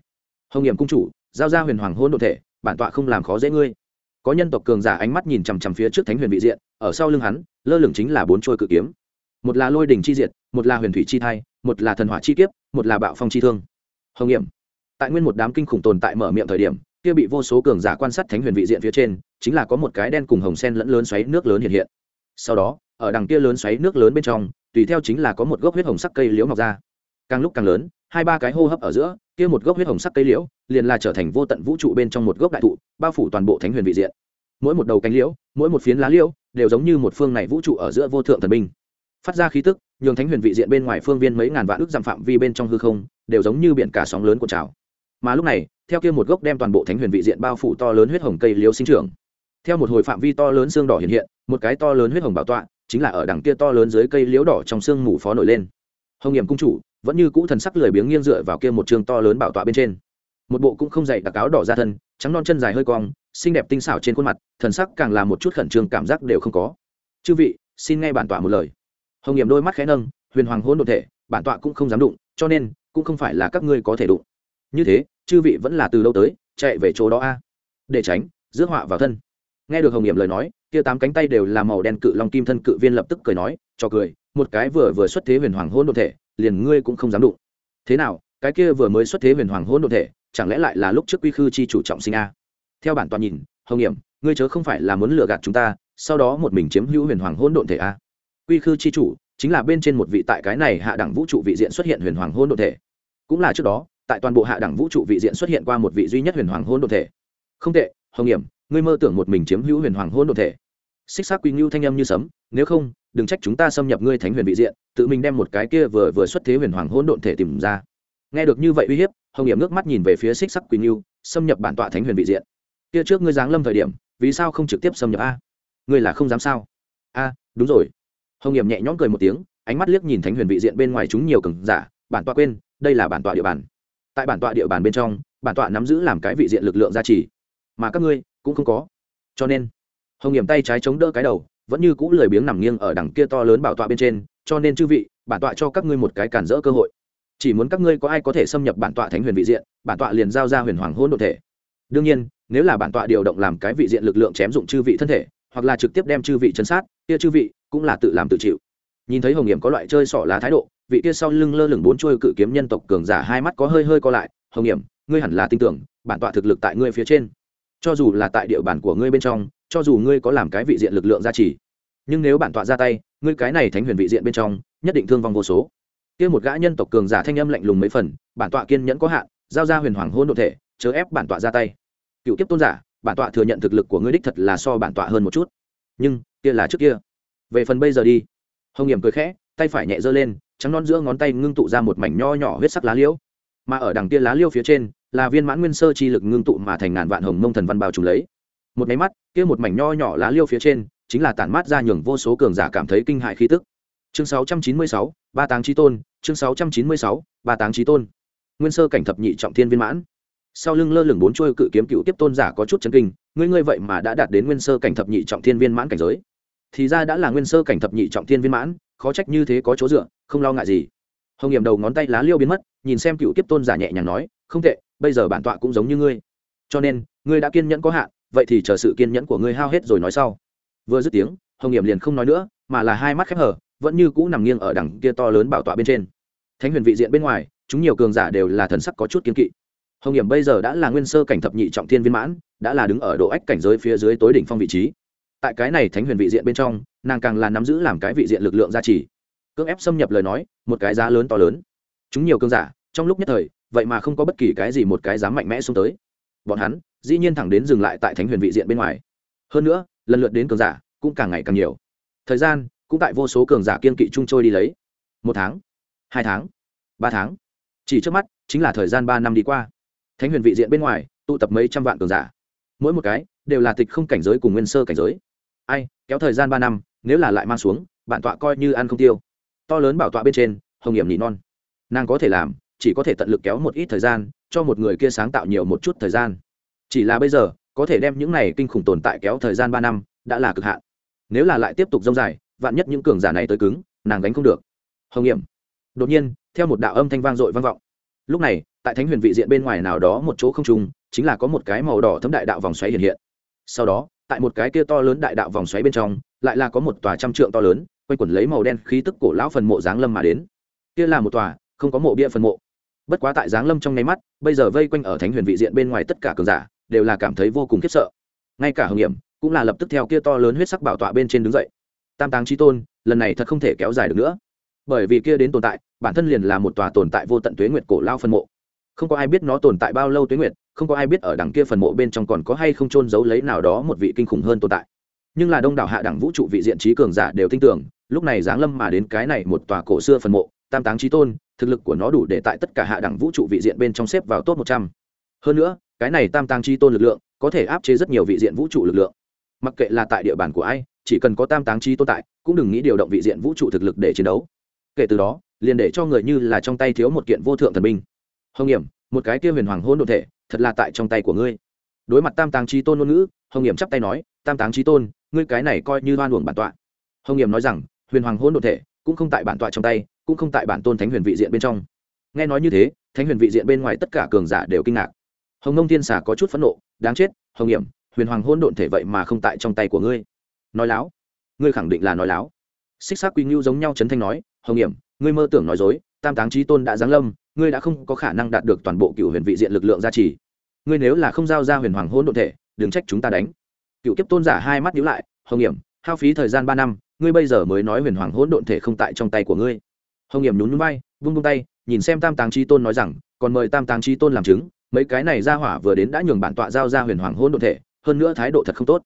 Hồng hiểm cung chủ, giao ra huyền hoàng hôn đ ộ thể, bản tọa không làm khó dễ ngươi có nhân tộc cường giả ánh mắt nhìn chằm chằm phía trước thánh huyền vị diện, ở sau lưng hắn, lơ lửng chính là bốn trôi cự kiếm. Một là lôi đình chi diệt, một là huyền thủy chi thai, một là thần hỏa chi kiếp, một là bạo phong chi thương. Hồng nghiệm. Tại nguyên một đám kinh khủng tồn tại mở miệng thời điểm, kia bị vô số cường giả quan sát thánh huyền vị diện phía trên, chính là có một cái đen cùng hồng sen lẫn lớn xoáy nước lớn hiện hiện. Sau đó, ở đằng kia lớn xoáy nước lớn bên trong, tùy theo chính là có một gốc huyết hồng sắc cây liễu mọc ra. Càng lúc càng lớn hai ba cái hô hấp ở giữa, kia một gốc huyết hồng sắc cây liễu, liền là trở thành vô tận vũ trụ bên trong một gốc đại thụ, bao phủ toàn bộ thánh huyền vị diện. Mỗi một đầu cánh liễu, mỗi một phiến lá liễu, đều giống như một phương này vũ trụ ở giữa vô thượng thần binh. Phát ra khí tức, nhường thánh huyền vị diện bên ngoài phương viên mấy ngàn vạn ước dặm phạm vi bên trong hư không, đều giống như biển cả sóng lớn của trào. Mà lúc này, theo kia một gốc đem toàn bộ thánh huyền vị diện bao phủ to lớn huyết hồng cây liễu sinh trưởng. Theo một hồi phạm vi to lớn xương đỏ hiện hiện, một cái to lớn huyết hồng bảo tọa, chính là ở đằng kia to lớn dưới cây liễu đỏ trong xương mù phó nổi lên. Hồng nghiệm cung chủ vẫn như cũ thần sắc lười biếng nghiêng dựa vào kia một trường to lớn bảo tọa bên trên. Một bộ cũng không dày đặc áo đỏ ra thân, trắng non chân dài hơi cong, xinh đẹp tinh xảo trên khuôn mặt, thần sắc càng là một chút khẩn trương cảm giác đều không có. Chư vị, xin nghe bản tọa một lời. Hồng nghiệm đôi mắt khẽ nâng, huyền hoàng hôn đột thể, bản tọa cũng không dám đụng, cho nên cũng không phải là các ngươi có thể đụng. Như thế, chư vị vẫn là từ lâu tới, chạy về chỗ đó a? Để tránh, rước họa vào thân. Nghe được hồng nghiệm lời nói, kia tám cánh tay đều là màu đen cự long kim thân cự viên lập tức cười nói, cho cười, một cái vừa vừa xuất thế huyền hoàng hôn đột thể liền ngươi cũng không dám đụng. Thế nào, cái kia vừa mới xuất thế huyền hoàng hôn đ ộ thể, chẳng lẽ lại là lúc trước quy khư chi chủ trọng sinh a? Theo bản toàn nhìn, hồng nghiệm, ngươi chớ không phải là muốn lừa gạt chúng ta, sau đó một mình chiếm hữu huyền hoàng hôn độn thể a? Quy khư chi chủ chính là bên trên một vị tại cái này hạ đẳng vũ trụ vị diện xuất hiện huyền hoàng hôn độn thể. Cũng là trước đó, tại toàn bộ hạ đẳng vũ trụ vị diện xuất hiện qua một vị duy nhất huyền hoàng hôn độn thể. Không tệ, hồng nghiệm, ngươi mơ tưởng một mình chiếm hữu huyền hoàng hôn độn thể. Xích xác quy ngưu thanh âm như sấm, nếu không đừng trách chúng ta xâm nhập ngươi thánh huyền vị diện, tự mình đem một cái kia vừa vừa xuất thế huyền hoàng hỗn độn thể tìm ra. Nghe được như vậy uy hiếp, hồng hiểm nước mắt nhìn về phía xích sắc quỳnh yêu xâm nhập bản tọa thánh huyền vị diện. Kia trước ngươi giáng lâm thời điểm, vì sao không trực tiếp xâm nhập a? Ngươi là không dám sao? A, đúng rồi. Hồng hiểm nhẹ nhõm cười một tiếng, ánh mắt liếc nhìn thánh huyền vị diện bên ngoài chúng nhiều cường giả, bản tọa quên, đây là bản tọa địa bàn. Tại bản tọa địa bàn bên trong, bản tọa nắm giữ làm cái vị diện lực lượng gia trì, mà các ngươi cũng không có. Cho nên, hồng hiểm tay trái chống đỡ cái đầu vẫn như cũ lười biếng nằm nghiêng ở đằng kia to lớn bảo tọa bên trên, cho nên chư vị, bản tọa cho các ngươi một cái cản rỡ cơ hội. Chỉ muốn các ngươi có ai có thể xâm nhập bản tọa thánh huyền vị diện, bản tọa liền giao ra huyền hoàng hôn đ ộ thể. Đương nhiên, nếu là bản tọa điều động làm cái vị diện lực lượng chém dụng chư vị thân thể, hoặc là trực tiếp đem chư vị chấn sát, kia chư vị cũng là tự làm tự chịu. Nhìn thấy hồng hiểm có loại chơi sỏ lá thái độ, vị kia sau lưng lơ lửng bốn trôi cự kiếm nhân tộc cường giả hai mắt có hơi hơi co lại, hồng hiểm ngươi hẳn là tin tưởng, bản tọa thực lực tại ngươi phía trên cho dù là tại địa bàn của ngươi bên trong, cho dù ngươi có làm cái vị diện lực lượng gia trì, nhưng nếu bản tọa ra tay, ngươi cái này thánh huyền vị diện bên trong, nhất định thương vong vô số. Kia một gã nhân tộc cường giả thanh âm lạnh lùng mấy phần, bản tọa kiên nhẫn có hạn, giao ra huyền hoàng hôn đ ộ thể, chớ ép bản tọa ra tay. Cựu kiếp tôn giả, bản tọa thừa nhận thực lực của ngươi đích thật là so bản tọa hơn một chút. Nhưng, kia là trước kia. Về phần bây giờ đi. Hồng hiểm cười khẽ, tay phải nhẹ giơ lên, trắng non giữa ngón tay ngưng tụ ra một mảnh nho nhỏ huyết sắc lá liễu. Mà ở đằng kia lá liêu phía trên là viên mãn nguyên sơ chi lực ngưng tụ mà thành ngàn vạn hồng mông thần văn bao trùm lấy. Một máy mắt kia một mảnh nho nhỏ lá liêu phía trên chính là tản mát ra nhường vô số cường giả cảm thấy kinh hại khí tức. Chương 696, ba táng trí tôn chương 696, ba táng trí tôn. Nguyên sơ cảnh thập nhị trọng thiên viên mãn. Sau lưng lơ lửng bốn chuôi cự kiếm cựu tiếp tôn giả có chút chấn kinh ngươi ngươi vậy mà đã đạt đến nguyên sơ cảnh thập nhị trọng thiên viên mãn cảnh giới. Thì ra đã là nguyên sơ cảnh thập nhị trọng thiên viên mãn khó trách như thế có chỗ dựa không lo ngại gì. Hồng hiểm đầu ngón tay lá liêu biến mất nhìn xem cựu tiếp tôn giả nhẹ nhàng nói không tệ, bây giờ bản tọa cũng giống như ngươi. Cho nên, ngươi đã kiên nhẫn có hạn, vậy thì chờ sự kiên nhẫn của ngươi hao hết rồi nói sau. Vừa dứt tiếng, hồng nghiệm liền không nói nữa, mà là hai mắt khép hở vẫn như cũ nằm nghiêng ở đằng kia to lớn bảo tọa bên trên. Thánh huyền vị diện bên ngoài, chúng nhiều cường giả đều là thần sắc có chút kiên kỵ. Hồng nghiệm bây giờ đã là nguyên sơ cảnh thập nhị trọng thiên viên mãn, đã là đứng ở độ ách cảnh giới phía dưới tối đỉnh phong vị trí. Tại cái này thánh huyền vị diện bên trong, nàng càng là nắm giữ làm cái vị diện lực lượng gia trì. Cưỡng ép xâm nhập lời nói, một cái giá lớn to lớn. Chúng nhiều cường giả, trong lúc nhất thời vậy mà không có bất kỳ cái gì một cái dám mạnh mẽ xuống tới. Bọn hắn, dĩ nhiên thẳng đến dừng lại tại thánh huyền vị diện bên ngoài. Hơn nữa, lần lượt đến cường giả cũng càng ngày càng nhiều. Thời gian cũng tại vô số cường giả kiên kỵ chung trôi đi lấy. Một tháng, hai tháng, ba tháng. Chỉ trước mắt, chính là thời gian ba năm đi qua. Thánh huyền vị diện bên ngoài, tụ tập mấy trăm vạn cường giả. Mỗi một cái đều là tịch không cảnh giới cùng nguyên sơ cảnh giới. Ai, kéo thời gian ba năm, nếu là lại mang xuống, bản tọa coi như ăn không tiêu. To lớn bảo tọa bên trên, hồng hiểm nhị non. Nàng có thể làm chỉ có thể tận lực kéo một ít thời gian, cho một người kia sáng tạo nhiều một chút thời gian. Chỉ là bây giờ, có thể đem những này kinh khủng tồn tại kéo thời gian ba năm, đã là cực hạn. Nếu là lại tiếp tục dông dài, vạn nhất những cường giả này tới cứng, nàng gánh không được. Hồng nghiệm. Đột nhiên, theo một đạo âm thanh vang dội vang vọng. Lúc này, tại thánh huyền vị diện bên ngoài nào đó một chỗ không trung, chính là có một cái màu đỏ thấm đại đạo vòng xoáy hiện hiện. Sau đó, tại một cái kia to lớn đại đạo vòng xoáy bên trong, lại là có một tòa trăm trượng to lớn, quanh quẩn lấy màu đen khí tức cổ lão phần mộ giáng lâm mà đến. Kia là một tòa, không có mộ bia phần mộ bất quá tại giáng lâm trong nháy mắt, bây giờ vây quanh ở thánh huyền vị diện bên ngoài tất cả cường giả, đều là cảm thấy vô cùng khiếp sợ. Ngay cả hưng hiểm cũng là lập tức theo kia to lớn huyết sắc bảo tọa bên trên đứng dậy. Tam táng chi tôn, lần này thật không thể kéo dài được nữa. Bởi vì kia đến tồn tại, bản thân liền là một tòa tồn tại vô tận tuế nguyệt cổ lao phân mộ. Không có ai biết nó tồn tại bao lâu tuế nguyệt, không có ai biết ở đằng kia phần mộ bên trong còn có hay không trôn giấu lấy nào đó một vị kinh khủng hơn tồn tại. Nhưng là đông đảo hạ đẳng vũ trụ vị diện trí cường giả đều tin tưởng, lúc này giáng lâm mà đến cái này một tòa cổ xưa phần mộ, tam táng trí tôn thực lực của nó đủ để tại tất cả hạ đẳng vũ trụ vị diện bên trong xếp vào top một trăm. Hơn nữa, cái này tam tàng chi tôn lực lượng có thể áp chế rất nhiều vị diện vũ trụ lực lượng. Mặc kệ là tại địa bàn của ai, chỉ cần có tam táng chi tôn tại, cũng đừng nghĩ điều động vị diện vũ trụ thực lực để chiến đấu. Kể từ đó, liền để cho người như là trong tay thiếu một kiện vô thượng thần binh. Hồng hiểm một cái kia huyền hoàng hôn đ ộ thể, thật là tại trong tay của ngươi. Đối mặt tam táng chi tôn ngôn ngữ, hồng hiểm chắp tay nói, tam táng chi tôn, ngươi cái này coi như đoan uổng bản tọa. Hồng hiểm nói rằng, huyền hoàng hôn đ ộ thể cũng không tại bản tọa trong tay cũng không tại bản tôn thánh huyền vị diện bên trong. Nghe nói như thế, thánh huyền vị diện bên ngoài tất cả cường giả đều kinh ngạc. Hồng nông thiên xà có chút phẫn nộ, đáng chết, hồng hiểm huyền hoàng hôn độn thể vậy mà không tại trong tay của ngươi. Nói láo. Ngươi khẳng định là nói láo. Xích xác quy ngưu giống nhau chấn thanh nói, hồng hiểm ngươi mơ tưởng nói dối, tam táng trí tôn đã giáng lâm, ngươi đã không có khả năng đạt được toàn bộ cựu huyền vị diện lực lượng gia trì. Ngươi nếu là không giao ra huyền hoàng hôn độn thể, đừng trách chúng ta đánh. Cựu kiếp tôn giả hai mắt nhíu lại, hồng hiểm hao phí thời gian ba năm, ngươi bây giờ mới nói huyền hoàng hôn độn thể không tại trong tay của ngươi hồng nghiệm nhún nhún bay vung vung tay, nhìn xem tam táng trí tôn nói rằng, còn mời tam táng trí tôn làm chứng, mấy cái này ra hỏa vừa đến đã nhường bản tọa giao ra huyền hoàng hôn độn thể, hơn nữa thái độ thật không tốt.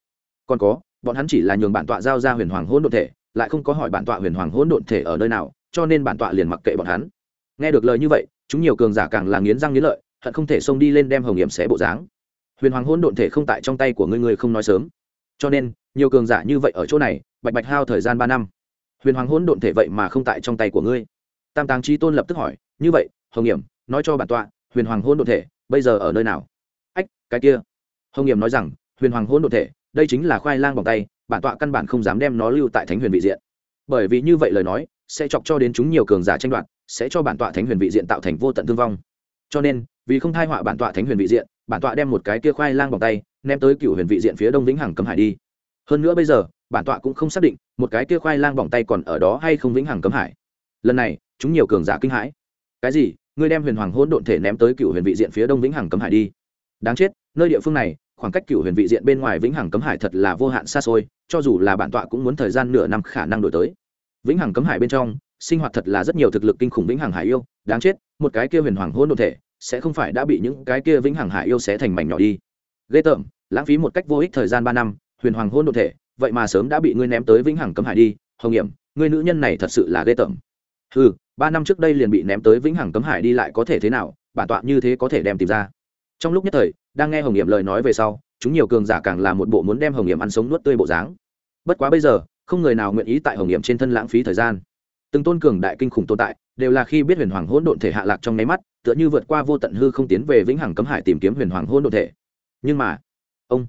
Còn có, bọn hắn chỉ là nhường bản tọa giao ra huyền hoàng hôn độn thể, lại không có hỏi bản tọa huyền hoàng hôn độn thể ở nơi nào, cho nên bản tọa liền mặc kệ bọn hắn. Nghe được lời như vậy, chúng nhiều cường giả càng là nghiến răng nghiến lợi, hận không thể xông đi lên đem hồng nghiệm xé bộ dáng. Huyền hoàng hôn độn thể không tại trong tay của ngươi ngươi không nói sớm. Cho nên, nhiều cường giả như vậy ở chỗ này, bạch bạch hao thời gian ba năm. Huyền hoàng hôn độn thể vậy mà không tại trong tay của ngươi tam tàng chi tôn lập tức hỏi, như vậy, hồng hiểm nói cho bản tọa, huyền hoàng hôn độn thể, bây giờ ở nơi nào? Ách, cái kia. Hồng hiểm nói rằng, huyền hoàng hôn độn thể, đây chính là khoai lang bằng tay, bản tọa căn bản không dám đem nó lưu tại thánh huyền vị diện. Bởi vì như vậy lời nói, sẽ chọc cho đến chúng nhiều cường giả tranh đoạt, sẽ cho bản tọa thánh huyền vị diện tạo thành vô tận thương vong. Cho nên, vì không thai họa bản tọa thánh huyền vị diện, bản tọa đem một cái kia khoai lang bằng tay, ném tới cựu huyền vị diện phía đông vĩnh hằng cấm hải đi. Hơn nữa bây giờ, bản tọa cũng không xác định, một cái kia khoai lang bỏng tay còn ở đó hay không vĩnh hằng cấm hải. Lần này chúng nhiều cường giả kinh hãi. Cái gì? Ngươi đem huyền hoàng hỗn độn thể ném tới cựu huyền vị diện phía đông vĩnh hằng cấm hải đi. Đáng chết, nơi địa phương này, khoảng cách cựu huyền vị diện bên ngoài vĩnh hằng cấm hải thật là vô hạn xa xôi, cho dù là bản tọa cũng muốn thời gian nửa năm khả năng đổi tới. Vĩnh hằng cấm hải bên trong, sinh hoạt thật là rất nhiều thực lực kinh khủng vĩnh hằng hải yêu. Đáng chết, một cái kia huyền hoàng hôn độn thể sẽ không phải đã bị những cái kia vĩnh hằng hải yêu xé thành mảnh nhỏ đi. Ghê tởm, lãng phí một cách vô ích thời gian ba năm, huyền hoàng hôn đ ộ thể, vậy mà sớm đã bị ngươi ném tới vĩnh hằng cấm hải đi. Hồng hiểm ngươi nữ nhân này thật sự là ghê tởm. Ừ ba năm trước đây liền bị ném tới vĩnh hằng cấm hải đi lại có thể thế nào, bản tọa như thế có thể đem tìm ra. Trong lúc nhất thời, đang nghe hồng hiểm lời nói về sau, chúng nhiều cường giả càng là một bộ muốn đem hồng hiểm ăn sống nuốt tươi bộ dáng. Bất quá bây giờ, không người nào nguyện ý tại hồng nghiệm trên thân lãng phí thời gian. Từng tôn cường đại kinh khủng tồn tại, đều là khi biết huyền hoàng hỗn độn thể hạ lạc trong nháy mắt, tựa như vượt qua vô tận hư không tiến về vĩnh hằng cấm hải tìm kiếm huyền hoàng hỗn độn thể. Nhưng mà, ông,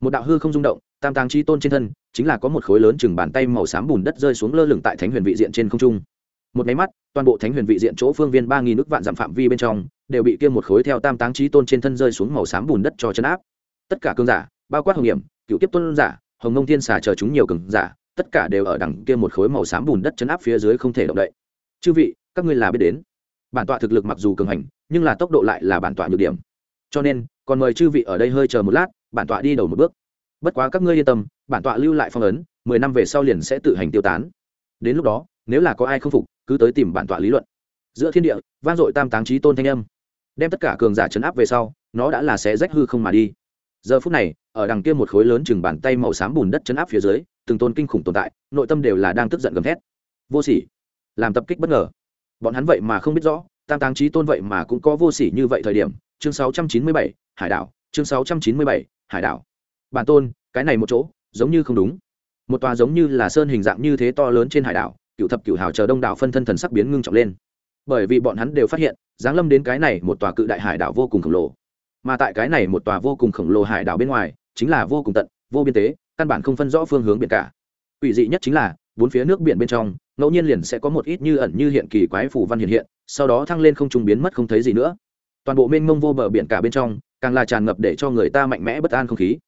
một đạo hư không rung động, tam tàng chi tôn trên thân, chính là có một khối lớn chừng bàn tay màu xám bùn đất rơi xuống lơ lửng tại thánh huyền vị diện trên không trung. Một máy mắt toàn bộ thánh huyền vị diện chỗ phương viên ba nghìn nước vạn dặm phạm vi bên trong, đều bị kia một khối theo tam táng trí tôn trên thân rơi xuống màu xám bùn đất cho chấn áp. Tất cả cương giả, bao quát hồng hiểm cựu tiếp tôn giả, hồng ngông thiên xà chờ chúng nhiều cường giả, tất cả đều ở đằng kia một khối màu xám bùn đất chấn áp phía dưới không thể động đậy. Chư vị, các ngươi là biết đến. Bản tọa thực lực mặc dù cường hành, nhưng là tốc độ lại là bản tọa nhược điểm. Cho nên, còn mời chư vị ở đây hơi chờ một lát, bản tọa đi đầu một bước. Bất quá các ngươi yên tâm, bản tọa lưu lại phong ấn, mười năm về sau liền sẽ tự hành tiêu tán. Đến lúc đó nếu là có ai không phục cứ tới tìm bản tọa lý luận. Giữa thiên địa vang dội tam táng trí tôn thanh âm. Đem tất cả cường giả chấn áp về sau nó đã là sẽ rách hư không mà đi. Giờ phút này ở đằng kia một khối lớn chừng bàn tay màu xám bùn đất chấn áp phía dưới từng tôn kinh khủng tồn tại nội tâm đều là đang tức giận gầm thét. Vô sỉ. Làm tập kích bất ngờ. Bọn hắn vậy mà không biết rõ tam táng trí tôn vậy mà cũng có vô sỉ như vậy thời điểm. Chương 697, hải đảo. Chương 697, hải đảo. Bản tôn cái này một chỗ giống như không đúng. Một tòa giống như là sơn hình dạng như thế to lớn trên hải đảo cựu thập cựu hào chờ đông đảo phân thân thần sắc biến ngưng trọng lên. Bởi vì bọn hắn đều phát hiện, giáng lâm đến cái này một tòa cự đại hải đảo vô cùng khổng lồ. Mà tại cái này một tòa vô cùng khổng lồ hải đảo bên ngoài, chính là vô cùng tận, vô biên tế, căn bản không phân rõ phương hướng biển cả. Ủy dị nhất chính là, bốn phía nước biển bên trong, ngẫu nhiên liền sẽ có một ít như ẩn như hiện kỳ quái phủ văn hiện hiện, sau đó thăng lên không trung biến mất không thấy gì nữa. Toàn bộ mênh mông vô bờ biển cả bên trong, càng là tràn ngập để cho người ta mạnh mẽ bất an không khí.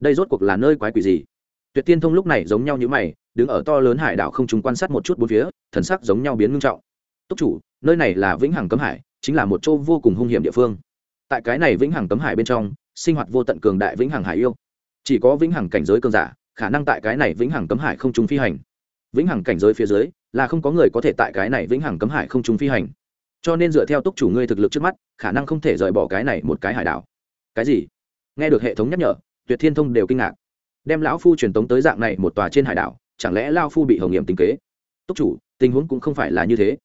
Đây rốt cuộc là nơi quái quỷ gì? Tuyệt tiên thông lúc này giống nhau như mày đứng ở to lớn hải đảo không chúng quan sát một chút bốn phía, thần sắc giống nhau biến ngưng trọng. Túc chủ, nơi này là vĩnh hằng cấm hải, chính là một chỗ vô cùng hung hiểm địa phương. Tại cái này vĩnh hằng cấm hải bên trong, sinh hoạt vô tận cường đại vĩnh hằng hải yêu. Chỉ có vĩnh hằng cảnh giới cường giả, khả năng tại cái này vĩnh hằng cấm hải không chúng phi hành. Vĩnh hằng cảnh giới phía dưới, là không có người có thể tại cái này vĩnh hằng cấm hải không chúng phi hành. Cho nên dựa theo túc chủ ngươi thực lực trước mắt, khả năng không thể rời bỏ cái này một cái hải đảo. Cái gì? Nghe được hệ thống nhắc nhở, tuyệt thiên thông đều kinh ngạc. Đem lão phu truyền tống tới dạng này một tòa trên hải đảo chẳng lẽ lao phu bị hồng nghiệm tính kế? Túc chủ, tình huống cũng không phải là như thế.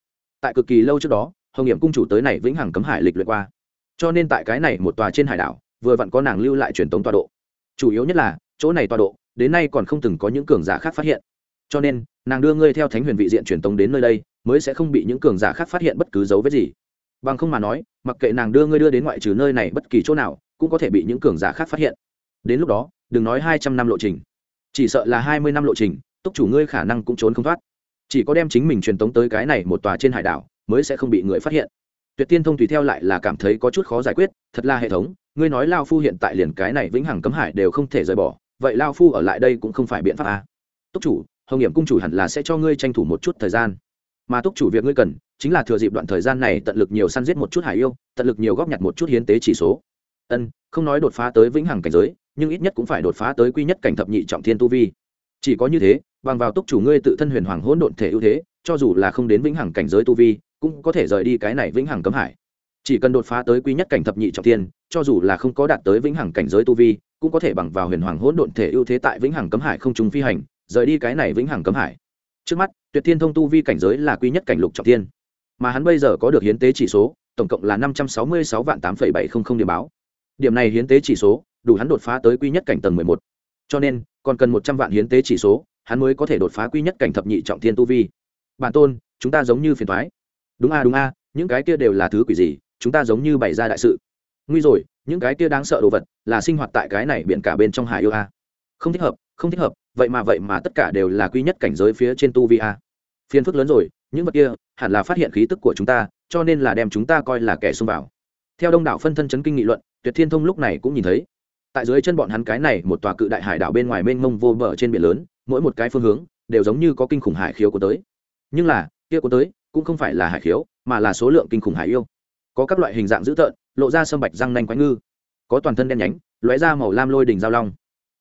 Tại cực kỳ lâu trước đó, hồng nghiệm cung chủ tới này vĩnh hằng cấm hải lịch luyện qua. Cho nên tại cái này một tòa trên hải đảo, vừa vặn có nàng lưu lại truyền tống tọa độ. Chủ yếu nhất là, chỗ này tọa độ, đến nay còn không từng có những cường giả khác phát hiện. Cho nên, nàng đưa ngươi theo thánh huyền vị diện truyền tống đến nơi đây, mới sẽ không bị những cường giả khác phát hiện bất cứ dấu vết gì. Bằng không mà nói, mặc kệ nàng đưa ngươi đưa đến ngoại trừ nơi này bất kỳ chỗ nào, cũng có thể bị những cường giả khác phát hiện. Đến lúc đó, đừng nói hai trăm năm lộ trình. Chỉ sợ là hai mươi năm lộ trình túc chủ ngươi khả năng cũng trốn không thoát. Chỉ có đem chính mình truyền tống tới cái này một tòa trên hải đảo, mới sẽ không bị người phát hiện. Tuyệt tiên thông tùy theo lại là cảm thấy có chút khó giải quyết, thật là hệ thống, ngươi nói lao phu hiện tại liền cái này vĩnh hằng cấm hải đều không thể rời bỏ, vậy lao phu ở lại đây cũng không phải biện pháp à. túc chủ, hồng nghiệm cung chủ hẳn là sẽ cho ngươi tranh thủ một chút thời gian. Mà túc chủ việc ngươi cần, chính là thừa dịp đoạn thời gian này tận lực nhiều săn giết một chút hải yêu, tận lực nhiều góp nhặt một chút hiến tế chỉ số. Ân, không nói đột phá tới vĩnh hằng cảnh giới, nhưng ít nhất cũng phải đột phá tới quy nhất cảnh thập nhị trọng thiên tu vi. Chỉ có như thế bằng vào túc chủ ngươi tự thân huyền hoàng hỗn độn thể ưu thế, cho dù là không đến vĩnh hằng cảnh giới tu vi, cũng có thể rời đi cái này vĩnh hằng cấm hải. Chỉ cần đột phá tới quy nhất cảnh thập nhị trọng thiên, cho dù là không có đạt tới vĩnh hằng cảnh giới tu vi, cũng có thể bằng vào huyền hoàng hỗn độn thể ưu thế tại vĩnh hằng cấm hải không trùng phi hành, rời đi cái này vĩnh hằng cấm hải. Trước mắt, tuyệt thiên thông tu vi cảnh giới là quy nhất cảnh lục trọng thiên. Mà hắn bây giờ có được hiến tế chỉ số, tổng cộng là năm trăm sáu mươi sáu vạn tám bảy trăm linh điểm báo. Điểm này hiến tế chỉ số, đủ hắn đột phá tới quy nhất cảnh tầng mười một. Cho nên, còn cần một trăm vạn hiến tế chỉ số hắn mới có thể đột phá quy nhất cảnh thập nhị trọng thiên tu vi. Bản tôn, chúng ta giống như phiền thoái đúng a đúng a, những cái kia đều là thứ quỷ gì, chúng ta giống như bày ra đại sự. Nguy rồi, những cái kia đáng sợ đồ vật là sinh hoạt tại cái này biển cả bên trong hải yêu a. Không thích hợp, không thích hợp, vậy mà vậy mà tất cả đều là quy nhất cảnh giới phía trên tu vi a. Phiền phức lớn rồi, những vật kia hẳn là phát hiện khí tức của chúng ta, cho nên là đem chúng ta coi là kẻ xông vào. Theo đông đảo phân thân chấn kinh nghị luận, tuyệt thiên thông lúc này cũng nhìn thấy. Tại dưới chân bọn hắn cái này, một tòa cự đại hải đảo bên ngoài mênh mông vô bờ trên biển lớn mỗi một cái phương hướng đều giống như có kinh khủng hải khiếu của tới. Nhưng là, kia của tới cũng không phải là hải khiếu, mà là số lượng kinh khủng hải yêu. Có các loại hình dạng dữ tợn, lộ ra sâm bạch răng nanh quái ngư. Có toàn thân đen nhánh, lóe ra màu lam lôi đình giao long.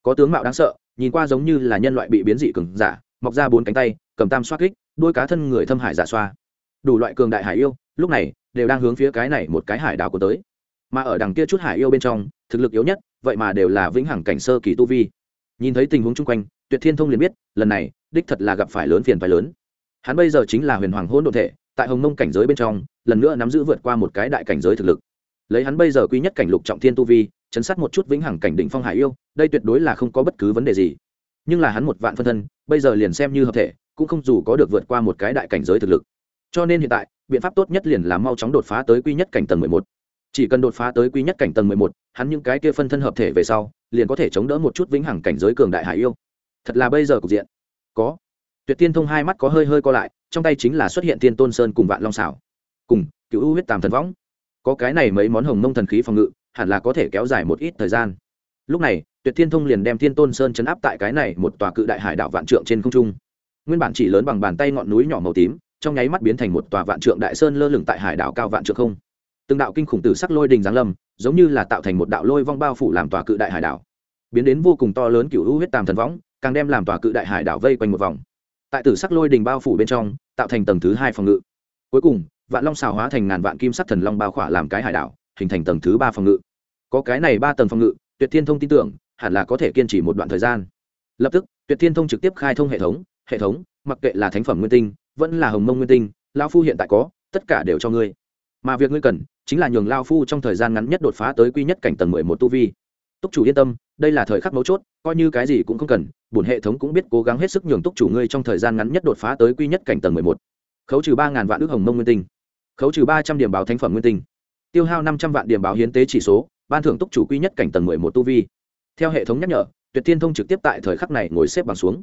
Có tướng mạo đáng sợ, nhìn qua giống như là nhân loại bị biến dị cường giả, mọc ra bốn cánh tay, cầm tam xoát kích đuôi cá thân người thâm hải giả xoa. Đủ loại cường đại hải yêu, lúc này, đều đang hướng phía cái này một cái hải đảo của tới. Mà ở đằng kia chút hải yêu bên trong, thực lực yếu nhất, vậy mà đều là vĩnh hằng cảnh sơ kỳ tu vi. Nhìn thấy tình huống chung quanh tuyệt thiên thông liền biết, lần này, đích thật là gặp phải lớn phiền phải lớn. Hắn bây giờ chính là huyền hoàng hôn đ ộ thể, tại hồng mông cảnh giới bên trong, lần nữa nắm giữ vượt qua một cái đại cảnh giới thực lực. Lấy hắn bây giờ quý nhất cảnh lục trọng thiên tu vi, chấn sát một chút vĩnh hằng cảnh đỉnh phong hải yêu, đây tuyệt đối là không có bất cứ vấn đề gì. Nhưng là hắn một vạn phân thân, bây giờ liền xem như hợp thể, cũng không dù có được vượt qua một cái đại cảnh giới thực lực. Cho nên hiện tại, biện pháp tốt nhất liền là mau chóng đột phá tới quy nhất cảnh tầng mười một. Chỉ cần đột phá tới quy nhất cảnh tầng mười một, hắn những cái kia phân thân hợp thể về sau, liền có thể chống đỡ một chút vĩnh hằng cảnh giới cường đại hải yêu thật là bây giờ cục diện. Có. Tuyệt tiên thông hai mắt có hơi hơi co lại, trong tay chính là xuất hiện tiên tôn sơn cùng vạn long xảo cùng cựu u huyết tàm thần võng. Có cái này mấy món hồng mông thần khí phòng ngự, hẳn là có thể kéo dài một ít thời gian. Lúc này, tuyệt thiên thông liền đem thiên tôn sơn chấn áp tại cái này một tòa cự đại hải đảo vạn trượng trên không trung. Nguyên bản chỉ lớn bằng bàn tay ngọn núi nhỏ màu tím, trong nháy mắt biến thành một tòa vạn trượng đại sơn lơ lửng tại hải đảo cao vạn trượng không. Từng đạo kinh khủng tử sắc lôi đình giáng lâm, giống như là tạo thành một đạo lôi vong bao phủ làm tòa cự đại hải đảo. Biến đến vô cùng to lớn cựu hữu huyết tàm thần võng càng đem làm tòa cự đại hải đảo vây quanh một vòng. Tại tử sắc lôi đình bao phủ bên trong, tạo thành tầng thứ hai phòng ngự. Cuối cùng, vạn long xào hóa thành ngàn vạn kim sắc thần long bao khỏa làm cái hải đảo, hình thành tầng thứ ba phòng ngự. Có cái này ba tầng phòng ngự, tuyệt thiên thông tin tưởng, hẳn là có thể kiên trì một đoạn thời gian. Lập tức, tuyệt thiên thông trực tiếp khai thông hệ thống hệ thống, mặc kệ là thánh phẩm nguyên tinh, vẫn là hồng mông nguyên tinh lao phu hiện tại có, tất cả đều cho ngươi. Mà việc ngươi cần, chính là nhường lao phu trong thời gian ngắn nhất đột phá tới quy nhất cảnh tầng mười một tu vi. Túc chủ yên tâm, đây là thời khắc mấu chốt, coi như cái gì cũng không cần bổn hệ thống cũng biết cố gắng hết sức nhường túc chủ ngươi trong thời gian ngắn nhất đột phá tới quy nhất cảnh tầng mười một. Khấu trừ ba ngàn vạn ước hồng mông nguyên tinh. Khấu trừ ba trăm điểm báo thánh phẩm nguyên tinh. Tiêu hao năm trăm vạn điểm báo hiến tế chỉ số, ban thưởng túc chủ quy nhất cảnh tầng mười một tu vi. Theo hệ thống nhắc nhở, tuyệt thiên thông trực tiếp tại thời khắc này ngồi xếp bằng xuống.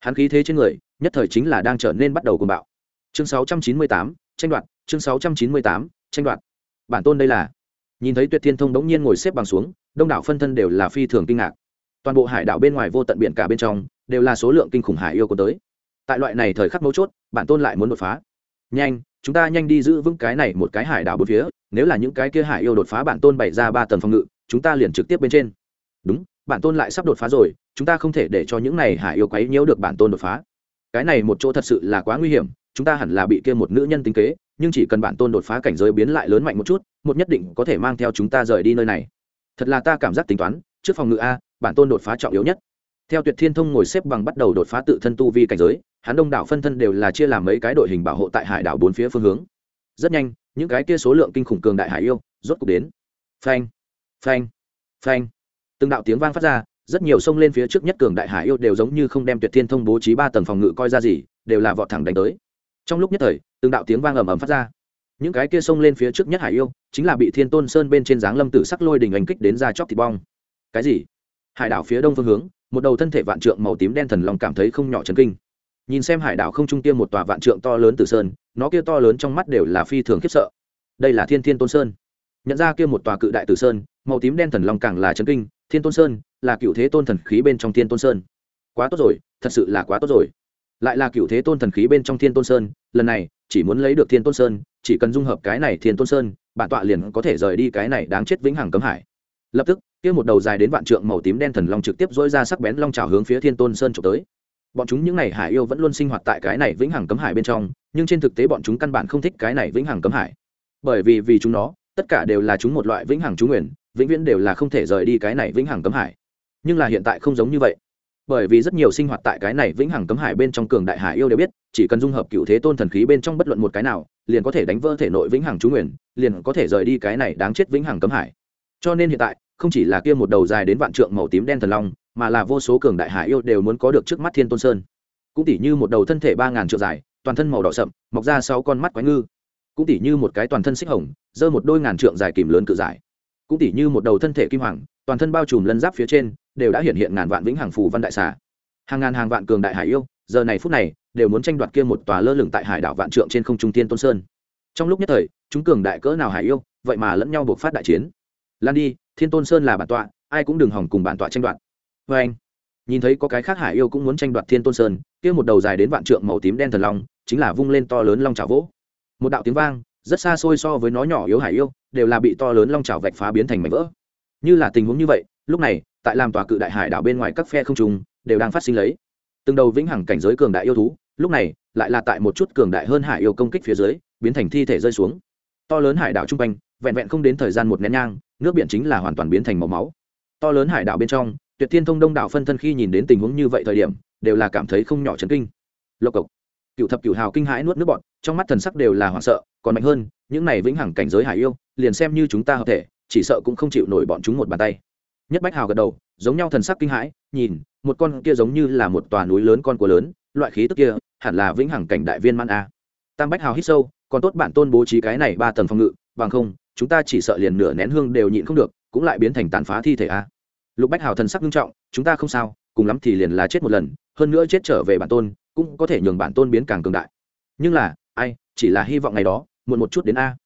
Hắn khí thế trên người, nhất thời chính là đang trở nên bắt đầu cuồng bạo. Chương sáu trăm chín mươi tám, tranh đoạt, chương sáu trăm chín mươi tám, tranh đoạt. Bản tôn đây là. Nhìn thấy tuyệt thiên thông đống nhiên ngồi xếp bằng xuống, đông đảo phân thân đều là phi thường kinh ngạc toàn bộ hải đảo bên ngoài vô tận biển cả bên trong, đều là số lượng kinh khủng hải yêu có tới. Tại loại này thời khắc mấu chốt, bản tôn lại muốn đột phá. Nhanh, chúng ta nhanh đi giữ vững cái này một cái hải đảo bốn phía, nếu là những cái kia hải yêu đột phá bản tôn bày ra ba tầng phòng ngự, chúng ta liền trực tiếp bên trên. Đúng, bản tôn lại sắp đột phá rồi, chúng ta không thể để cho những này hải yêu quấy nhiễu được bản tôn đột phá. Cái này một chỗ thật sự là quá nguy hiểm, chúng ta hẳn là bị kia một nữ nhân tính kế, nhưng chỉ cần bản tôn đột phá cảnh giới biến lại lớn mạnh một chút, một nhất định có thể mang theo chúng ta rời đi nơi này. Thật là ta cảm giác tính toán trước phòng ngự a, bản tôn đột phá trọng yếu nhất. Theo tuyệt thiên thông ngồi xếp bằng bắt đầu đột phá tự thân tu vi cảnh giới, hắn đông đảo phân thân đều là chia làm mấy cái đội hình bảo hộ tại hải đảo bốn phía phương hướng. Rất nhanh, những cái kia số lượng kinh khủng cường đại hải yêu, rốt cục đến. Phanh phanh phanh. Từng đạo tiếng vang phát ra, rất nhiều sông lên phía trước nhất cường đại hải yêu đều giống như không đem tuyệt thiên thông bố trí ba tầng phòng ngự coi ra gì, đều là vọt thẳng đánh tới. Trong lúc nhất thời, từng đạo tiếng vang ầm ầm phát ra. Những cái kia sông lên phía trước nhất hải yêu, chính là bị thiên tôn sơn bên trên dáng lâm tử sắc lôi đình ảnh kích đến ra chóc thịt bong cái gì? Hải đảo phía đông phương hướng, một đầu thân thể vạn trượng màu tím đen thần lòng cảm thấy không nhỏ chấn kinh. Nhìn xem hải đảo không trung tiêm một tòa vạn trượng to lớn từ sơn, nó kia to lớn trong mắt đều là phi thường khiếp sợ. Đây là thiên thiên tôn sơn. Nhận ra kia một tòa cự đại tử sơn, màu tím đen thần long càng là chấn kinh, thiên tôn sơn là cựu thế tôn thần khí bên trong thiên tôn sơn. Quá tốt rồi, thật sự là quá tốt rồi. Lại là cựu thế tôn thần khí bên trong thiên tôn sơn, lần này, chỉ muốn lấy được thiên tôn sơn, chỉ cần dung hợp cái này thiên tôn sơn, bản tọa liền có thể rời đi cái này đáng chết vĩnh hằng cấm hải. Lập tức kia một đầu dài đến vạn trượng màu tím đen thần long trực tiếp dỗi ra sắc bén long trào hướng phía thiên tôn sơn trục tới. Bọn chúng những này hải yêu vẫn luôn sinh hoạt tại cái này vĩnh hằng cấm hải bên trong, nhưng trên thực tế bọn chúng căn bản không thích cái này vĩnh hằng cấm hải. Bởi vì vì chúng nó, tất cả đều là chúng một loại vĩnh hằng trú nguyền vĩnh viễn đều là không thể rời đi cái này vĩnh hằng cấm hải. Nhưng là hiện tại không giống như vậy. Bởi vì rất nhiều sinh hoạt tại cái này vĩnh hằng cấm hải bên trong cường đại hải yêu đều biết, chỉ cần dung hợp cựu thế tôn thần khí bên trong bất luận một cái nào, liền có thể đánh vỡ thể nội vĩnh hằng trú nguyền liền có thể rời đi cái này đáng chết vĩnh hằng cấm hải. Cho nên hiện tại không chỉ là kia một đầu dài đến vạn trượng màu tím đen thần long, mà là vô số cường đại hải yêu đều muốn có được trước mắt thiên tôn sơn. Cũng tỉ như một đầu thân thể ba ngàn trượng dài, toàn thân màu đỏ sậm, mọc ra sáu con mắt quái ngư. Cũng tỉ như một cái toàn thân xích hồng, giơ một đôi ngàn trượng dài kìm lớn cự dài cũng tỉ như một đầu thân thể kim hoàng, toàn thân bao trùm lân giáp phía trên, đều đã hiện hiện ngàn vạn vĩnh hằng phù văn đại xà. Hàng ngàn hàng vạn cường đại hải yêu, giờ này phút này, đều muốn tranh đoạt kia một tòa lơ lửng tại hải đảo vạn trượng trên không trung tiên tôn sơn. Trong lúc nhất thời, chúng cường đại cỡ nào hải yêu, vậy mà lẫn nhau buộc phát đại chiến. Lan đi thiên tôn sơn là bản tọa, ai cũng đừng hỏng cùng bản tọa tranh đoạt. Vê anh, nhìn thấy có cái khác hải yêu cũng muốn tranh đoạt thiên tôn sơn, kia một đầu dài đến vạn trượng màu tím đen thần long, chính là vung lên to lớn long trào vỗ. Một đạo tiếng vang, rất xa xôi so với nó nhỏ yếu hải yêu, đều là bị to lớn long trào vạch phá biến thành mảnh vỡ. Như là tình huống như vậy, lúc này, tại làm tòa cự đại hải đảo bên ngoài các phe không trùng đều đang phát sinh lấy. Từng đầu vĩnh hằng cảnh giới cường đại yêu thú, lúc này, lại là tại một chút cường đại hơn hải yêu công kích phía dưới, biến thành thi thể rơi xuống. To lớn hải đảo trung quanh vẹn vẹn không đến thời gian một nén nhang nước biển chính là hoàn toàn biến thành màu máu. To lớn hải đảo bên trong tuyệt thiên thông đông đảo phân thân khi nhìn đến tình huống như vậy thời điểm đều là cảm thấy không nhỏ chấn kinh. Lộc cộc. Cựu thập cựu hào kinh hãi nuốt nước bọt, trong mắt thần sắc đều là hoảng sợ còn mạnh hơn những này vĩnh hằng cảnh giới hải yêu liền xem như chúng ta hợp thể chỉ sợ cũng không chịu nổi bọn chúng một bàn tay. Nhất bách hào gật đầu giống nhau thần sắc kinh hãi nhìn một con kia giống như là một tòa núi lớn con của lớn loại khí tức kia hẳn là vĩnh hằng cảnh đại viên man a. Tam bách hào hít sâu còn tốt bản tôn bố trí cái này ba tầng phòng ngự bằng không chúng ta chỉ sợ liền nửa nén hương đều nhịn không được, cũng lại biến thành tàn phá thi thể a. Lục bách hào thần sắc nghiêm trọng, chúng ta không sao, cùng lắm thì liền là chết một lần, hơn nữa chết trở về bản tôn, cũng có thể nhường bản tôn biến càng cường đại. Nhưng là, ai, chỉ là hy vọng ngày đó, muộn một chút đến a.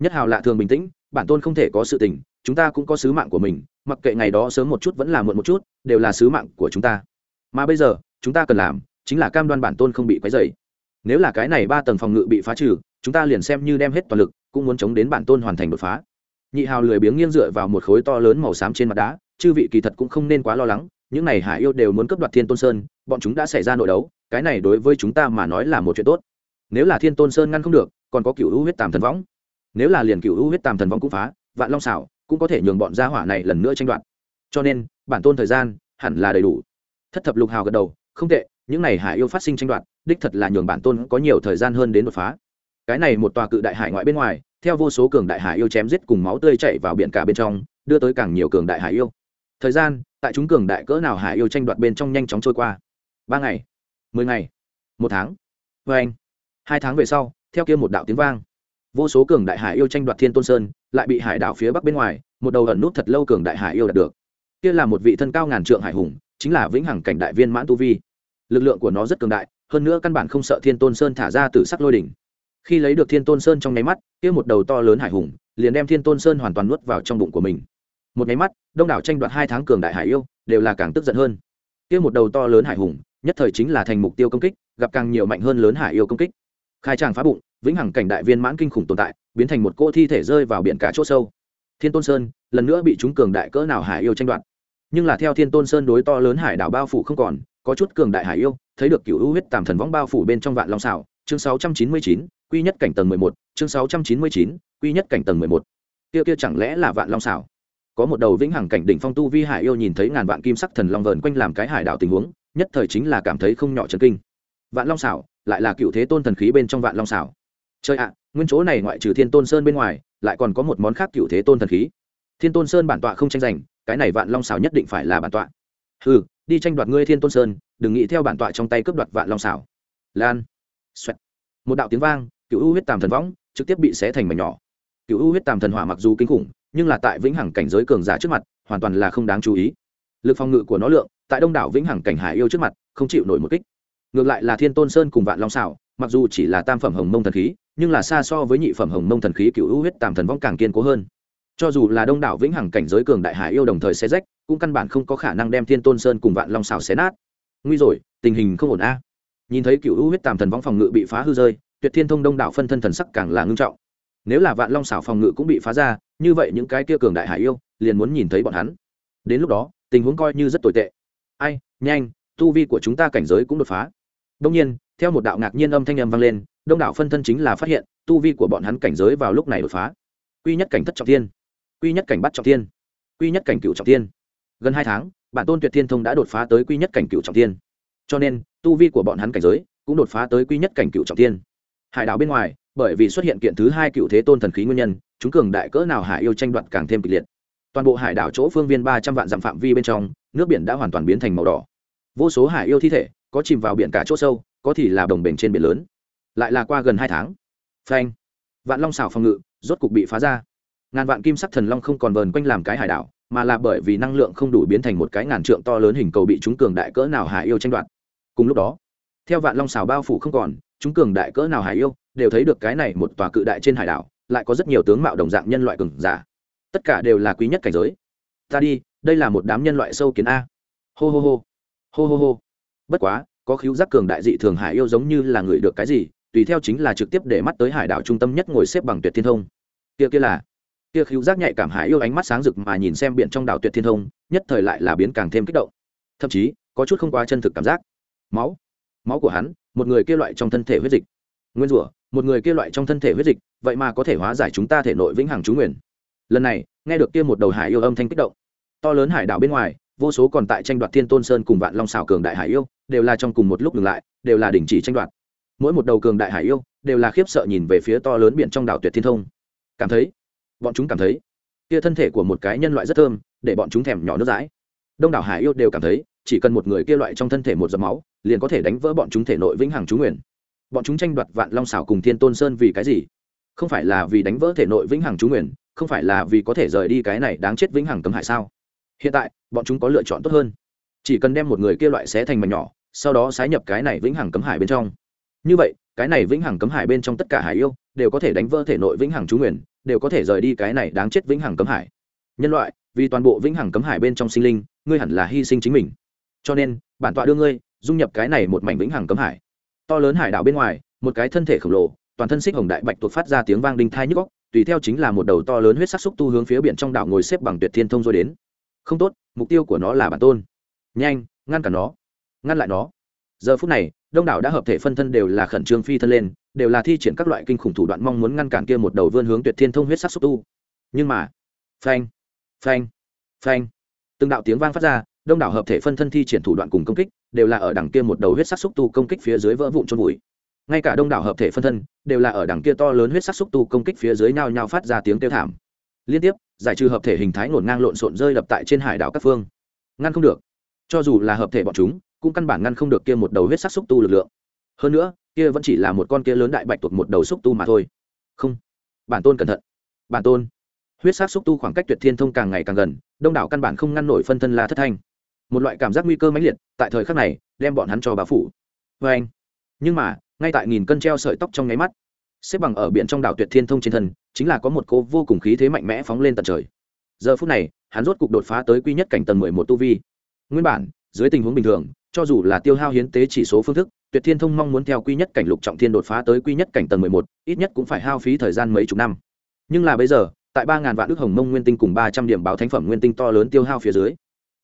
Nhất hào lạ thường bình tĩnh, bản tôn không thể có sự tình, chúng ta cũng có sứ mạng của mình, mặc kệ ngày đó sớm một chút vẫn là muộn một chút, đều là sứ mạng của chúng ta. Mà bây giờ, chúng ta cần làm, chính là cam đoan bản tôn không bị quấy dày nếu là cái này ba tầng phòng ngự bị phá trừ, chúng ta liền xem như đem hết toàn lực cũng muốn chống đến bản tôn hoàn thành đột phá. Nhị hào lười biếng nghiêng dựa vào một khối to lớn màu xám trên mặt đá, chư vị kỳ thật cũng không nên quá lo lắng, những này hải yêu đều muốn cấp đoạt thiên tôn sơn, bọn chúng đã xảy ra nội đấu, cái này đối với chúng ta mà nói là một chuyện tốt. Nếu là thiên tôn sơn ngăn không được, còn có cựu hữu huyết tàm thần võng. Nếu là liền cựu hữu huyết tàm thần võng cũng phá, vạn long xảo cũng có thể nhường bọn gia hỏa này lần nữa tranh đoạt. Cho nên, bản tôn thời gian hẳn là đầy đủ. Thất thập lục hào gật đầu, không tệ, những này hải yêu phát sinh tranh đoạt, đích thật là nhường bản tôn có nhiều thời gian hơn đến đột phá cái này một tòa cự đại hải ngoại bên ngoài, theo vô số cường đại hải yêu chém giết cùng máu tươi chảy vào biển cả bên trong, đưa tới càng nhiều cường đại hải yêu. Thời gian, tại chúng cường đại cỡ nào hải yêu tranh đoạt bên trong nhanh chóng trôi qua. Ba ngày, mười ngày, một tháng. Vê anh, hai tháng về sau, theo kia một đạo tiếng vang, vô số cường đại hải yêu tranh đoạt thiên tôn sơn, lại bị hải đảo phía bắc bên ngoài, một đầu ẩn nút thật lâu cường đại hải yêu đạt được. Kia là một vị thân cao ngàn trượng hải hùng, chính là vĩnh hằng cảnh đại viên mãn tu vi. Lực lượng của nó rất cường đại, hơn nữa căn bản không sợ thiên tôn sơn thả ra từ sắc lôi đỉnh khi lấy được thiên tôn sơn trong nháy mắt, kia một đầu to lớn hải hùng liền đem thiên tôn sơn hoàn toàn nuốt vào trong bụng của mình. Một nháy mắt, đông đảo tranh đoạt hai tháng cường đại hải yêu đều là càng tức giận hơn. Kia một đầu to lớn hải hùng, nhất thời chính là thành mục tiêu công kích, gặp càng nhiều mạnh hơn lớn hải yêu công kích. Khai tràng phá bụng, vĩnh hằng cảnh đại viên mãn kinh khủng tồn tại, biến thành một cô thi thể rơi vào biển cả chỗ sâu. Thiên tôn sơn, lần nữa bị chúng cường đại cỡ nào hải yêu tranh đoạt. Nhưng là theo thiên tôn sơn đối to lớn hải đảo bao phủ không còn, có chút cường đại hải yêu, thấy được cựu hữu huyết tàm thần võng bao phủ bên trong vạn long xảo chương 699, quy nhất cảnh tầng 11, chương 699, quy nhất cảnh tầng 11. Kia kia chẳng lẽ là vạn long xảo? Có một đầu vĩnh hằng cảnh đỉnh phong tu vi hải yêu nhìn thấy ngàn vạn kim sắc thần long vờn quanh làm cái hải đảo tình huống, nhất thời chính là cảm thấy không nhỏ chấn kinh. Vạn long xảo, lại là cựu thế tôn thần khí bên trong vạn long xảo. Chơi ạ, nguyên chỗ này ngoại trừ Thiên Tôn Sơn bên ngoài, lại còn có một món khác cựu thế tôn thần khí. Thiên Tôn Sơn bản tọa không tranh giành, cái này vạn long xảo nhất định phải là bản tọa. Hừ, đi tranh đoạt ngươi Thiên Tôn Sơn, đừng nghĩ theo bản tọa trong tay cướp đoạt vạn long xảo. Lan Xoẹt. một đạo tiếng vang, cựu u huyết tàm thần võng, trực tiếp bị xé thành mảnh nhỏ. Cựu u huyết tàm thần hỏa mặc dù kinh khủng, nhưng là tại vĩnh hằng cảnh giới cường giả trước mặt, hoàn toàn là không đáng chú ý. Lực phòng ngự của nó lượng, tại đông đảo vĩnh hằng cảnh hải yêu trước mặt, không chịu nổi một kích. Ngược lại là thiên tôn sơn cùng vạn long xảo mặc dù chỉ là tam phẩm hồng mông thần khí, nhưng là xa so với nhị phẩm hồng mông thần khí cựu u huyết tàm thần võng càng kiên cố hơn. Cho dù là đông đảo vĩnh hằng cảnh giới cường đại hải yêu đồng thời xé rách, cũng căn bản không có khả năng đem thiên tôn sơn cùng vạn long xảo xé nát. Nguy rồi, tình hình không ổn a nhìn thấy cựu u huyết tàm thần võng phòng ngự bị phá hư rơi, tuyệt thiên thông đông đảo phân thân thần sắc càng là ngưng trọng. Nếu là vạn long xảo phòng ngự cũng bị phá ra, như vậy những cái kia cường đại hải yêu liền muốn nhìn thấy bọn hắn. Đến lúc đó, tình huống coi như rất tồi tệ. Ai, nhanh, tu vi của chúng ta cảnh giới cũng đột phá. Đông nhiên, theo một đạo ngạc nhiên âm thanh âm vang lên, đông đảo phân thân chính là phát hiện, tu vi của bọn hắn cảnh giới vào lúc này đột phá. Quy nhất cảnh thất trọng thiên. Quy nhất cảnh bắt trọng thiên. Quy nhất cảnh cựu trọng thiên. Gần hai tháng, bản tôn tuyệt thiên thông đã đột phá tới quy nhất cảnh cựu trọng thiên cho nên, tu vi của bọn hắn cảnh giới cũng đột phá tới quy nhất cảnh cựu trọng thiên. Hải đảo bên ngoài, bởi vì xuất hiện kiện thứ hai cựu thế tôn thần khí nguyên nhân, chúng cường đại cỡ nào hải yêu tranh đoạt càng thêm kịch liệt. Toàn bộ hải đảo chỗ phương viên ba trăm vạn dặm phạm vi bên trong, nước biển đã hoàn toàn biến thành màu đỏ. Vô số hải yêu thi thể có chìm vào biển cả chỗ sâu, có thì là đồng bền trên biển lớn. Lại là qua gần hai tháng. Phanh. Vạn long xảo phòng ngự rốt cục bị phá ra. Ngàn vạn kim sắc thần long không còn vờn quanh làm cái hải đảo mà là bởi vì năng lượng không đủ biến thành một cái ngàn trượng to lớn hình cầu bị chúng cường đại cỡ nào hải yêu tranh đoạt. Cùng lúc đó, theo vạn long xào bao phủ không còn, chúng cường đại cỡ nào hải yêu đều thấy được cái này một tòa cự đại trên hải đảo, lại có rất nhiều tướng mạo đồng dạng nhân loại cường giả. Tất cả đều là quý nhất cảnh giới. Ta đi, đây là một đám nhân loại sâu kiến a. Hô hô hô. Hô hô hô. Bất quá, có khiếu giác cường đại dị thường hải yêu giống như là người được cái gì, tùy theo chính là trực tiếp để mắt tới hải đảo trung tâm nhất ngồi xếp bằng tuyệt thiên thông. Kia kia là kia khiếu giác nhạy cảm hải yêu ánh mắt sáng rực mà nhìn xem biển trong đảo tuyệt thiên thông, nhất thời lại là biến càng thêm kích động. Thậm chí, có chút không quá chân thực cảm giác. Máu. Máu của hắn, một người kia loại trong thân thể huyết dịch. Nguyên rủa, một người kia loại trong thân thể huyết dịch, vậy mà có thể hóa giải chúng ta thể nội vĩnh hằng chú nguyền lần này, nghe được kia một đầu hải yêu âm thanh kích động. To lớn hải đảo bên ngoài, vô số còn tại tranh đoạt thiên tôn sơn cùng vạn long xảo cường đại hải yêu, đều là trong cùng một lúc ngừng lại, đều là đình chỉ tranh đoạt. Mỗi một đầu cường đại hải yêu, đều là khiếp sợ nhìn về phía to lớn biển trong đảo tuyệt thiên thông. Cảm thấy bọn chúng cảm thấy, kia thân thể của một cái nhân loại rất thơm, để bọn chúng thèm nhỏ nước dãi. Đông đảo hải yêu đều cảm thấy, chỉ cần một người kia loại trong thân thể một giọt máu, liền có thể đánh vỡ bọn chúng thể nội vĩnh hằng chú nguyền bọn chúng tranh đoạt vạn long xảo cùng thiên tôn sơn vì cái gì? Không phải là vì đánh vỡ thể nội vĩnh hằng chú nguyền không phải là vì có thể rời đi cái này đáng chết vĩnh hằng cấm hại sao? Hiện tại, bọn chúng có lựa chọn tốt hơn. Chỉ cần đem một người kia loại xé thành mảnh nhỏ, sau đó sái nhập cái này vĩnh hằng cấm hải bên trong. Như vậy, cái này vĩnh hằng cấm hải bên trong tất cả hải yêu đều có thể đánh vỡ thể nội vĩnh hằng chú nguyền đều có thể rời đi cái này đáng chết vĩnh hằng cấm hải. Nhân loại, vì toàn bộ vĩnh hằng cấm hải bên trong sinh linh, ngươi hẳn là hy sinh chính mình. Cho nên, bản tọa đưa ngươi, dung nhập cái này một mảnh vĩnh hằng cấm hải. To lớn hải đảo bên ngoài, một cái thân thể khổng lồ, toàn thân xích hồng đại bạch tuột phát ra tiếng vang đinh thai nhức góc tùy theo chính là một đầu to lớn huyết sắc xúc tu hướng phía biển trong đảo ngồi xếp bằng tuyệt thiên thông rồi đến. Không tốt, mục tiêu của nó là bản tôn. Nhanh, ngăn cản nó. Ngăn lại nó giờ phút này, đông đảo đã hợp thể phân thân đều là khẩn trương phi thân lên, đều là thi triển các loại kinh khủng thủ đoạn mong muốn ngăn cản kia một đầu vươn hướng tuyệt thiên thông huyết sắc xúc tu. Nhưng mà, phanh phanh phanh, từng đạo tiếng vang phát ra, đông đảo hợp thể phân thân thi triển thủ đoạn cùng công kích đều là ở đằng kia một đầu huyết sắc xúc tu công kích phía dưới vỡ vụn trôn vùi. Ngay cả đông đảo hợp thể phân thân đều là ở đằng kia to lớn huyết sắc xúc tu công kích phía dưới nhao nhao phát ra tiếng kêu thảm. Liên tiếp, giải trừ hợp thể hình thái ngổn ngang lộn xộn rơi đập tại trên hải đảo các phương. Ngăn không được. Cho dù là hợp thể bọn chúng cũng căn bản ngăn không được kia một đầu huyết sắc xúc tu lực lượng. Hơn nữa, kia vẫn chỉ là một con kia lớn đại bạch tuộc một đầu xúc tu mà thôi. Không. Bản tôn cẩn thận. Bản tôn. Huyết sắc xúc tu khoảng cách tuyệt thiên thông càng ngày càng gần, đông đảo căn bản không ngăn nổi phân thân la thất thanh. Một loại cảm giác nguy cơ mãnh liệt, tại thời khắc này, đem bọn hắn cho bá phủ. Vê anh nhưng mà, ngay tại nghìn cân treo sợi tóc trong nháy mắt, xếp bằng ở biển trong đảo tuyệt thiên thông trên thân, chính là có một cô vô cùng khí thế mạnh mẽ phóng lên tận trời. Giờ phút này, hắn rốt cục đột phá tới quy nhất cảnh tầng mười một tu vi. Nguyên bản, dưới tình huống bình thường cho dù là tiêu hao hiến tế chỉ số phương thức, tuyệt thiên thông mong muốn theo quy nhất cảnh lục trọng thiên đột phá tới quy nhất cảnh tầng mười một, ít nhất cũng phải hao phí thời gian mấy chục năm. Nhưng là bây giờ, tại ba ngàn vạn ước hồng mông nguyên tinh cùng ba trăm điểm báo thánh phẩm nguyên tinh to lớn tiêu hao phía dưới,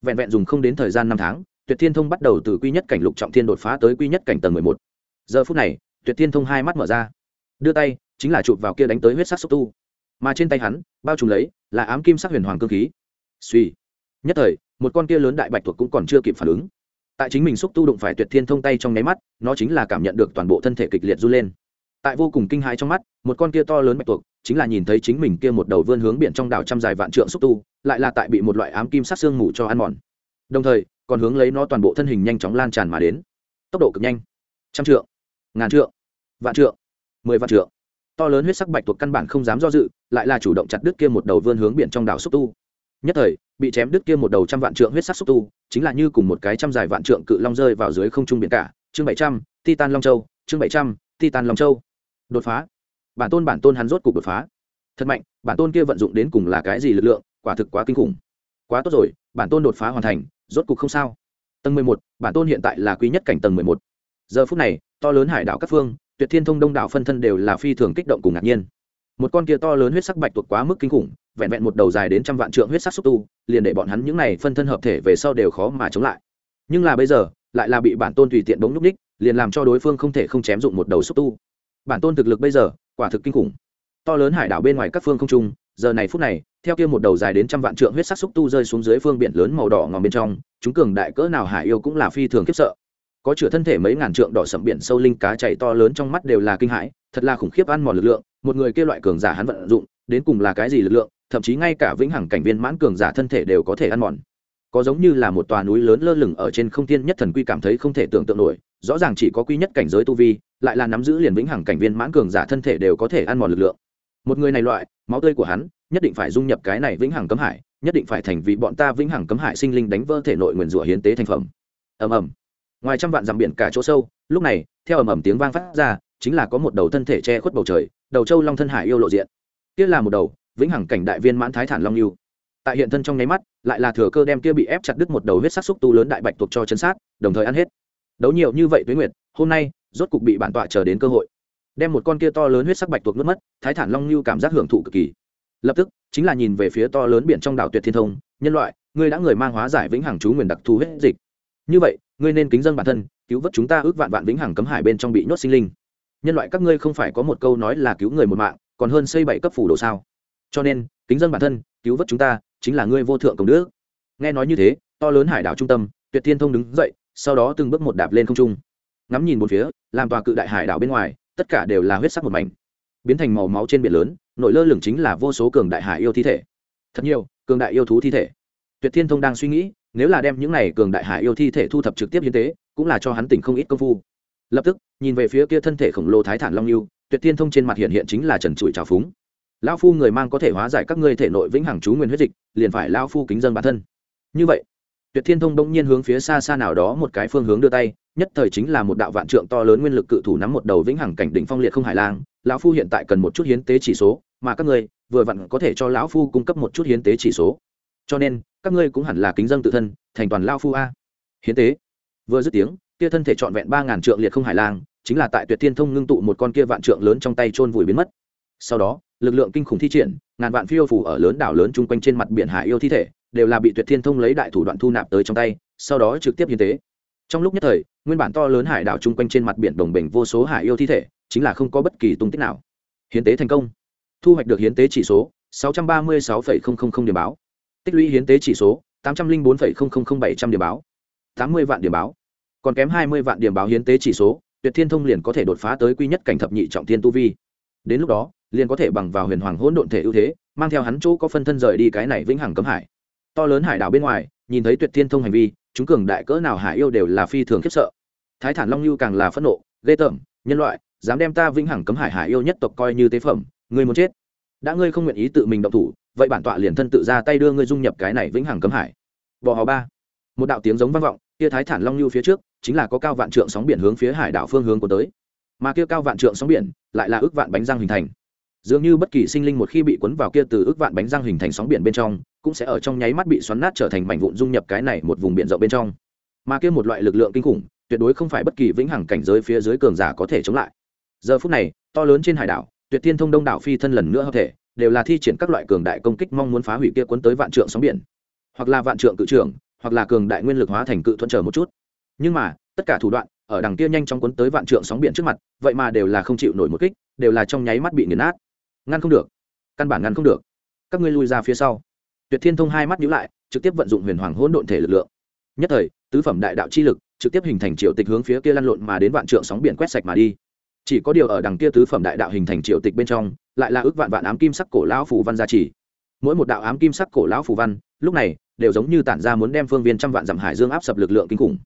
vẹn vẹn dùng không đến thời gian năm tháng, tuyệt thiên thông bắt đầu từ quy nhất cảnh lục trọng thiên đột phá tới quy nhất cảnh tầng mười một. Giờ phút này, tuyệt thiên thông hai mắt mở ra, đưa tay, chính là chụp vào kia đánh tới huyết sắc xúc tu. Mà trên tay hắn, bao trùm lấy, là ám kim sắc huyền hoàng cơ khí. Suy nhất thời, một con kia lớn đại bạch thuộc cũng còn chưa kịp phản ứng tại chính mình xúc tu đụng phải tuyệt thiên thông tay trong nháy mắt, nó chính là cảm nhận được toàn bộ thân thể kịch liệt run lên. Tại vô cùng kinh hãi trong mắt, một con kia to lớn bạch tuộc, chính là nhìn thấy chính mình kia một đầu vươn hướng biển trong đảo trăm dài vạn trượng xúc tu, lại là tại bị một loại ám kim sát xương mù cho ăn mòn. Đồng thời, còn hướng lấy nó toàn bộ thân hình nhanh chóng lan tràn mà đến. Tốc độ cực nhanh. Trăm trượng, ngàn trượng, vạn trượng, mười vạn trượng. To lớn huyết sắc bạch tuộc căn bản không dám do dự, lại là chủ động chặt đứt kia một đầu vươn hướng biển trong đảo xúc tu nhất thời, bị chém đứt kia một đầu trăm vạn trượng huyết sắc xúc tu, chính là như cùng một cái trăm dài vạn trượng cự long rơi vào dưới không trung biển cả. Chương bảy trăm, titan long châu. Chương bảy trăm, titan long châu. Đột phá. Bản tôn bản tôn hắn rốt cục đột phá. Thật mạnh, bản tôn kia vận dụng đến cùng là cái gì lực lượng, quả thực quá kinh khủng. Quá tốt rồi, bản tôn đột phá hoàn thành, rốt cục không sao. Tầng mười một, bản tôn hiện tại là quý nhất cảnh tầng mười một. Giờ phút này, to lớn hải đảo các phương, tuyệt thiên thông đông đảo phân thân đều là phi thường kích động cùng ngạc nhiên. Một con kia to lớn huyết sắc bạch tuộc quá mức kinh khủng vẹn vẹn một đầu dài đến trăm vạn trượng huyết sắc xúc tu, liền để bọn hắn những này phân thân hợp thể về sau đều khó mà chống lại. Nhưng là bây giờ, lại là bị bản tôn tùy tiện bóng núp ních liền làm cho đối phương không thể không chém dụng một đầu xúc tu. Bản tôn thực lực bây giờ, quả thực kinh khủng. To lớn hải đảo bên ngoài các phương không trung, giờ này phút này, theo kia một đầu dài đến trăm vạn trượng huyết sắc xúc tu rơi xuống dưới phương biển lớn màu đỏ ngòm bên trong, chúng cường đại cỡ nào hải yêu cũng là phi thường khiếp sợ. Có chửa thân thể mấy ngàn trượng đỏ sậm biển sâu linh cá chạy to lớn trong mắt đều là kinh hãi, thật là khủng khiếp ăn mòn lực lượng, một người kia loại cường giả hắn vận dụng, đến cùng là cái gì lực lượng thậm chí ngay cả vĩnh hằng cảnh viên mãn cường giả thân thể đều có thể ăn mòn. Có giống như là một tòa núi lớn lơ lửng ở trên không thiên nhất thần quy cảm thấy không thể tưởng tượng nổi, rõ ràng chỉ có quy nhất cảnh giới tu vi, lại là nắm giữ liền vĩnh hằng cảnh viên mãn cường giả thân thể đều có thể ăn mòn lực lượng. Một người này loại, máu tươi của hắn, nhất định phải dung nhập cái này vĩnh hằng cấm hải, nhất định phải thành vị bọn ta vĩnh hằng cấm hải sinh linh đánh vỡ thể nội nguyền rủa hiến tế thành phẩm. Ầm ầm. Ngoài trăm vạn dặm biển cả chỗ sâu, lúc này, theo ầm ầm tiếng vang phát ra, chính là có một đầu thân thể che khuất bầu trời, đầu châu long thân hải yêu lộ diện. Kia là một đầu vĩnh hằng cảnh đại viên mãn thái thản long lưu. Tại hiện thân trong nháy mắt, lại là thừa cơ đem kia bị ép chặt đứt một đầu huyết sắc xúc tu lớn đại bạch tuộc cho chân sát, đồng thời ăn hết. Đấu nhiều như vậy tuế nguyệt, hôm nay, rốt cục bị bản tọa chờ đến cơ hội. Đem một con kia to lớn huyết sắc bạch tuộc nuốt mất, thái thản long lưu cảm giác hưởng thụ cực kỳ. Lập tức, chính là nhìn về phía to lớn biển trong đảo tuyệt thiên thông, nhân loại, ngươi đã người mang hóa giải vĩnh hằng chú nguyền đặc thù huyết dịch. Như vậy, ngươi nên kính dân bản thân, cứu vớt chúng ta ước vạn vạn vĩnh hằng cấm hải bên trong bị nhốt sinh linh. Nhân loại các ngươi không phải có một câu nói là cứu người một mạng, còn hơn xây bảy cấp phủ đồ sao? Cho nên, kính dân bản thân, cứu vớt chúng ta, chính là ngươi vô thượng công đức. Nghe nói như thế, to lớn hải đảo trung tâm, tuyệt thiên thông đứng dậy, sau đó từng bước một đạp lên không trung. Ngắm nhìn một phía, làm tòa cự đại hải đảo bên ngoài, tất cả đều là huyết sắc một mảnh. Biến thành màu máu trên biển lớn, nội lơ lửng chính là vô số cường đại hải yêu thi thể. Thật nhiều, cường đại yêu thú thi thể. Tuyệt thiên thông đang suy nghĩ, nếu là đem những này cường đại hải yêu thi thể thu thập trực tiếp hiến tế, cũng là cho hắn tỉnh không ít công phu. Lập tức, nhìn về phía kia thân thể khổng lồ thái thản long lưu tuyệt thiên thông trên mặt hiện hiện chính là trần trụi trào phúng lão phu người mang có thể hóa giải các ngươi thể nội vĩnh hằng chú nguyên huyết dịch, liền phải lão phu kính dân bản thân. Như vậy, tuyệt thiên thông đông nhiên hướng phía xa xa nào đó một cái phương hướng đưa tay, nhất thời chính là một đạo vạn trượng to lớn nguyên lực cự thủ nắm một đầu vĩnh hằng cảnh đỉnh phong liệt không hải lang. Lão phu hiện tại cần một chút hiến tế chỉ số, mà các ngươi vừa vặn có thể cho lão phu cung cấp một chút hiến tế chỉ số. Cho nên, các ngươi cũng hẳn là kính dân tự thân, thành toàn lao phu a. Hiến tế. Vừa dứt tiếng, kia thân thể trọn vẹn ba ngàn trượng liệt không hải lang, chính là tại tuyệt thiên thông ngưng tụ một con kia vạn trượng lớn trong tay chôn vùi biến mất. Sau đó lực lượng kinh khủng thi triển ngàn vạn phiêu phủ ở lớn đảo lớn chung quanh trên mặt biển hải yêu thi thể đều là bị tuyệt thiên thông lấy đại thủ đoạn thu nạp tới trong tay sau đó trực tiếp hiến tế. Trong lúc nhất thời nguyên bản to lớn hải đảo chung quanh trên mặt biển đồng bình vô số hải yêu thi thể chính là không có bất kỳ tung tích nào. Hiến tế thành công. Thu hoạch được hiến tế chỉ số 636,000 điểm báo. Tích lũy hiến tế chỉ số 804,000 điểm báo. 80 vạn điểm báo. Còn kém 20 vạn điểm báo hiến tế chỉ số tuyệt thiên thông liền có thể đột phá tới quy nhất cảnh thập nhị trọng thiên tu vi. Đến lúc đó liền có thể bằng vào huyền hoàng hỗn độn thể ưu thế, mang theo hắn chỗ có phân thân rời đi cái này vĩnh hằng cấm hải. To lớn hải đảo bên ngoài, nhìn thấy tuyệt thiên thông hành vi, chúng cường đại cỡ nào hải yêu đều là phi thường khiếp sợ. Thái thản long lưu càng là phẫn nộ, ghê tởm, nhân loại, dám đem ta vĩnh hằng cấm hải hải yêu nhất tộc coi như tế phẩm, ngươi muốn chết. Đã ngươi không nguyện ý tự mình động thủ, vậy bản tọa liền thân tự ra tay đưa ngươi dung nhập cái này vĩnh hằng cấm hải. Bò hò ba. Một đạo tiếng giống vang vọng, kia thái thản long lưu phía trước, chính là có cao vạn trượng sóng biển hướng phía hải đảo phương hướng của tới. Mà kia cao vạn trượng sóng biển, lại là ước vạn bánh răng hình thành dường như bất kỳ sinh linh một khi bị cuốn vào kia từ ước vạn bánh răng hình thành sóng biển bên trong, cũng sẽ ở trong nháy mắt bị xoắn nát trở thành mảnh vụn dung nhập cái này một vùng biển rộng bên trong. Mà kia một loại lực lượng kinh khủng, tuyệt đối không phải bất kỳ vĩnh hằng cảnh giới phía dưới cường giả có thể chống lại. Giờ phút này, to lớn trên hải đảo, tuyệt thiên thông đông đảo phi thân lần nữa hợp thể, đều là thi triển các loại cường đại công kích mong muốn phá hủy kia cuốn tới vạn trượng sóng biển. Hoặc là vạn trượng cự trưởng, hoặc là cường đại nguyên lực hóa thành cự thuận trở một chút. Nhưng mà, tất cả thủ đoạn, ở đằng kia nhanh chóng cuốn tới vạn trượng sóng biển trước mặt, vậy mà đều là không chịu nổi một kích, đều là trong nháy mắt bị nghiền nát ngăn không được. Căn bản ngăn không được. Các ngươi lui ra phía sau. Tuyệt thiên thông hai mắt nhíu lại, trực tiếp vận dụng huyền hoàng hỗn độn thể lực lượng. Nhất thời, tứ phẩm đại đạo chi lực trực tiếp hình thành triều tịch hướng phía kia lăn lộn mà đến vạn trượng sóng biển quét sạch mà đi. Chỉ có điều ở đằng kia tứ phẩm đại đạo hình thành triều tịch bên trong, lại là ước vạn vạn ám kim sắc cổ lão phù văn gia trì. Mỗi một đạo ám kim sắc cổ lão phù văn, lúc này, đều giống như tản ra muốn đem phương viên trăm vạn dặm hải dương áp sập lực lượng kinh khủng.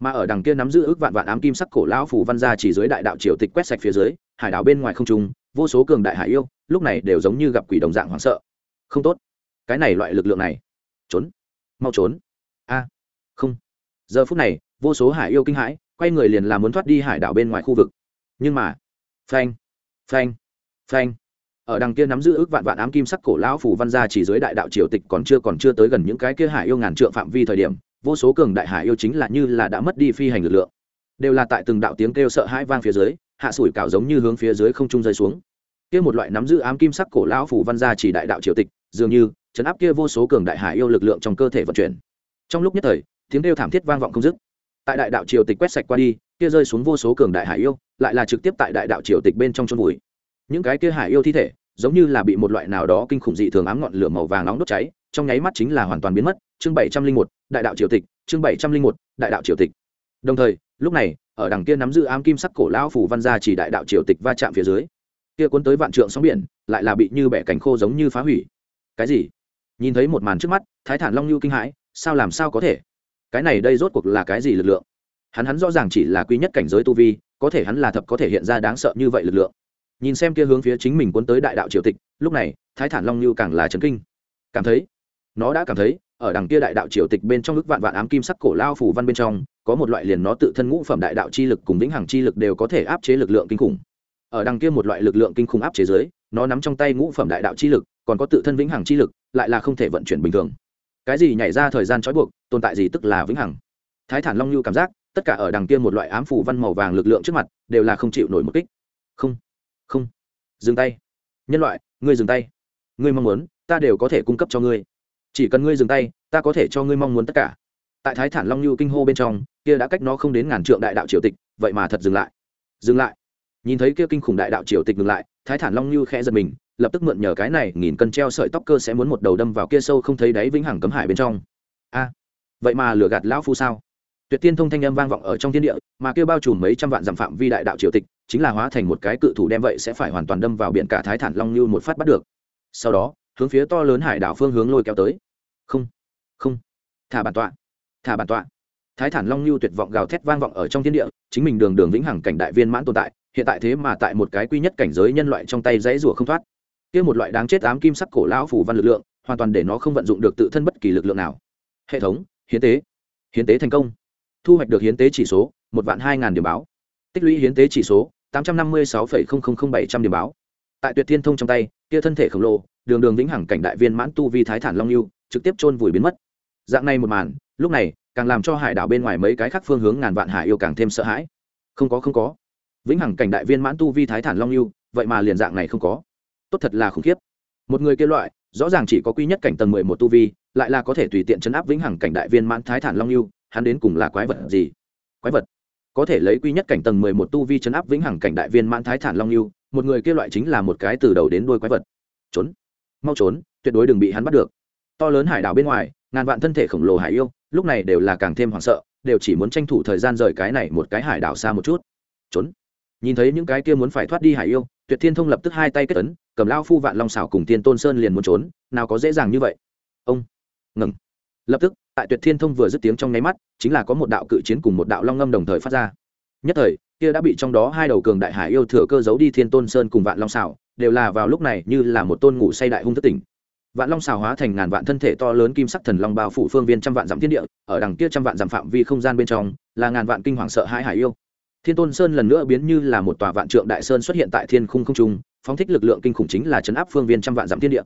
Mà ở đằng kia nắm giữ ước vạn vạn ám kim sắc cổ lão phù văn gia chỉ dưới đại đạo triều tịch quét sạch phía dưới, hải đảo bên ngoài không trung, vô số cường đại hải yêu lúc này đều giống như gặp quỷ đồng dạng hoảng sợ. Không tốt. Cái này loại lực lượng này. Trốn. Mau trốn. A. Không. Giờ phút này, vô số hải yêu kinh hãi, quay người liền làm muốn thoát đi hải đảo bên ngoài khu vực. Nhưng mà, phanh phanh phanh. Ở đằng kia nắm giữ ước vạn vạn ám kim sắc cổ lão phủ văn gia chỉ dưới đại đạo triều tịch còn chưa còn chưa tới gần những cái kia hải yêu ngàn trượng phạm vi thời điểm, vô số cường đại hải yêu chính là như là đã mất đi phi hành lực lượng. Đều là tại từng đạo tiếng kêu sợ hãi vang phía dưới, hạ sủi cảo giống như hướng phía dưới không trung rơi xuống kia một loại nắm giữ ám kim sắc cổ lão phủ văn gia chỉ đại đạo triều tịch, dường như chấn áp kia vô số cường đại hải yêu lực lượng trong cơ thể vận chuyển. Trong lúc nhất thời, tiếng kêu thảm thiết vang vọng không dứt. Tại đại đạo triều tịch quét sạch qua đi, kia rơi xuống vô số cường đại hải yêu, lại là trực tiếp tại đại đạo triều tịch bên trong chôn vùi. Những cái kia hải yêu thi thể, giống như là bị một loại nào đó kinh khủng dị thường ám ngọn lửa màu vàng nóng đốt cháy, trong nháy mắt chính là hoàn toàn biến mất. Chương bảy trăm linh một, đại đạo triều tịch, chương bảy trăm linh một, đại đạo triều tịch. Đồng thời, lúc này, ở đằng kia nắm giữ ám kim sắc cổ lão phủ văn gia chỉ đại đạo triều tịch va chạm phía dưới kia cuốn tới vạn trượng sóng biển, lại là bị như bẻ cảnh khô giống như phá hủy. Cái gì? Nhìn thấy một màn trước mắt, thái thản long lưu kinh hãi, sao làm sao có thể? Cái này đây rốt cuộc là cái gì lực lượng? Hắn hắn rõ ràng chỉ là quý nhất cảnh giới tu vi, có thể hắn là thập có thể hiện ra đáng sợ như vậy lực lượng. Nhìn xem kia hướng phía chính mình cuốn tới đại đạo triều tịch, lúc này, thái thản long lưu càng là chấn kinh. Cảm thấy, nó đã cảm thấy, ở đằng kia đại đạo triều tịch bên trong ức vạn vạn ám kim sắc cổ lao phủ văn bên trong, có một loại liền nó tự thân ngũ phẩm đại đạo chi lực cùng vĩnh hằng chi lực đều có thể áp chế lực lượng kinh khủng ở đằng kia một loại lực lượng kinh khủng áp chế giới nó nắm trong tay ngũ phẩm đại đạo chi lực, còn có tự thân vĩnh hằng chi lực, lại là không thể vận chuyển bình thường. Cái gì nhảy ra thời gian trói buộc, tồn tại gì tức là vĩnh hằng. Thái thản long lưu cảm giác, tất cả ở đằng kia một loại ám phủ văn màu vàng lực lượng trước mặt, đều là không chịu nổi một kích. Không không. Dừng tay. Nhân loại, ngươi dừng tay. Ngươi mong muốn, ta đều có thể cung cấp cho ngươi. Chỉ cần ngươi dừng tay, ta có thể cho ngươi mong muốn tất cả. Tại thái thản long lưu kinh hô bên trong, kia đã cách nó không đến ngàn trượng đại đạo triều tịch, vậy mà thật dừng lại. Dừng lại nhìn thấy kia kinh khủng đại đạo triều tịch ngừng lại, thái thản long lưu khẽ giật mình, lập tức mượn nhờ cái này nghìn cân treo sợi tóc cơ sẽ muốn một đầu đâm vào kia sâu không thấy đáy vĩnh hằng cấm hải bên trong. A, vậy mà lừa gạt lão phu sao? Tuyệt tiên thông thanh âm vang vọng ở trong thiên địa, mà kia bao trùm mấy trăm vạn dặm phạm vi đại đạo triều tịch, chính là hóa thành một cái cự thủ đem vậy sẽ phải hoàn toàn đâm vào biển cả thái thản long lưu một phát bắt được. Sau đó, hướng phía to lớn hải đảo phương hướng lôi kéo tới. Không không. Thả bản tọa, thả bản tọa. Thái thản long lưu tuyệt vọng gào thét vang vọng ở trong thiên địa, chính mình đường đường vĩnh hằng cảnh đại viên mãn tồn tại hiện tại thế mà tại một cái quy nhất cảnh giới nhân loại trong tay dãy rủa không thoát. Kia một loại đáng chết ám kim sắc cổ lão phủ văn lực lượng, hoàn toàn để nó không vận dụng được tự thân bất kỳ lực lượng nào. Hệ thống, hiến tế. Hiến tế thành công. Thu hoạch được hiến tế chỉ số, một vạn hai ngàn điểm báo. Tích lũy hiến tế chỉ số, tám trăm năm mươi sáu bảy trăm điểm báo. Tại tuyệt thiên thông trong tay, kia thân thể khổng lồ, đường đường vĩnh hằng cảnh đại viên mãn tu vi thái thản long lưu, trực tiếp chôn vùi biến mất. Dạng này một màn, lúc này, càng làm cho hải đảo bên ngoài mấy cái khác phương hướng ngàn vạn hải yêu càng thêm sợ hãi. Không có không có vĩnh hằng cảnh đại viên mãn tu vi thái thản long lưu vậy mà liền dạng này không có. Tốt thật là khủng khiếp. Một người kêu loại, rõ ràng chỉ có quy nhất cảnh tầng mười một tu vi, lại là có thể tùy tiện chấn áp vĩnh hằng cảnh đại viên mãn thái thản long lưu hắn đến cùng là quái vật gì? Quái vật. Có thể lấy quy nhất cảnh tầng mười một tu vi chấn áp vĩnh hằng cảnh đại viên mãn thái thản long lưu một người kêu loại chính là một cái từ đầu đến đuôi quái vật. Trốn. Mau trốn, tuyệt đối đừng bị hắn bắt được. To lớn hải đảo bên ngoài, ngàn vạn thân thể khổng lồ hải yêu, lúc này đều là càng thêm hoảng sợ, đều chỉ muốn tranh thủ thời gian rời cái này một cái hải đảo xa một chút. Trốn nhìn thấy những cái kia muốn phải thoát đi hải yêu, tuyệt thiên thông lập tức hai tay kết ấn, cầm lao phu vạn long xảo cùng tiên tôn sơn liền muốn trốn, nào có dễ dàng như vậy. Ông, ngừng. Lập tức, tại tuyệt thiên thông vừa dứt tiếng trong nháy mắt, chính là có một đạo cự chiến cùng một đạo long ngâm đồng thời phát ra. Nhất thời, kia đã bị trong đó hai đầu cường đại hải yêu thừa cơ giấu đi thiên tôn sơn cùng vạn long xảo, đều là vào lúc này như là một tôn ngủ say đại hung thất tỉnh. Vạn long xào hóa thành ngàn vạn thân thể to lớn kim sắc thần long bao phủ phương viên trăm vạn dặm thiên địa, ở đằng kia trăm vạn dặm phạm vi không gian bên trong, là ngàn vạn kinh hoàng sợ hãi hải yêu thiên tôn sơn lần nữa biến như là một tòa vạn trượng đại sơn xuất hiện tại thiên khung không trung, phóng thích lực lượng kinh khủng chính là chấn áp phương viên trăm vạn dặm thiên địa.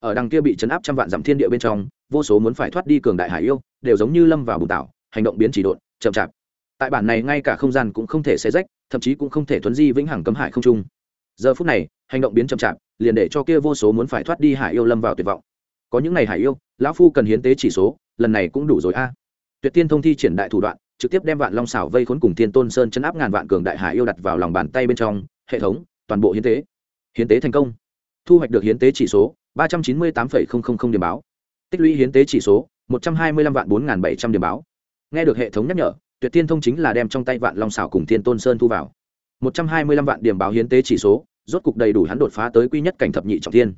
Ở đằng kia bị chấn áp trăm vạn dặm thiên địa bên trong, vô số muốn phải thoát đi cường đại hải yêu, đều giống như lâm vào bùn tảo hành động biến chỉ độn, chậm chạp. Tại bản này ngay cả không gian cũng không thể xé rách, thậm chí cũng không thể thuấn di vĩnh hằng cấm hải không trung. Giờ phút này, hành động biến chậm chạp, liền để cho kia vô số muốn phải thoát đi hải yêu lâm vào tuyệt vọng. Có những ngày hải yêu, lão phu cần hiến tế chỉ số, lần này cũng đủ rồi a. Tuyệt tiên thông thi triển đại thủ đoạn trực tiếp đem vạn long xảo vây khốn cùng thiên tôn sơn chấn áp ngàn vạn cường đại hải yêu đặt vào lòng bàn tay bên trong, hệ thống, toàn bộ hiến tế. Hiến tế thành công. Thu hoạch được hiến tế chỉ số, ba trăm chín mươi tám điểm báo. Tích lũy hiến tế chỉ số, một trăm hai mươi lăm vạn bốn bảy trăm điểm báo. Nghe được hệ thống nhắc nhở, tuyệt tiên thông chính là đem trong tay vạn long xảo cùng thiên tôn sơn thu vào. một trăm hai mươi lăm vạn điểm báo hiến tế chỉ số, rốt cục đầy đủ hắn đột phá tới quy nhất cảnh thập nhị trọng thiên.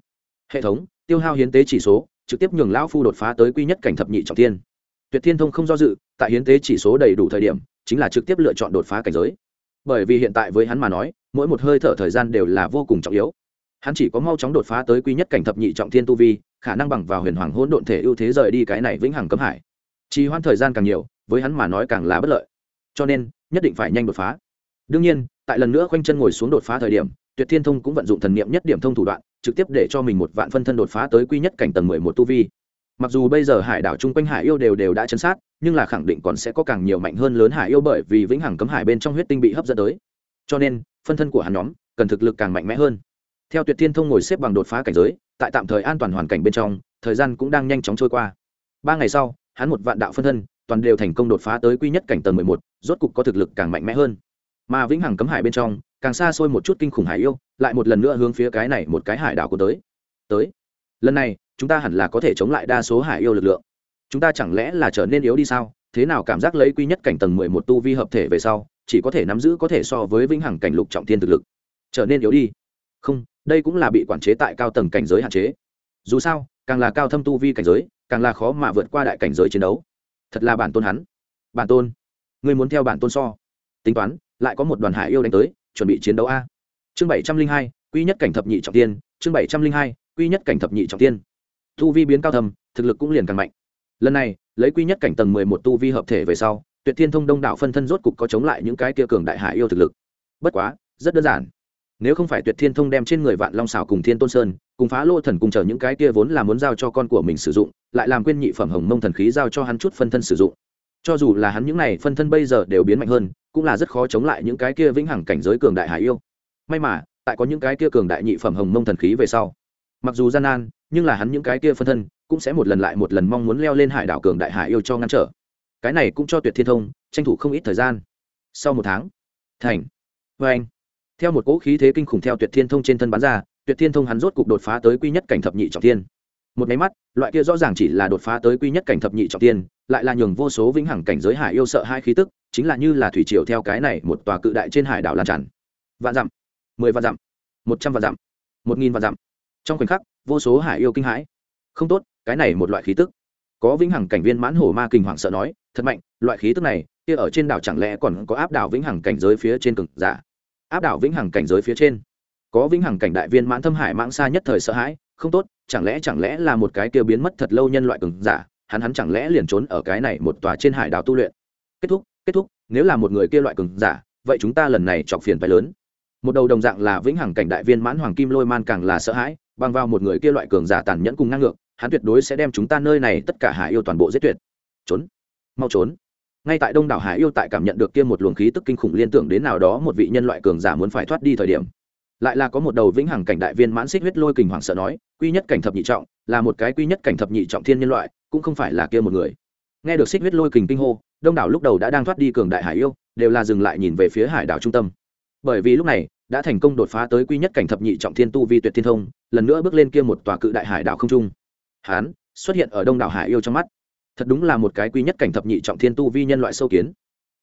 Hệ thống, tiêu hao hiến tế chỉ số, trực tiếp nhường lão phu đột phá tới quy nhất cảnh thập nhị trọng thiên tuyệt thiên thông không do dự, tại hiến tế chỉ số đầy đủ thời điểm, chính là trực tiếp lựa chọn đột phá cảnh giới. Bởi vì hiện tại với hắn mà nói, mỗi một hơi thở thời gian đều là vô cùng trọng yếu. Hắn chỉ có mau chóng đột phá tới quy nhất cảnh thập nhị trọng thiên tu vi, khả năng bằng vào huyền hoàng hỗn độn thể ưu thế rời đi cái này vĩnh hằng cấm hải. Trì hoãn thời gian càng nhiều, với hắn mà nói càng là bất lợi. Cho nên, nhất định phải nhanh đột phá. Đương nhiên, tại lần nữa khoanh chân ngồi xuống đột phá thời điểm, tuyệt thiên thông cũng vận dụng thần niệm nhất điểm thông thủ đoạn, trực tiếp để cho mình một vạn phân thân đột phá tới quy nhất cảnh tầng mười một tu vi mặc dù bây giờ hải đảo chung quanh hải yêu đều đều đã chấn sát, nhưng là khẳng định còn sẽ có càng nhiều mạnh hơn lớn hải yêu bởi vì vĩnh hằng cấm hải bên trong huyết tinh bị hấp dẫn tới. Cho nên, phân thân của hắn nhóm cần thực lực càng mạnh mẽ hơn. Theo tuyệt thiên thông ngồi xếp bằng đột phá cảnh giới, tại tạm thời an toàn hoàn cảnh bên trong, thời gian cũng đang nhanh chóng trôi qua. Ba ngày sau, hắn một vạn đạo phân thân, toàn đều thành công đột phá tới quy nhất cảnh tầng mười một, rốt cục có thực lực càng mạnh mẽ hơn. Mà vĩnh hằng cấm hải bên trong, càng xa xôi một chút kinh khủng hải yêu, lại một lần nữa hướng phía cái này một cái hải đảo của tới. Tới. Lần này chúng ta hẳn là có thể chống lại đa số hải yêu lực lượng. Chúng ta chẳng lẽ là trở nên yếu đi sao? Thế nào cảm giác lấy quy nhất cảnh tầng mười một tu vi hợp thể về sau, chỉ có thể nắm giữ có thể so với vĩnh hằng cảnh lục trọng thiên thực lực? Trở nên yếu đi. Không, đây cũng là bị quản chế tại cao tầng cảnh giới hạn chế. Dù sao, càng là cao thâm tu vi cảnh giới, càng là khó mà vượt qua đại cảnh giới chiến đấu. Thật là bản tôn hắn. Bản tôn người muốn theo bản tôn so. Tính toán, lại có một đoàn hải yêu đánh tới, chuẩn bị chiến đấu a. Chương bảy trăm linh hai, quy nhất cảnh thập nhị trọng tiên chương bảy trăm linh hai, quy nhất cảnh thập nhị trọng tiên tu vi biến cao thầm thực lực cũng liền càng mạnh. Lần này, lấy quy nhất cảnh tầng mười một tu vi hợp thể về sau, tuyệt thiên thông đông đảo phân thân rốt cục có chống lại những cái kia cường đại hải yêu thực lực. Bất quá, rất đơn giản. Nếu không phải tuyệt thiên thông đem trên người vạn long xảo cùng thiên tôn sơn, cùng phá lô thần cùng chờ những cái kia vốn là muốn giao cho con của mình sử dụng, lại làm quên nhị phẩm hồng mông thần khí giao cho hắn chút phân thân sử dụng. Cho dù là hắn những này phân thân bây giờ đều biến mạnh hơn, cũng là rất khó chống lại những cái kia vĩnh hằng cảnh giới cường đại hải yêu. May mà, tại có những cái kia cường đại nhị phẩm hồng mông thần khí về sau, mặc dù gian nan nhưng là hắn những cái kia phân thân cũng sẽ một lần lại một lần mong muốn leo lên hải đảo cường đại hải yêu cho ngăn trở. Cái này cũng cho tuyệt thiên thông tranh thủ không ít thời gian. Sau một tháng, thành. Vê anh, theo một cỗ khí thế kinh khủng theo tuyệt thiên thông trên thân bán ra, tuyệt thiên thông hắn rốt cục đột phá tới quy nhất cảnh thập nhị trọng thiên. Một máy mắt, loại kia rõ ràng chỉ là đột phá tới quy nhất cảnh thập nhị trọng thiên, lại là nhường vô số vĩnh hằng cảnh giới hải yêu sợ hai khí tức, chính là như là thủy triều theo cái này một tòa cự đại trên hải đảo lan tràn. Vạn dặm, mười vạn dặm, một trăm vạn dặm, một nghìn vạn dặm trong khoảnh khắc, vô số hải yêu kinh hãi. Không tốt, cái này một loại khí tức. Có vĩnh hằng cảnh viên mãn hổ ma kinh hoàng sợ nói, thật mạnh, loại khí tức này, kia ở trên đảo chẳng lẽ còn có áp đảo vĩnh hằng cảnh giới phía trên cực giả? Áp đảo vĩnh hằng cảnh giới phía trên. Có vĩnh hằng cảnh đại viên mãn thâm hải mãng xa nhất thời sợ hãi, không tốt, chẳng lẽ chẳng lẽ là một cái kia biến mất thật lâu nhân loại cường giả, hắn hắn chẳng lẽ liền trốn ở cái này một tòa trên hải đảo tu luyện? Kết thúc kết thúc, nếu là một người kia loại cường giả, vậy chúng ta lần này chọc phiền phải lớn. Một đầu đồng dạng là vĩnh hằng cảnh đại viên mãn hoàng kim lôi man càng là sợ hãi bằng vào một người kia loại cường giả tàn nhẫn cùng năng lượng hắn tuyệt đối sẽ đem chúng ta nơi này tất cả hải yêu toàn bộ giết tuyệt. Trốn. Mau trốn. Ngay tại đông đảo hải yêu tại cảm nhận được kia một luồng khí tức kinh khủng liên tưởng đến nào đó một vị nhân loại cường giả muốn phải thoát đi thời điểm. Lại là có một đầu vĩnh hằng cảnh đại viên mãn xích huyết lôi kình hoàng sợ nói, quy nhất cảnh thập nhị trọng, là một cái quy nhất cảnh thập nhị trọng thiên nhân loại, cũng không phải là kia một người. Nghe được xích huyết lôi kình kinh hô, đông đảo lúc đầu đã đang thoát đi cường đại hải yêu, đều là dừng lại nhìn về phía hải đảo trung tâm. Bởi vì lúc này đã thành công đột phá tới quy nhất cảnh thập nhị trọng thiên tu vi tuyệt thiên thông, lần nữa bước lên kia một tòa cự đại hải đảo không trung. Hán, xuất hiện ở đông đảo hải yêu trong mắt. Thật đúng là một cái quy nhất cảnh thập nhị trọng thiên tu vi nhân loại sâu kiến.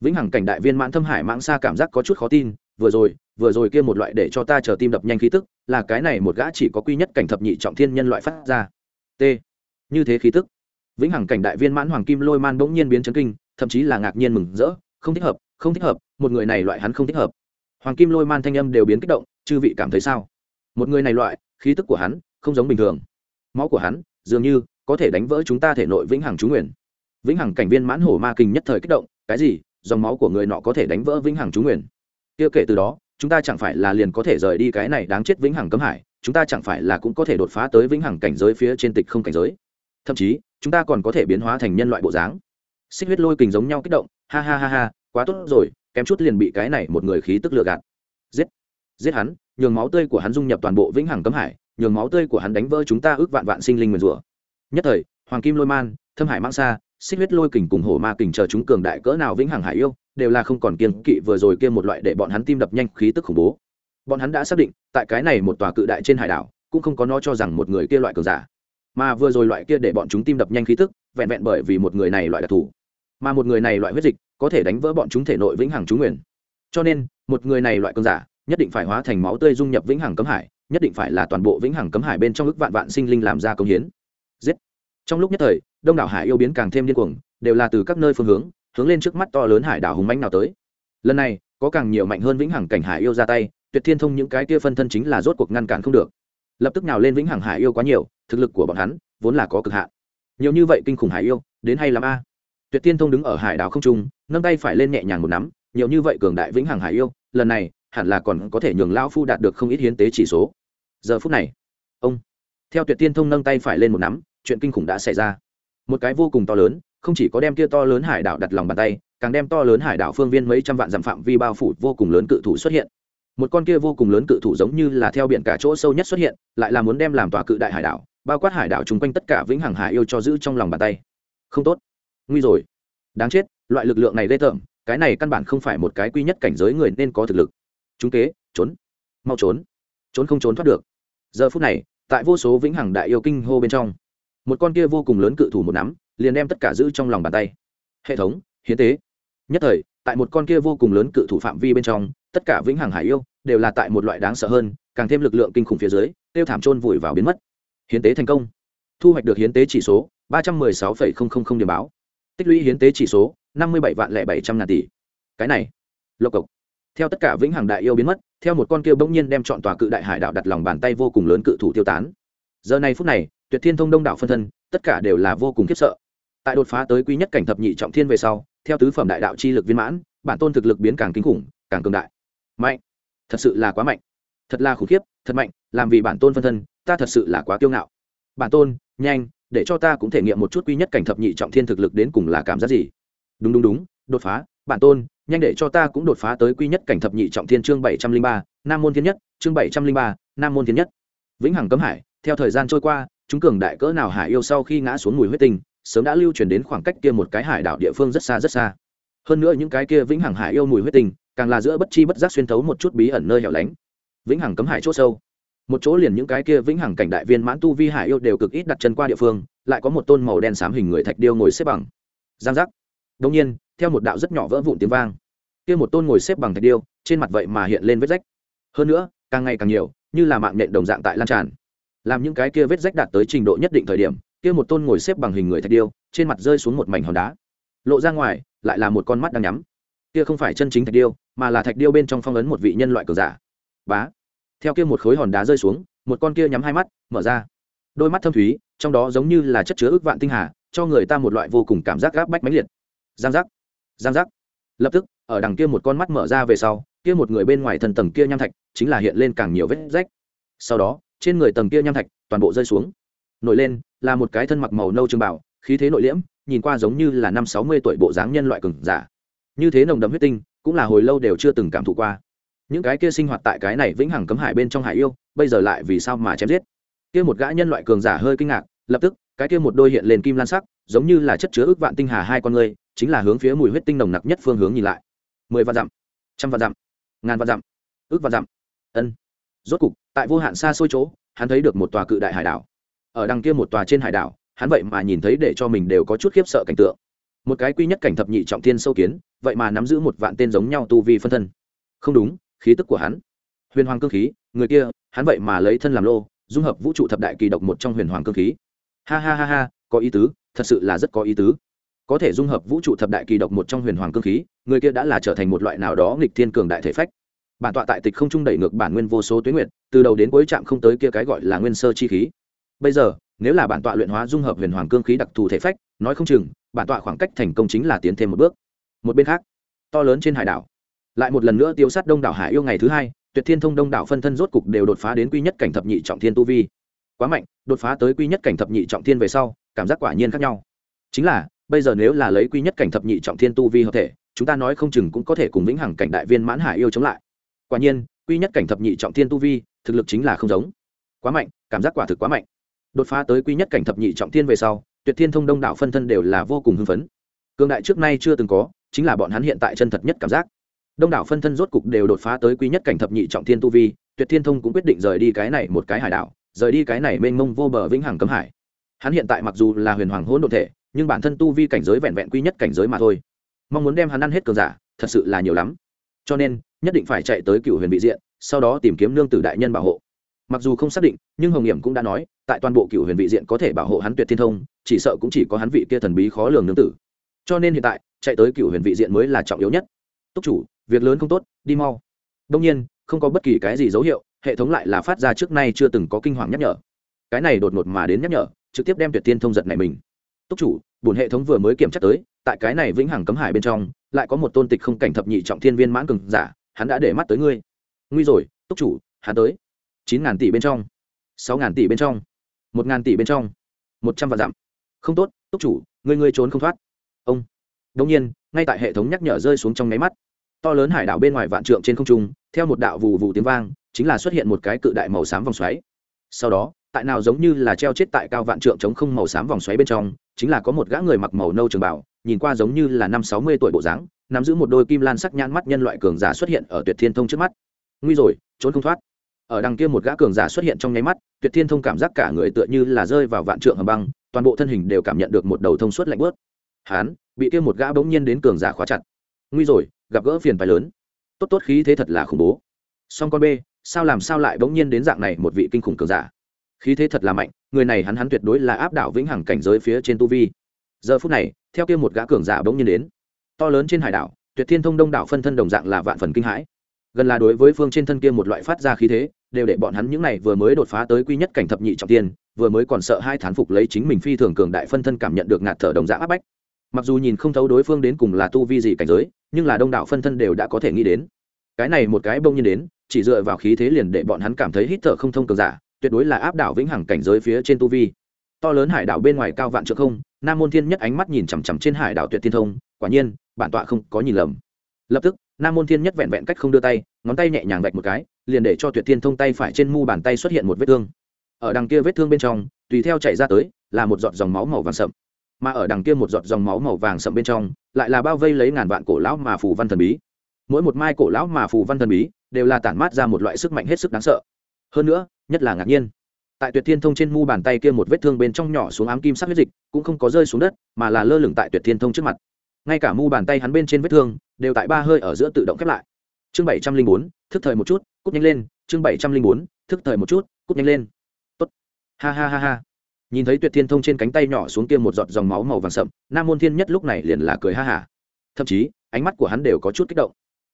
Vĩnh hằng cảnh đại viên mãn thâm hải mãng xa cảm giác có chút khó tin, vừa rồi vừa rồi kia một loại để cho ta chờ tim đập nhanh khí tức, là cái này một gã chỉ có quy nhất cảnh thập nhị trọng thiên nhân loại phát ra. T. Như thế khí tức. Vĩnh hằng cảnh đại viên mãn hoàng kim lôi man bỗng nhiên biến chấn kinh, thậm chí là ngạc nhiên mừng rỡ, không thích hợp, không thích hợp, một người này loại hắn không thích hợp hoàng kim lôi man thanh âm đều biến kích động, chư vị cảm thấy sao? Một người này loại, khí tức của hắn không giống bình thường. Máu của hắn dường như có thể đánh vỡ chúng ta thể nội vĩnh hằng chú nguyện vĩnh hằng cảnh viên mãn hổ ma kinh nhất thời kích động, cái gì? Dòng máu của người nọ có thể đánh vỡ vĩnh hằng chú nguyện kia kể từ đó, chúng ta chẳng phải là liền có thể rời đi cái này đáng chết vĩnh hằng cấm hải, chúng ta chẳng phải là cũng có thể đột phá tới vĩnh hằng cảnh giới phía trên tịch không cảnh giới. Thậm chí, chúng ta còn có thể biến hóa thành nhân loại bộ dáng. Xích huyết lôi kình giống nhau kích động, ha ha ha ha, quá tốt rồi kém chút liền bị cái này một người khí tức lừa gạt. Giết giết hắn, nhường máu tươi của hắn dung nhập toàn bộ vĩnh hằng cấm hải, nhường máu tươi của hắn đánh vỡ chúng ta ước vạn vạn sinh linh nguyền rủa. Nhất thời, hoàng kim lôi man, thâm hải mang xa xích huyết lôi kình cùng hổ ma kình chờ chúng cường đại cỡ nào vĩnh hằng hải yêu, đều là không còn kiên kỵ vừa rồi kia một loại để bọn hắn tim đập nhanh khí tức khủng bố. Bọn hắn đã xác định, tại cái này một tòa cự đại trên hải đảo, cũng không có nó cho rằng một người kia loại cường giả. Mà vừa rồi loại kia để bọn chúng tim đập nhanh khí tức, vẹn vẹn bởi vì một người này loại đặc thù. Mà một người này loại huyết dịch có thể đánh vỡ bọn chúng thể nội vĩnh hằng chú nguyền cho nên, một người này loại cơn giả, nhất định phải hóa thành máu tươi dung nhập vĩnh hằng cấm hải, nhất định phải là toàn bộ vĩnh hằng cấm hải bên trong ức vạn vạn sinh linh làm ra công hiến. Giết. Trong lúc nhất thời, đông đảo hải yêu biến càng thêm điên cuồng, đều là từ các nơi phương hướng hướng lên trước mắt to lớn hải đảo hùng mãnh nào tới. Lần này, có càng nhiều mạnh hơn vĩnh hằng cảnh hải yêu ra tay, tuyệt thiên thông những cái kia phân thân chính là rốt cuộc ngăn cản không được. Lập tức nào lên vĩnh hằng hải yêu quá nhiều, thực lực của bọn hắn vốn là có cực hạn. Nhiều như vậy kinh khủng hải yêu, đến hay lắm a tuyệt thiên thông đứng ở hải đảo không trung, nâng tay phải lên nhẹ nhàng một nắm, nhiều như vậy cường đại vĩnh hằng hải yêu, lần này, hẳn là còn có thể nhường lão phu đạt được không ít hiến tế chỉ số. Giờ phút này, ông, theo tuyệt tiên thông nâng tay phải lên một nắm, chuyện kinh khủng đã xảy ra. Một cái vô cùng to lớn, không chỉ có đem kia to lớn hải đảo đặt lòng bàn tay, càng đem to lớn hải đảo phương viên mấy trăm vạn dặm phạm vi bao phủ, vô cùng lớn cự thủ xuất hiện. Một con kia vô cùng lớn cự thủ giống như là theo biển cả chỗ sâu nhất xuất hiện, lại là muốn đem làm tòa cự đại hải đảo, bao quát hải đảo chung quanh tất cả vĩnh hằng hải yêu cho giữ trong lòng bàn tay. Không tốt nguy rồi. Đáng chết, loại lực lượng này ghê tởm, cái này căn bản không phải một cái quy nhất cảnh giới người nên có thực lực. Chúng kế, trốn. Mau trốn. Trốn không trốn thoát được. Giờ phút này, tại vô số vĩnh hằng đại yêu kinh hô bên trong, một con kia vô cùng lớn cự thủ một nắm, liền đem tất cả giữ trong lòng bàn tay. Hệ thống, hiến tế. Nhất thời, tại một con kia vô cùng lớn cự thủ phạm vi bên trong, tất cả vĩnh hằng hải yêu đều là tại một loại đáng sợ hơn, càng thêm lực lượng kinh khủng phía dưới, tiêu thảm trôn vùi vào biến mất. Hiến tế thành công. Thu hoạch được hiến tế chỉ số ba trăm mười sáu phẩy không không không điểm báo tích lũy hiến tế chỉ số năm mươi bảy vạn lẻ bảy trăm ngàn tỷ. Cái này, lộc cộc. Theo tất cả vĩnh hằng đại yêu biến mất, theo một con kia bỗng nhiên đem chọn tòa cự đại hải đảo đặt lòng bàn tay vô cùng lớn cự thủ tiêu tán. Giờ này phút này, tuyệt thiên thông đông đảo phân thân, tất cả đều là vô cùng khiếp sợ. Tại đột phá tới quý nhất cảnh thập nhị trọng thiên về sau, theo tứ phẩm đại đạo chi lực viên mãn, bản tôn thực lực biến càng kinh khủng, càng cường đại. Mạnh. Thật sự là quá mạnh. Thật là khủng khiếp, thật mạnh, làm vì bản tôn phân thân, ta thật sự là quá kiêu ngạo. Bản tôn, nhanh để cho ta cũng thể nghiệm một chút quy nhất cảnh thập nhị trọng thiên thực lực đến cùng là cảm giác gì. Đúng đúng đúng, đột phá. Bản tôn, nhanh để cho ta cũng đột phá tới quy nhất cảnh thập nhị trọng thiên chương bảy trăm linh ba, nam môn thiên nhất, chương bảy trăm linh ba, nam môn thiên nhất. Vĩnh hằng cấm hải, theo thời gian trôi qua, chúng cường đại cỡ nào hải yêu sau khi ngã xuống mùi huyết tinh, sớm đã lưu truyền đến khoảng cách kia một cái hải đảo địa phương rất xa rất xa. Hơn nữa những cái kia vĩnh hằng hải yêu mùi huyết tinh, càng là giữa bất chi bất giác xuyên thấu một chút bí ẩn nơi hẻo lánh. Vĩnh hằng cấm hải c h ỗ sâu một chỗ liền những cái kia vĩnh hằng cảnh đại viên mãn tu vi hải yêu đều cực ít đặt chân qua địa phương, lại có một tôn màu đen xám hình người thạch điêu ngồi xếp bằng. Giang giác. Đông nhiên, theo một đạo rất nhỏ vỡ vụn tiếng vang. Kia một tôn ngồi xếp bằng thạch điêu, trên mặt vậy mà hiện lên vết rách. Hơn nữa, càng ngày càng nhiều, như là mạng nhện đồng dạng tại lan tràn. Làm những cái kia vết rách đạt tới trình độ nhất định thời điểm, kia một tôn ngồi xếp bằng hình người thạch điêu, trên mặt rơi xuống một mảnh hòn đá. Lộ ra ngoài, lại là một con mắt đang nhắm. Kia không phải chân chính thạch điêu, mà là thạch điêu bên trong phong ấn một vị nhân loại cờ giả. Bá theo kia một khối hòn đá rơi xuống, một con kia nhắm hai mắt, mở ra. Đôi mắt thâm thúy, trong đó giống như là chất chứa ước vạn tinh hà, cho người ta một loại vô cùng cảm giác gáp bách mãnh liệt. Giang giác giang giác. Lập tức, ở đằng kia một con mắt mở ra về sau, kia một người bên ngoài thần tầng kia nham thạch chính là hiện lên càng nhiều vết rách. Sau đó, trên người tầng kia nham thạch toàn bộ rơi xuống. Nổi lên, là một cái thân mặc màu nâu trường bảo, khí thế nội liễm, nhìn qua giống như là năm sáu mươi tuổi bộ dáng nhân loại cừng giả. Như thế nồng đậm huyết tinh, cũng là hồi lâu đều chưa từng cảm thụ qua những cái kia sinh hoạt tại cái này vĩnh hằng cấm hải bên trong hải yêu, bây giờ lại vì sao mà chém giết? Kia một gã nhân loại cường giả hơi kinh ngạc, lập tức, cái kia một đôi hiện lên kim lan sắc, giống như là chất chứa ước vạn tinh hà hai con người, chính là hướng phía mùi huyết tinh nồng nặc nhất phương hướng nhìn lại. Mười vạn dặm, trăm vạn dặm, ngàn vạn dặm, ước vạn dặm. Ân. Rốt cục, tại vô hạn xa xôi chỗ, hắn thấy được một tòa cự đại hải đảo. Ở đằng kia một tòa trên hải đảo, hắn vậy mà nhìn thấy để cho mình đều có chút khiếp sợ cảnh tượng. Một cái quy nhất cảnh thập nhị trọng thiên sâu kiến, vậy mà nắm giữ một vạn tên giống nhau tu vi phân thân. Không đúng khí tức của hắn. Huyền hoàng cơ khí, người kia, hắn vậy mà lấy thân làm lô, dung hợp vũ trụ thập đại kỳ độc một trong huyền hoàng cơ khí. Ha ha ha ha, có ý tứ, thật sự là rất có ý tứ. Có thể dung hợp vũ trụ thập đại kỳ độc một trong huyền hoàng cơ khí, người kia đã là trở thành một loại nào đó nghịch thiên cường đại thể phách. Bản tọa tại tịch không trung đẩy ngược bản nguyên vô số tuyến nguyện từ đầu đến cuối trạm không tới kia cái gọi là nguyên sơ chi khí. Bây giờ, nếu là bản tọa luyện hóa dung hợp huyền hoàng cương khí đặc thù thể phách, nói không chừng, bản tọa khoảng cách thành công chính là tiến thêm một bước. Một bên khác, to lớn trên hải đảo lại một lần nữa tiêu sát đông đảo hải yêu ngày thứ hai, tuyệt thiên thông đông đảo phân thân rốt cục đều đột phá đến quy nhất cảnh thập nhị trọng thiên tu vi. Quá mạnh, đột phá tới quy nhất cảnh thập nhị trọng thiên về sau, cảm giác quả nhiên khác nhau. Chính là, bây giờ nếu là lấy quy nhất cảnh thập nhị trọng thiên tu vi hợp thể, chúng ta nói không chừng cũng có thể cùng vĩnh hằng cảnh đại viên mãn hải yêu chống lại. Quả nhiên, quy nhất cảnh thập nhị trọng thiên tu vi, thực lực chính là không giống. Quá mạnh, cảm giác quả thực quá mạnh. Đột phá tới quy nhất cảnh thập nhị trọng thiên về sau, tuyệt thiên thông đông đảo phân thân đều là vô cùng hưng phấn. Cường đại trước nay chưa từng có, chính là bọn hắn hiện tại chân thật nhất cảm giác đông đảo phân thân rốt cục đều đột phá tới quy nhất cảnh thập nhị trọng thiên tu vi, tuyệt thiên thông cũng quyết định rời đi cái này một cái hải đảo, rời đi cái này mênh mông vô bờ vĩnh hằng cấm hải. Hắn hiện tại mặc dù là huyền hoàng hỗn độn thể, nhưng bản thân tu vi cảnh giới vẹn vẹn quy nhất cảnh giới mà thôi. Mong muốn đem hắn ăn hết cường giả, thật sự là nhiều lắm. Cho nên, nhất định phải chạy tới cựu huyền vị diện, sau đó tìm kiếm nương tử đại nhân bảo hộ. Mặc dù không xác định, nhưng hồng hiểm cũng đã nói, tại toàn bộ cựu huyền vị diện có thể bảo hộ hắn tuyệt thiên thông, chỉ sợ cũng chỉ có hắn vị kia thần bí khó lường nương tử. Cho nên hiện tại, chạy tới cựu huyền vị diện mới là trọng yếu nhất. Túc chủ việc lớn không tốt, đi mau. Đông nhiên, không có bất kỳ cái gì dấu hiệu, hệ thống lại là phát ra trước nay chưa từng có kinh hoàng nhắc nhở. Cái này đột ngột mà đến nhắc nhở, trực tiếp đem tuyệt tiên thông giật này mình. Túc chủ, bổn hệ thống vừa mới kiểm tra tới, tại cái này vĩnh hằng cấm hải bên trong, lại có một tôn tịch không cảnh thập nhị trọng thiên viên mãn cường giả, hắn đã để mắt tới ngươi. Nguy rồi, túc chủ, hắn tới. Chín ngàn tỷ bên trong, sáu ngàn tỷ bên trong, một ngàn tỷ bên trong, một trăm vạn dặm. Không tốt, túc chủ, ngươi ngươi trốn không thoát. Ông. Đông nhiên, ngay tại hệ thống nhắc nhở rơi xuống trong nháy mắt to lớn hải đảo bên ngoài vạn trượng trên không trung, theo một đạo vù vù tiếng vang, chính là xuất hiện một cái cự đại màu xám vòng xoáy. Sau đó, tại nào giống như là treo chết tại cao vạn trượng chống không màu xám vòng xoáy bên trong, chính là có một gã người mặc màu nâu trường bảo nhìn qua giống như là năm sáu mươi tuổi bộ dáng, nắm giữ một đôi kim lan sắc nhãn mắt nhân loại cường giả xuất hiện ở tuyệt thiên thông trước mắt. Nguy rồi, trốn không thoát. Ở đằng kia một gã cường giả xuất hiện trong nháy mắt, tuyệt thiên thông cảm giác cả người tựa như là rơi vào vạn trượng hầm băng, toàn bộ thân hình đều cảm nhận được một đầu thông suốt lạnh bớt hán bị kia một gã bỗng nhiên đến cường giả khóa chặt. Nguy rồi gặp gỡ phiền phái lớn. Tốt tốt khí thế thật là khủng bố. Song con b sao làm sao lại bỗng nhiên đến dạng này một vị kinh khủng cường giả? Khí thế thật là mạnh, người này hắn hắn tuyệt đối là áp đảo vĩnh hằng cảnh giới phía trên tu vi. Giờ phút này, theo kia một gã cường giả bỗng nhiên đến. To lớn trên hải đảo, tuyệt thiên thông đông đảo phân thân đồng dạng là vạn phần kinh hãi. Gần là đối với phương trên thân kia một loại phát ra khí thế, đều để bọn hắn những này vừa mới đột phá tới quy nhất cảnh thập nhị trọng tiên, vừa mới còn sợ hai thán phục lấy chính mình phi thường cường đại phân thân cảm nhận được ngạt thở đồng dạng áp bách mặc dù nhìn không thấu đối phương đến cùng là tu vi gì cảnh giới, nhưng là đông đảo phân thân đều đã có thể nghĩ đến. Cái này một cái bông nhiên đến, chỉ dựa vào khí thế liền để bọn hắn cảm thấy hít thở không thông cường giả, tuyệt đối là áp đảo vĩnh hằng cảnh giới phía trên tu vi. To lớn hải đảo bên ngoài cao vạn trượng không, nam môn thiên nhất ánh mắt nhìn chằm chằm trên hải đảo tuyệt thiên thông, quả nhiên, bản tọa không có nhìn lầm. Lập tức, nam môn thiên nhất vẹn vẹn cách không đưa tay, ngón tay nhẹ nhàng vạch một cái, liền để cho tuyệt thiên thông tay phải trên mu bàn tay xuất hiện một vết thương. Ở đằng kia vết thương bên trong, tùy theo chạy ra tới, là một giọt dòng máu màu vàng sậm mà ở đằng kia một giọt dòng máu màu vàng sậm bên trong, lại là bao vây lấy ngàn vạn cổ lão mà phù văn thần bí. Mỗi một mai cổ lão mà phù văn thần bí, đều là tản mát ra một loại sức mạnh hết sức đáng sợ. Hơn nữa, nhất là ngạc nhiên. Tại tuyệt thiên thông trên mu bàn tay kia một vết thương bên trong nhỏ xuống ám kim sắc huyết dịch, cũng không có rơi xuống đất, mà là lơ lửng tại tuyệt thiên thông trước mặt. Ngay cả mu bàn tay hắn bên trên vết thương, đều tại ba hơi ở giữa tự động khép lại. Chương bảy trăm linh bốn, thức thời một chút cúp nhanh lên. Chương bảy trăm linh bốn, thức thời một chút cúp nhanh lên. Tốt. Ha ha ha ha nhìn thấy tuyệt thiên thông trên cánh tay nhỏ xuống kia một giọt dòng máu màu vàng sậm, nam môn thiên nhất lúc này liền là cười ha hả. Thậm chí, ánh mắt của hắn đều có chút kích động.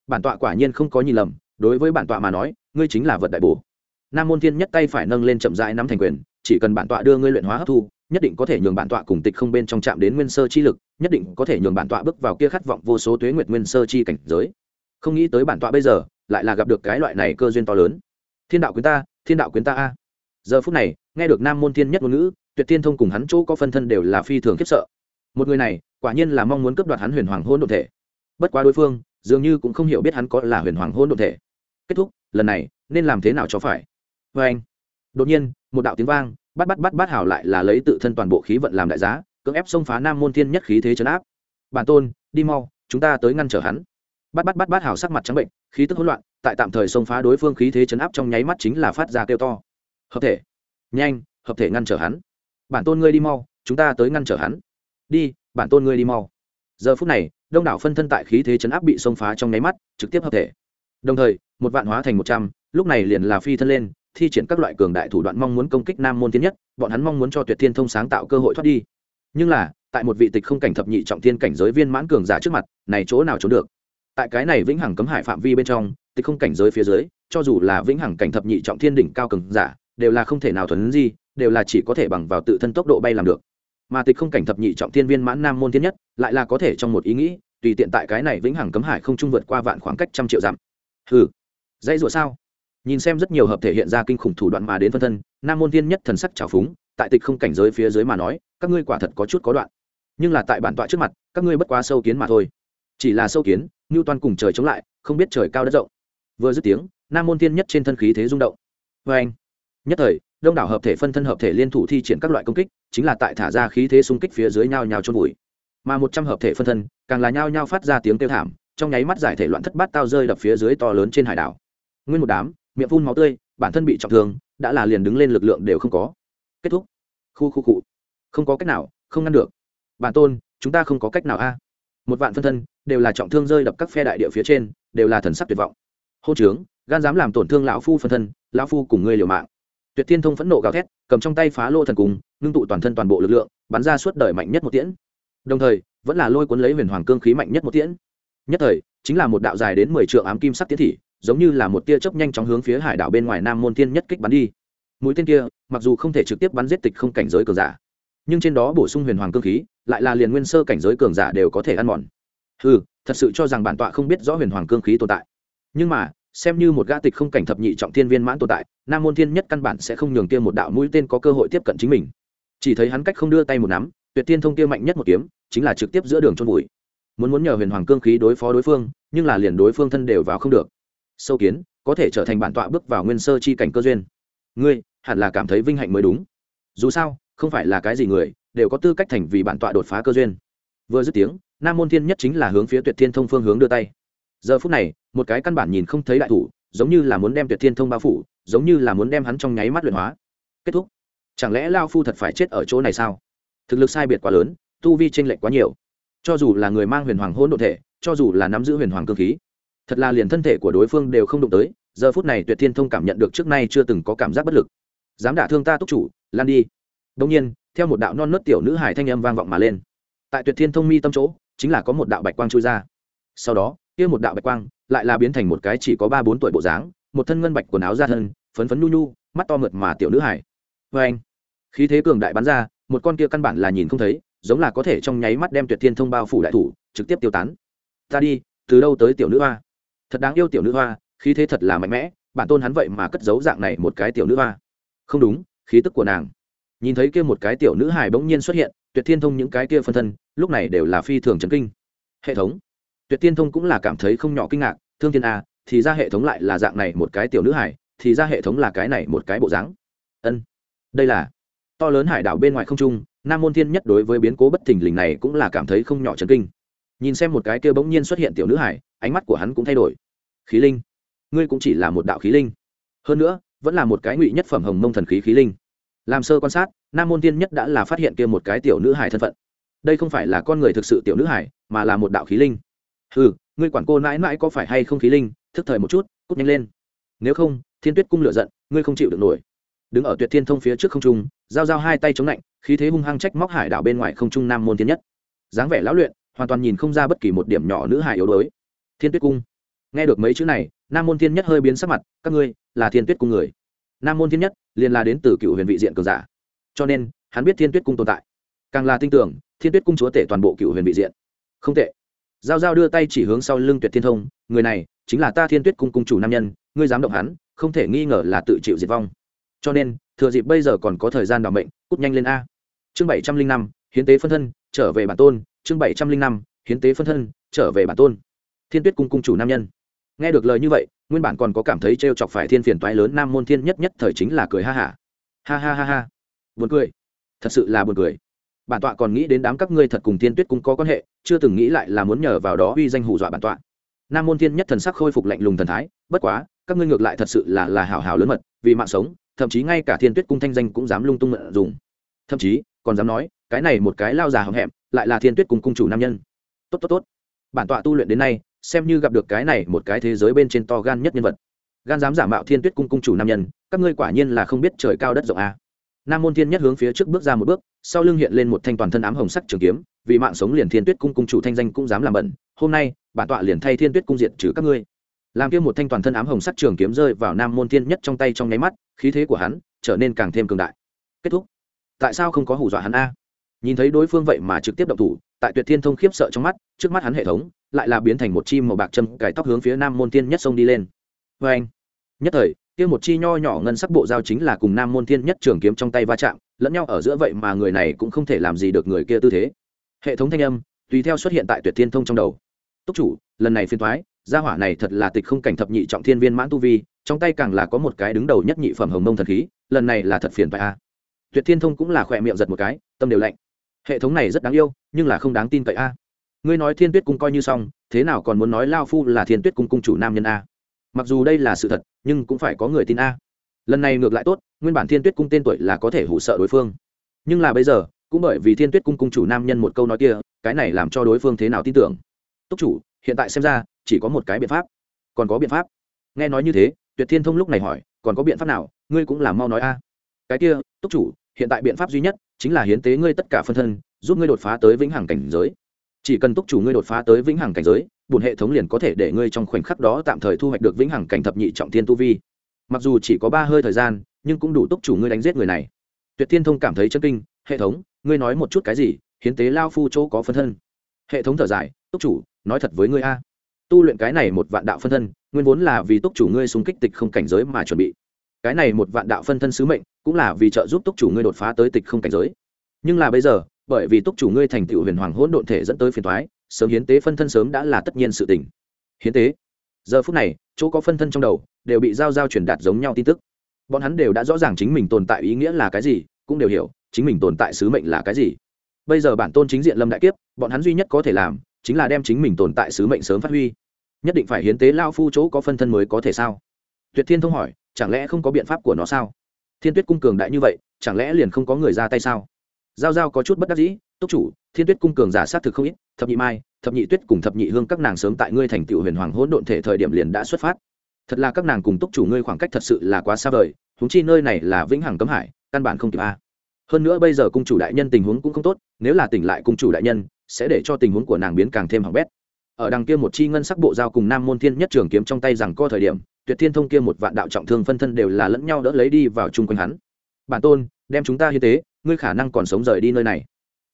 Bản tọa quả nhiên không có nhìn lầm, đối với bản tọa mà nói, ngươi chính là vật đại bổ. Nam môn thiên nhất tay phải nâng lên chậm rãi nắm thành quyền, chỉ cần bản tọa đưa ngươi luyện hóa hấp thu, nhất định có thể nhường bản tọa cùng tịch không bên trong chạm đến nguyên sơ chi lực, nhất định có thể nhường bản tọa bước vào kia khát vọng vô số tuế nguyệt nguyên sơ chi cảnh giới. Không nghĩ tới bản tọa bây giờ, lại là gặp được cái loại này cơ duyên to lớn. Thiên đạo quyến ta, thiên đạo quyến ta a. Giờ phút này, nghe được nam môn thiên nhất ngôn ngữ tuyệt thiên thông cùng hắn chỗ có phân thân đều là phi thường khiếp sợ. Một người này, quả nhiên là mong muốn cướp đoạt hắn huyền hoàng hôn đ ộ thể. Bất quá đối phương, dường như cũng không hiểu biết hắn có là huyền hoàng hôn đ ộ thể. Kết thúc, lần này, nên làm thế nào cho phải? Vê anh, đột nhiên, một đạo tiếng vang, bắt bắt bắt bắt hảo lại là lấy tự thân toàn bộ khí vận làm đại giá, cưỡng ép xông phá nam môn thiên nhất khí thế chấn áp. Bản tôn, đi mau, chúng ta tới ngăn trở hắn. Bắt bắt bắt bắt hảo sắc mặt trắng bệnh, khí tức hỗn loạn, tại tạm thời xông phá đối phương khí thế chấn áp trong nháy mắt chính là phát ra kêu to. Hợp thể. Nhanh, hợp thể ngăn trở hắn bản tôn ngươi đi mau, chúng ta tới ngăn trở hắn. Đi, bản tôn ngươi đi mau. Giờ phút này, đông đảo phân thân tại khí thế chấn áp bị xông phá trong nháy mắt, trực tiếp hợp thể. Đồng thời, một vạn hóa thành một trăm, lúc này liền là phi thân lên, thi triển các loại cường đại thủ đoạn mong muốn công kích nam môn tiến nhất, bọn hắn mong muốn cho tuyệt thiên thông sáng tạo cơ hội thoát đi. Nhưng là, tại một vị tịch không cảnh thập nhị trọng thiên cảnh giới viên mãn cường giả trước mặt, này chỗ nào trốn được? Tại cái này vĩnh hằng cấm hải phạm vi bên trong, tịch không cảnh giới phía dưới, cho dù là vĩnh hằng cảnh thập nhị trọng thiên đỉnh cao cường giả, đều là không thể nào thuần gì đều là chỉ có thể bằng vào tự thân tốc độ bay làm được. Mà tịch không cảnh thập nhị trọng thiên viên mãn nam môn thiên nhất, lại là có thể trong một ý nghĩ, tùy tiện tại cái này vĩnh hằng cấm hải không trung vượt qua vạn khoảng cách trăm triệu dặm. Hừ, dãy rủa sao? Nhìn xem rất nhiều hợp thể hiện ra kinh khủng thủ đoạn mà đến phân thân, nam môn thiên nhất thần sắc trào phúng, tại tịch không cảnh giới phía dưới mà nói, các ngươi quả thật có chút có đoạn. Nhưng là tại bản tọa trước mặt, các ngươi bất quá sâu kiến mà thôi. Chỉ là sâu kiến ngưu toan cùng trời chống lại, không biết trời cao đất rộng. Vừa dứt tiếng, nam môn thiên nhất trên thân khí thế rung động. Vê anh nhất thời đông đảo hợp thể phân thân hợp thể liên thủ thi triển các loại công kích, chính là tại thả ra khí thế xung kích phía dưới nhau nhào trôn vùi. Mà một trăm hợp thể phân thân, càng là nhao nhao phát ra tiếng kêu thảm, trong nháy mắt giải thể loạn thất bát tao rơi đập phía dưới to lớn trên hải đảo. Nguyên một đám, miệng phun máu tươi, bản thân bị trọng thương, đã là liền đứng lên lực lượng đều không có. Kết thúc. Khu khu cụ không có cách nào, không ngăn được. Bản tôn, chúng ta không có cách nào a. Một vạn phân thân, đều là trọng thương rơi đập các phe đại địa phía trên, đều là thần sắc tuyệt vọng. Hô trướng, gan dám làm tổn thương lão phu phân thân, lão phu cùng ngươi liều mạng tuyệt thiên thông phẫn nộ gào thét, cầm trong tay phá lô thần cùng, ngưng tụ toàn thân toàn bộ lực lượng, bắn ra suốt đời mạnh nhất một tiễn. Đồng thời, vẫn là lôi cuốn lấy huyền hoàng cương khí mạnh nhất một tiễn. Nhất thời, chính là một đạo dài đến mười triệu ám kim sắc tiễn thị, giống như là một tia chớp nhanh chóng hướng phía hải đảo bên ngoài nam môn thiên nhất kích bắn đi. Mũi tên kia, mặc dù không thể trực tiếp bắn giết tịch không cảnh giới cường giả, nhưng trên đó bổ sung huyền hoàng cương khí, lại là liền nguyên sơ cảnh giới cường giả đều có thể ăn mòn. Ừ thật sự cho rằng bản tọa không biết rõ huyền hoàng cương khí tồn tại. Nhưng mà xem như một gã tịch không cảnh thập nhị trọng thiên viên mãn tồn tại, nam môn thiên nhất căn bản sẽ không nhường kia một đạo mũi tên có cơ hội tiếp cận chính mình. Chỉ thấy hắn cách không đưa tay một nắm, tuyệt tiên thông kia mạnh nhất một kiếm, chính là trực tiếp giữa đường trôn bụi. Muốn muốn nhờ huyền hoàng cương khí đối phó đối phương, nhưng là liền đối phương thân đều vào không được. Sâu kiến, có thể trở thành bản tọa bước vào nguyên sơ chi cảnh cơ duyên. Ngươi, hẳn là cảm thấy vinh hạnh mới đúng. Dù sao, không phải là cái gì người, đều có tư cách thành vì bản tọa đột phá cơ duyên. Vừa dứt tiếng, nam môn thiên nhất chính là hướng phía tuyệt thiên thông phương hướng đưa tay giờ phút này, một cái căn bản nhìn không thấy đại thủ, giống như là muốn đem tuyệt thiên thông bao phủ, giống như là muốn đem hắn trong nháy mắt luyện hóa. Kết thúc. Chẳng lẽ lao phu thật phải chết ở chỗ này sao? Thực lực sai biệt quá lớn, tu vi tranh lệch quá nhiều. Cho dù là người mang huyền hoàng hôn đ ộ thể, cho dù là nắm giữ huyền hoàng cơ khí, thật là liền thân thể của đối phương đều không đụng tới, giờ phút này tuyệt thiên thông cảm nhận được trước nay chưa từng có cảm giác bất lực. Dám đả thương ta túc chủ, lan đi. Đông nhiên, theo một đạo non nớt tiểu nữ hải thanh âm vang vọng mà lên. Tại tuyệt thiên thông mi tâm chỗ, chính là có một đạo bạch quang trôi ra. Sau đó kia một đạo bạch quang lại là biến thành một cái chỉ có ba bốn tuổi bộ dáng, một thân ngân bạch quần áo ra thân, phấn phấn nhu nhu, mắt to mượt mà tiểu nữ hải vê anh, khí thế cường đại bắn ra, một con kia căn bản là nhìn không thấy, giống là có thể trong nháy mắt đem tuyệt thiên thông bao phủ đại thủ, trực tiếp tiêu tán. Ta đi, từ đâu tới tiểu nữ hoa? Thật đáng yêu tiểu nữ hoa, khí thế thật là mạnh mẽ, bản tôn hắn vậy mà cất giấu dạng này một cái tiểu nữ hoa. Không đúng, khí tức của nàng. Nhìn thấy kia một cái tiểu nữ hài bỗng nhiên xuất hiện, tuyệt thiên thông những cái kia phân thân, lúc này đều là phi thường chấn kinh. Hệ thống tuyệt thiên thông cũng là cảm thấy không nhỏ kinh ngạc, thương thiên a, thì ra hệ thống lại là dạng này một cái tiểu nữ hải, thì ra hệ thống là cái này một cái bộ dáng. Ân, đây là to lớn hải đảo bên ngoài không trung, nam môn thiên nhất đối với biến cố bất thình lình này cũng là cảm thấy không nhỏ chấn kinh. Nhìn xem một cái kia bỗng nhiên xuất hiện tiểu nữ hải, ánh mắt của hắn cũng thay đổi. Khí linh, ngươi cũng chỉ là một đạo khí linh. Hơn nữa, vẫn là một cái ngụy nhất phẩm hồng mông thần khí khí linh. Làm sơ quan sát, nam môn tiên nhất đã là phát hiện kia một cái tiểu nữ hải thân phận. Đây không phải là con người thực sự tiểu nữ hải, mà là một đạo khí linh ừ ngươi quản cô mãi mãi có phải hay không khí linh, thức thời một chút, cút nhanh lên. Nếu không, thiên tuyết cung lựa giận, ngươi không chịu được nổi. Đứng ở tuyệt thiên thông phía trước không trung, giao giao hai tay chống lạnh, khí thế hung hăng trách móc hải đảo bên ngoài không trung nam môn Thiên nhất. Dáng vẻ lão luyện, hoàn toàn nhìn không ra bất kỳ một điểm nhỏ nữ hải yếu đuối. Thiên tuyết cung. Nghe được mấy chữ này, nam môn thiên nhất hơi biến sắc mặt, các ngươi, là thiên tuyết cung người. Nam môn thiên nhất, liền là đến từ cựu huyền vị diện cường giả. Cho nên, hắn biết thiên tuyết cung tồn tại. Càng là tin tưởng, thiên tuyết cung chúa tể toàn bộ cựu huyền vị diện. Không tệ giao giao đưa tay chỉ hướng sau lưng tuyệt thiên thông, người này chính là ta thiên tuyết cung cung chủ nam nhân, ngươi dám động hắn, không thể nghi ngờ là tự chịu diệt vong. Cho nên, thừa dịp bây giờ còn có thời gian đ ỏ mệnh, cút nhanh lên a. Chương bảy trăm linh năm, hiến tế phân thân, trở về bản tôn. Chương bảy trăm linh năm, hiến tế phân thân, trở về bản tôn. Thiên tuyết cung cung chủ nam nhân. Nghe được lời như vậy, nguyên bản còn có cảm thấy t chọc phải thiên phiền toái lớn nam môn thiên nhất nhất thời chính là cười ha hả. Ha. ha ha ha ha. Buồn cười. Thật sự là buồn cười bản tọa còn nghĩ đến đám các ngươi thật cùng thiên tuyết cung có quan hệ, chưa từng nghĩ lại là muốn nhờ vào đó uy danh hù dọa bản tọa. Nam môn thiên nhất thần sắc khôi phục lạnh lùng thần thái, bất quá, các ngươi ngược lại thật sự là là hảo hảo lớn mật, vì mạng sống, thậm chí ngay cả thiên tuyết cung thanh danh cũng dám lung tung mượn dùng. Thậm chí, còn dám nói, cái này một cái lao già hậm hẹm lại là thiên tuyết cung cung chủ nam nhân. Tốt tốt tốt. Bản tọa tu luyện đến nay, xem như gặp được cái này một cái thế giới bên trên to gan nhất nhân vật. Gan dám giả mạo thiên tuyết cung cung chủ nam nhân, các ngươi quả nhiên là không biết trời cao đất rộng a nam môn thiên nhất hướng phía trước bước ra một bước, sau lưng hiện lên một thanh toàn thân ám hồng sắc trường kiếm, vì mạng sống liền thiên tuyết cung cung chủ thanh danh cũng dám làm bẩn, hôm nay, bản tọa liền thay thiên tuyết cung diệt trừ các ngươi. Làm kia một thanh toàn thân ám hồng sắc trường kiếm rơi vào nam môn thiên nhất trong tay trong nháy mắt, khí thế của hắn trở nên càng thêm cường đại. Kết thúc. Tại sao không có hù dọa hắn a? Nhìn thấy đối phương vậy mà trực tiếp động thủ, tại tuyệt thiên thông khiếp sợ trong mắt, trước mắt hắn hệ thống lại là biến thành một chim màu bạc châm cải tóc hướng phía nam môn thiên nhất sông đi lên. Vê anh nhất thời kia một chi nho nhỏ ngân sắc bộ dao chính là cùng nam môn thiên nhất trường kiếm trong tay va chạm, lẫn nhau ở giữa vậy mà người này cũng không thể làm gì được người kia tư thế. Hệ thống thanh âm, tùy theo xuất hiện tại tuyệt thiên thông trong đầu. Túc chủ, lần này phiên thoái gia hỏa này thật là tịch không cảnh thập nhị trọng thiên viên mãn tu vi, trong tay càng là có một cái đứng đầu nhất nhị phẩm hồng mông thần khí, lần này là thật phiền phải a. Tuyệt thiên thông cũng là khỏe miệng giật một cái, tâm đều lạnh. Hệ thống này rất đáng yêu, nhưng là không đáng tin cậy a. Ngươi nói thiên tuyết cung coi như xong, thế nào còn muốn nói lao phu là thiên tuyết cung cung chủ nam nhân a? Mặc dù đây là sự thật, nhưng cũng phải có người tin a. Lần này ngược lại tốt, nguyên bản thiên tuyết cung tên tuổi là có thể hủ sợ đối phương. Nhưng là bây giờ, cũng bởi vì thiên tuyết cung cung chủ nam nhân một câu nói kia, cái này làm cho đối phương thế nào tin tưởng? Túc chủ, hiện tại xem ra, chỉ có một cái biện pháp. Còn có biện pháp? Nghe nói như thế, tuyệt thiên thông lúc này hỏi, còn có biện pháp nào? Ngươi cũng làm mau nói a. Cái kia, túc chủ, hiện tại biện pháp duy nhất, chính là hiến tế ngươi tất cả phân thân, giúp ngươi đột phá tới vĩnh hằng cảnh giới. Chỉ cần túc chủ ngươi đột phá tới vĩnh hằng cảnh giới bùn hệ thống liền có thể để ngươi trong khoảnh khắc đó tạm thời thu hoạch được vĩnh hằng cảnh thập nhị trọng thiên tu vi. Mặc dù chỉ có ba hơi thời gian, nhưng cũng đủ túc chủ ngươi đánh giết người này. Tuyệt thiên thông cảm thấy chân kinh, hệ thống, ngươi nói một chút cái gì? Hiến tế lao phu chỗ có phân thân. Hệ thống thở dài, túc chủ, nói thật với ngươi a. Tu luyện cái này một vạn đạo phân thân, nguyên vốn là vì túc chủ ngươi xung kích tịch không cảnh giới mà chuẩn bị. Cái này một vạn đạo phân thân sứ mệnh, cũng là vì trợ giúp túc chủ ngươi đột phá tới tịch không cảnh giới. Nhưng là bây giờ, bởi vì túc chủ ngươi thành tựu huyền hoàng hỗn độn thể dẫn tới phiền thoái sớm hiến tế phân thân sớm đã là tất nhiên sự tình. Hiến tế? Giờ phút này, chỗ có phân thân trong đầu đều bị giao giao truyền đạt giống nhau tin tức. Bọn hắn đều đã rõ ràng chính mình tồn tại ý nghĩa là cái gì, cũng đều hiểu chính mình tồn tại sứ mệnh là cái gì. Bây giờ bản tôn chính diện lâm đại kiếp, bọn hắn duy nhất có thể làm chính là đem chính mình tồn tại sứ mệnh sớm phát huy. Nhất định phải hiến tế lao phu chỗ có phân thân mới có thể sao? Tuyệt thiên thông hỏi, chẳng lẽ không có biện pháp của nó sao? Thiên tuyết cung cường đại như vậy, chẳng lẽ liền không có người ra tay sao? Giao giao có chút bất đắc dĩ, túc chủ, thiên tuyết cung cường giả sát thực không ít thập nhị mai, thập nhị tuyết cùng thập nhị hương các nàng sớm tại ngươi thành tựu huyền hoàng hỗn độn thể thời điểm liền đã xuất phát. Thật là các nàng cùng túc chủ ngươi khoảng cách thật sự là quá xa vời húng chi nơi này là vĩnh hằng cấm hải, căn bản không kịp a. Hơn nữa bây giờ cung chủ đại nhân tình huống cũng không tốt, nếu là tỉnh lại cung chủ đại nhân, sẽ để cho tình huống của nàng biến càng thêm hỏng bét. Ở đằng kia một chi ngân sắc bộ giao cùng nam môn thiên nhất trường kiếm trong tay rằng co thời điểm, tuyệt thiên thông kia một vạn đạo trọng thương phân thân đều là lẫn nhau đỡ lấy đi vào chung quanh hắn. Bản tôn, đem chúng ta hiến tế ngươi khả năng còn sống rời đi nơi này.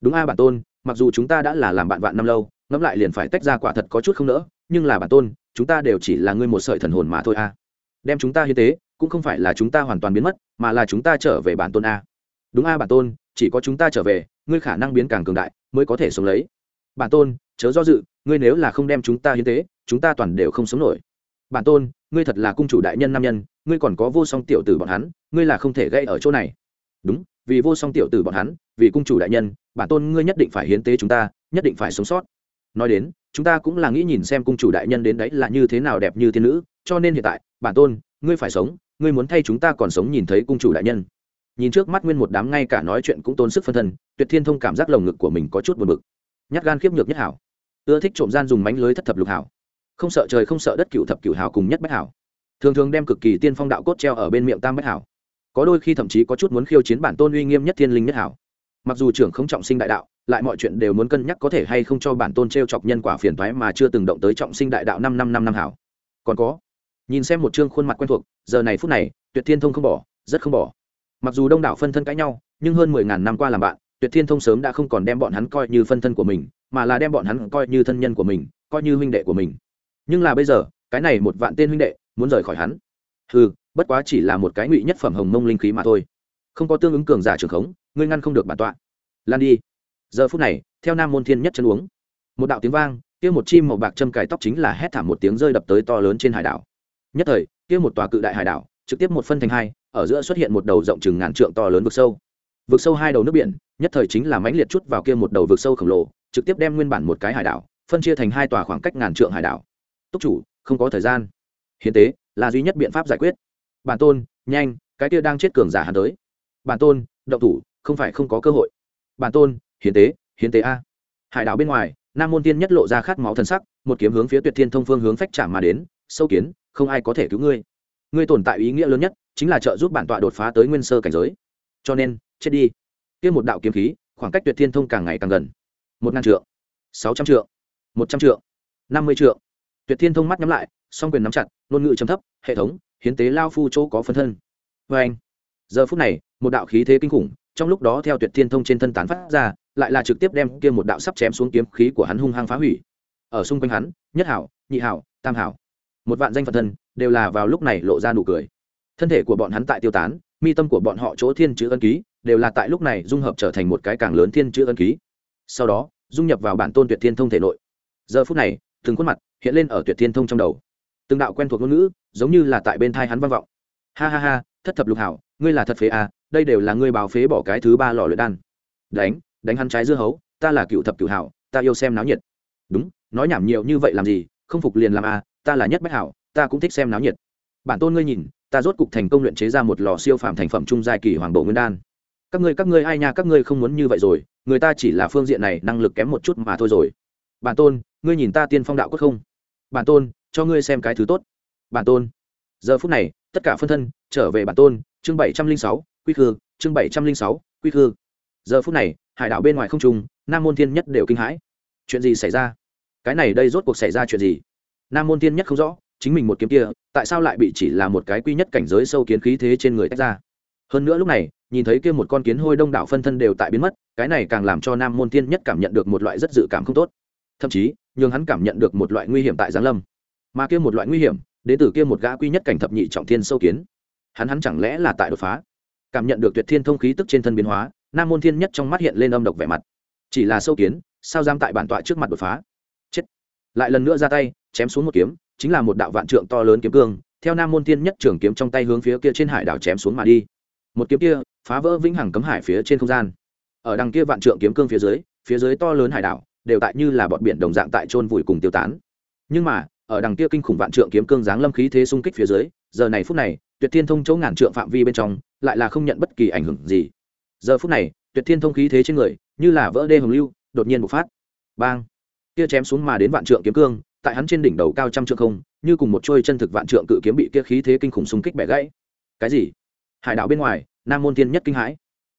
Đúng a, bản tôn mặc dù chúng ta đã là làm bạn vạn năm lâu, ngẫm lại liền phải tách ra quả thật có chút không nỡ, nhưng là bản tôn, chúng ta đều chỉ là ngươi một sợi thần hồn mà thôi a. Đem chúng ta hiến tế, cũng không phải là chúng ta hoàn toàn biến mất, mà là chúng ta trở về bản tôn a. Đúng a bản tôn, chỉ có chúng ta trở về, ngươi khả năng biến càng cường đại, mới có thể sống lấy. Bản tôn, chớ do dự, ngươi nếu là không đem chúng ta hiến tế, chúng ta toàn đều không sống nổi. Bản tôn, ngươi thật là cung chủ đại nhân nam nhân, ngươi còn có vô song tiểu tử bọn hắn, ngươi là không thể gây ở chỗ này. Đúng vì vô song tiểu tử bọn hắn, vì cung chủ đại nhân, bản tôn ngươi nhất định phải hiến tế chúng ta, nhất định phải sống sót. Nói đến, chúng ta cũng là nghĩ nhìn xem cung chủ đại nhân đến đấy là như thế nào đẹp như thiên nữ, cho nên hiện tại, bản tôn, ngươi phải sống, ngươi muốn thay chúng ta còn sống nhìn thấy cung chủ đại nhân. Nhìn trước mắt nguyên một đám ngay cả nói chuyện cũng tốn sức phân thân, tuyệt thiên thông cảm giác lồng ngực của mình có chút buồn bực. Nhát gan khiếp nhược nhất hảo. Ưa thích trộm gian dùng mánh lưới thất thập lục hảo. Không sợ trời không sợ đất cựu thập cựu hảo cùng nhất bách hảo. Thường thường đem cực kỳ tiên phong đạo cốt treo ở bên miệng tam bách hảo có đôi khi thậm chí có chút muốn khiêu chiến bản tôn uy nghiêm nhất thiên linh nhất hảo. Mặc dù trưởng không trọng sinh đại đạo, lại mọi chuyện đều muốn cân nhắc có thể hay không cho bản tôn t r e o chọc nhân quả phiền thoái mà chưa từng động tới trọng sinh đại đạo năm năm năm năm hảo. Còn có, nhìn xem một chương khuôn mặt quen thuộc, giờ này phút này, tuyệt thiên thông không bỏ, rất không bỏ. Mặc dù đông đảo phân thân cãi nhau, nhưng hơn mười ngàn năm qua làm bạn, tuyệt thiên thông sớm đã không còn đem bọn hắn coi như phân thân của mình, mà là đem bọn hắn coi như thân nhân của mình, coi như huynh đệ của mình. Nhưng là bây giờ, cái này một vạn tên huynh đệ, muốn rời khỏi hắn. Ừ bất quá chỉ là một cái ngụy nhất phẩm hồng mông linh khí mà thôi. Không có tương ứng cường giả trường khống, ngươi ngăn không được bản tọa. Lan đi. Giờ phút này, theo nam môn thiên nhất chân uống, một đạo tiếng vang, kia một chim màu bạc châm cài tóc chính là hét thảm một tiếng rơi đập tới to lớn trên hải đảo. Nhất thời, kia một tòa cự đại hải đảo, trực tiếp một phân thành hai, ở giữa xuất hiện một đầu rộng chừng ngàn trượng to lớn vực sâu. Vực sâu hai đầu nước biển, nhất thời chính là mãnh liệt chút vào kia một đầu vực sâu khổng lồ, trực tiếp đem nguyên bản một cái hải đảo, phân chia thành hai tòa khoảng cách ngàn trượng hải đảo. Túc chủ, không có thời gian. Hiến tế, là duy nhất biện pháp giải quyết bản tôn, nhanh, cái kia đang chết cường giả hắn tới. Bản tôn, động thủ, không phải không có cơ hội. Bản tôn, hiến tế hiến tế a. Hải đảo bên ngoài, nam môn tiên nhất lộ ra khát máu thần sắc, một kiếm hướng phía tuyệt thiên thông phương hướng phách trả mà đến, sâu kiến, không ai có thể cứu ngươi. Ngươi tồn tại ý nghĩa lớn nhất, chính là trợ giúp bản tọa đột phá tới nguyên sơ cảnh giới. Cho nên, chết đi. Kia một đạo kiếm khí, khoảng cách tuyệt thiên thông càng ngày càng gần. Một ngàn trượng, sáu trăm trượng, một trăm trượng, năm mươi trượng. Tuyệt thiên thông mắt nhắm lại, song quyền nắm chặt, ngôn ngữ chấm thấp, hệ thống hiến tế lao phu chỗ có phân thân. Vê anh, giờ phút này, một đạo khí thế kinh khủng, trong lúc đó theo tuyệt thiên thông trên thân tán phát ra, lại là trực tiếp đem kia một đạo sắp chém xuống kiếm khí của hắn hung hăng phá hủy. Ở xung quanh hắn, nhất hảo, nhị hảo, tam hảo, một vạn danh phật thân đều là vào lúc này lộ ra nụ cười. Thân thể của bọn hắn tại tiêu tán, mi tâm của bọn họ chỗ thiên chữ ân ký, đều là tại lúc này dung hợp trở thành một cái càng lớn thiên chữ ân ký. Sau đó, dung nhập vào bản tôn tuyệt thiên thông thể nội. Giờ phút này, từng khuôn mặt hiện lên ở tuyệt thiên thông trong đầu. Từng đạo quen thuộc ngôn ngữ giống như là tại bên thai hắn vang vọng. Ha ha ha, thất thập lục hảo, ngươi là thật phế à đây đều là ngươi bào phế bỏ cái thứ ba lò luyện đan. Đánh đánh hắn trái dưa hấu, ta là cựu thập cựu hảo, ta yêu xem náo nhiệt. Đúng, nói nhảm nhiều như vậy làm gì, không phục liền làm à ta là nhất bách hảo, ta cũng thích xem náo nhiệt. Bản tôn ngươi nhìn, ta rốt cục thành công luyện chế ra một lò siêu phàm thành phẩm trung giai kỳ hoàng bộ nguyên đan. Các ngươi các ngươi ai nha, các ngươi không muốn như vậy rồi, người ta chỉ là phương diện này năng lực kém một chút mà thôi rồi. Bản tôn, ngươi nhìn ta tiên phong đạo cốt không? Bản tôn, cho ngươi xem cái thứ tốt bản tôn. Giờ phút này, tất cả phân thân trở về bản tôn, chương bảy trăm linh sáu, quy khư, chương bảy trăm linh sáu, quy khư. Giờ phút này, hải đảo bên ngoài không trung, nam môn thiên nhất đều kinh hãi. Chuyện gì xảy ra? Cái này đây rốt cuộc xảy ra chuyện gì? Nam môn thiên nhất không rõ, chính mình một kiếm kia, tại sao lại bị chỉ là một cái quy nhất cảnh giới sâu kiến khí thế trên người tách ra? Hơn nữa lúc này, nhìn thấy kia một con kiến hôi đông đảo phân thân đều tại biến mất, cái này càng làm cho nam môn thiên nhất cảm nhận được một loại rất dự cảm không tốt. Thậm chí, nhường hắn cảm nhận được một loại nguy hiểm tại giáng lâm. Mà kia một loại nguy hiểm đến từ kia một gã quy nhất cảnh thập nhị trọng thiên sâu kiến. Hắn hắn chẳng lẽ là tại đột phá? Cảm nhận được tuyệt thiên thông khí tức trên thân biến hóa, nam môn thiên nhất trong mắt hiện lên âm độc vẻ mặt. Chỉ là sâu kiến, sao giam tại bản tọa trước mặt đột phá? Chết! Lại lần nữa ra tay, chém xuống một kiếm, chính là một đạo vạn trượng to lớn kiếm cương, theo nam môn thiên nhất trường kiếm trong tay hướng phía kia trên hải đảo chém xuống mà đi. Một kiếm kia, phá vỡ vĩnh hằng cấm hải phía trên không gian. Ở đằng kia vạn trượng kiếm cương phía dưới phía dưới to lớn hải đảo, đều tại như là bọn biển đồng dạng tại trôn vùi cùng tiêu tán. Nhưng mà ở đằng kia kinh khủng vạn trượng kiếm cương giáng lâm khí thế xung kích phía dưới, giờ này phút này, tuyệt thiên thông chỗ ngàn trượng phạm vi bên trong, lại là không nhận bất kỳ ảnh hưởng gì. Giờ phút này, tuyệt thiên thông khí thế trên người, như là vỡ đê hồng lưu, đột nhiên bộc phát. Bang! Kia chém xuống mà đến vạn trượng kiếm cương, tại hắn trên đỉnh đầu cao trăm trượng không, như cùng một trôi chân thực vạn trượng cự kiếm bị kia khí thế kinh khủng xung kích bẻ gãy. Cái gì? Hải đảo bên ngoài, nam môn thiên nhất kinh hãi.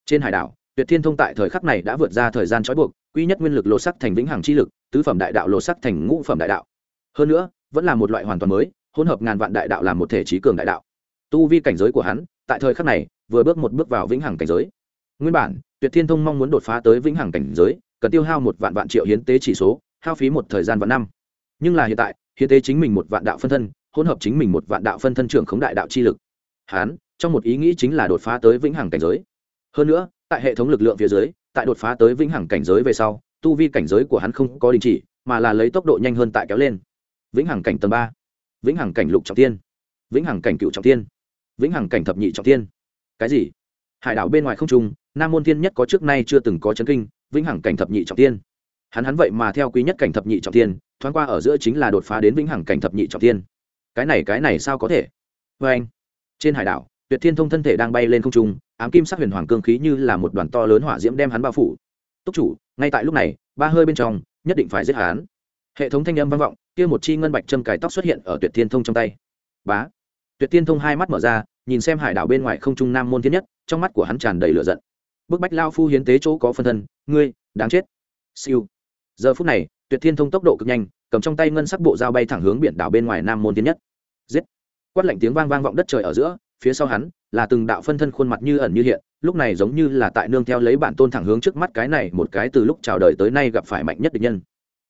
Trên hải đảo, tuyệt thiên thông tại thời khắc này đã vượt ra thời gian trói buộc, quy nhất nguyên lực lộ sắc thành vĩnh hằng chi lực, tứ phẩm đại đạo lộ sắc thành ngũ phẩm đại đạo hơn nữa, vẫn là một loại hoàn toàn mới, hỗn hợp ngàn vạn đại đạo làm một thể trí cường đại đạo. Tu vi cảnh giới của hắn, tại thời khắc này, vừa bước một bước vào vĩnh hằng cảnh giới. Nguyên bản, tuyệt thiên thông mong muốn đột phá tới vĩnh hằng cảnh giới, cần tiêu hao một vạn vạn triệu hiến tế chỉ số, hao phí một thời gian vạn năm. Nhưng là hiện tại, hiến tế chính mình một vạn đạo phân thân, hỗn hợp chính mình một vạn đạo phân thân trưởng khống đại đạo chi lực. Hắn, trong một ý nghĩ chính là đột phá tới vĩnh hằng cảnh giới. Hơn nữa, tại hệ thống lực lượng phía dưới, tại đột phá tới vĩnh hằng cảnh giới về sau, tu vi cảnh giới của hắn không có đình chỉ, mà là lấy tốc độ nhanh hơn tại kéo lên vĩnh hằng cảnh tầng ba. Vĩnh hằng cảnh lục trọng tiên vĩnh hằng cảnh cựu trọng tiên vĩnh hằng cảnh thập nhị trọng tiên cái gì? Hải đảo bên ngoài không trung, nam môn thiên nhất có trước nay chưa từng có chấn kinh, vĩnh hằng cảnh thập nhị trọng tiên hắn hắn vậy mà theo quý nhất cảnh thập nhị trọng tiên thoáng qua ở giữa chính là đột phá đến vĩnh hằng cảnh thập nhị trọng tiên cái này cái này sao có thể? Vê anh. Trên hải đảo, tuyệt thiên thông thân thể đang bay lên không trung, ám kim sắc huyền hoàng cương khí như là một đoàn to lớn hỏa diễm đem hắn bao phủ. Túc chủ, ngay tại lúc này, ba hơi bên trong, nhất định phải giết hắn hệ thống thanh âm vang vọng, kia một chi ngân bạch châm cài tóc xuất hiện ở tuyệt thiên thông trong tay. Bá! Tuyệt thiên thông hai mắt mở ra, nhìn xem hải đảo bên ngoài không trung nam môn thiên nhất, trong mắt của hắn tràn đầy lửa giận. Bức bách lao phu hiến tế chỗ có phân thân, ngươi, đáng chết. Siêu! Giờ phút này, tuyệt thiên thông tốc độ cực nhanh, cầm trong tay ngân sắc bộ dao bay thẳng hướng biển đảo bên ngoài nam môn thiên nhất. Giết! Quát lạnh tiếng vang vang vọng đất trời ở giữa, phía sau hắn là từng đạo phân thân khuôn mặt như ẩn như hiện, lúc này giống như là tại nương theo lấy bản tôn thẳng hướng trước mắt cái này, một cái từ lúc chào đời tới nay gặp phải mạnh nhất địch nhân.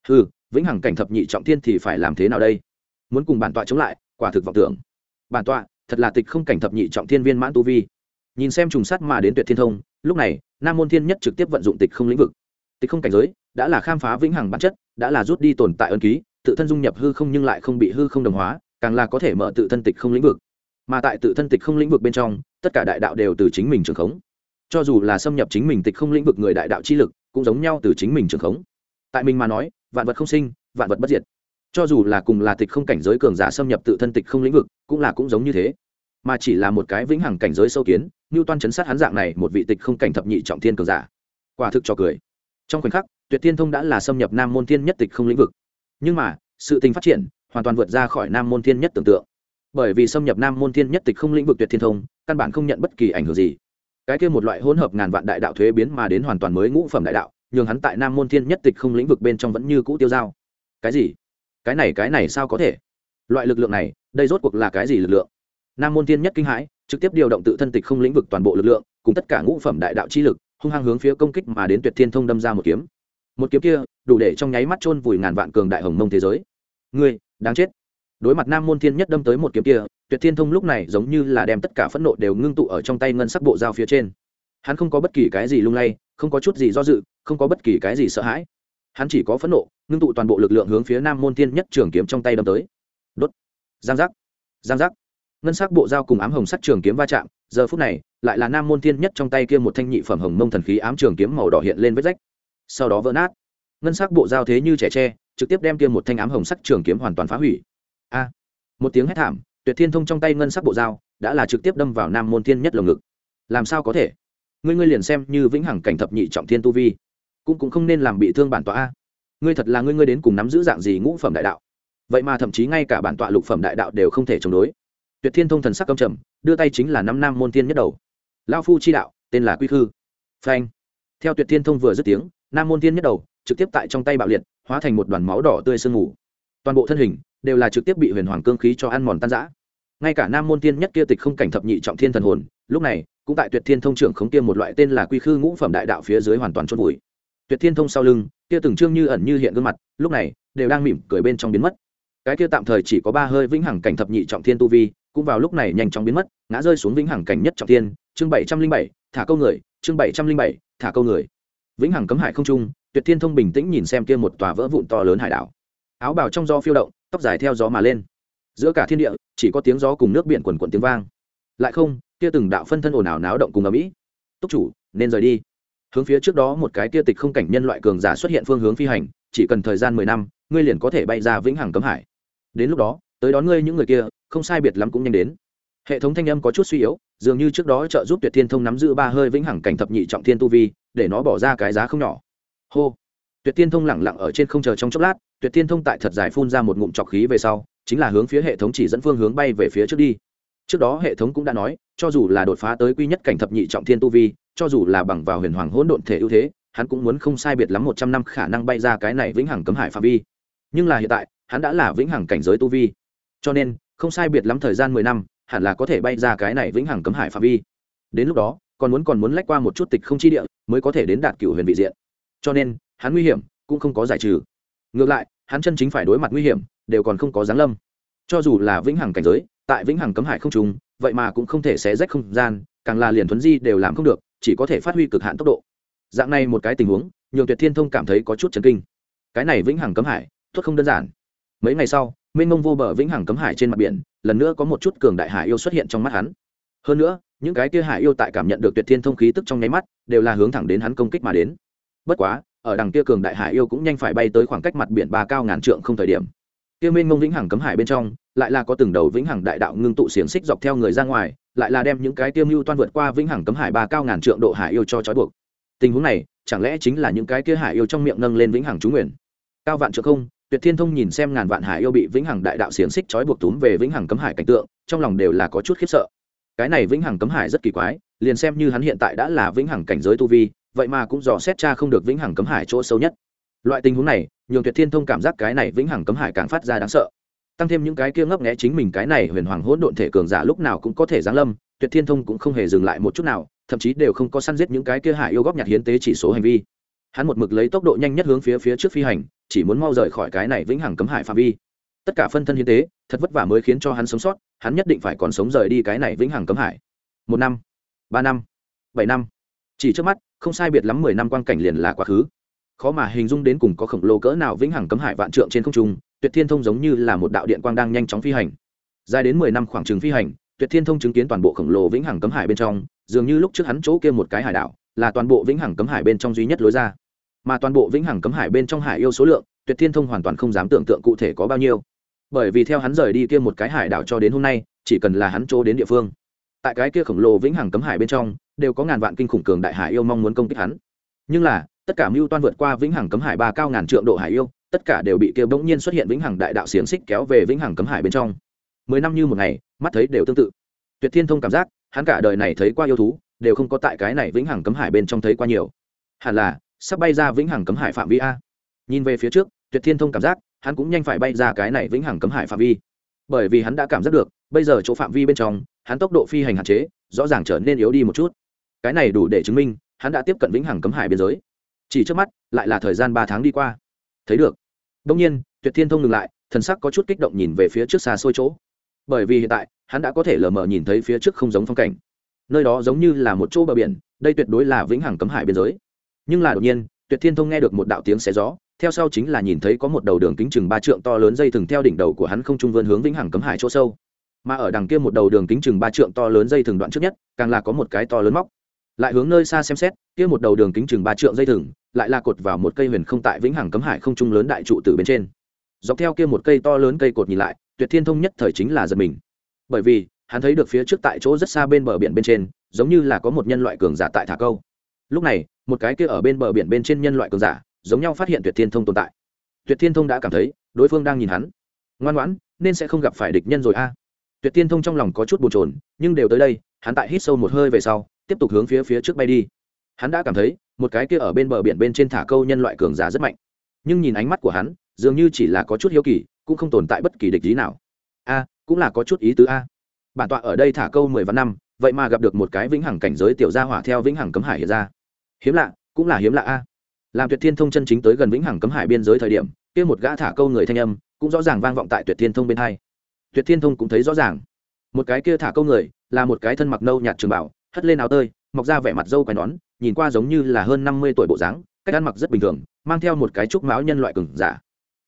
Ừ vĩnh hằng cảnh thập nhị trọng thiên thì phải làm thế nào đây? Muốn cùng bản tọa chống lại, quả thực vọng tưởng. Bản tọa, thật là tịch không cảnh thập nhị trọng thiên viên mãn tu vi. Nhìn xem trùng sát mà đến tuyệt thiên thông, lúc này, nam môn thiên nhất trực tiếp vận dụng tịch không lĩnh vực. Tịch không cảnh giới, đã là khám phá vĩnh hằng bản chất, đã là rút đi tồn tại ân ký, tự thân dung nhập hư không nhưng lại không bị hư không đồng hóa, càng là có thể mở tự thân tịch không lĩnh vực. Mà tại tự thân tịch không lĩnh vực bên trong, tất cả đại đạo đều từ chính mình trường khống. Cho dù là xâm nhập chính mình tịch không lĩnh vực người đại đạo chi lực, cũng giống nhau từ chính mình trường khống. Tại mình mà nói vạn vật không sinh, vạn vật bất diệt. Cho dù là cùng là tịch không cảnh giới cường giả xâm nhập tự thân tịch không lĩnh vực, cũng là cũng giống như thế. Mà chỉ là một cái vĩnh hằng cảnh giới sâu kiến như toan chấn sát hắn dạng này một vị tịch không cảnh thập nhị trọng thiên cường giả. Quả thực cho cười. Trong khoảnh khắc, tuyệt tiên thông đã là xâm nhập nam môn thiên nhất tịch không lĩnh vực. Nhưng mà, sự tình phát triển, hoàn toàn vượt ra khỏi nam môn thiên nhất tưởng tượng. Bởi vì xâm nhập nam môn thiên nhất tịch không lĩnh vực tuyệt thiên thông, căn bản không nhận bất kỳ ảnh hưởng gì. Cái kia một loại hỗn hợp ngàn vạn đại đạo thuế biến mà đến hoàn toàn mới ngũ phẩm đại đạo nhường hắn tại nam môn thiên nhất tịch không lĩnh vực bên trong vẫn như cũ tiêu dao. Cái gì? Cái này cái này sao có thể? Loại lực lượng này, đây rốt cuộc là cái gì lực lượng? Nam môn thiên nhất kinh hãi, trực tiếp điều động tự thân tịch không lĩnh vực toàn bộ lực lượng, cùng tất cả ngũ phẩm đại đạo chi lực, hung hăng hướng phía công kích mà đến tuyệt thiên thông đâm ra một kiếm. Một kiếm kia, đủ để trong nháy mắt chôn vùi ngàn vạn cường đại hồng mông thế giới. Ngươi, đáng chết. Đối mặt nam môn thiên nhất đâm tới một kiếm kia, tuyệt thiên thông lúc này giống như là đem tất cả phẫn nộ đều ngưng tụ ở trong tay ngân sắc bộ dao phía trên. Hắn không có bất kỳ cái gì lung lay không có chút gì do dự, không có bất kỳ cái gì sợ hãi. Hắn chỉ có phẫn nộ, ngưng tụ toàn bộ lực lượng hướng phía nam môn thiên nhất trường kiếm trong tay đâm tới. Đốt. Giang giác. Giang giác. Ngân sắc bộ dao cùng ám hồng sắc trường kiếm va chạm, giờ phút này, lại là nam môn thiên nhất trong tay kia một thanh nhị phẩm hồng mông thần khí ám trường kiếm màu đỏ hiện lên vết rách. Sau đó vỡ nát. Ngân sắc bộ dao thế như trẻ tre, trực tiếp đem kia một thanh ám hồng sắc trường kiếm hoàn toàn phá hủy. A. Một tiếng hét thảm, tuyệt thiên thông trong tay ngân sắc bộ dao đã là trực tiếp đâm vào nam môn thiên nhất lồng ngực. Làm sao có thể? Ngươi ngươi liền xem như vĩnh hằng cảnh thập nhị trọng thiên tu vi, cũng cũng không nên làm bị thương bản tọa a. Ngươi thật là ngươi ngươi đến cùng nắm giữ dạng gì ngũ phẩm đại đạo? Vậy mà thậm chí ngay cả bản tọa lục phẩm đại đạo đều không thể chống đối. Tuyệt thiên thông thần sắc công trầm, đưa tay chính là năm nam môn thiên nhất đầu. Lao phu chi đạo, tên là quy khư. Phanh. Theo tuyệt thiên thông vừa dứt tiếng, nam môn thiên nhất đầu, trực tiếp tại trong tay bạo liệt, hóa thành một đoàn máu đỏ tươi sương mù. Toàn bộ thân hình đều là trực tiếp bị huyền hoàng cương khí cho ăn mòn tan rã. ngay cả nam môn thiên nhất kia tịch không cảnh thập nhị trọng thiên thần hồn, lúc này cũng tại tuyệt thiên thông trưởng khống tiêm một loại tên là quy khư ngũ phẩm đại đạo phía dưới hoàn toàn chôn vùi. Tuyệt thiên thông sau lưng, kia từng trương như ẩn như hiện gương mặt, lúc này, đều đang mỉm cười bên trong biến mất. Cái kia tạm thời chỉ có ba hơi vĩnh hằng cảnh thập nhị trọng thiên tu vi, cũng vào lúc này nhanh chóng biến mất, ngã rơi xuống vĩnh hằng cảnh nhất trọng thiên, chương bảy trăm linh bảy, thả câu người, chương bảy trăm linh bảy, thả câu người. Vĩnh hằng cấm hải không trung, tuyệt thiên thông bình tĩnh nhìn xem kia một tòa vỡ vụn to lớn hải đảo. Áo bào trong gió phiêu động, tóc dài theo gió mà lên. Giữa cả thiên địa, chỉ có tiếng gió cùng nước biển quần quần tiếng vang. Lại không kia từng đạo phân thân ồn ào náo động cùng ở mỹ túc chủ, nên rời đi. Hướng phía trước đó một cái kia tịch không cảnh nhân loại cường giả xuất hiện phương hướng phi hành, chỉ cần thời gian mười năm, ngươi liền có thể bay ra vĩnh hằng cấm hải. Đến lúc đó, tới đón ngươi những người kia, không sai biệt lắm cũng nhanh đến. Hệ thống thanh âm có chút suy yếu, dường như trước đó trợ giúp tuyệt thiên thông nắm giữ ba hơi vĩnh hằng cảnh thập nhị trọng thiên tu vi, để nó bỏ ra cái giá không nhỏ. Hô. Tuyệt thiên thông lẳng lặng ở trên không chờ trong chốc lát, tuyệt thiên thông tại thật dài phun ra một ngụm trọc khí về sau, chính là hướng phía hệ thống chỉ dẫn phương hướng bay về phía trước đi trước đó hệ thống cũng đã nói, cho dù là đột phá tới quy nhất cảnh thập nhị trọng thiên tu vi, cho dù là bằng vào huyền hoàng hỗn độn thể ưu thế, hắn cũng muốn không sai biệt lắm một trăm năm khả năng bay ra cái này vĩnh hằng cấm hải phạm vi. Nhưng là hiện tại, hắn đã là vĩnh hằng cảnh giới tu vi. Cho nên, không sai biệt lắm thời gian mười năm, hẳn là có thể bay ra cái này vĩnh hằng cấm hải phạm vi. Đến lúc đó, còn muốn còn muốn lách qua một chút tịch không chi địa, mới có thể đến đạt cựu huyền vị diện. Cho nên, hắn nguy hiểm cũng không có giải trừ. Ngược lại, hắn chân chính phải đối mặt nguy hiểm, đều còn không có giáng lâm. Cho dù là vĩnh hằng cảnh giới tại vĩnh hằng cấm hải không trùng vậy mà cũng không thể xé rách không gian, càng là liền thuấn di đều làm không được, chỉ có thể phát huy cực hạn tốc độ. Dạng này một cái tình huống, nhường tuyệt thiên thông cảm thấy có chút chấn kinh. Cái này vĩnh hằng cấm hải thuất không đơn giản. Mấy ngày sau mênh mông vô bờ vĩnh hằng cấm hải trên mặt biển, lần nữa có một chút cường đại hải yêu xuất hiện trong mắt hắn. Hơn nữa, những cái kia hải yêu tại cảm nhận được tuyệt thiên thông khí tức trong nháy mắt, đều là hướng thẳng đến hắn công kích mà đến. Bất quá, ở đằng kia cường đại hải yêu cũng nhanh phải bay tới khoảng cách mặt biển ba cao ngàn trượng không thời điểm kia mênh mông vĩnh hằng cấm hải bên trong, lại là có từng đầu vĩnh hằng đại đạo ngưng tụ xiềng xích dọc theo người ra ngoài, lại là đem những cái tiêu mưu toan vượt qua vĩnh hằng cấm hải ba cao ngàn trượng độ hải yêu cho trói buộc. Tình huống này, chẳng lẽ chính là những cái kia hải yêu trong miệng nâng lên vĩnh hằng chú nguyện cao vạn trượng không, tuyệt thiên thông nhìn xem ngàn vạn hải yêu bị vĩnh hằng đại đạo xiềng xích trói buộc túm về vĩnh hằng cấm hải cảnh tượng, trong lòng đều là có chút khiếp sợ. Cái này vĩnh hằng cấm hải rất kỳ quái, liền xem như hắn hiện tại đã là vĩnh hằng cảnh giới tu vi, vậy mà cũng dò xét cha không được vĩnh hằng cấm hải chỗ sâu nhất. Loại tình huống này nhường tuyệt thiên thông cảm giác cái này vĩnh hằng cấm hải càng phát ra đáng sợ. Tăng thêm những cái kia ngấp nghé chính mình cái này huyền hoàng hỗn độn thể cường giả lúc nào cũng có thể giáng lâm, tuyệt thiên thông cũng không hề dừng lại một chút nào, thậm chí đều không có săn giết những cái kia hải yêu góp nhặt hiến tế chỉ số hành vi. Hắn một mực lấy tốc độ nhanh nhất hướng phía phía trước phi hành, chỉ muốn mau rời khỏi cái này vĩnh hằng cấm hải phạm vi. Tất cả phân thân hiến tế, thật vất vả mới khiến cho hắn sống sót, hắn nhất định phải còn sống rời đi cái này vĩnh hằng cấm hải. Một năm, ba năm, bảy năm. Chỉ trước mắt, không sai biệt lắm mười năm quan cảnh liền là quá khứ khó mà hình dung đến cùng có khổng lồ cỡ nào vĩnh hằng cấm hải vạn trượng trên không trung, tuyệt thiên thông giống như là một đạo điện quang đang nhanh chóng phi hành. Dài đến mười năm khoảng trừng phi hành, tuyệt thiên thông chứng kiến toàn bộ khổng lồ vĩnh hằng cấm hải bên trong, dường như lúc trước hắn chỗ kia một cái hải đảo, là toàn bộ vĩnh hằng cấm hải bên trong duy nhất lối ra. Mà toàn bộ vĩnh hằng cấm hải bên trong hải yêu số lượng, tuyệt thiên thông hoàn toàn không dám tưởng tượng cụ thể có bao nhiêu. Bởi vì theo hắn rời đi kia một cái hải đảo cho đến hôm nay, chỉ cần là hắn chỗ đến địa phương, tại cái kia khổng lồ vĩnh hằng cấm hải bên trong, đều có ngàn vạn kinh khủng cường đại hải yêu mong muốn công kích hắn. Nhưng là tất cả mưu toan vượt qua vĩnh hằng cấm hải ba cao ngàn trượng độ hải yêu, tất cả đều bị kia bỗng nhiên xuất hiện vĩnh hằng đại đạo xiềng xích kéo về vĩnh hằng cấm hải bên trong. Mười năm như một ngày, mắt thấy đều tương tự. Tuyệt thiên thông cảm giác, hắn cả đời này thấy qua yêu thú, đều không có tại cái này vĩnh hằng cấm hải bên trong thấy qua nhiều. Hẳn là, sắp bay ra vĩnh hằng cấm hải phạm vi a. Nhìn về phía trước, tuyệt thiên thông cảm giác, hắn cũng nhanh phải bay ra cái này vĩnh hằng cấm hải phạm vi. Bởi vì hắn đã cảm giác được, bây giờ chỗ phạm vi bên trong, hắn tốc độ phi hành hạn chế, rõ ràng trở nên yếu đi một chút. Cái này đủ để chứng minh, hắn đã tiếp cận vĩnh hằng cấm hải biên giới chỉ trước mắt, lại là thời gian ba tháng đi qua. Thấy được. Đông nhiên, tuyệt thiên thông ngừng lại, thần sắc có chút kích động nhìn về phía trước xa xôi chỗ. Bởi vì hiện tại, hắn đã có thể lờ mờ nhìn thấy phía trước không giống phong cảnh. Nơi đó giống như là một chỗ bờ biển, đây tuyệt đối là vĩnh hằng cấm hải biên giới. Nhưng là đột nhiên, tuyệt thiên thông nghe được một đạo tiếng xé gió, theo sau chính là nhìn thấy có một đầu đường kính chừng ba trượng to lớn dây thừng theo đỉnh đầu của hắn không trung vươn hướng vĩnh hằng cấm hải chỗ sâu. Mà ở đằng kia một đầu đường kính chừng ba trượng to lớn dây thừng đoạn trước nhất, càng là có một cái to lớn móc lại hướng nơi xa xem xét, kia một đầu đường kính chừng ba trượng dây thừng, lại là cột vào một cây huyền không tại vĩnh hằng cấm hải không trung lớn đại trụ từ bên trên. Dọc theo kia một cây to lớn cây cột nhìn lại, tuyệt thiên thông nhất thời chính là giật mình. Bởi vì, hắn thấy được phía trước tại chỗ rất xa bên bờ biển bên trên, giống như là có một nhân loại cường giả tại thả câu. Lúc này, một cái kia ở bên bờ biển bên trên nhân loại cường giả, giống nhau phát hiện tuyệt thiên thông tồn tại. Tuyệt thiên thông đã cảm thấy, đối phương đang nhìn hắn. Ngoan ngoãn, nên sẽ không gặp phải địch nhân rồi a. Tuyệt thiên thông trong lòng có chút bồn trồn nhưng đều tới đây hắn tại hít sâu một hơi về sau, tiếp tục hướng phía phía trước bay đi. Hắn đã cảm thấy, một cái kia ở bên bờ biển bên trên thả câu nhân loại cường giả rất mạnh. Nhưng nhìn ánh mắt của hắn, dường như chỉ là có chút hiếu kỳ, cũng không tồn tại bất kỳ địch lý nào. A, cũng là có chút ý tứ a. Bản tọa ở đây thả câu mười vạn năm, vậy mà gặp được một cái vĩnh hằng cảnh giới tiểu gia hỏa theo vĩnh hằng cấm hải hiện ra. Hiếm lạ, cũng là hiếm lạ a. Làm tuyệt thiên thông chân chính tới gần vĩnh hằng cấm hải biên giới thời điểm, kia một gã thả câu người thanh âm, cũng rõ ràng vang vọng tại tuyệt thiên thông bên hai. Tuyệt thiên thông cũng thấy rõ ràng một cái kia thả câu người, là một cái thân mặc nâu nhạt trường bảo, hất lên áo tơi, mọc ra vẻ mặt dâu quai nón, nhìn qua giống như là hơn năm mươi tuổi bộ dáng, cách ăn mặc rất bình thường, mang theo một cái trúc máu nhân loại cừng giả.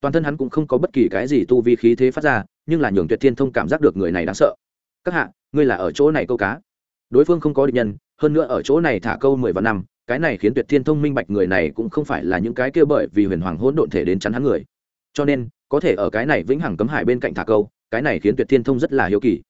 Toàn thân hắn cũng không có bất kỳ cái gì tu vi khí thế phát ra, nhưng là nhường tuyệt thiên thông cảm giác được người này đáng sợ. Các hạ, ngươi là ở chỗ này câu cá? Đối phương không có địch nhân, hơn nữa ở chỗ này thả câu mười vạn năm, cái này khiến tuyệt thiên thông minh bạch người này cũng không phải là những cái kia bởi vì huyền hoàng hỗn độn thể đến chắn hắn người. Cho nên, có thể ở cái này vĩnh hằng cấm hải bên cạnh thả câu, cái này khiến tuyệt thiên thông rất là hiếu kỳ.